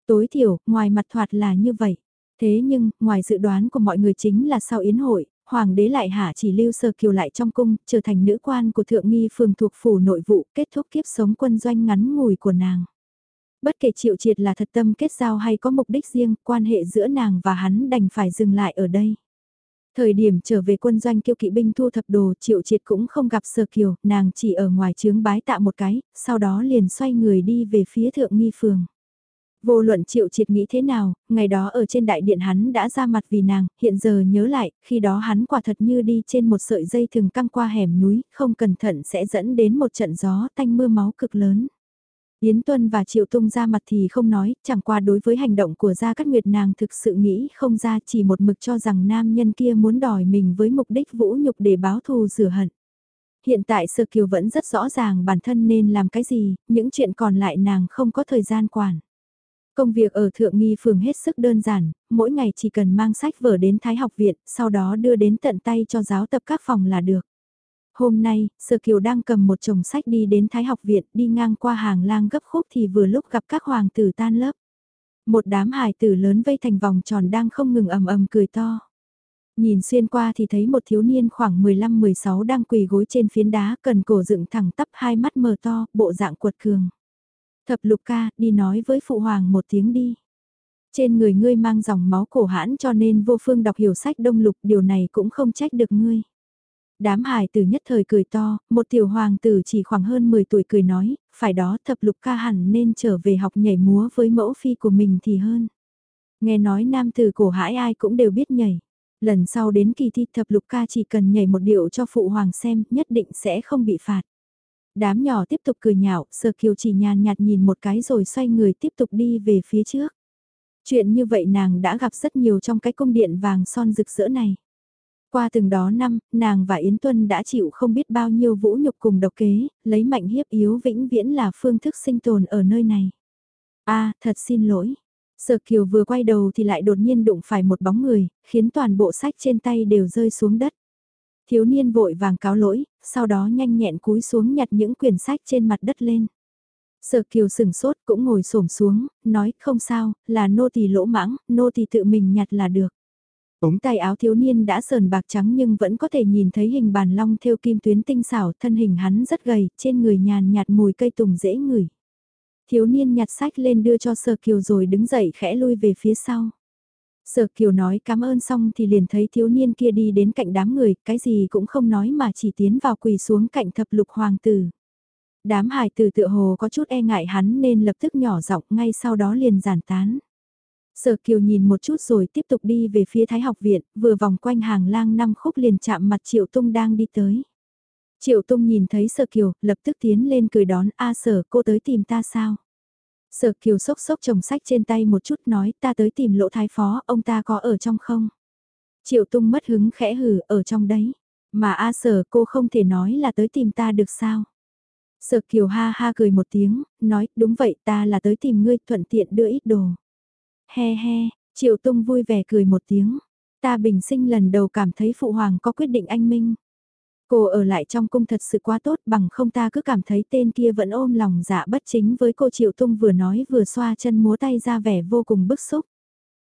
Tối thiểu, ngoài mặt thoạt là như vậy. Thế nhưng, ngoài dự đoán của mọi người chính là sau yến hội, hoàng đế lại hạ chỉ lưu sơ kiều lại trong cung, trở thành nữ quan của thượng nghi phường thuộc phủ nội vụ, kết thúc kiếp sống quân doanh ngắn ngủi của nàng. Bất kể triệu triệt là thật tâm kết giao hay có mục đích riêng, quan hệ giữa nàng và hắn đành phải dừng lại ở đây. Thời điểm trở về quân doanh kiêu kỵ binh thu thập đồ triệu triệt cũng không gặp sơ kiều, nàng chỉ ở ngoài trướng bái tạ một cái, sau đó liền xoay người đi về phía thượng nghi phường. Vô luận triệu triệt nghĩ thế nào, ngày đó ở trên đại điện hắn đã ra mặt vì nàng, hiện giờ nhớ lại, khi đó hắn quả thật như đi trên một sợi dây thường căng qua hẻm núi, không cẩn thận sẽ dẫn đến một trận gió tanh mưa máu cực lớn. Yến Tuân và Triệu Tung ra mặt thì không nói, chẳng qua đối với hành động của Gia Cát Nguyệt nàng thực sự nghĩ không ra chỉ một mực cho rằng nam nhân kia muốn đòi mình với mục đích vũ nhục để báo thù rửa hận. Hiện tại Sơ Kiều vẫn rất rõ ràng bản thân nên làm cái gì, những chuyện còn lại nàng không có thời gian quản. Công việc ở Thượng Nghi Phường hết sức đơn giản, mỗi ngày chỉ cần mang sách vở đến Thái học viện, sau đó đưa đến tận tay cho giáo tập các phòng là được. Hôm nay, Sở Kiều đang cầm một chồng sách đi đến Thái học viện, đi ngang qua hàng lang gấp khúc thì vừa lúc gặp các hoàng tử tan lớp. Một đám hài tử lớn vây thành vòng tròn đang không ngừng ầm ầm cười to. Nhìn xuyên qua thì thấy một thiếu niên khoảng 15-16 đang quỳ gối trên phiến đá cần cổ dựng thẳng tắp hai mắt mờ to, bộ dạng quật cường. Thập lục ca, đi nói với phụ hoàng một tiếng đi. Trên người ngươi mang dòng máu cổ hãn cho nên vô phương đọc hiểu sách đông lục điều này cũng không trách được ngươi. Đám hài tử nhất thời cười to, một tiểu hoàng tử chỉ khoảng hơn 10 tuổi cười nói, phải đó thập lục ca hẳn nên trở về học nhảy múa với mẫu phi của mình thì hơn. Nghe nói nam tử cổ hãi ai cũng đều biết nhảy. Lần sau đến kỳ thi thập lục ca chỉ cần nhảy một điệu cho phụ hoàng xem, nhất định sẽ không bị phạt. Đám nhỏ tiếp tục cười nhạo, sơ kiều chỉ nhàn nhạt nhìn một cái rồi xoay người tiếp tục đi về phía trước. Chuyện như vậy nàng đã gặp rất nhiều trong cái cung điện vàng son rực rỡ này. Qua từng đó năm, nàng và Yến Tuân đã chịu không biết bao nhiêu vũ nhục cùng độc kế, lấy mạnh hiếp yếu vĩnh viễn là phương thức sinh tồn ở nơi này. a thật xin lỗi. Sở Kiều vừa quay đầu thì lại đột nhiên đụng phải một bóng người, khiến toàn bộ sách trên tay đều rơi xuống đất. Thiếu niên vội vàng cáo lỗi, sau đó nhanh nhẹn cúi xuống nhặt những quyển sách trên mặt đất lên. Sở Kiều sừng sốt cũng ngồi xổm xuống, nói không sao, là nô tỳ lỗ mãng, nô tỳ tự mình nhặt là được. Ống tay áo thiếu niên đã sờn bạc trắng nhưng vẫn có thể nhìn thấy hình bàn long theo kim tuyến tinh xảo, thân hình hắn rất gầy, trên người nhàn nhạt mùi cây tùng dễ ngửi. Thiếu niên nhặt sách lên đưa cho Sở Kiều rồi đứng dậy khẽ lui về phía sau. Sở Kiều nói cảm ơn xong thì liền thấy thiếu niên kia đi đến cạnh đám người, cái gì cũng không nói mà chỉ tiến vào quỳ xuống cạnh thập lục hoàng tử. Đám hài tử tựa hồ có chút e ngại hắn nên lập tức nhỏ giọng ngay sau đó liền giản tán. Sở Kiều nhìn một chút rồi tiếp tục đi về phía Thái học viện, vừa vòng quanh hàng lang năm khúc liền chạm mặt Triệu Tung đang đi tới. Triệu Tung nhìn thấy Sở Kiều, lập tức tiến lên cười đón, a Sở, cô tới tìm ta sao? Sở Kiều sốc sốc chồng sách trên tay một chút nói ta tới tìm lỗ thái phó, ông ta có ở trong không? Triệu Tung mất hứng khẽ hừ, ở trong đấy. Mà A Sở cô không thể nói là tới tìm ta được sao? Sở Kiều ha ha cười một tiếng, nói đúng vậy ta là tới tìm ngươi thuận tiện đưa ít đồ. He he, Triệu Tung vui vẻ cười một tiếng. Ta bình sinh lần đầu cảm thấy Phụ Hoàng có quyết định anh Minh. Cô ở lại trong cung thật sự quá tốt bằng không ta cứ cảm thấy tên kia vẫn ôm lòng dạ bất chính với cô Triệu Tung vừa nói vừa xoa chân múa tay ra vẻ vô cùng bức xúc.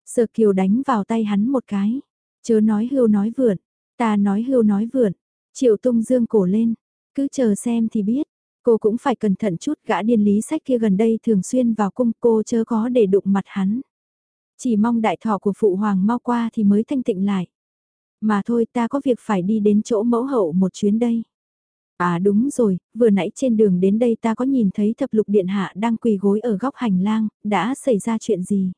Sở Kiều đánh vào tay hắn một cái. Chớ nói hưu nói vượn, ta nói hưu nói vượn. Triệu Tung dương cổ lên, cứ chờ xem thì biết. Cô cũng phải cẩn thận chút gã điên lý sách kia gần đây thường xuyên vào cung cô chớ có để đụng mặt hắn. Chỉ mong đại thọ của phụ hoàng mau qua thì mới thanh tịnh lại. Mà thôi ta có việc phải đi đến chỗ mẫu hậu một chuyến đây. À đúng rồi, vừa nãy trên đường đến đây ta có nhìn thấy thập lục điện hạ đang quỳ gối ở góc hành lang, đã xảy ra chuyện gì?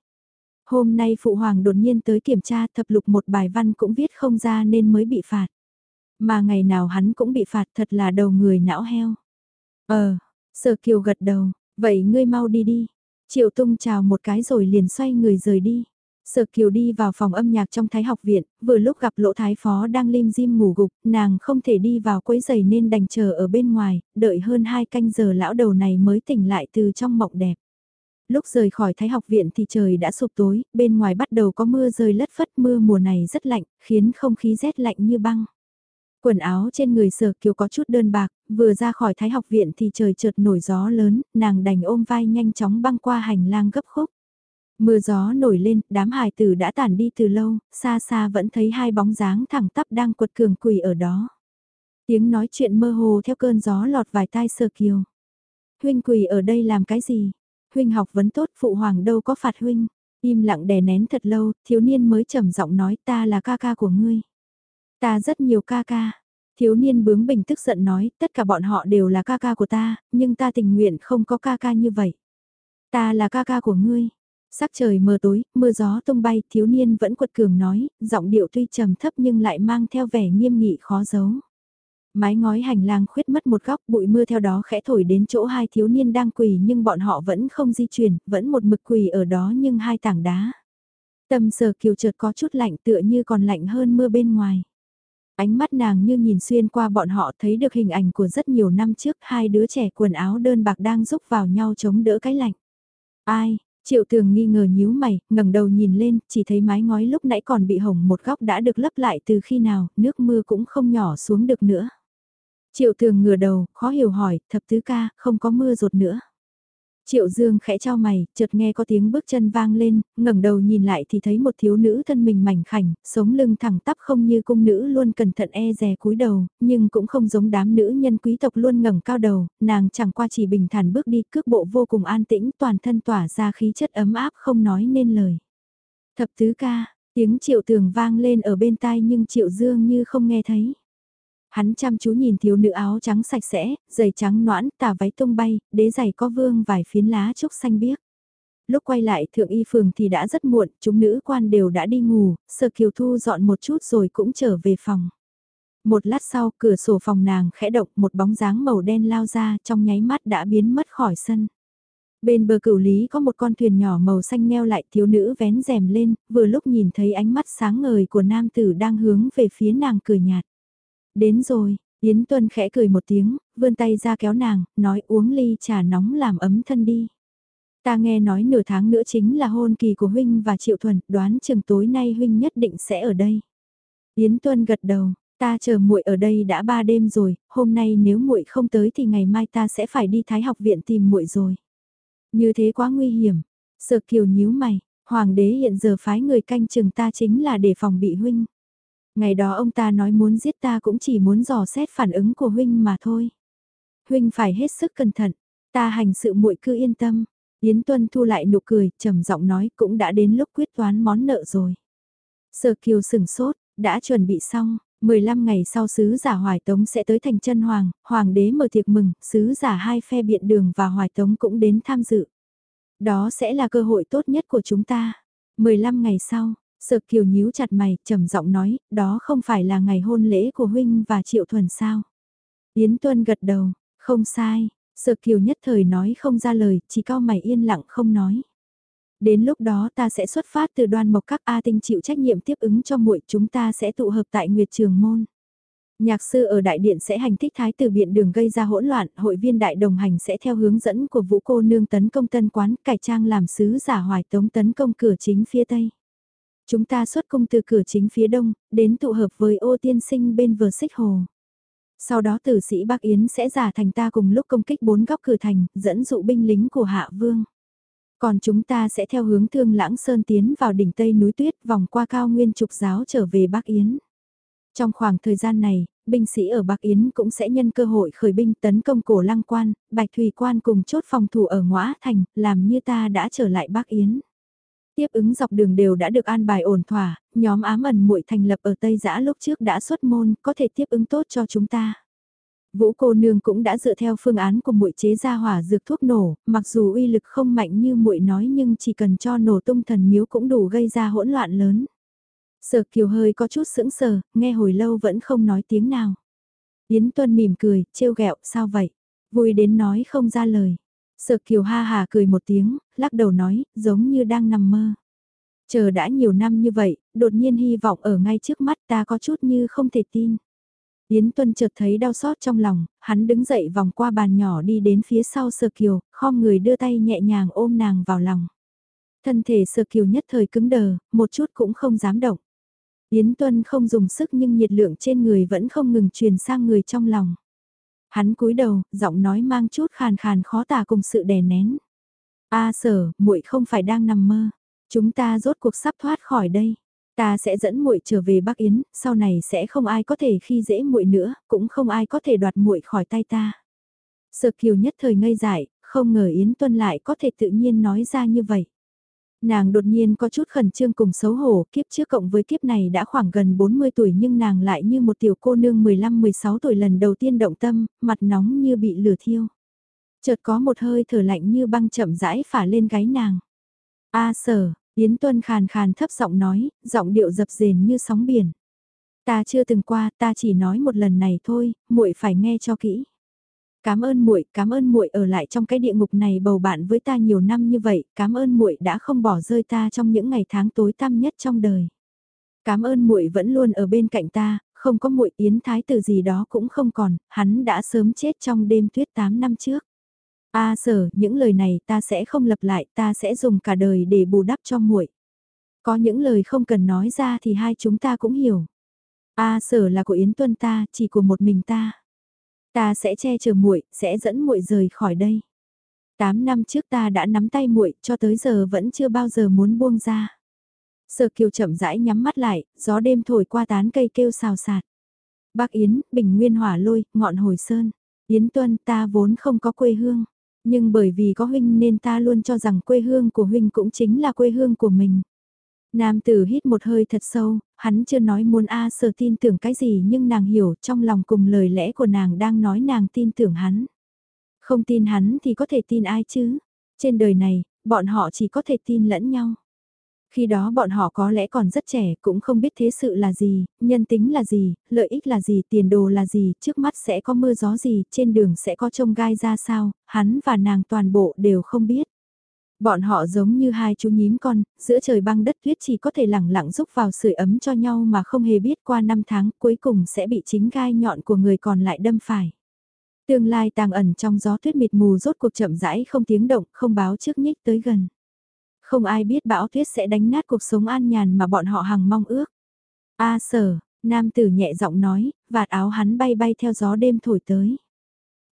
Hôm nay phụ hoàng đột nhiên tới kiểm tra thập lục một bài văn cũng viết không ra nên mới bị phạt. Mà ngày nào hắn cũng bị phạt thật là đầu người não heo. Ờ, Sở Kiều gật đầu, vậy ngươi mau đi đi. Triệu Tung chào một cái rồi liền xoay người rời đi. Sở Kiều đi vào phòng âm nhạc trong Thái học viện, vừa lúc gặp Lỗ Thái Phó đang lim dim ngủ gục, nàng không thể đi vào quấy giày nên đành chờ ở bên ngoài, đợi hơn hai canh giờ lão đầu này mới tỉnh lại từ trong mộng đẹp. Lúc rời khỏi Thái học viện thì trời đã sụp tối, bên ngoài bắt đầu có mưa rơi lất phất mưa mùa này rất lạnh, khiến không khí rét lạnh như băng. Quần áo trên người sở kiều có chút đơn bạc, vừa ra khỏi thái học viện thì trời chợt nổi gió lớn, nàng đành ôm vai nhanh chóng băng qua hành lang gấp khúc. Mưa gió nổi lên, đám hài tử đã tản đi từ lâu, xa xa vẫn thấy hai bóng dáng thẳng tắp đang quật cường quỳ ở đó. Tiếng nói chuyện mơ hồ theo cơn gió lọt vài tai sờ kiều. Huynh quỳ ở đây làm cái gì? Huynh học vấn tốt phụ hoàng đâu có phạt huynh. Im lặng đè nén thật lâu, thiếu niên mới trầm giọng nói ta là ca ca của ngươi. Ta rất nhiều ca ca. Thiếu niên bướng bỉnh tức giận nói, tất cả bọn họ đều là ca ca của ta, nhưng ta tình nguyện không có ca ca như vậy. Ta là ca ca của ngươi. Sắc trời mờ tối, mưa gió tung bay, thiếu niên vẫn quật cường nói, giọng điệu tuy trầm thấp nhưng lại mang theo vẻ nghiêm nghị khó giấu. Mái ngói hành lang khuyết mất một góc, bụi mưa theo đó khẽ thổi đến chỗ hai thiếu niên đang quỳ nhưng bọn họ vẫn không di chuyển, vẫn một mực quỳ ở đó nhưng hai tảng đá. Tâm sờ kiều chợt có chút lạnh tựa như còn lạnh hơn mưa bên ngoài. Ánh mắt nàng như nhìn xuyên qua bọn họ thấy được hình ảnh của rất nhiều năm trước hai đứa trẻ quần áo đơn bạc đang giúp vào nhau chống đỡ cái lạnh. Ai, Triệu tường nghi ngờ nhíu mày, ngẩng đầu nhìn lên, chỉ thấy mái ngói lúc nãy còn bị hỏng một góc đã được lấp lại từ khi nào, nước mưa cũng không nhỏ xuống được nữa. Triệu tường ngửa đầu, khó hiểu hỏi, thập tứ ca, không có mưa rột nữa. Triệu Dương khẽ cho mày, chợt nghe có tiếng bước chân vang lên, ngẩng đầu nhìn lại thì thấy một thiếu nữ thân mình mảnh khảnh, sống lưng thẳng tắp không như cung nữ luôn cẩn thận e dè cúi đầu, nhưng cũng không giống đám nữ nhân quý tộc luôn ngẩng cao đầu, nàng chẳng qua chỉ bình thản bước đi, cước bộ vô cùng an tĩnh, toàn thân tỏa ra khí chất ấm áp không nói nên lời. Thập tứ ca, tiếng Triệu Tường vang lên ở bên tai nhưng Triệu Dương như không nghe thấy. Hắn chăm chú nhìn thiếu nữ áo trắng sạch sẽ, giày trắng noãn, tà váy tung bay, đế giày có vương vài phiến lá trúc xanh biếc. Lúc quay lại thượng y phường thì đã rất muộn, chúng nữ quan đều đã đi ngủ, sơ kiều thu dọn một chút rồi cũng trở về phòng. Một lát sau, cửa sổ phòng nàng khẽ động một bóng dáng màu đen lao ra trong nháy mắt đã biến mất khỏi sân. Bên bờ cửu lý có một con thuyền nhỏ màu xanh neo lại thiếu nữ vén rèm lên, vừa lúc nhìn thấy ánh mắt sáng ngời của nam tử đang hướng về phía nàng cười nhạt. Đến rồi, Yến Tuân khẽ cười một tiếng, vươn tay ra kéo nàng, nói uống ly trà nóng làm ấm thân đi. Ta nghe nói nửa tháng nữa chính là hôn kỳ của Huynh và Triệu Thuần, đoán chừng tối nay Huynh nhất định sẽ ở đây. Yến Tuân gật đầu, ta chờ muội ở đây đã ba đêm rồi, hôm nay nếu muội không tới thì ngày mai ta sẽ phải đi Thái học viện tìm muội rồi. Như thế quá nguy hiểm. Sợ Kiều nhíu mày, hoàng đế hiện giờ phái người canh chừng ta chính là để phòng bị huynh. Ngày đó ông ta nói muốn giết ta cũng chỉ muốn dò xét phản ứng của huynh mà thôi. Huynh phải hết sức cẩn thận, ta hành sự muội cứ yên tâm. Yến Tuân thu lại nụ cười, trầm giọng nói cũng đã đến lúc quyết toán món nợ rồi. Sở Kiều sừng sốt, đã chuẩn bị xong, 15 ngày sau sứ giả Hoài Tống sẽ tới thành chân hoàng, hoàng đế mở tiệc mừng, sứ giả hai phe biện đường và Hoài Tống cũng đến tham dự. Đó sẽ là cơ hội tốt nhất của chúng ta. 15 ngày sau, Sợ kiều nhíu chặt mày, trầm giọng nói, đó không phải là ngày hôn lễ của huynh và triệu thuần sao. Yến Tuân gật đầu, không sai, sợ kiều nhất thời nói không ra lời, chỉ cao mày yên lặng không nói. Đến lúc đó ta sẽ xuất phát từ đoan mộc các A tinh chịu trách nhiệm tiếp ứng cho muội chúng ta sẽ tụ hợp tại Nguyệt Trường Môn. Nhạc sư ở đại điện sẽ hành thích thái tử biện đường gây ra hỗn loạn, hội viên đại đồng hành sẽ theo hướng dẫn của vũ cô nương tấn công tân quán, cải trang làm sứ giả hoài tống tấn công cửa chính phía tây. Chúng ta xuất cung từ cửa chính phía đông, đến tụ hợp với ô tiên sinh bên vừa xích hồ. Sau đó tử sĩ Bắc Yến sẽ giả thành ta cùng lúc công kích bốn góc cửa thành, dẫn dụ binh lính của Hạ Vương. Còn chúng ta sẽ theo hướng thương lãng sơn tiến vào đỉnh Tây núi tuyết vòng qua cao nguyên trục giáo trở về Bắc Yến. Trong khoảng thời gian này, binh sĩ ở Bắc Yến cũng sẽ nhân cơ hội khởi binh tấn công cổ lăng quan, bạch thủy quan cùng chốt phòng thủ ở ngõa thành, làm như ta đã trở lại Bắc Yến. Tiếp ứng dọc đường đều đã được an bài ổn thỏa, nhóm ám ẩn muội thành lập ở Tây Giã lúc trước đã xuất môn, có thể tiếp ứng tốt cho chúng ta. Vũ cô nương cũng đã dựa theo phương án của muội chế ra hỏa dược thuốc nổ, mặc dù uy lực không mạnh như muội nói nhưng chỉ cần cho nổ tung thần miếu cũng đủ gây ra hỗn loạn lớn. Sở Kiều hơi có chút sững sờ, nghe hồi lâu vẫn không nói tiếng nào. Yến Tuân mỉm cười, trêu ghẹo, sao vậy? Vui đến nói không ra lời. Sợ kiều ha hà cười một tiếng, lắc đầu nói, giống như đang nằm mơ. Chờ đã nhiều năm như vậy, đột nhiên hy vọng ở ngay trước mắt ta có chút như không thể tin. Yến Tuân chợt thấy đau xót trong lòng, hắn đứng dậy vòng qua bàn nhỏ đi đến phía sau Sơ Kiều, khom người đưa tay nhẹ nhàng ôm nàng vào lòng. Thân thể Sơ Kiều nhất thời cứng đờ, một chút cũng không dám động. Yến Tuân không dùng sức nhưng nhiệt lượng trên người vẫn không ngừng truyền sang người trong lòng. Hắn cúi đầu, giọng nói mang chút khàn khàn khó tả cùng sự đè nén. A sở, muội không phải đang nằm mơ. Chúng ta rốt cuộc sắp thoát khỏi đây. Ta sẽ dẫn muội trở về Bắc Yến, sau này sẽ không ai có thể khi dễ muội nữa, cũng không ai có thể đoạt muội khỏi tay ta. Sở Kiều nhất thời ngây dại, không ngờ Yến Tuân lại có thể tự nhiên nói ra như vậy. Nàng đột nhiên có chút khẩn trương cùng xấu hổ, kiếp trước cộng với kiếp này đã khoảng gần 40 tuổi nhưng nàng lại như một tiểu cô nương 15-16 tuổi lần đầu tiên động tâm, mặt nóng như bị lửa thiêu. Chợt có một hơi thở lạnh như băng chậm rãi phả lên gáy nàng. A sở, Yến Tuân khàn khàn thấp giọng nói, giọng điệu dập dềnh như sóng biển. Ta chưa từng qua, ta chỉ nói một lần này thôi, muội phải nghe cho kỹ. Cảm ơn muội, cảm ơn muội ở lại trong cái địa ngục này bầu bạn với ta nhiều năm như vậy, cảm ơn muội đã không bỏ rơi ta trong những ngày tháng tối tăm nhất trong đời. Cảm ơn muội vẫn luôn ở bên cạnh ta, không có muội yến thái tử gì đó cũng không còn, hắn đã sớm chết trong đêm tuyết 8 năm trước. A sở, những lời này ta sẽ không lặp lại, ta sẽ dùng cả đời để bù đắp cho muội. Có những lời không cần nói ra thì hai chúng ta cũng hiểu. A sở là của Yến Tuân ta, chỉ của một mình ta. Ta sẽ che chở muội, sẽ dẫn muội rời khỏi đây. Tám năm trước ta đã nắm tay muội, cho tới giờ vẫn chưa bao giờ muốn buông ra. Sở Kiều chậm rãi nhắm mắt lại, gió đêm thổi qua tán cây kêu xào xạc. Bác Yến, Bình Nguyên Hỏa Lôi, Ngọn Hồi Sơn. Yến Tuân ta vốn không có quê hương. Nhưng bởi vì có huynh nên ta luôn cho rằng quê hương của huynh cũng chính là quê hương của mình. Nam tử hít một hơi thật sâu, hắn chưa nói muốn A sở tin tưởng cái gì nhưng nàng hiểu trong lòng cùng lời lẽ của nàng đang nói nàng tin tưởng hắn. Không tin hắn thì có thể tin ai chứ? Trên đời này, bọn họ chỉ có thể tin lẫn nhau. Khi đó bọn họ có lẽ còn rất trẻ, cũng không biết thế sự là gì, nhân tính là gì, lợi ích là gì, tiền đồ là gì, trước mắt sẽ có mưa gió gì, trên đường sẽ có trông gai ra sao, hắn và nàng toàn bộ đều không biết. Bọn họ giống như hai chú nhím con, giữa trời băng đất tuyết chỉ có thể lẳng lặng giúp vào sưởi ấm cho nhau mà không hề biết qua năm tháng cuối cùng sẽ bị chính gai nhọn của người còn lại đâm phải. Tương lai tàng ẩn trong gió tuyết mịt mù rốt cuộc chậm rãi không tiếng động, không báo trước nhích tới gần. Không ai biết bão tuyết sẽ đánh nát cuộc sống an nhàn mà bọn họ hằng mong ước. A sở, nam tử nhẹ giọng nói, vạt áo hắn bay bay theo gió đêm thổi tới.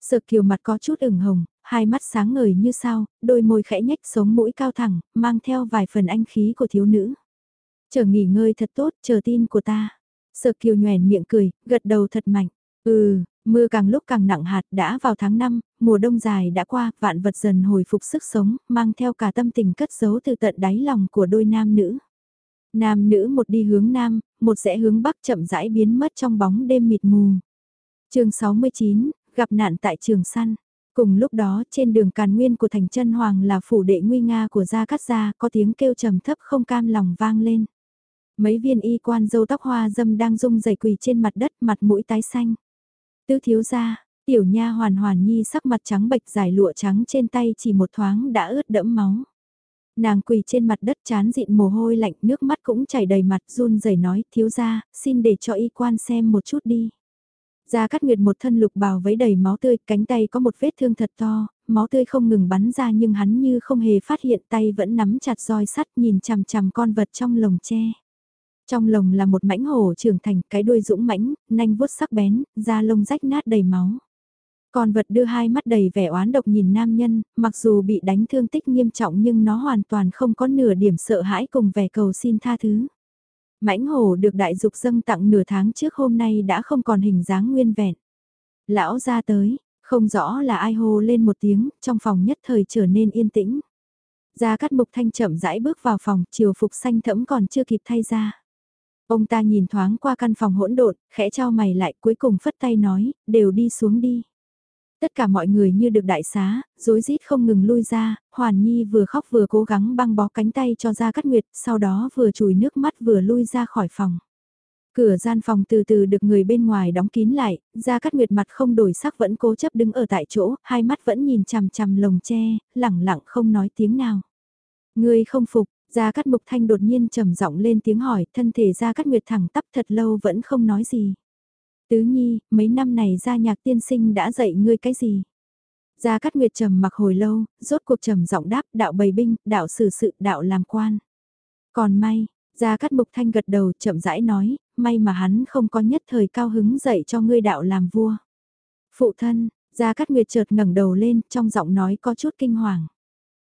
Sợ kiều mặt có chút ửng hồng, hai mắt sáng ngời như sao, đôi môi khẽ nhách sống mũi cao thẳng, mang theo vài phần anh khí của thiếu nữ. Chờ nghỉ ngơi thật tốt, chờ tin của ta. Sợ kiều nhoèn miệng cười, gật đầu thật mạnh. Ừ, mưa càng lúc càng nặng hạt đã vào tháng 5, mùa đông dài đã qua, vạn vật dần hồi phục sức sống, mang theo cả tâm tình cất giấu từ tận đáy lòng của đôi nam nữ. Nam nữ một đi hướng nam, một sẽ hướng bắc chậm rãi biến mất trong bóng đêm mịt mù. chương 69, gặp nạn tại trường săn. Cùng lúc đó trên đường càn nguyên của thành chân hoàng là phủ đệ nguy nga của Gia Cát Gia có tiếng kêu trầm thấp không cam lòng vang lên. Mấy viên y quan dâu tóc hoa dâm đang rung rẩy quỳ trên mặt đất mặt mũi tái xanh. Tứ thiếu gia, tiểu nha hoàn hoàn nhi sắc mặt trắng bệch dài lụa trắng trên tay chỉ một thoáng đã ướt đẫm máu. Nàng quỳ trên mặt đất chán dịn mồ hôi lạnh nước mắt cũng chảy đầy mặt run rẩy nói thiếu gia, xin để cho y quan xem một chút đi. Gia Cát Nguyệt một thân lục bào với đầy máu tươi, cánh tay có một vết thương thật to, máu tươi không ngừng bắn ra nhưng hắn như không hề phát hiện tay vẫn nắm chặt roi sắt nhìn chằm chằm con vật trong lồng tre. Trong lồng là một mãnh hổ trưởng thành, cái đuôi dũng mãnh, nanh vuốt sắc bén, da lông rách nát đầy máu. Con vật đưa hai mắt đầy vẻ oán độc nhìn nam nhân, mặc dù bị đánh thương tích nghiêm trọng nhưng nó hoàn toàn không có nửa điểm sợ hãi cùng vẻ cầu xin tha thứ. Mãnh hổ được đại dục dâng tặng nửa tháng trước hôm nay đã không còn hình dáng nguyên vẹn. Lão ra tới, không rõ là ai hô lên một tiếng, trong phòng nhất thời trở nên yên tĩnh. Gia Cát Mục Thanh chậm rãi bước vào phòng, chiều phục xanh thẫm còn chưa kịp thay ra. Ông ta nhìn thoáng qua căn phòng hỗn độn, khẽ trao mày lại cuối cùng phất tay nói, đều đi xuống đi. Tất cả mọi người như được đại xá, rối rít không ngừng lui ra, Hoàn Nhi vừa khóc vừa cố gắng băng bó cánh tay cho ra cắt nguyệt, sau đó vừa chùi nước mắt vừa lui ra khỏi phòng. Cửa gian phòng từ từ được người bên ngoài đóng kín lại, ra cắt nguyệt mặt không đổi sắc vẫn cố chấp đứng ở tại chỗ, hai mắt vẫn nhìn chằm chằm lồng tre, lẳng lặng không nói tiếng nào. Người không phục, Gia Cát Mục Thanh đột nhiên trầm giọng lên tiếng hỏi, thân thể Gia Cát Nguyệt thẳng tắp thật lâu vẫn không nói gì. Tứ Nhi, mấy năm này Gia Nhạc tiên sinh đã dạy ngươi cái gì? Gia Cát Nguyệt trầm mặc hồi lâu, rốt cuộc trầm giọng đáp, đạo bày binh, đạo xử sự, đạo làm quan. Còn may, Gia Cát Mục Thanh gật đầu chậm rãi nói, may mà hắn không có nhất thời cao hứng dạy cho ngươi đạo làm vua. Phụ thân, Gia Cát Nguyệt chợt ngẩng đầu lên, trong giọng nói có chút kinh hoàng.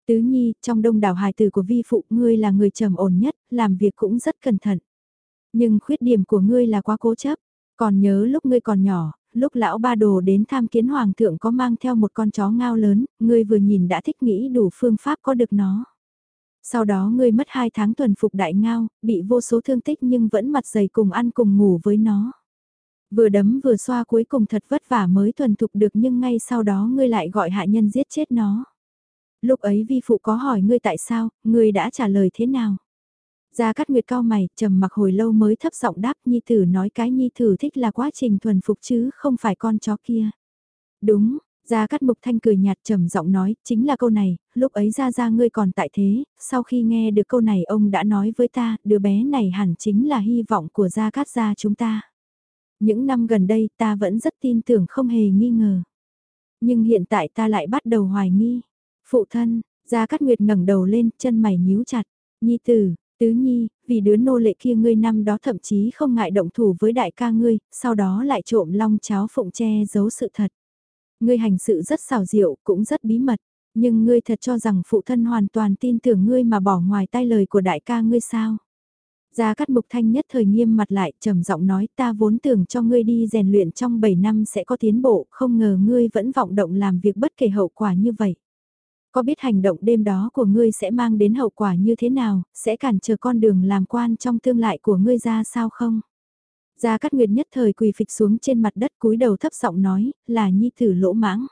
Tứ Nhi, trong đông đảo hài tử của vi phụ, ngươi là người trầm ổn nhất, làm việc cũng rất cẩn thận. Nhưng khuyết điểm của ngươi là quá cố chấp. Còn nhớ lúc ngươi còn nhỏ, lúc lão ba đồ đến tham kiến hoàng thượng có mang theo một con chó ngao lớn, ngươi vừa nhìn đã thích nghĩ đủ phương pháp có được nó. Sau đó ngươi mất hai tháng tuần phục đại ngao, bị vô số thương tích nhưng vẫn mặt dày cùng ăn cùng ngủ với nó. Vừa đấm vừa xoa cuối cùng thật vất vả mới thuần thục được nhưng ngay sau đó ngươi lại gọi hạ nhân giết chết nó. Lúc ấy vi phụ có hỏi ngươi tại sao, ngươi đã trả lời thế nào? Gia Cát Nguyệt cao mày, trầm mặc hồi lâu mới thấp giọng đáp Nhi Tử nói cái Nhi Tử thích là quá trình thuần phục chứ không phải con chó kia. Đúng, Gia Cát Mục Thanh cười nhạt trầm giọng nói, chính là câu này, lúc ấy Gia Gia ngươi còn tại thế, sau khi nghe được câu này ông đã nói với ta, đứa bé này hẳn chính là hy vọng của Gia Cát Gia chúng ta. Những năm gần đây ta vẫn rất tin tưởng không hề nghi ngờ. Nhưng hiện tại ta lại bắt đầu hoài nghi. Phụ thân, Gia Cát Nguyệt ngẩng đầu lên, chân mày nhíu chặt. Nhi tử, tứ nhi, vì đứa nô lệ kia ngươi năm đó thậm chí không ngại động thủ với đại ca ngươi, sau đó lại trộm long cháo phụng che giấu sự thật. Ngươi hành sự rất xảo diệu, cũng rất bí mật, nhưng ngươi thật cho rằng phụ thân hoàn toàn tin tưởng ngươi mà bỏ ngoài tai lời của đại ca ngươi sao? Gia Cát Mục Thanh nhất thời nghiêm mặt lại, trầm giọng nói ta vốn tưởng cho ngươi đi rèn luyện trong 7 năm sẽ có tiến bộ, không ngờ ngươi vẫn vọng động làm việc bất kể hậu quả như vậy. Có biết hành động đêm đó của ngươi sẽ mang đến hậu quả như thế nào, sẽ cản trở con đường làm quan trong tương lai của ngươi ra sao không? Gia Cát Nguyệt nhất thời quỳ phịch xuống trên mặt đất cúi đầu thấp giọng nói, là nhi tử lỗ mãng.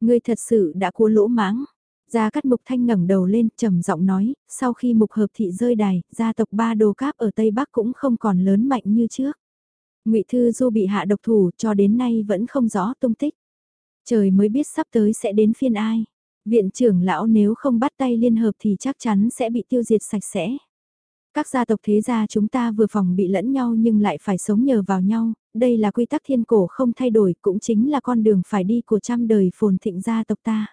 Ngươi thật sự đã cua lỗ mãng. Gia Cát Mục Thanh ngẩng đầu lên, trầm giọng nói, sau khi mục hợp thị rơi đài, gia tộc ba đồ cáp ở Tây Bắc cũng không còn lớn mạnh như trước. Ngụy Thư Du bị hạ độc thủ cho đến nay vẫn không rõ tung tích. Trời mới biết sắp tới sẽ đến phiên ai. Viện trưởng lão nếu không bắt tay liên hợp thì chắc chắn sẽ bị tiêu diệt sạch sẽ. Các gia tộc thế gia chúng ta vừa phòng bị lẫn nhau nhưng lại phải sống nhờ vào nhau, đây là quy tắc thiên cổ không thay đổi cũng chính là con đường phải đi của trăm đời phồn thịnh gia tộc ta.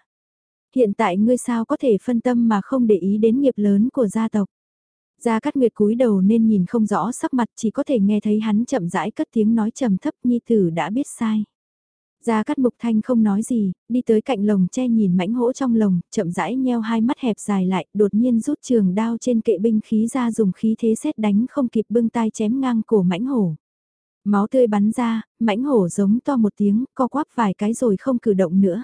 Hiện tại ngươi sao có thể phân tâm mà không để ý đến nghiệp lớn của gia tộc. Gia Cát Nguyệt cúi đầu nên nhìn không rõ sắc mặt chỉ có thể nghe thấy hắn chậm rãi cất tiếng nói trầm thấp nhi tử đã biết sai. Gia Cát Mục Thanh không nói gì, đi tới cạnh lồng che nhìn mãnh hỗ trong lồng, chậm rãi nheo hai mắt hẹp dài lại, đột nhiên rút trường đao trên kệ binh khí ra dùng khí thế xét đánh không kịp bưng tay chém ngang cổ mãnh hổ. Máu tươi bắn ra, mãnh hổ giống to một tiếng, co quắp vài cái rồi không cử động nữa.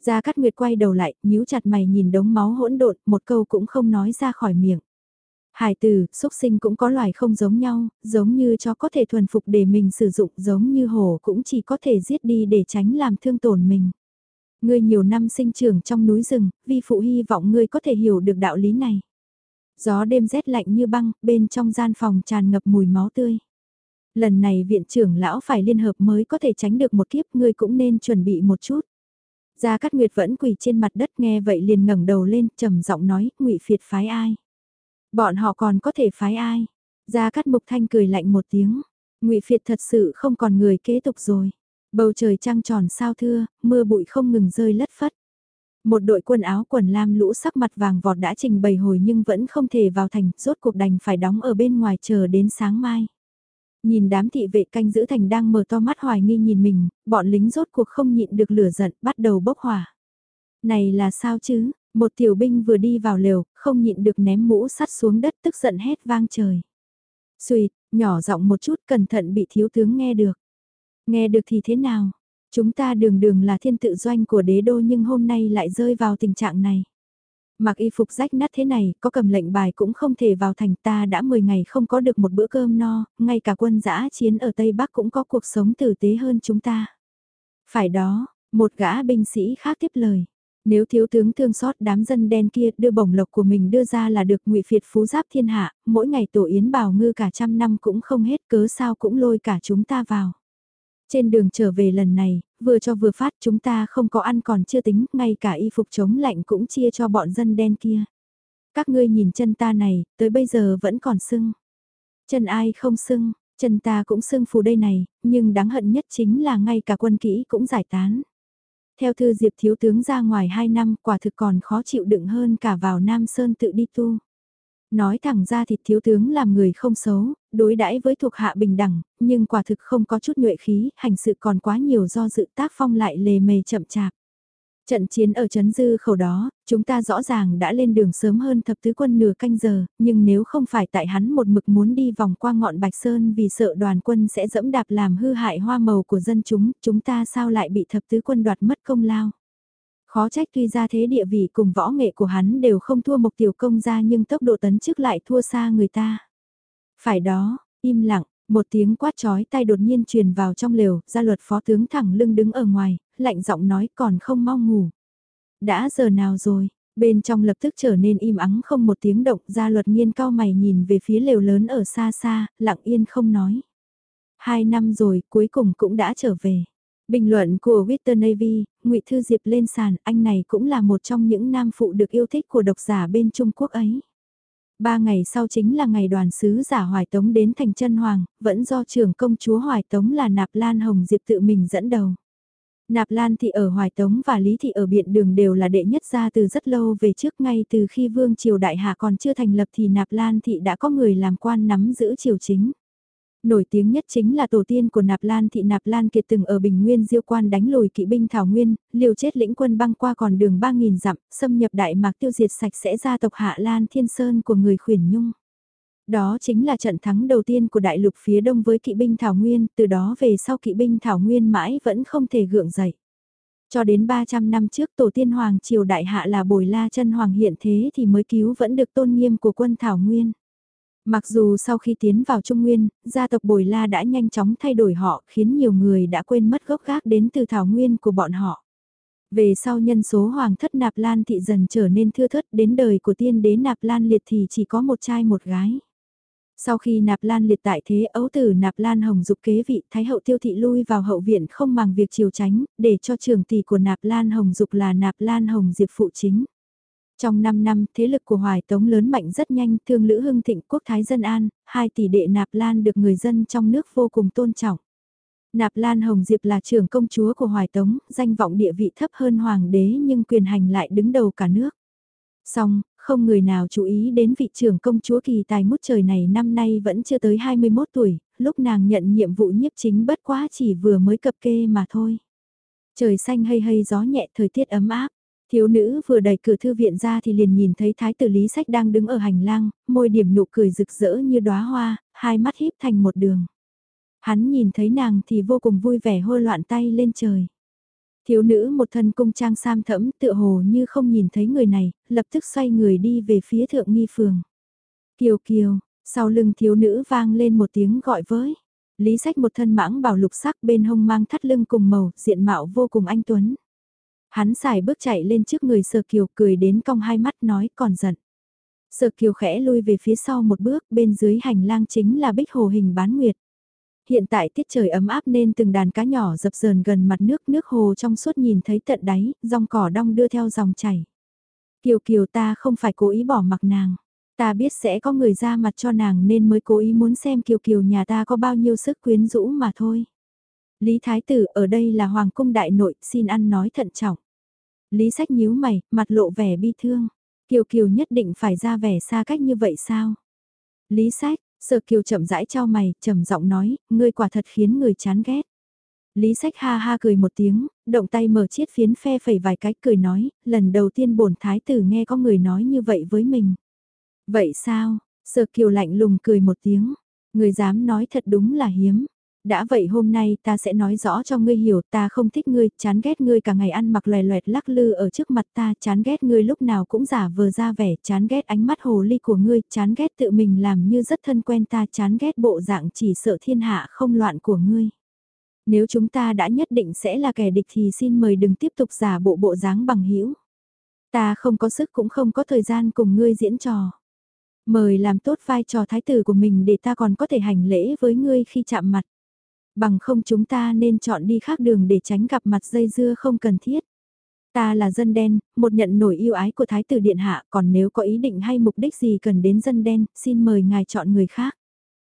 Gia Cát Nguyệt quay đầu lại, nhíu chặt mày nhìn đống máu hỗn độn, một câu cũng không nói ra khỏi miệng. Hải tử, xuất sinh cũng có loài không giống nhau, giống như chó có thể thuần phục để mình sử dụng giống như hổ cũng chỉ có thể giết đi để tránh làm thương tổn mình. Ngươi nhiều năm sinh trưởng trong núi rừng, vi phụ hy vọng ngươi có thể hiểu được đạo lý này. Gió đêm rét lạnh như băng, bên trong gian phòng tràn ngập mùi máu tươi. Lần này viện trưởng lão phải liên hợp mới có thể tránh được một kiếp ngươi cũng nên chuẩn bị một chút. Gia Cát Nguyệt vẫn quỳ trên mặt đất nghe vậy liền ngẩng đầu lên trầm giọng nói, ngụy phiệt phái ai? Bọn họ còn có thể phái ai? Gia Cát Mục Thanh cười lạnh một tiếng. Ngụy Phiệt thật sự không còn người kế tục rồi. Bầu trời trăng tròn sao thưa, mưa bụi không ngừng rơi lất phất. Một đội quân áo quần lam lũ sắc mặt vàng vọt đã trình bày hồi nhưng vẫn không thể vào thành, rốt cuộc đành phải đóng ở bên ngoài chờ đến sáng mai. Nhìn đám thị vệ canh giữ thành đang mở to mắt hoài nghi nhìn mình, bọn lính rốt cuộc không nhịn được lửa giận, bắt đầu bốc hỏa. Này là sao chứ, một tiểu binh vừa đi vào lều, không nhịn được ném mũ sắt xuống đất tức giận hét vang trời. Xùi, nhỏ giọng một chút cẩn thận bị thiếu tướng nghe được. Nghe được thì thế nào? Chúng ta đường đường là thiên tự doanh của đế đô nhưng hôm nay lại rơi vào tình trạng này. Mặc y phục rách nát thế này, có cầm lệnh bài cũng không thể vào thành ta đã 10 ngày không có được một bữa cơm no, ngay cả quân giã chiến ở Tây Bắc cũng có cuộc sống tử tế hơn chúng ta. Phải đó, một gã binh sĩ khác tiếp lời. Nếu thiếu tướng thương xót đám dân đen kia đưa bổng lộc của mình đưa ra là được ngụy phiệt phú giáp thiên hạ, mỗi ngày tổ yến bào ngư cả trăm năm cũng không hết cớ sao cũng lôi cả chúng ta vào. Trên đường trở về lần này, vừa cho vừa phát chúng ta không có ăn còn chưa tính, ngay cả y phục chống lạnh cũng chia cho bọn dân đen kia. Các ngươi nhìn chân ta này, tới bây giờ vẫn còn sưng. Chân ai không sưng, chân ta cũng sưng phù đây này, nhưng đáng hận nhất chính là ngay cả quân kỹ cũng giải tán. Theo thư Diệp thiếu tướng ra ngoài 2 năm quả thực còn khó chịu đựng hơn cả vào Nam Sơn tự đi tu. Nói thẳng ra thì thiếu tướng làm người không xấu, đối đãi với thuộc hạ bình đẳng, nhưng quả thực không có chút nhuệ khí, hành sự còn quá nhiều do dự tác phong lại lề mề chậm chạp. Trận chiến ở Trấn Dư khẩu đó, chúng ta rõ ràng đã lên đường sớm hơn thập tứ quân nửa canh giờ, nhưng nếu không phải tại hắn một mực muốn đi vòng qua ngọn Bạch Sơn vì sợ đoàn quân sẽ dẫm đạp làm hư hại hoa màu của dân chúng, chúng ta sao lại bị thập tứ quân đoạt mất công lao. Khó trách tuy ra thế địa vị cùng võ nghệ của hắn đều không thua một tiểu công ra nhưng tốc độ tấn chức lại thua xa người ta. Phải đó, im lặng, một tiếng quát chói tay đột nhiên truyền vào trong lều, gia luật phó tướng thẳng lưng đứng ở ngoài, lạnh giọng nói còn không mau ngủ. Đã giờ nào rồi, bên trong lập tức trở nên im ắng không một tiếng động, gia luật nghiên cao mày nhìn về phía lều lớn ở xa xa, lặng yên không nói. Hai năm rồi, cuối cùng cũng đã trở về. Bình luận của Witter Navy, Ngụy Thư Diệp lên sàn, anh này cũng là một trong những nam phụ được yêu thích của độc giả bên Trung Quốc ấy. Ba ngày sau chính là ngày đoàn sứ giả Hoài Tống đến thành chân hoàng, vẫn do trưởng công chúa Hoài Tống là Nạp Lan Hồng Diệp tự mình dẫn đầu. Nạp Lan thị ở Hoài Tống và Lý thị ở Biện Đường đều là đệ nhất gia từ rất lâu về trước ngay từ khi Vương Triều Đại Hạ còn chưa thành lập thì Nạp Lan thị đã có người làm quan nắm giữ triều chính. Nổi tiếng nhất chính là tổ tiên của Nạp Lan thị Nạp Lan Kiệt từng ở Bình Nguyên diêu quan đánh lùi kỵ binh Thảo Nguyên, liều chết lĩnh quân băng qua còn đường 3.000 dặm, xâm nhập Đại Mạc tiêu diệt sạch sẽ gia tộc Hạ Lan Thiên Sơn của người khuyển nhung. Đó chính là trận thắng đầu tiên của đại lục phía đông với kỵ binh Thảo Nguyên, từ đó về sau kỵ binh Thảo Nguyên mãi vẫn không thể gượng dậy. Cho đến 300 năm trước tổ tiên Hoàng Triều Đại Hạ là Bồi La chân Hoàng hiện thế thì mới cứu vẫn được tôn nghiêm của quân Thảo Nguyên. Mặc dù sau khi tiến vào Trung Nguyên, gia tộc Bồi La đã nhanh chóng thay đổi họ khiến nhiều người đã quên mất gốc gác đến từ Thảo Nguyên của bọn họ. Về sau nhân số hoàng thất Nạp Lan thị dần trở nên thưa thớt đến đời của tiên đế Nạp Lan liệt thì chỉ có một trai một gái. Sau khi Nạp Lan liệt tại thế ấu tử Nạp Lan hồng dục kế vị Thái hậu tiêu thị lui vào hậu viện không màng việc chiều tránh, để cho trường tỷ của Nạp Lan hồng dục là Nạp Lan hồng diệp phụ chính. Trong 5 năm, thế lực của Hoài Tống lớn mạnh rất nhanh, thương lữ hưng thịnh quốc thái dân an, hai tỷ đệ Nạp Lan được người dân trong nước vô cùng tôn trọng. Nạp Lan Hồng Diệp là trưởng công chúa của Hoài Tống, danh vọng địa vị thấp hơn hoàng đế nhưng quyền hành lại đứng đầu cả nước. Song, không người nào chú ý đến vị trưởng công chúa kỳ tài mút trời này năm nay vẫn chưa tới 21 tuổi, lúc nàng nhận nhiệm vụ nhiếp chính bất quá chỉ vừa mới cập kê mà thôi. Trời xanh hay hay gió nhẹ thời tiết ấm áp. Thiếu nữ vừa đẩy cửa thư viện ra thì liền nhìn thấy thái tử lý sách đang đứng ở hành lang, môi điểm nụ cười rực rỡ như đóa hoa, hai mắt híp thành một đường. Hắn nhìn thấy nàng thì vô cùng vui vẻ hôi loạn tay lên trời. Thiếu nữ một thân cung trang sam thẫm tựa hồ như không nhìn thấy người này, lập tức xoay người đi về phía thượng nghi phường. Kiều kiều, sau lưng thiếu nữ vang lên một tiếng gọi với. Lý sách một thân mãng bảo lục sắc bên hông mang thắt lưng cùng màu, diện mạo vô cùng anh tuấn. Hắn xài bước chạy lên trước người sờ Kiều cười đến cong hai mắt nói còn giận. Sở Kiều khẽ lui về phía sau một bước bên dưới hành lang chính là bích hồ hình bán nguyệt. Hiện tại tiết trời ấm áp nên từng đàn cá nhỏ dập dờn gần mặt nước nước hồ trong suốt nhìn thấy tận đáy, dòng cỏ đong đưa theo dòng chảy. Kiều Kiều ta không phải cố ý bỏ mặc nàng. Ta biết sẽ có người ra mặt cho nàng nên mới cố ý muốn xem Kiều Kiều nhà ta có bao nhiêu sức quyến rũ mà thôi. Lý Thái Tử ở đây là Hoàng cung đại nội, xin ăn nói thận trọng. Lý sách nhíu mày, mặt lộ vẻ bi thương. Kiều Kiều nhất định phải ra vẻ xa cách như vậy sao? Lý sách, Sở Kiều chậm rãi trao mày, trầm giọng nói, ngươi quả thật khiến người chán ghét. Lý sách ha ha cười một tiếng, động tay mở chiết phiến phe phẩy vài cái cười nói, lần đầu tiên bổn thái tử nghe có người nói như vậy với mình. Vậy sao? Sở Kiều lạnh lùng cười một tiếng, người dám nói thật đúng là hiếm đã vậy hôm nay ta sẽ nói rõ cho ngươi hiểu ta không thích ngươi, chán ghét ngươi cả ngày ăn mặc loè loẹt lắc lư ở trước mặt ta, chán ghét ngươi lúc nào cũng giả vờ ra vẻ, chán ghét ánh mắt hồ ly của ngươi, chán ghét tự mình làm như rất thân quen ta, chán ghét bộ dạng chỉ sợ thiên hạ không loạn của ngươi. Nếu chúng ta đã nhất định sẽ là kẻ địch thì xin mời đừng tiếp tục giả bộ bộ dáng bằng hữu Ta không có sức cũng không có thời gian cùng ngươi diễn trò. Mời làm tốt vai trò thái tử của mình để ta còn có thể hành lễ với ngươi khi chạm mặt. Bằng không chúng ta nên chọn đi khác đường để tránh gặp mặt dây dưa không cần thiết. Ta là dân đen, một nhận nổi yêu ái của Thái tử Điện Hạ, còn nếu có ý định hay mục đích gì cần đến dân đen, xin mời ngài chọn người khác.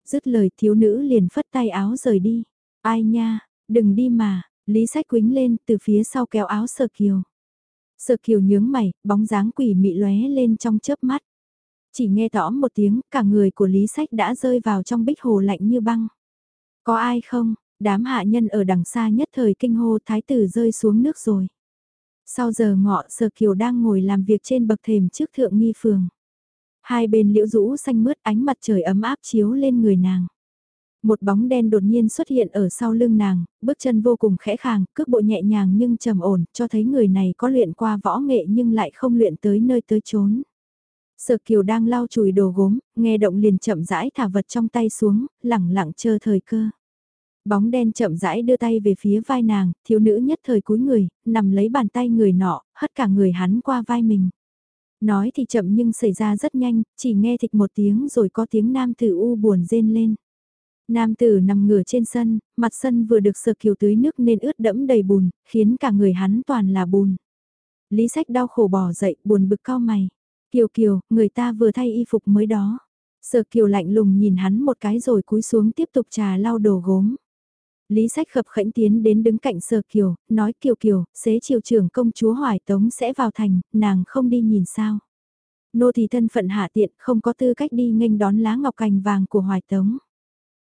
Dứt lời thiếu nữ liền phất tay áo rời đi. Ai nha, đừng đi mà, Lý Sách quính lên từ phía sau kéo áo Sở Kiều. Sở Kiều nhướng mày, bóng dáng quỷ mị lóe lên trong chớp mắt. Chỉ nghe rõ một tiếng, cả người của Lý Sách đã rơi vào trong bích hồ lạnh như băng. Có ai không? Đám hạ nhân ở đằng xa nhất thời kinh hô thái tử rơi xuống nước rồi. Sau giờ ngọ Sở Kiều đang ngồi làm việc trên bậc thềm trước thượng nghi phường. Hai bên liễu rũ xanh mướt ánh mặt trời ấm áp chiếu lên người nàng. Một bóng đen đột nhiên xuất hiện ở sau lưng nàng, bước chân vô cùng khẽ khàng, cước bộ nhẹ nhàng nhưng trầm ổn, cho thấy người này có luyện qua võ nghệ nhưng lại không luyện tới nơi tới chốn. Sở Kiều đang lau chùi đồ gốm, nghe động liền chậm rãi thả vật trong tay xuống, lẳng lặng chờ thời cơ. Bóng đen chậm rãi đưa tay về phía vai nàng, thiếu nữ nhất thời cúi người, nằm lấy bàn tay người nọ, hất cả người hắn qua vai mình. Nói thì chậm nhưng xảy ra rất nhanh, chỉ nghe thịch một tiếng rồi có tiếng nam tử u buồn rên lên. Nam tử nằm ngửa trên sân, mặt sân vừa được sờ kiều tưới nước nên ướt đẫm đầy bùn, khiến cả người hắn toàn là bùn. Lý sách đau khổ bò dậy, buồn bực cao mày. Kiều Kiều, người ta vừa thay y phục mới đó. Sở Kiều lạnh lùng nhìn hắn một cái rồi cúi xuống tiếp tục trà lau đồ gốm. Lý sách khập khẽnh tiến đến đứng cạnh Sở Kiều, nói Kiều Kiều, xế triều trưởng công chúa Hoài Tống sẽ vào thành, nàng không đi nhìn sao. Nô thì thân phận hạ tiện, không có tư cách đi nghênh đón lá ngọc cành vàng của Hoài Tống.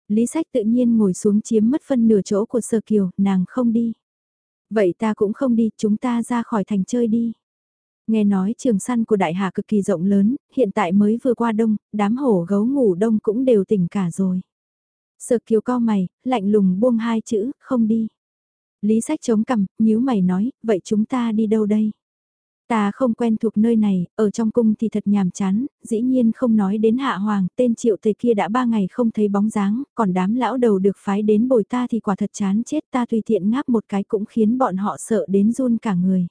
Lý sách tự nhiên ngồi xuống chiếm mất phân nửa chỗ của Sở Kiều, nàng không đi. Vậy ta cũng không đi, chúng ta ra khỏi thành chơi đi. Nghe nói trường săn của đại hà cực kỳ rộng lớn, hiện tại mới vừa qua đông, đám hổ gấu ngủ đông cũng đều tỉnh cả rồi. Sợ kiều co mày, lạnh lùng buông hai chữ, không đi. Lý sách chống cằm, nhíu mày nói, vậy chúng ta đi đâu đây? Ta không quen thuộc nơi này, ở trong cung thì thật nhàm chán, dĩ nhiên không nói đến hạ hoàng, tên triệu tề kia đã ba ngày không thấy bóng dáng, còn đám lão đầu được phái đến bồi ta thì quả thật chán chết ta tùy tiện ngáp một cái cũng khiến bọn họ sợ đến run cả người.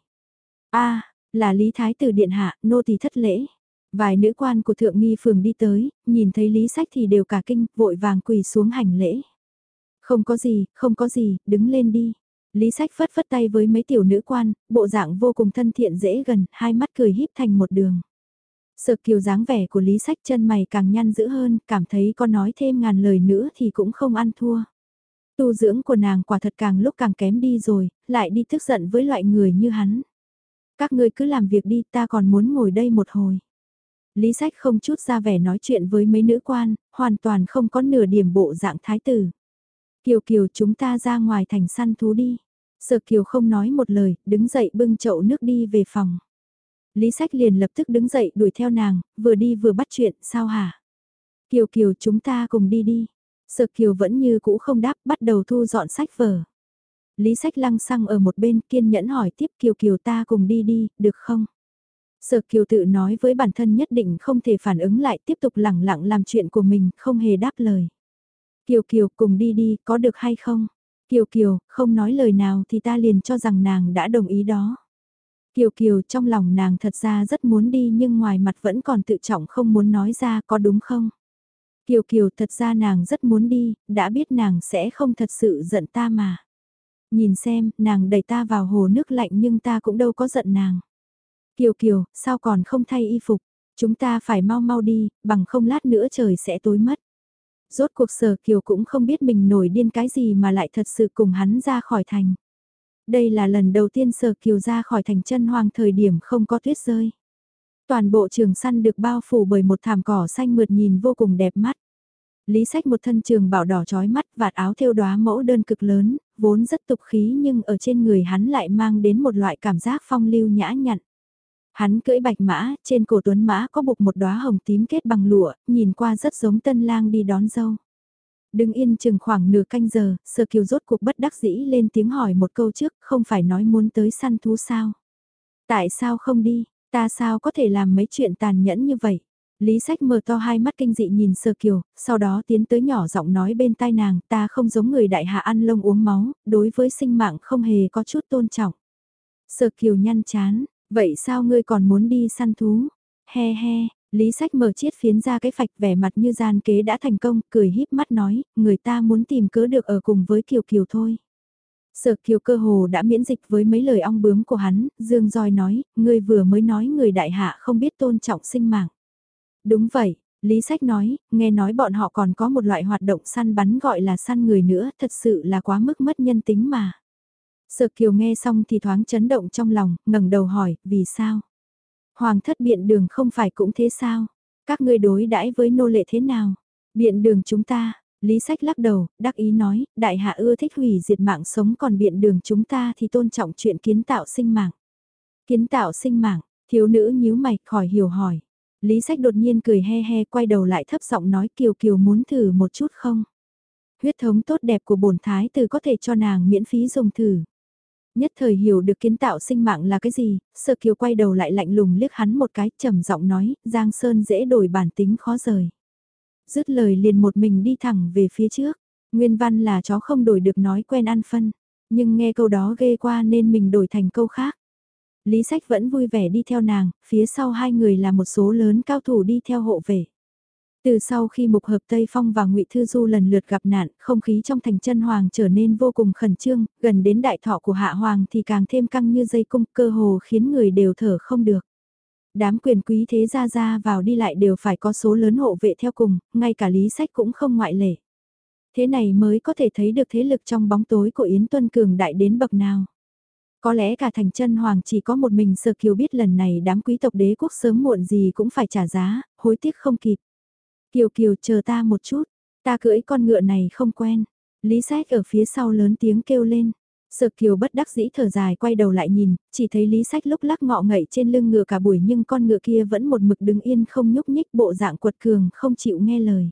a là Lý Thái tử Điện Hạ, nô tỳ thất lễ. Vài nữ quan của thượng nghi phường đi tới, nhìn thấy Lý Sách thì đều cả kinh, vội vàng quỳ xuống hành lễ. Không có gì, không có gì, đứng lên đi. Lý Sách phất phất tay với mấy tiểu nữ quan, bộ dạng vô cùng thân thiện dễ gần, hai mắt cười híp thành một đường. Sợ kiều dáng vẻ của Lý Sách chân mày càng nhăn dữ hơn, cảm thấy có nói thêm ngàn lời nữa thì cũng không ăn thua. Tu dưỡng của nàng quả thật càng lúc càng kém đi rồi, lại đi tức giận với loại người như hắn. Các ngươi cứ làm việc đi ta còn muốn ngồi đây một hồi. Lý sách không chút ra vẻ nói chuyện với mấy nữ quan, hoàn toàn không có nửa điểm bộ dạng thái tử. Kiều Kiều chúng ta ra ngoài thành săn thú đi. Sở Kiều không nói một lời, đứng dậy bưng chậu nước đi về phòng. Lý sách liền lập tức đứng dậy đuổi theo nàng, vừa đi vừa bắt chuyện, sao hả? Kiều Kiều chúng ta cùng đi đi. Sở Kiều vẫn như cũ không đáp, bắt đầu thu dọn sách vở. Lý sách lăng xăng ở một bên kiên nhẫn hỏi tiếp Kiều Kiều ta cùng đi đi, được không? Sở Kiều tự nói với bản thân nhất định không thể phản ứng lại tiếp tục lẳng lặng làm chuyện của mình, không hề đáp lời. Kiều Kiều cùng đi đi, có được hay không? Kiều Kiều, không nói lời nào thì ta liền cho rằng nàng đã đồng ý đó. Kiều Kiều trong lòng nàng thật ra rất muốn đi nhưng ngoài mặt vẫn còn tự trọng không muốn nói ra có đúng không? Kiều Kiều thật ra nàng rất muốn đi, đã biết nàng sẽ không thật sự giận ta mà. Nhìn xem, nàng đẩy ta vào hồ nước lạnh nhưng ta cũng đâu có giận nàng. Kiều Kiều, sao còn không thay y phục? Chúng ta phải mau mau đi, bằng không lát nữa trời sẽ tối mất. Rốt cuộc sở Kiều cũng không biết mình nổi điên cái gì mà lại thật sự cùng hắn ra khỏi thành. Đây là lần đầu tiên sở Kiều ra khỏi thành chân hoàng thời điểm không có tuyết rơi. Toàn bộ trường săn được bao phủ bởi một thảm cỏ xanh mượt nhìn vô cùng đẹp mắt. Lý sách một thân trường bảo đỏ trói mắt vạt áo thêu đóa mẫu đơn cực lớn, vốn rất tục khí nhưng ở trên người hắn lại mang đến một loại cảm giác phong lưu nhã nhặn. Hắn cưỡi bạch mã, trên cổ tuấn mã có buộc một đóa hồng tím kết bằng lụa, nhìn qua rất giống tân lang đi đón dâu. Đứng yên chừng khoảng nửa canh giờ, sơ kiều rốt cuộc bất đắc dĩ lên tiếng hỏi một câu trước, không phải nói muốn tới săn thú sao? Tại sao không đi, ta sao có thể làm mấy chuyện tàn nhẫn như vậy? Lý sách mở to hai mắt kinh dị nhìn sơ kiều, sau đó tiến tới nhỏ giọng nói bên tai nàng ta không giống người đại hạ ăn lông uống máu, đối với sinh mạng không hề có chút tôn trọng. Sơ kiều nhăn chán, vậy sao ngươi còn muốn đi săn thú? He he, Lý sách mở chiết phiến ra cái phạch vẻ mặt như gian kế đã thành công, cười híp mắt nói, người ta muốn tìm cớ được ở cùng với kiều kiều thôi. Sở kiều cơ hồ đã miễn dịch với mấy lời ong bướm của hắn, Dương Roi nói, ngươi vừa mới nói người đại hạ không biết tôn trọng sinh mạng. Đúng vậy, Lý Sách nói, nghe nói bọn họ còn có một loại hoạt động săn bắn gọi là săn người nữa, thật sự là quá mức mất nhân tính mà. Sở Kiều nghe xong thì thoáng chấn động trong lòng, ngẩng đầu hỏi, vì sao? Hoàng thất biện đường không phải cũng thế sao? Các ngươi đối đãi với nô lệ thế nào? Biện đường chúng ta, Lý Sách lắc đầu, đắc ý nói, đại hạ ưa thích hủy diệt mạng sống còn biện đường chúng ta thì tôn trọng chuyện kiến tạo sinh mạng. Kiến tạo sinh mạng, thiếu nữ nhíu mày, khỏi hiểu hỏi. Lý sách đột nhiên cười he he quay đầu lại thấp giọng nói Kiều Kiều muốn thử một chút không? Huyết thống tốt đẹp của bổn thái tử có thể cho nàng miễn phí dùng thử. Nhất thời hiểu được kiến tạo sinh mạng là cái gì, sợ kiều quay đầu lại lạnh lùng liếc hắn một cái trầm giọng nói, Giang Sơn dễ đổi bản tính khó rời. Dứt lời liền một mình đi thẳng về phía trước, nguyên văn là chó không đổi được nói quen ăn phân, nhưng nghe câu đó ghê qua nên mình đổi thành câu khác. Lý sách vẫn vui vẻ đi theo nàng, phía sau hai người là một số lớn cao thủ đi theo hộ vệ. Từ sau khi mục hợp Tây Phong và ngụy Thư Du lần lượt gặp nạn, không khí trong thành chân hoàng trở nên vô cùng khẩn trương, gần đến đại thọ của hạ hoàng thì càng thêm căng như dây cung, cơ hồ khiến người đều thở không được. Đám quyền quý thế ra ra vào đi lại đều phải có số lớn hộ vệ theo cùng, ngay cả lý sách cũng không ngoại lệ. Thế này mới có thể thấy được thế lực trong bóng tối của Yến Tuân Cường đại đến bậc nào. Có lẽ cả thành chân hoàng chỉ có một mình Sở Kiều biết lần này đám quý tộc đế quốc sớm muộn gì cũng phải trả giá, hối tiếc không kịp. Kiều Kiều chờ ta một chút, ta cưỡi con ngựa này không quen. Lý Sách ở phía sau lớn tiếng kêu lên. Sở Kiều bất đắc dĩ thở dài quay đầu lại nhìn, chỉ thấy Lý Sách lúc lắc ngọ ngậy trên lưng ngựa cả buổi nhưng con ngựa kia vẫn một mực đứng yên không nhúc nhích bộ dạng quật cường không chịu nghe lời.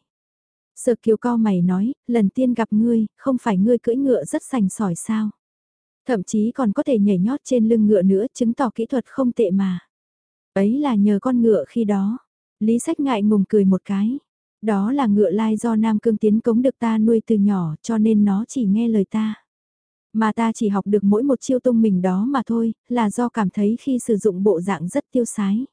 Sở Kiều co mày nói, lần tiên gặp ngươi, không phải ngươi cưỡi ngựa rất sành sỏi sao. Thậm chí còn có thể nhảy nhót trên lưng ngựa nữa chứng tỏ kỹ thuật không tệ mà. Ấy là nhờ con ngựa khi đó. Lý Sách ngại ngùng cười một cái. Đó là ngựa lai do Nam Cương tiến cống được ta nuôi từ nhỏ cho nên nó chỉ nghe lời ta. Mà ta chỉ học được mỗi một chiêu tung mình đó mà thôi, là do cảm thấy khi sử dụng bộ dạng rất tiêu sái.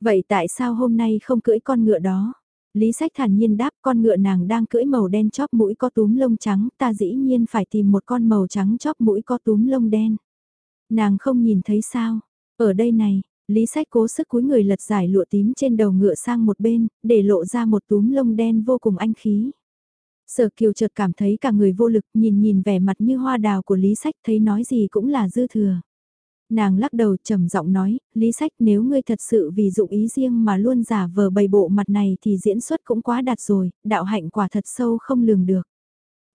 Vậy tại sao hôm nay không cưỡi con ngựa đó? Lý sách thản nhiên đáp con ngựa nàng đang cưỡi màu đen chóp mũi có túm lông trắng, ta dĩ nhiên phải tìm một con màu trắng chóp mũi có túm lông đen. Nàng không nhìn thấy sao? Ở đây này, Lý sách cố sức cúi người lật giải lụa tím trên đầu ngựa sang một bên, để lộ ra một túm lông đen vô cùng anh khí. Sở kiều chợt cảm thấy cả người vô lực nhìn nhìn vẻ mặt như hoa đào của Lý sách thấy nói gì cũng là dư thừa. Nàng lắc đầu trầm giọng nói, Lý sách nếu ngươi thật sự vì dụng ý riêng mà luôn giả vờ bày bộ mặt này thì diễn xuất cũng quá đạt rồi, đạo hạnh quả thật sâu không lường được.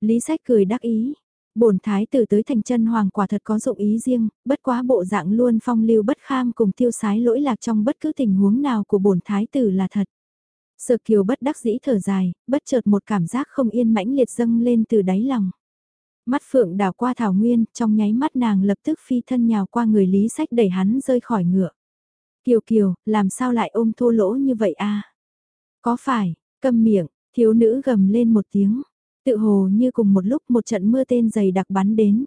Lý sách cười đắc ý, bổn thái tử tới thành chân hoàng quả thật có dụng ý riêng, bất quá bộ dạng luôn phong lưu bất kham cùng tiêu sái lỗi lạc trong bất cứ tình huống nào của bổn thái tử là thật. Sở kiều bất đắc dĩ thở dài, bất chợt một cảm giác không yên mãnh liệt dâng lên từ đáy lòng. Mắt phượng đào qua thảo nguyên, trong nháy mắt nàng lập tức phi thân nhào qua người lý sách đẩy hắn rơi khỏi ngựa. Kiều kiều, làm sao lại ôm thô lỗ như vậy a Có phải, câm miệng, thiếu nữ gầm lên một tiếng. Tự hồ như cùng một lúc một trận mưa tên dày đặc bắn đến.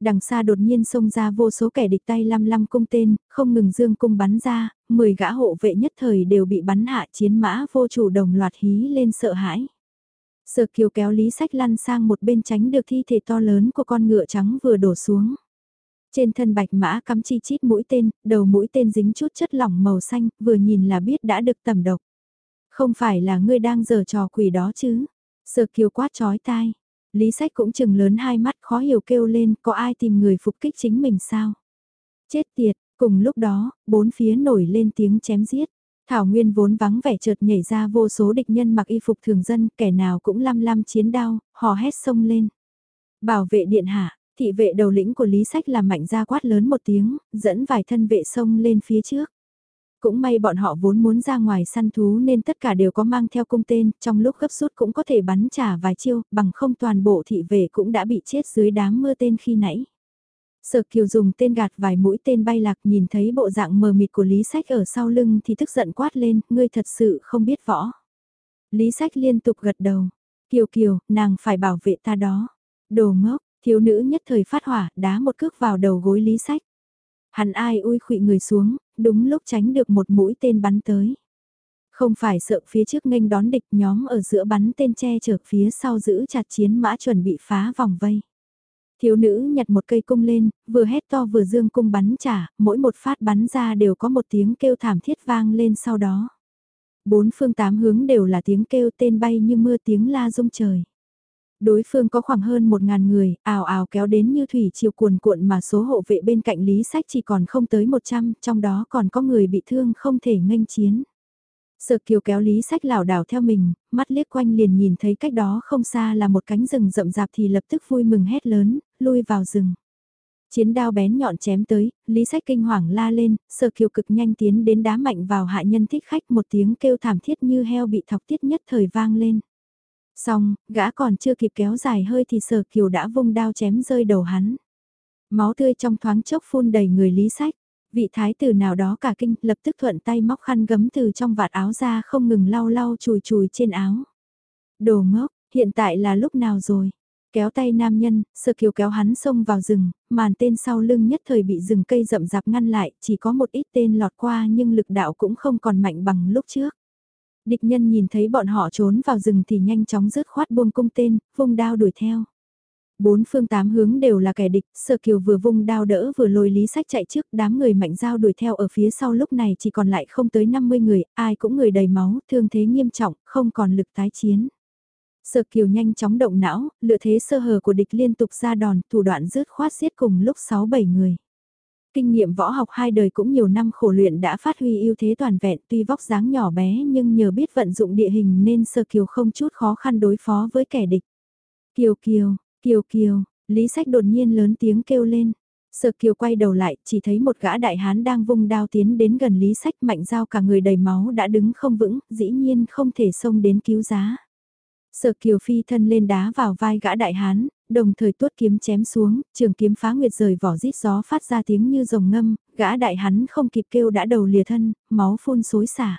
Đằng xa đột nhiên xông ra vô số kẻ địch tay lăm lăm cung tên, không ngừng dương cung bắn ra, 10 gã hộ vệ nhất thời đều bị bắn hạ chiến mã vô chủ đồng loạt hí lên sợ hãi. Sở kiều kéo lý sách lăn sang một bên tránh được thi thể to lớn của con ngựa trắng vừa đổ xuống. Trên thân bạch mã cắm chi chít mũi tên, đầu mũi tên dính chút chất lỏng màu xanh, vừa nhìn là biết đã được tẩm độc. Không phải là ngươi đang giở trò quỷ đó chứ? Sở kiều quát chói tai. Lý sách cũng chừng lớn hai mắt khó hiểu kêu lên có ai tìm người phục kích chính mình sao? Chết tiệt, cùng lúc đó, bốn phía nổi lên tiếng chém giết. Thảo Nguyên vốn vắng vẻ chợt nhảy ra vô số địch nhân mặc y phục thường dân, kẻ nào cũng lăm lăm chiến đao, hò hét sông lên. Bảo vệ điện hạ, thị vệ đầu lĩnh của Lý Sách làm mạnh ra quát lớn một tiếng, dẫn vài thân vệ sông lên phía trước. Cũng may bọn họ vốn muốn ra ngoài săn thú nên tất cả đều có mang theo cung tên, trong lúc gấp rút cũng có thể bắn trả vài chiêu, bằng không toàn bộ thị vệ cũng đã bị chết dưới đám mưa tên khi nãy. Sở Kiều dùng tên gạt vài mũi tên bay lạc nhìn thấy bộ dạng mờ mịt của Lý Sách ở sau lưng thì tức giận quát lên, ngươi thật sự không biết võ. Lý Sách liên tục gật đầu, Kiều Kiều, nàng phải bảo vệ ta đó. Đồ ngốc, thiếu nữ nhất thời phát hỏa, đá một cước vào đầu gối Lý Sách. Hắn ai ui khụy người xuống, đúng lúc tránh được một mũi tên bắn tới. Không phải sợ phía trước nghênh đón địch nhóm ở giữa bắn tên che chở phía sau giữ chặt chiến mã chuẩn bị phá vòng vây. Thiếu nữ nhặt một cây cung lên, vừa hét to vừa dương cung bắn trả, mỗi một phát bắn ra đều có một tiếng kêu thảm thiết vang lên sau đó. Bốn phương tám hướng đều là tiếng kêu tên bay như mưa tiếng la rung trời. Đối phương có khoảng hơn một ngàn người, ào ào kéo đến như thủy chiều cuồn cuộn mà số hộ vệ bên cạnh Lý Sách chỉ còn không tới 100, trong đó còn có người bị thương không thể nghênh chiến. Sở kiều kéo lý sách lảo đảo theo mình, mắt liếc quanh liền nhìn thấy cách đó không xa là một cánh rừng rậm rạp thì lập tức vui mừng hét lớn, lui vào rừng. Chiến đao bén nhọn chém tới, Lý Sách kinh hoàng la lên, Sở Kiều cực nhanh tiến đến đá mạnh vào hạ nhân thích khách một tiếng kêu thảm thiết như heo bị thọc tiết nhất thời vang lên. Xong, gã còn chưa kịp kéo dài hơi thì Sở Kiều đã vung đao chém rơi đầu hắn. Máu tươi trong thoáng chốc phun đầy người Lý Sách. Vị thái tử nào đó cả kinh lập tức thuận tay móc khăn gấm từ trong vạt áo ra không ngừng lau lau chùi chùi trên áo. Đồ ngốc, hiện tại là lúc nào rồi? Kéo tay nam nhân, sơ kiều kéo hắn xông vào rừng, màn tên sau lưng nhất thời bị rừng cây rậm rạp ngăn lại, chỉ có một ít tên lọt qua nhưng lực đạo cũng không còn mạnh bằng lúc trước. Địch nhân nhìn thấy bọn họ trốn vào rừng thì nhanh chóng rớt khoát buông cung tên, vung đao đuổi theo. Bốn phương tám hướng đều là kẻ địch, Sở Kiều vừa vung đao đỡ vừa lôi lý sách chạy trước, đám người mạnh dao đuổi theo ở phía sau lúc này chỉ còn lại không tới 50 người, ai cũng người đầy máu, thương thế nghiêm trọng, không còn lực tái chiến. Sở Kiều nhanh chóng động não, lựa thế sơ hở của địch liên tục ra đòn, thủ đoạn rớt khoát giết cùng lúc 6-7 người. Kinh nghiệm võ học hai đời cũng nhiều năm khổ luyện đã phát huy ưu thế toàn vẹn tuy vóc dáng nhỏ bé nhưng nhờ biết vận dụng địa hình nên Sơ Kiều không chút khó khăn đối phó với kẻ địch. Kiều Kiều, Kiều Kiều, Lý Sách đột nhiên lớn tiếng kêu lên. Sở Kiều quay đầu lại, chỉ thấy một gã đại hán đang vung đao tiến đến gần Lý Sách mạnh dao cả người đầy máu đã đứng không vững, dĩ nhiên không thể xông đến cứu giá. Sở Kiều phi thân lên đá vào vai gã đại hán, đồng thời tuốt kiếm chém xuống, trường kiếm phá nguyệt rời vỏ rít gió phát ra tiếng như rồng ngâm, gã đại hán không kịp kêu đã đầu lìa thân, máu phun xối xả.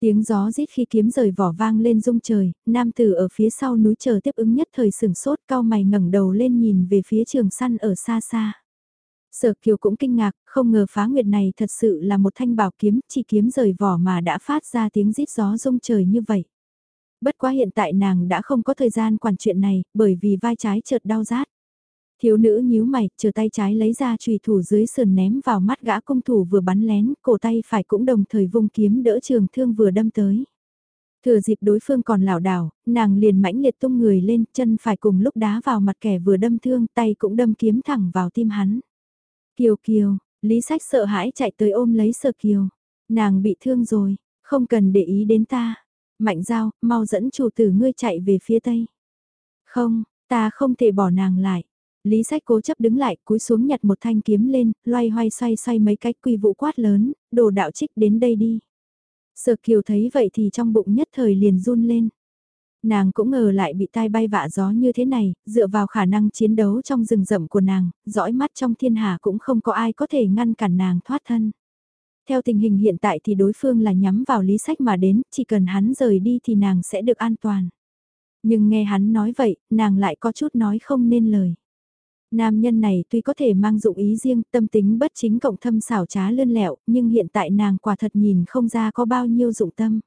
Tiếng gió rít khi kiếm rời vỏ vang lên rung trời, nam tử ở phía sau núi chờ tiếp ứng nhất thời sừng sốt cao mày ngẩng đầu lên nhìn về phía trường săn ở xa xa. Sở Kiều cũng kinh ngạc, không ngờ phá nguyệt này thật sự là một thanh bảo kiếm, chỉ kiếm rời vỏ mà đã phát ra tiếng rít gió rung trời như vậy. Bất quá hiện tại nàng đã không có thời gian quản chuyện này, bởi vì vai trái chợt đau rát. Thiếu nữ nhíu mày, chờ tay trái lấy ra chùy thủ dưới sườn ném vào mắt gã công thủ vừa bắn lén, cổ tay phải cũng đồng thời vung kiếm đỡ trường thương vừa đâm tới. Thừa dịp đối phương còn lảo đảo, nàng liền mãnh liệt tung người lên, chân phải cùng lúc đá vào mặt kẻ vừa đâm thương, tay cũng đâm kiếm thẳng vào tim hắn. Kiều Kiều, Lý Sách sợ hãi chạy tới ôm lấy Sơ Kiều. Nàng bị thương rồi, không cần để ý đến ta. Mạnh giao, mau dẫn chủ tử ngươi chạy về phía tây. Không, ta không thể bỏ nàng lại. Lý sách cố chấp đứng lại, cúi xuống nhặt một thanh kiếm lên, loay hoay xoay xoay mấy cái quy vụ quát lớn, đồ đạo trích đến đây đi. Sở kiều thấy vậy thì trong bụng nhất thời liền run lên. Nàng cũng ngờ lại bị tai bay vạ gió như thế này, dựa vào khả năng chiến đấu trong rừng rậm của nàng, dõi mắt trong thiên hạ cũng không có ai có thể ngăn cản nàng thoát thân. Theo tình hình hiện tại thì đối phương là nhắm vào lý sách mà đến, chỉ cần hắn rời đi thì nàng sẽ được an toàn. Nhưng nghe hắn nói vậy, nàng lại có chút nói không nên lời. Nam nhân này tuy có thể mang dụng ý riêng, tâm tính bất chính cộng thâm xảo trá lươn lẹo, nhưng hiện tại nàng quả thật nhìn không ra có bao nhiêu dụng tâm.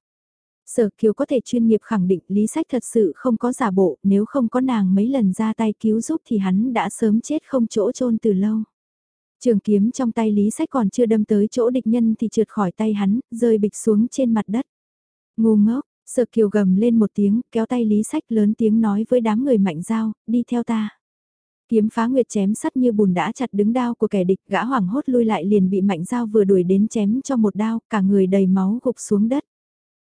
Sở Kiều có thể chuyên nghiệp khẳng định lý sách thật sự không có giả bộ, nếu không có nàng mấy lần ra tay cứu giúp thì hắn đã sớm chết không chỗ chôn từ lâu. Trường kiếm trong tay Lý Sách còn chưa đâm tới chỗ địch nhân thì trượt khỏi tay hắn, rơi bịch xuống trên mặt đất. Ngu ngốc, Sở Kiều gầm lên một tiếng, kéo tay Lý Sách lớn tiếng nói với đám người mạnh dao, đi theo ta. Kiếm phá nguyệt chém sắt như bùn đã chặt đứng đao của kẻ địch, gã hoảng hốt lui lại liền bị mạnh dao vừa đuổi đến chém cho một đao, cả người đầy máu gục xuống đất.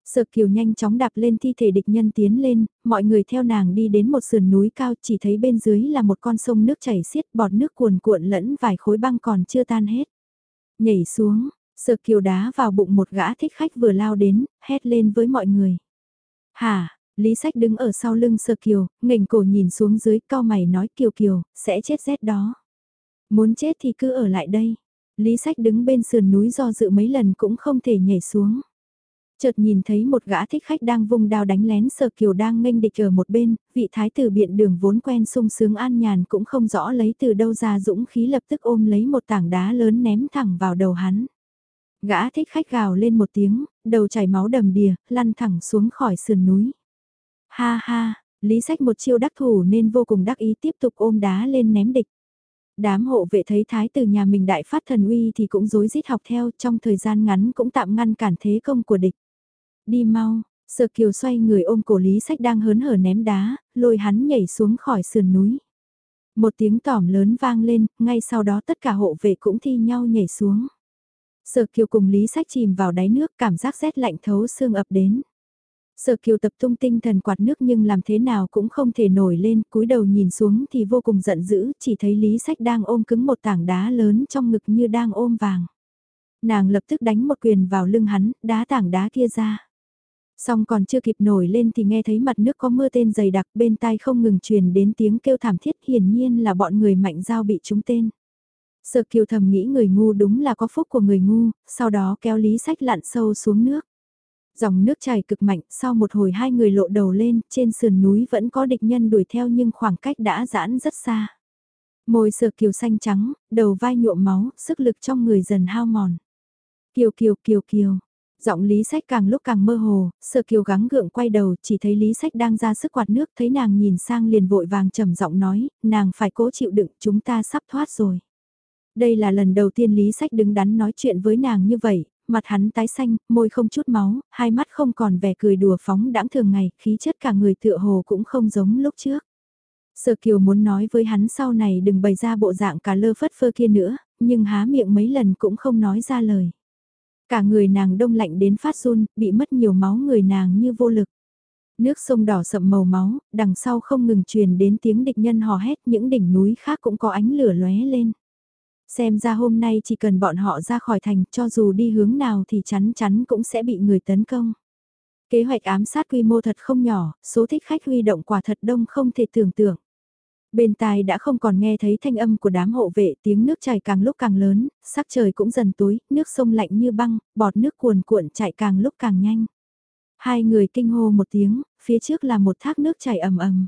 Sở Kiều nhanh chóng đạp lên thi thể địch nhân tiến lên, mọi người theo nàng đi đến một sườn núi cao chỉ thấy bên dưới là một con sông nước chảy xiết bọt nước cuồn cuộn lẫn vài khối băng còn chưa tan hết. Nhảy xuống, Sở Kiều đá vào bụng một gã thích khách vừa lao đến, hét lên với mọi người. Hả, Lý Sách đứng ở sau lưng Sở Kiều, nghềnh cổ nhìn xuống dưới cao mày nói Kiều Kiều, sẽ chết rét đó. Muốn chết thì cứ ở lại đây. Lý Sách đứng bên sườn núi do dự mấy lần cũng không thể nhảy xuống. Chợt nhìn thấy một gã thích khách đang vung đao đánh lén Sở Kiều đang nghênh địch ở một bên, vị thái tử biện đường vốn quen sung sướng an nhàn cũng không rõ lấy từ đâu ra dũng khí lập tức ôm lấy một tảng đá lớn ném thẳng vào đầu hắn. Gã thích khách gào lên một tiếng, đầu chảy máu đầm đìa, lăn thẳng xuống khỏi sườn núi. Ha ha, Lý Sách một chiêu đắc thủ nên vô cùng đắc ý tiếp tục ôm đá lên ném địch. Đám hộ vệ thấy thái tử nhà mình đại phát thần uy thì cũng rối rít học theo trong thời gian ngắn cũng tạm ngăn cản thế công của địch. Đi mau, Sở Kiều xoay người ôm cổ Lý Sách đang hớn hở ném đá, lôi hắn nhảy xuống khỏi sườn núi. Một tiếng tỏm lớn vang lên, ngay sau đó tất cả hộ vệ cũng thi nhau nhảy xuống. Sở Kiều cùng Lý Sách chìm vào đáy nước cảm giác rét lạnh thấu xương ập đến. Sở kiều tập trung tinh thần quạt nước nhưng làm thế nào cũng không thể nổi lên, cúi đầu nhìn xuống thì vô cùng giận dữ, chỉ thấy Lý Sách đang ôm cứng một tảng đá lớn trong ngực như đang ôm vàng. Nàng lập tức đánh một quyền vào lưng hắn, đá tảng đá kia ra. Xong còn chưa kịp nổi lên thì nghe thấy mặt nước có mưa tên dày đặc bên tai không ngừng truyền đến tiếng kêu thảm thiết hiển nhiên là bọn người mạnh giao bị trúng tên. Sở kiều thầm nghĩ người ngu đúng là có phúc của người ngu, sau đó kéo lý sách lặn sâu xuống nước. Dòng nước chảy cực mạnh, sau một hồi hai người lộ đầu lên, trên sườn núi vẫn có địch nhân đuổi theo nhưng khoảng cách đã giãn rất xa. Môi sở kiều xanh trắng, đầu vai nhuộm máu, sức lực trong người dần hao mòn. Kiều kiều kiều kiều, Giọng Lý Sách càng lúc càng mơ hồ, Sở kiều gắng gượng quay đầu, chỉ thấy Lý Sách đang ra sức quạt nước, thấy nàng nhìn sang liền vội vàng trầm giọng nói, nàng phải cố chịu đựng, chúng ta sắp thoát rồi. Đây là lần đầu tiên Lý Sách đứng đắn nói chuyện với nàng như vậy, mặt hắn tái xanh, môi không chút máu, hai mắt không còn vẻ cười đùa phóng đãng thường ngày, khí chất cả người tựa hồ cũng không giống lúc trước. Sở Kiều muốn nói với hắn sau này đừng bày ra bộ dạng cả lơ phất phơ kia nữa, nhưng há miệng mấy lần cũng không nói ra lời. Cả người nàng đông lạnh đến phát run, bị mất nhiều máu người nàng như vô lực. Nước sông đỏ sậm màu máu, đằng sau không ngừng truyền đến tiếng địch nhân hò hét những đỉnh núi khác cũng có ánh lửa lóe lên. Xem ra hôm nay chỉ cần bọn họ ra khỏi thành cho dù đi hướng nào thì chắn chắn cũng sẽ bị người tấn công. Kế hoạch ám sát quy mô thật không nhỏ, số thích khách huy động quả thật đông không thể tưởng tượng. Bên tai đã không còn nghe thấy thanh âm của đám hộ vệ tiếng nước chảy càng lúc càng lớn, sắc trời cũng dần tối, nước sông lạnh như băng, bọt nước cuồn cuộn chạy càng lúc càng nhanh. Hai người kinh hô một tiếng, phía trước là một thác nước chảy ầm ầm.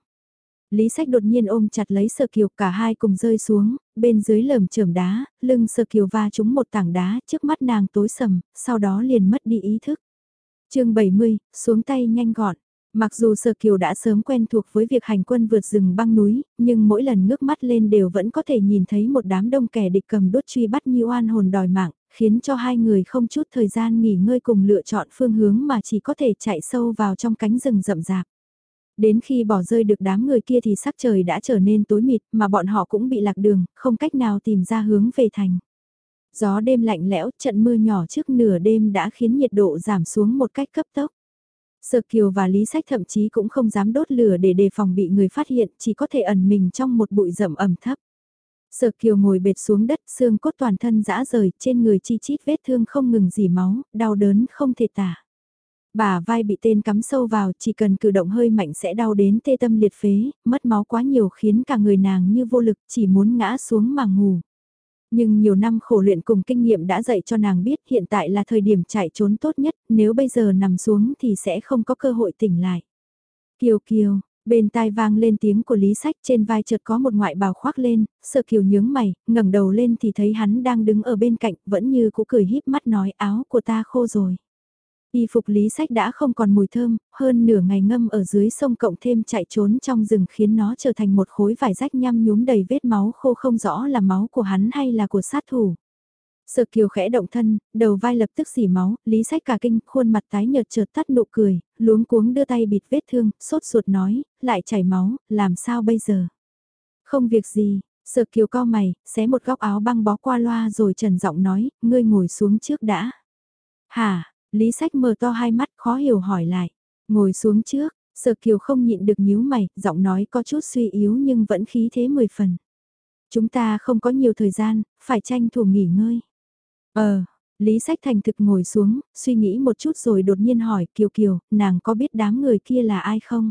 Lý sách đột nhiên ôm chặt lấy sơ kiều cả hai cùng rơi xuống, bên dưới lởm chởm đá, lưng sơ kiều va trúng một tảng đá trước mắt nàng tối sầm, sau đó liền mất đi ý thức. chương 70, xuống tay nhanh gọn. Mặc dù Sở Kiều đã sớm quen thuộc với việc hành quân vượt rừng băng núi, nhưng mỗi lần ngước mắt lên đều vẫn có thể nhìn thấy một đám đông kẻ địch cầm đốt truy bắt như oan hồn đòi mạng, khiến cho hai người không chút thời gian nghỉ ngơi cùng lựa chọn phương hướng mà chỉ có thể chạy sâu vào trong cánh rừng rậm rạp. Đến khi bỏ rơi được đám người kia thì sắc trời đã trở nên tối mịt mà bọn họ cũng bị lạc đường, không cách nào tìm ra hướng về thành. Gió đêm lạnh lẽo, trận mưa nhỏ trước nửa đêm đã khiến nhiệt độ giảm xuống một cách cấp tốc. Sở Kiều và Lý Sách thậm chí cũng không dám đốt lửa để đề phòng bị người phát hiện, chỉ có thể ẩn mình trong một bụi rậm ẩm thấp. Sở Kiều ngồi bệt xuống đất, xương cốt toàn thân dã rời, trên người chi chít vết thương không ngừng dỉ máu, đau đớn không thể tả. Bà vai bị tên cắm sâu vào, chỉ cần cử động hơi mạnh sẽ đau đến tê tâm liệt phế, mất máu quá nhiều khiến cả người nàng như vô lực, chỉ muốn ngã xuống mà ngủ. Nhưng nhiều năm khổ luyện cùng kinh nghiệm đã dạy cho nàng biết hiện tại là thời điểm chạy trốn tốt nhất, nếu bây giờ nằm xuống thì sẽ không có cơ hội tỉnh lại. Kiều Kiều, bên tai vang lên tiếng của Lý Sách trên vai chợt có một ngoại bào khoác lên, sợ Kiều nhướng mày, ngẩng đầu lên thì thấy hắn đang đứng ở bên cạnh, vẫn như cũ cười híp mắt nói áo của ta khô rồi. Y phục lý sách đã không còn mùi thơm, hơn nửa ngày ngâm ở dưới sông cộng thêm chạy trốn trong rừng khiến nó trở thành một khối vải rách nhăm nhúm đầy vết máu khô không rõ là máu của hắn hay là của sát thủ. Sợ kiều khẽ động thân, đầu vai lập tức xỉ máu, lý sách cả kinh, khuôn mặt tái nhợt chợt tắt nụ cười, luống cuống đưa tay bịt vết thương, sốt ruột nói, lại chảy máu, làm sao bây giờ? Không việc gì, sợ kiều co mày, xé một góc áo băng bó qua loa rồi trần giọng nói, ngươi ngồi xuống trước đã. Hả, Lý sách mở to hai mắt khó hiểu hỏi lại. Ngồi xuống trước, sở kiều không nhịn được nhíu mày, giọng nói có chút suy yếu nhưng vẫn khí thế mười phần. Chúng ta không có nhiều thời gian, phải tranh thủ nghỉ ngơi. Ờ, Lý sách thành thực ngồi xuống, suy nghĩ một chút rồi đột nhiên hỏi Kiều Kiều, nàng có biết đám người kia là ai không?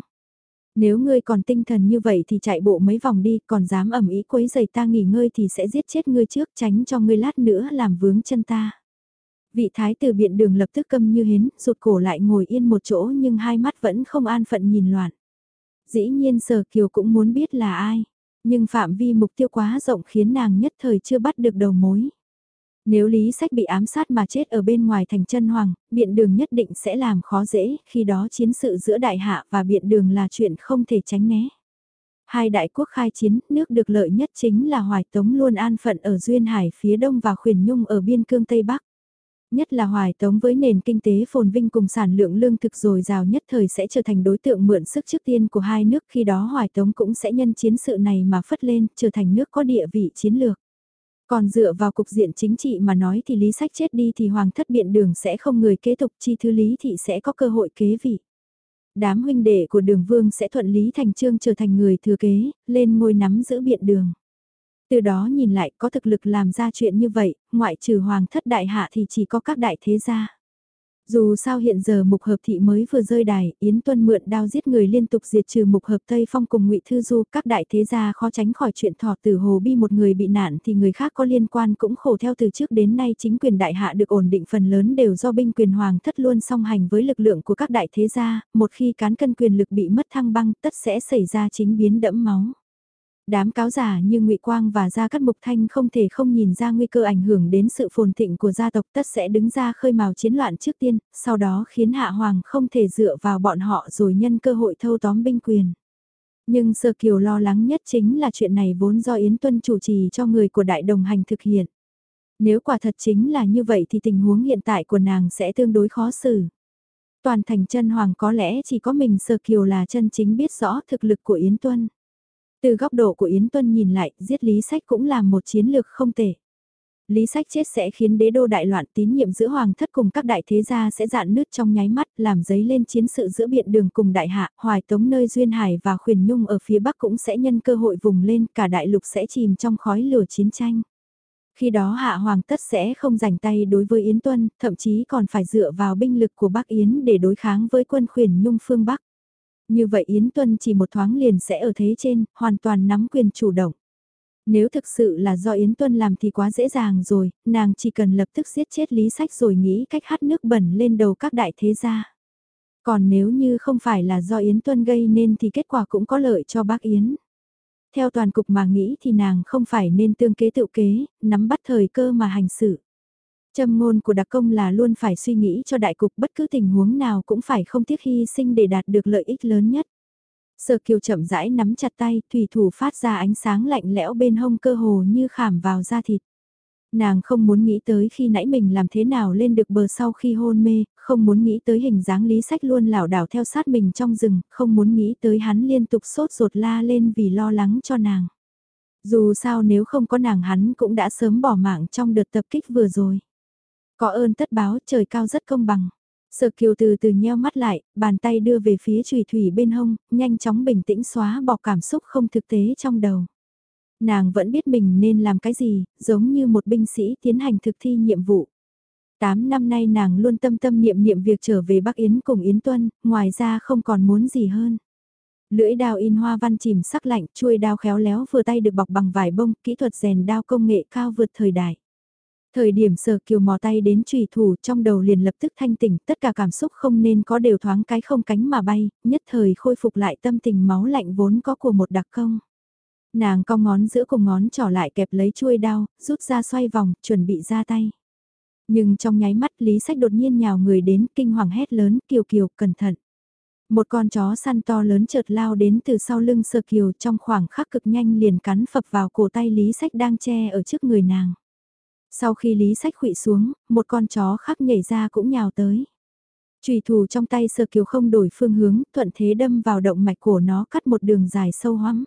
Nếu ngươi còn tinh thần như vậy thì chạy bộ mấy vòng đi, còn dám ẩm ý quấy giày ta nghỉ ngơi thì sẽ giết chết ngươi trước tránh cho ngươi lát nữa làm vướng chân ta. Vị thái tử biện đường lập tức câm như hến, rụt cổ lại ngồi yên một chỗ nhưng hai mắt vẫn không an phận nhìn loạn. Dĩ nhiên sở kiều cũng muốn biết là ai, nhưng phạm vi mục tiêu quá rộng khiến nàng nhất thời chưa bắt được đầu mối. Nếu Lý Sách bị ám sát mà chết ở bên ngoài thành chân hoàng, biện đường nhất định sẽ làm khó dễ, khi đó chiến sự giữa đại hạ và biện đường là chuyện không thể tránh né. Hai đại quốc khai chiến, nước được lợi nhất chính là Hoài Tống luôn an phận ở Duyên Hải phía đông và Khuyển Nhung ở biên cương Tây Bắc. Nhất là hoài tống với nền kinh tế phồn vinh cùng sản lượng lương thực dồi dào nhất thời sẽ trở thành đối tượng mượn sức trước tiên của hai nước khi đó hoài tống cũng sẽ nhân chiến sự này mà phất lên trở thành nước có địa vị chiến lược. Còn dựa vào cục diện chính trị mà nói thì lý sách chết đi thì hoàng thất biện đường sẽ không người kế tục chi thư lý thị sẽ có cơ hội kế vị. Đám huynh đệ của đường vương sẽ thuận lý thành trương trở thành người thừa kế, lên ngôi nắm giữ biện đường. Từ đó nhìn lại có thực lực làm ra chuyện như vậy, ngoại trừ hoàng thất đại hạ thì chỉ có các đại thế gia. Dù sao hiện giờ mục hợp thị mới vừa rơi đài, Yến Tuân mượn đao giết người liên tục diệt trừ mục hợp Tây Phong cùng ngụy Thư Du, các đại thế gia khó tránh khỏi chuyện thọ tử hồ bi một người bị nạn thì người khác có liên quan cũng khổ theo từ trước đến nay chính quyền đại hạ được ổn định phần lớn đều do binh quyền hoàng thất luôn song hành với lực lượng của các đại thế gia, một khi cán cân quyền lực bị mất thăng băng tất sẽ xảy ra chính biến đẫm máu đám cáo giả như ngụy Quang và Gia Cát Mục Thanh không thể không nhìn ra nguy cơ ảnh hưởng đến sự phồn thịnh của gia tộc tất sẽ đứng ra khơi mào chiến loạn trước tiên, sau đó khiến Hạ Hoàng không thể dựa vào bọn họ rồi nhân cơ hội thâu tóm binh quyền. Nhưng Sơ Kiều lo lắng nhất chính là chuyện này vốn do Yến Tuân chủ trì cho người của đại đồng hành thực hiện. Nếu quả thật chính là như vậy thì tình huống hiện tại của nàng sẽ tương đối khó xử. Toàn thành chân hoàng có lẽ chỉ có mình Sơ Kiều là chân chính biết rõ thực lực của Yến Tuân. Từ góc độ của Yến Tuân nhìn lại, giết Lý Sách cũng là một chiến lược không tệ. Lý Sách chết sẽ khiến đế đô đại loạn tín nhiệm giữa hoàng thất cùng các đại thế gia sẽ dạn nứt trong nháy mắt, làm giấy lên chiến sự giữa biện đường cùng đại hạ, hoài tống nơi duyên hải và khuyển nhung ở phía bắc cũng sẽ nhân cơ hội vùng lên, cả đại lục sẽ chìm trong khói lửa chiến tranh. Khi đó hạ hoàng tất sẽ không rảnh tay đối với Yến Tuân, thậm chí còn phải dựa vào binh lực của Bắc Yến để đối kháng với quân khuyển nhung phương Bắc. Như vậy Yến Tuân chỉ một thoáng liền sẽ ở thế trên, hoàn toàn nắm quyền chủ động. Nếu thực sự là do Yến Tuân làm thì quá dễ dàng rồi, nàng chỉ cần lập tức giết chết Lý Sách rồi nghĩ cách hát nước bẩn lên đầu các đại thế gia. Còn nếu như không phải là do Yến Tuân gây nên thì kết quả cũng có lợi cho bác Yến. Theo toàn cục mà nghĩ thì nàng không phải nên tương kế tự kế, nắm bắt thời cơ mà hành xử. Châm ngôn của đặc công là luôn phải suy nghĩ cho đại cục bất cứ tình huống nào cũng phải không tiếc hy sinh để đạt được lợi ích lớn nhất. Sở kiều chậm rãi nắm chặt tay, thủy thủ phát ra ánh sáng lạnh lẽo bên hông cơ hồ như khảm vào da thịt. Nàng không muốn nghĩ tới khi nãy mình làm thế nào lên được bờ sau khi hôn mê, không muốn nghĩ tới hình dáng lý sách luôn lảo đảo theo sát mình trong rừng, không muốn nghĩ tới hắn liên tục sốt ruột la lên vì lo lắng cho nàng. Dù sao nếu không có nàng hắn cũng đã sớm bỏ mạng trong đợt tập kích vừa rồi. Có ơn tất báo trời cao rất công bằng. Sở kiều từ từ nheo mắt lại, bàn tay đưa về phía trùy thủy bên hông, nhanh chóng bình tĩnh xóa bỏ cảm xúc không thực tế trong đầu. Nàng vẫn biết mình nên làm cái gì, giống như một binh sĩ tiến hành thực thi nhiệm vụ. Tám năm nay nàng luôn tâm tâm niệm niệm việc trở về Bắc Yến cùng Yến Tuân, ngoài ra không còn muốn gì hơn. Lưỡi đao in hoa văn chìm sắc lạnh, chuôi đao khéo léo vừa tay được bọc bằng vải bông, kỹ thuật rèn đao công nghệ cao vượt thời đại. Thời điểm sở kiều mò tay đến trùy thủ trong đầu liền lập tức thanh tỉnh, tất cả cảm xúc không nên có đều thoáng cái không cánh mà bay, nhất thời khôi phục lại tâm tình máu lạnh vốn có của một đặc công. Nàng cong ngón giữa cùng ngón trỏ lại kẹp lấy chuôi đao, rút ra xoay vòng, chuẩn bị ra tay. Nhưng trong nháy mắt Lý Sách đột nhiên nhào người đến, kinh hoàng hét lớn, kiều kiều, cẩn thận. Một con chó săn to lớn chợt lao đến từ sau lưng sờ kiều trong khoảng khắc cực nhanh liền cắn phập vào cổ tay Lý Sách đang che ở trước người nàng. Sau khi Lý Sách khụy xuống, một con chó khác nhảy ra cũng nhào tới. Trùy thủ trong tay sơ kiều không đổi phương hướng, thuận thế đâm vào động mạch của nó cắt một đường dài sâu hoắm.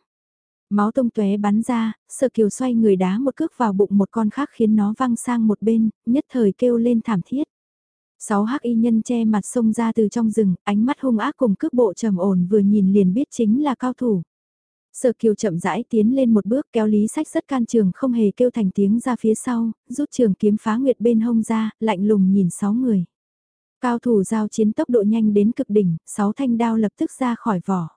Máu tông tóe bắn ra, sơ kiều xoay người đá một cước vào bụng một con khác khiến nó văng sang một bên, nhất thời kêu lên thảm thiết. Sáu hắc y nhân che mặt xông ra từ trong rừng, ánh mắt hung ác cùng cước bộ trầm ổn vừa nhìn liền biết chính là cao thủ. Sở Kiều chậm rãi tiến lên một bước kéo Lý Sách rất can trường không hề kêu thành tiếng ra phía sau, rút trường kiếm phá nguyệt bên hông ra, lạnh lùng nhìn sáu người. Cao thủ giao chiến tốc độ nhanh đến cực đỉnh, sáu thanh đao lập tức ra khỏi vỏ.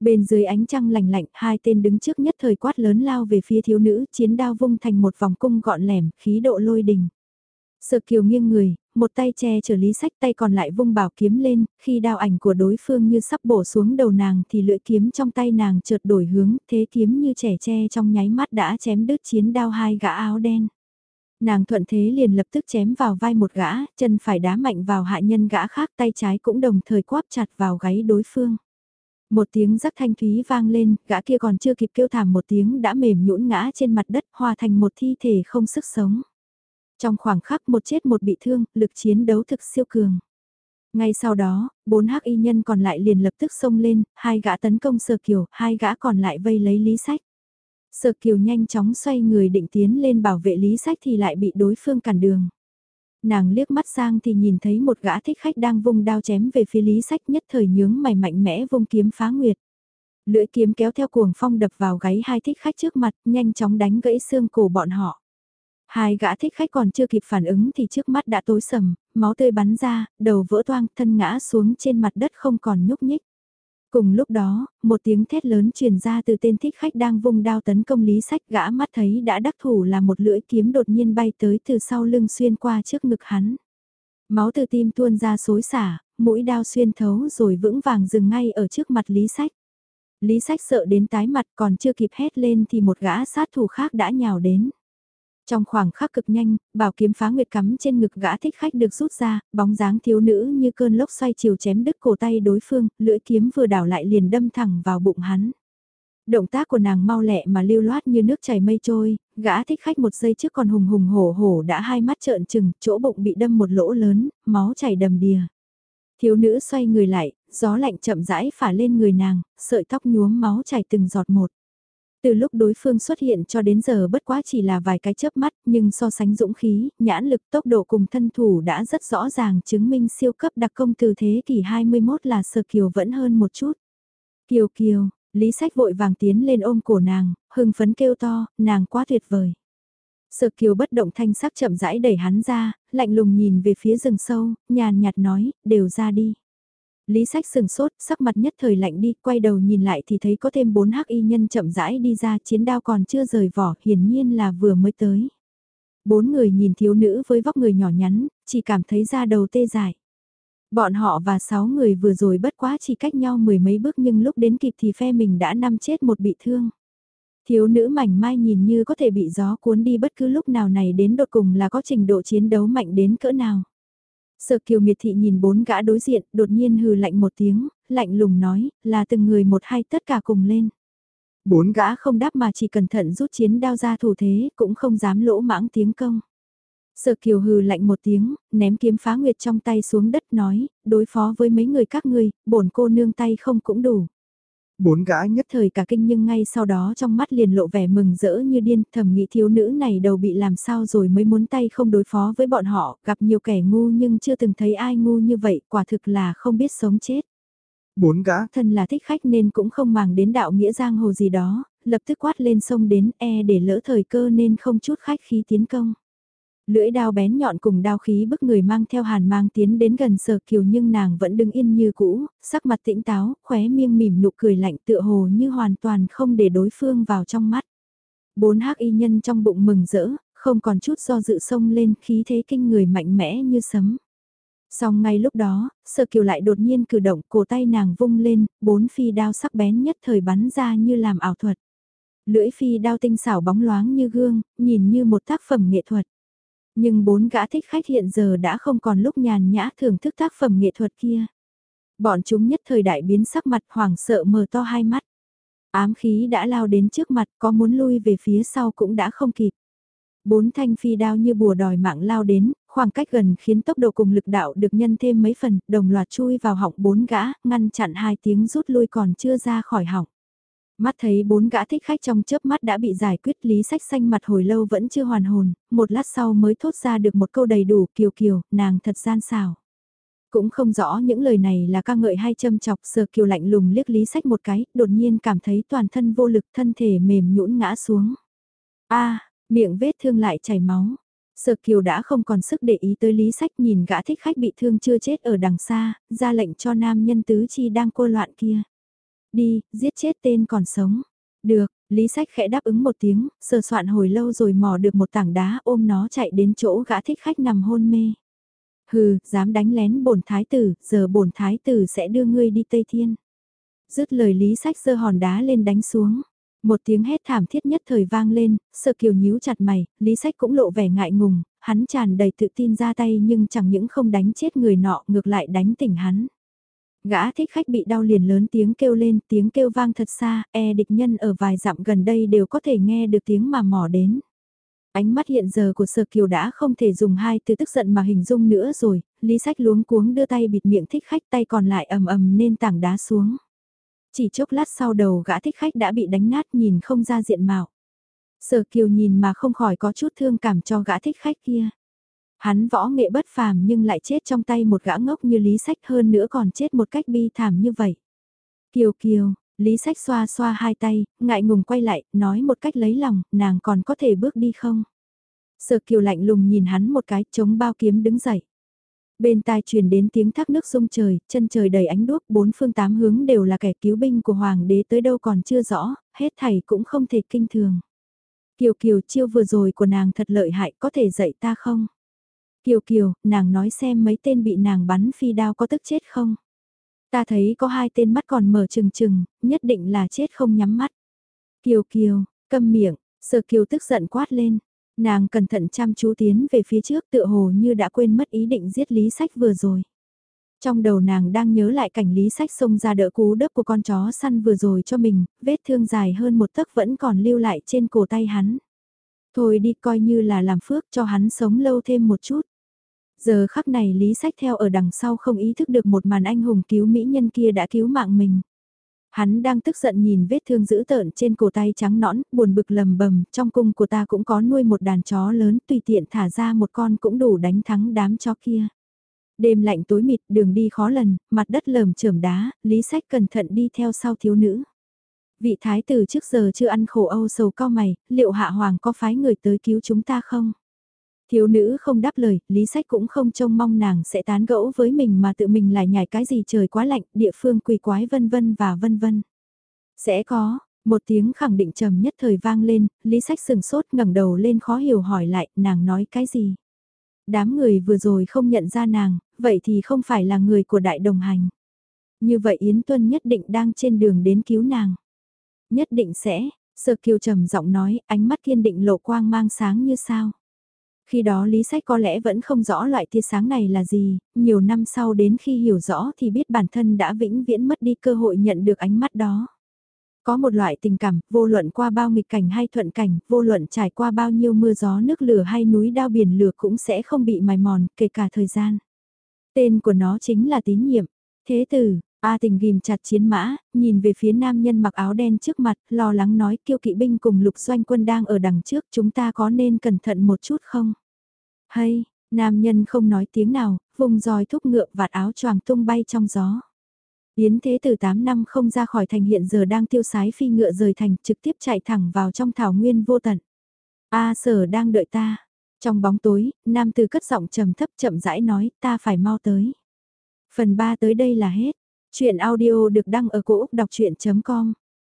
Bên dưới ánh trăng lạnh lạnh, hai tên đứng trước nhất thời quát lớn lao về phía thiếu nữ, chiến đao vung thành một vòng cung gọn lẻm, khí độ lôi đình. Sở kiều nghiêng người, một tay che chở lý sách tay còn lại vung bảo kiếm lên, khi đao ảnh của đối phương như sắp bổ xuống đầu nàng thì lưỡi kiếm trong tay nàng chợt đổi hướng, thế kiếm như trẻ tre trong nháy mắt đã chém đứt chiến đao hai gã áo đen. Nàng thuận thế liền lập tức chém vào vai một gã, chân phải đá mạnh vào hạ nhân gã khác tay trái cũng đồng thời quáp chặt vào gáy đối phương. Một tiếng rắc thanh thúy vang lên, gã kia còn chưa kịp kêu thảm một tiếng đã mềm nhũn ngã trên mặt đất hòa thành một thi thể không sức sống. Trong khoảng khắc một chết một bị thương, lực chiến đấu thực siêu cường. Ngay sau đó, bốn hắc y nhân còn lại liền lập tức xông lên, hai gã tấn công Sở Kiều, hai gã còn lại vây lấy Lý Sách. Sở Kiều nhanh chóng xoay người định tiến lên bảo vệ Lý Sách thì lại bị đối phương cản đường. Nàng liếc mắt sang thì nhìn thấy một gã thích khách đang vung đao chém về phía lý sách nhất thời nhướng mày mạnh mẽ vung kiếm phá nguyệt. Lưỡi kiếm kéo theo cuồng phong đập vào gáy hai thích khách trước mặt, nhanh chóng đánh gãy xương cổ bọn họ. Hai gã thích khách còn chưa kịp phản ứng thì trước mắt đã tối sầm, máu tươi bắn ra, đầu vỡ toang, thân ngã xuống trên mặt đất không còn nhúc nhích. Cùng lúc đó, một tiếng thét lớn truyền ra từ tên thích khách đang vung đao tấn công lý sách gã mắt thấy đã đắc thủ là một lưỡi kiếm đột nhiên bay tới từ sau lưng xuyên qua trước ngực hắn. Máu từ tim tuôn ra xối xả, mũi đao xuyên thấu rồi vững vàng dừng ngay ở trước mặt lý sách. Lý sách sợ đến tái mặt còn chưa kịp hét lên thì một gã sát thủ khác đã nhào đến. Trong khoảng khắc cực nhanh, bảo kiếm phá nguyệt cắm trên ngực gã thích khách được rút ra, bóng dáng thiếu nữ như cơn lốc xoay chiều chém đứt cổ tay đối phương, lưỡi kiếm vừa đảo lại liền đâm thẳng vào bụng hắn. Động tác của nàng mau lẹ mà lưu loát như nước chảy mây trôi, gã thích khách một giây trước còn hùng hùng hổ hổ đã hai mắt trợn trừng, chỗ bụng bị đâm một lỗ lớn, máu chảy đầm đìa. Thiếu nữ xoay người lại, gió lạnh chậm rãi phả lên người nàng, sợi tóc nhuốm máu chảy từng giọt một. Từ lúc đối phương xuất hiện cho đến giờ bất quá chỉ là vài cái chớp mắt, nhưng so sánh dũng khí, nhãn lực tốc độ cùng thân thủ đã rất rõ ràng chứng minh siêu cấp đặc công từ thế kỷ 21 là Sở Kiều vẫn hơn một chút. Kiều Kiều, Lý Sách vội vàng tiến lên ôm cổ nàng, hưng phấn kêu to, nàng quá tuyệt vời. Sở Kiều bất động thanh sắc chậm rãi đẩy hắn ra, lạnh lùng nhìn về phía rừng sâu, nhàn nhạt nói, đều ra đi. Lý sách sừng sốt, sắc mặt nhất thời lạnh đi, quay đầu nhìn lại thì thấy có thêm bốn hắc y nhân chậm rãi đi ra, chiến đao còn chưa rời vỏ, hiển nhiên là vừa mới tới. Bốn người nhìn thiếu nữ với vóc người nhỏ nhắn, chỉ cảm thấy da đầu tê dại. Bọn họ và sáu người vừa rồi bất quá chỉ cách nhau mười mấy bước nhưng lúc đến kịp thì phe mình đã năm chết một bị thương. Thiếu nữ mảnh mai nhìn như có thể bị gió cuốn đi bất cứ lúc nào này đến đột cùng là có trình độ chiến đấu mạnh đến cỡ nào. Sở kiều miệt thị nhìn bốn gã đối diện, đột nhiên hừ lạnh một tiếng, lạnh lùng nói, là từng người một hai tất cả cùng lên. Bốn gã không đáp mà chỉ cẩn thận rút chiến đao ra thủ thế, cũng không dám lỗ mãng tiếng công. Sở kiều hừ lạnh một tiếng, ném kiếm phá nguyệt trong tay xuống đất nói, đối phó với mấy người các ngươi, bổn cô nương tay không cũng đủ. Bốn gã nhất thời cả kinh nhưng ngay sau đó trong mắt liền lộ vẻ mừng rỡ như điên, thầm nghĩ thiếu nữ này đầu bị làm sao rồi mới muốn tay không đối phó với bọn họ, gặp nhiều kẻ ngu nhưng chưa từng thấy ai ngu như vậy, quả thực là không biết sống chết. Bốn gã thân là thích khách nên cũng không màng đến đạo nghĩa giang hồ gì đó, lập tức quát lên sông đến e để lỡ thời cơ nên không chút khách khí tiến công. Lưỡi đao bén nhọn cùng đao khí bức người mang theo hàn mang tiến đến gần sở kiều nhưng nàng vẫn đứng yên như cũ, sắc mặt tĩnh táo, khóe miêng mỉm nụ cười lạnh tựa hồ như hoàn toàn không để đối phương vào trong mắt. Bốn hắc y nhân trong bụng mừng rỡ, không còn chút do dự sông lên khí thế kinh người mạnh mẽ như sấm. Xong ngay lúc đó, sở kiều lại đột nhiên cử động cổ tay nàng vung lên, bốn phi đao sắc bén nhất thời bắn ra như làm ảo thuật. Lưỡi phi đao tinh xảo bóng loáng như gương, nhìn như một tác phẩm nghệ thuật. Nhưng bốn gã thích khách hiện giờ đã không còn lúc nhàn nhã thưởng thức tác phẩm nghệ thuật kia. Bọn chúng nhất thời đại biến sắc mặt hoảng sợ mở to hai mắt. Ám khí đã lao đến trước mặt có muốn lui về phía sau cũng đã không kịp. Bốn thanh phi đao như bùa đòi mạng lao đến, khoảng cách gần khiến tốc độ cùng lực đạo được nhân thêm mấy phần, đồng loạt chui vào họng bốn gã, ngăn chặn hai tiếng rút lui còn chưa ra khỏi họng. Mắt thấy bốn gã thích khách trong chớp mắt đã bị giải quyết lý sách xanh mặt hồi lâu vẫn chưa hoàn hồn, một lát sau mới thốt ra được một câu đầy đủ kiều kiều, nàng thật gian xào. Cũng không rõ những lời này là ca ngợi hay châm chọc sờ kiều lạnh lùng liếc lý sách một cái, đột nhiên cảm thấy toàn thân vô lực thân thể mềm nhũn ngã xuống. a miệng vết thương lại chảy máu. Sở Kiều đã không còn sức để ý tới lý sách nhìn gã thích khách bị thương chưa chết ở đằng xa, ra lệnh cho nam nhân tứ chi đang cô loạn kia. Đi, giết chết tên còn sống. Được, Lý Sách khẽ đáp ứng một tiếng, sờ soạn hồi lâu rồi mò được một tảng đá ôm nó chạy đến chỗ gã thích khách nằm hôn mê. Hừ, dám đánh lén bổn thái tử, giờ bổn thái tử sẽ đưa ngươi đi Tây Thiên. Dứt lời Lý Sách giơ hòn đá lên đánh xuống. Một tiếng hét thảm thiết nhất thời vang lên, sợ kiều nhíu chặt mày, Lý Sách cũng lộ vẻ ngại ngùng, hắn tràn đầy tự tin ra tay nhưng chẳng những không đánh chết người nọ ngược lại đánh tỉnh hắn. Gã thích khách bị đau liền lớn tiếng kêu lên, tiếng kêu vang thật xa, e địch nhân ở vài dặm gần đây đều có thể nghe được tiếng mà mò đến. Ánh mắt hiện giờ của Sở Kiều đã không thể dùng hai từ tức giận mà hình dung nữa rồi, Lý Sách luống cuống đưa tay bịt miệng thích khách tay còn lại ầm ầm nên tảng đá xuống. Chỉ chốc lát sau đầu gã thích khách đã bị đánh nát nhìn không ra diện mạo. Sở Kiều nhìn mà không khỏi có chút thương cảm cho gã thích khách kia. Hắn võ nghệ bất phàm nhưng lại chết trong tay một gã ngốc như Lý Sách hơn nữa còn chết một cách bi thảm như vậy. Kiều Kiều, Lý Sách xoa xoa hai tay, ngại ngùng quay lại, nói một cách lấy lòng, nàng còn có thể bước đi không? Sở Kiều lạnh lùng nhìn hắn một cái, chống bao kiếm đứng dậy. Bên tai truyền đến tiếng thác nước sông trời, chân trời đầy ánh đuốc, bốn phương tám hướng đều là kẻ cứu binh của hoàng đế tới đâu còn chưa rõ, hết thảy cũng không thể kinh thường. Kiều Kiều chiêu vừa rồi của nàng thật lợi hại, có thể dạy ta không? Kiều Kiều, nàng nói xem mấy tên bị nàng bắn phi đao có tức chết không? Ta thấy có hai tên mắt còn mở trừng trừng, nhất định là chết không nhắm mắt. Kiều Kiều, câm miệng, Sở Kiều tức giận quát lên. Nàng cẩn thận chăm chú tiến về phía trước tựa hồ như đã quên mất ý định giết Lý Sách vừa rồi. Trong đầu nàng đang nhớ lại cảnh Lý Sách xông ra đỡ cú đớp của con chó săn vừa rồi cho mình, vết thương dài hơn một tấc vẫn còn lưu lại trên cổ tay hắn. Thôi đi coi như là làm phước cho hắn sống lâu thêm một chút. Giờ khắc này Lý Sách theo ở đằng sau không ý thức được một màn anh hùng cứu mỹ nhân kia đã cứu mạng mình. Hắn đang tức giận nhìn vết thương dữ tợn trên cổ tay trắng nõn, buồn bực lầm bầm, trong cung của ta cũng có nuôi một đàn chó lớn, tùy tiện thả ra một con cũng đủ đánh thắng đám chó kia. Đêm lạnh tối mịt, đường đi khó lần, mặt đất lởm chởm đá, Lý Sách cẩn thận đi theo sau thiếu nữ. Vị thái tử trước giờ chưa ăn khổ âu sầu cao mày, liệu hạ hoàng có phái người tới cứu chúng ta không? Thiếu nữ không đáp lời, Lý Sách cũng không trông mong nàng sẽ tán gẫu với mình mà tự mình lại nhảy cái gì trời quá lạnh, địa phương quỳ quái vân vân và vân vân. Sẽ có, một tiếng khẳng định trầm nhất thời vang lên, Lý Sách sừng sốt ngẩng đầu lên khó hiểu hỏi lại, nàng nói cái gì? Đám người vừa rồi không nhận ra nàng, vậy thì không phải là người của đại đồng hành. Như vậy Yến Tuân nhất định đang trên đường đến cứu nàng. Nhất định sẽ, Sơ Kiều trầm giọng nói, ánh mắt kiên định lộ quang mang sáng như sao. Khi đó Lý Sách có lẽ vẫn không rõ loại tia sáng này là gì, nhiều năm sau đến khi hiểu rõ thì biết bản thân đã vĩnh viễn mất đi cơ hội nhận được ánh mắt đó. Có một loại tình cảm, vô luận qua bao nghịch cảnh hay thuận cảnh, vô luận trải qua bao nhiêu mưa gió nước lửa hay núi đao biển lửa cũng sẽ không bị mài mòn, kể cả thời gian. Tên của nó chính là tín nhiệm. Thế tử, A tình ghim chặt chiến mã, nhìn về phía nam nhân mặc áo đen trước mặt, lo lắng nói kiêu kỵ binh cùng lục doanh quân đang ở đằng trước, chúng ta có nên cẩn thận một chút không? Hay, nam nhân không nói tiếng nào, vùng roi thúc ngựa vạt áo choàng tung bay trong gió. Yến thế từ 8 năm không ra khỏi thành hiện giờ đang tiêu sái phi ngựa rời thành trực tiếp chạy thẳng vào trong thảo nguyên vô tận. A sở đang đợi ta. Trong bóng tối, nam từ cất giọng trầm thấp chậm rãi nói ta phải mau tới. Phần 3 tới đây là hết. Chuyện audio được đăng ở cổ Úc đọc chuyện.com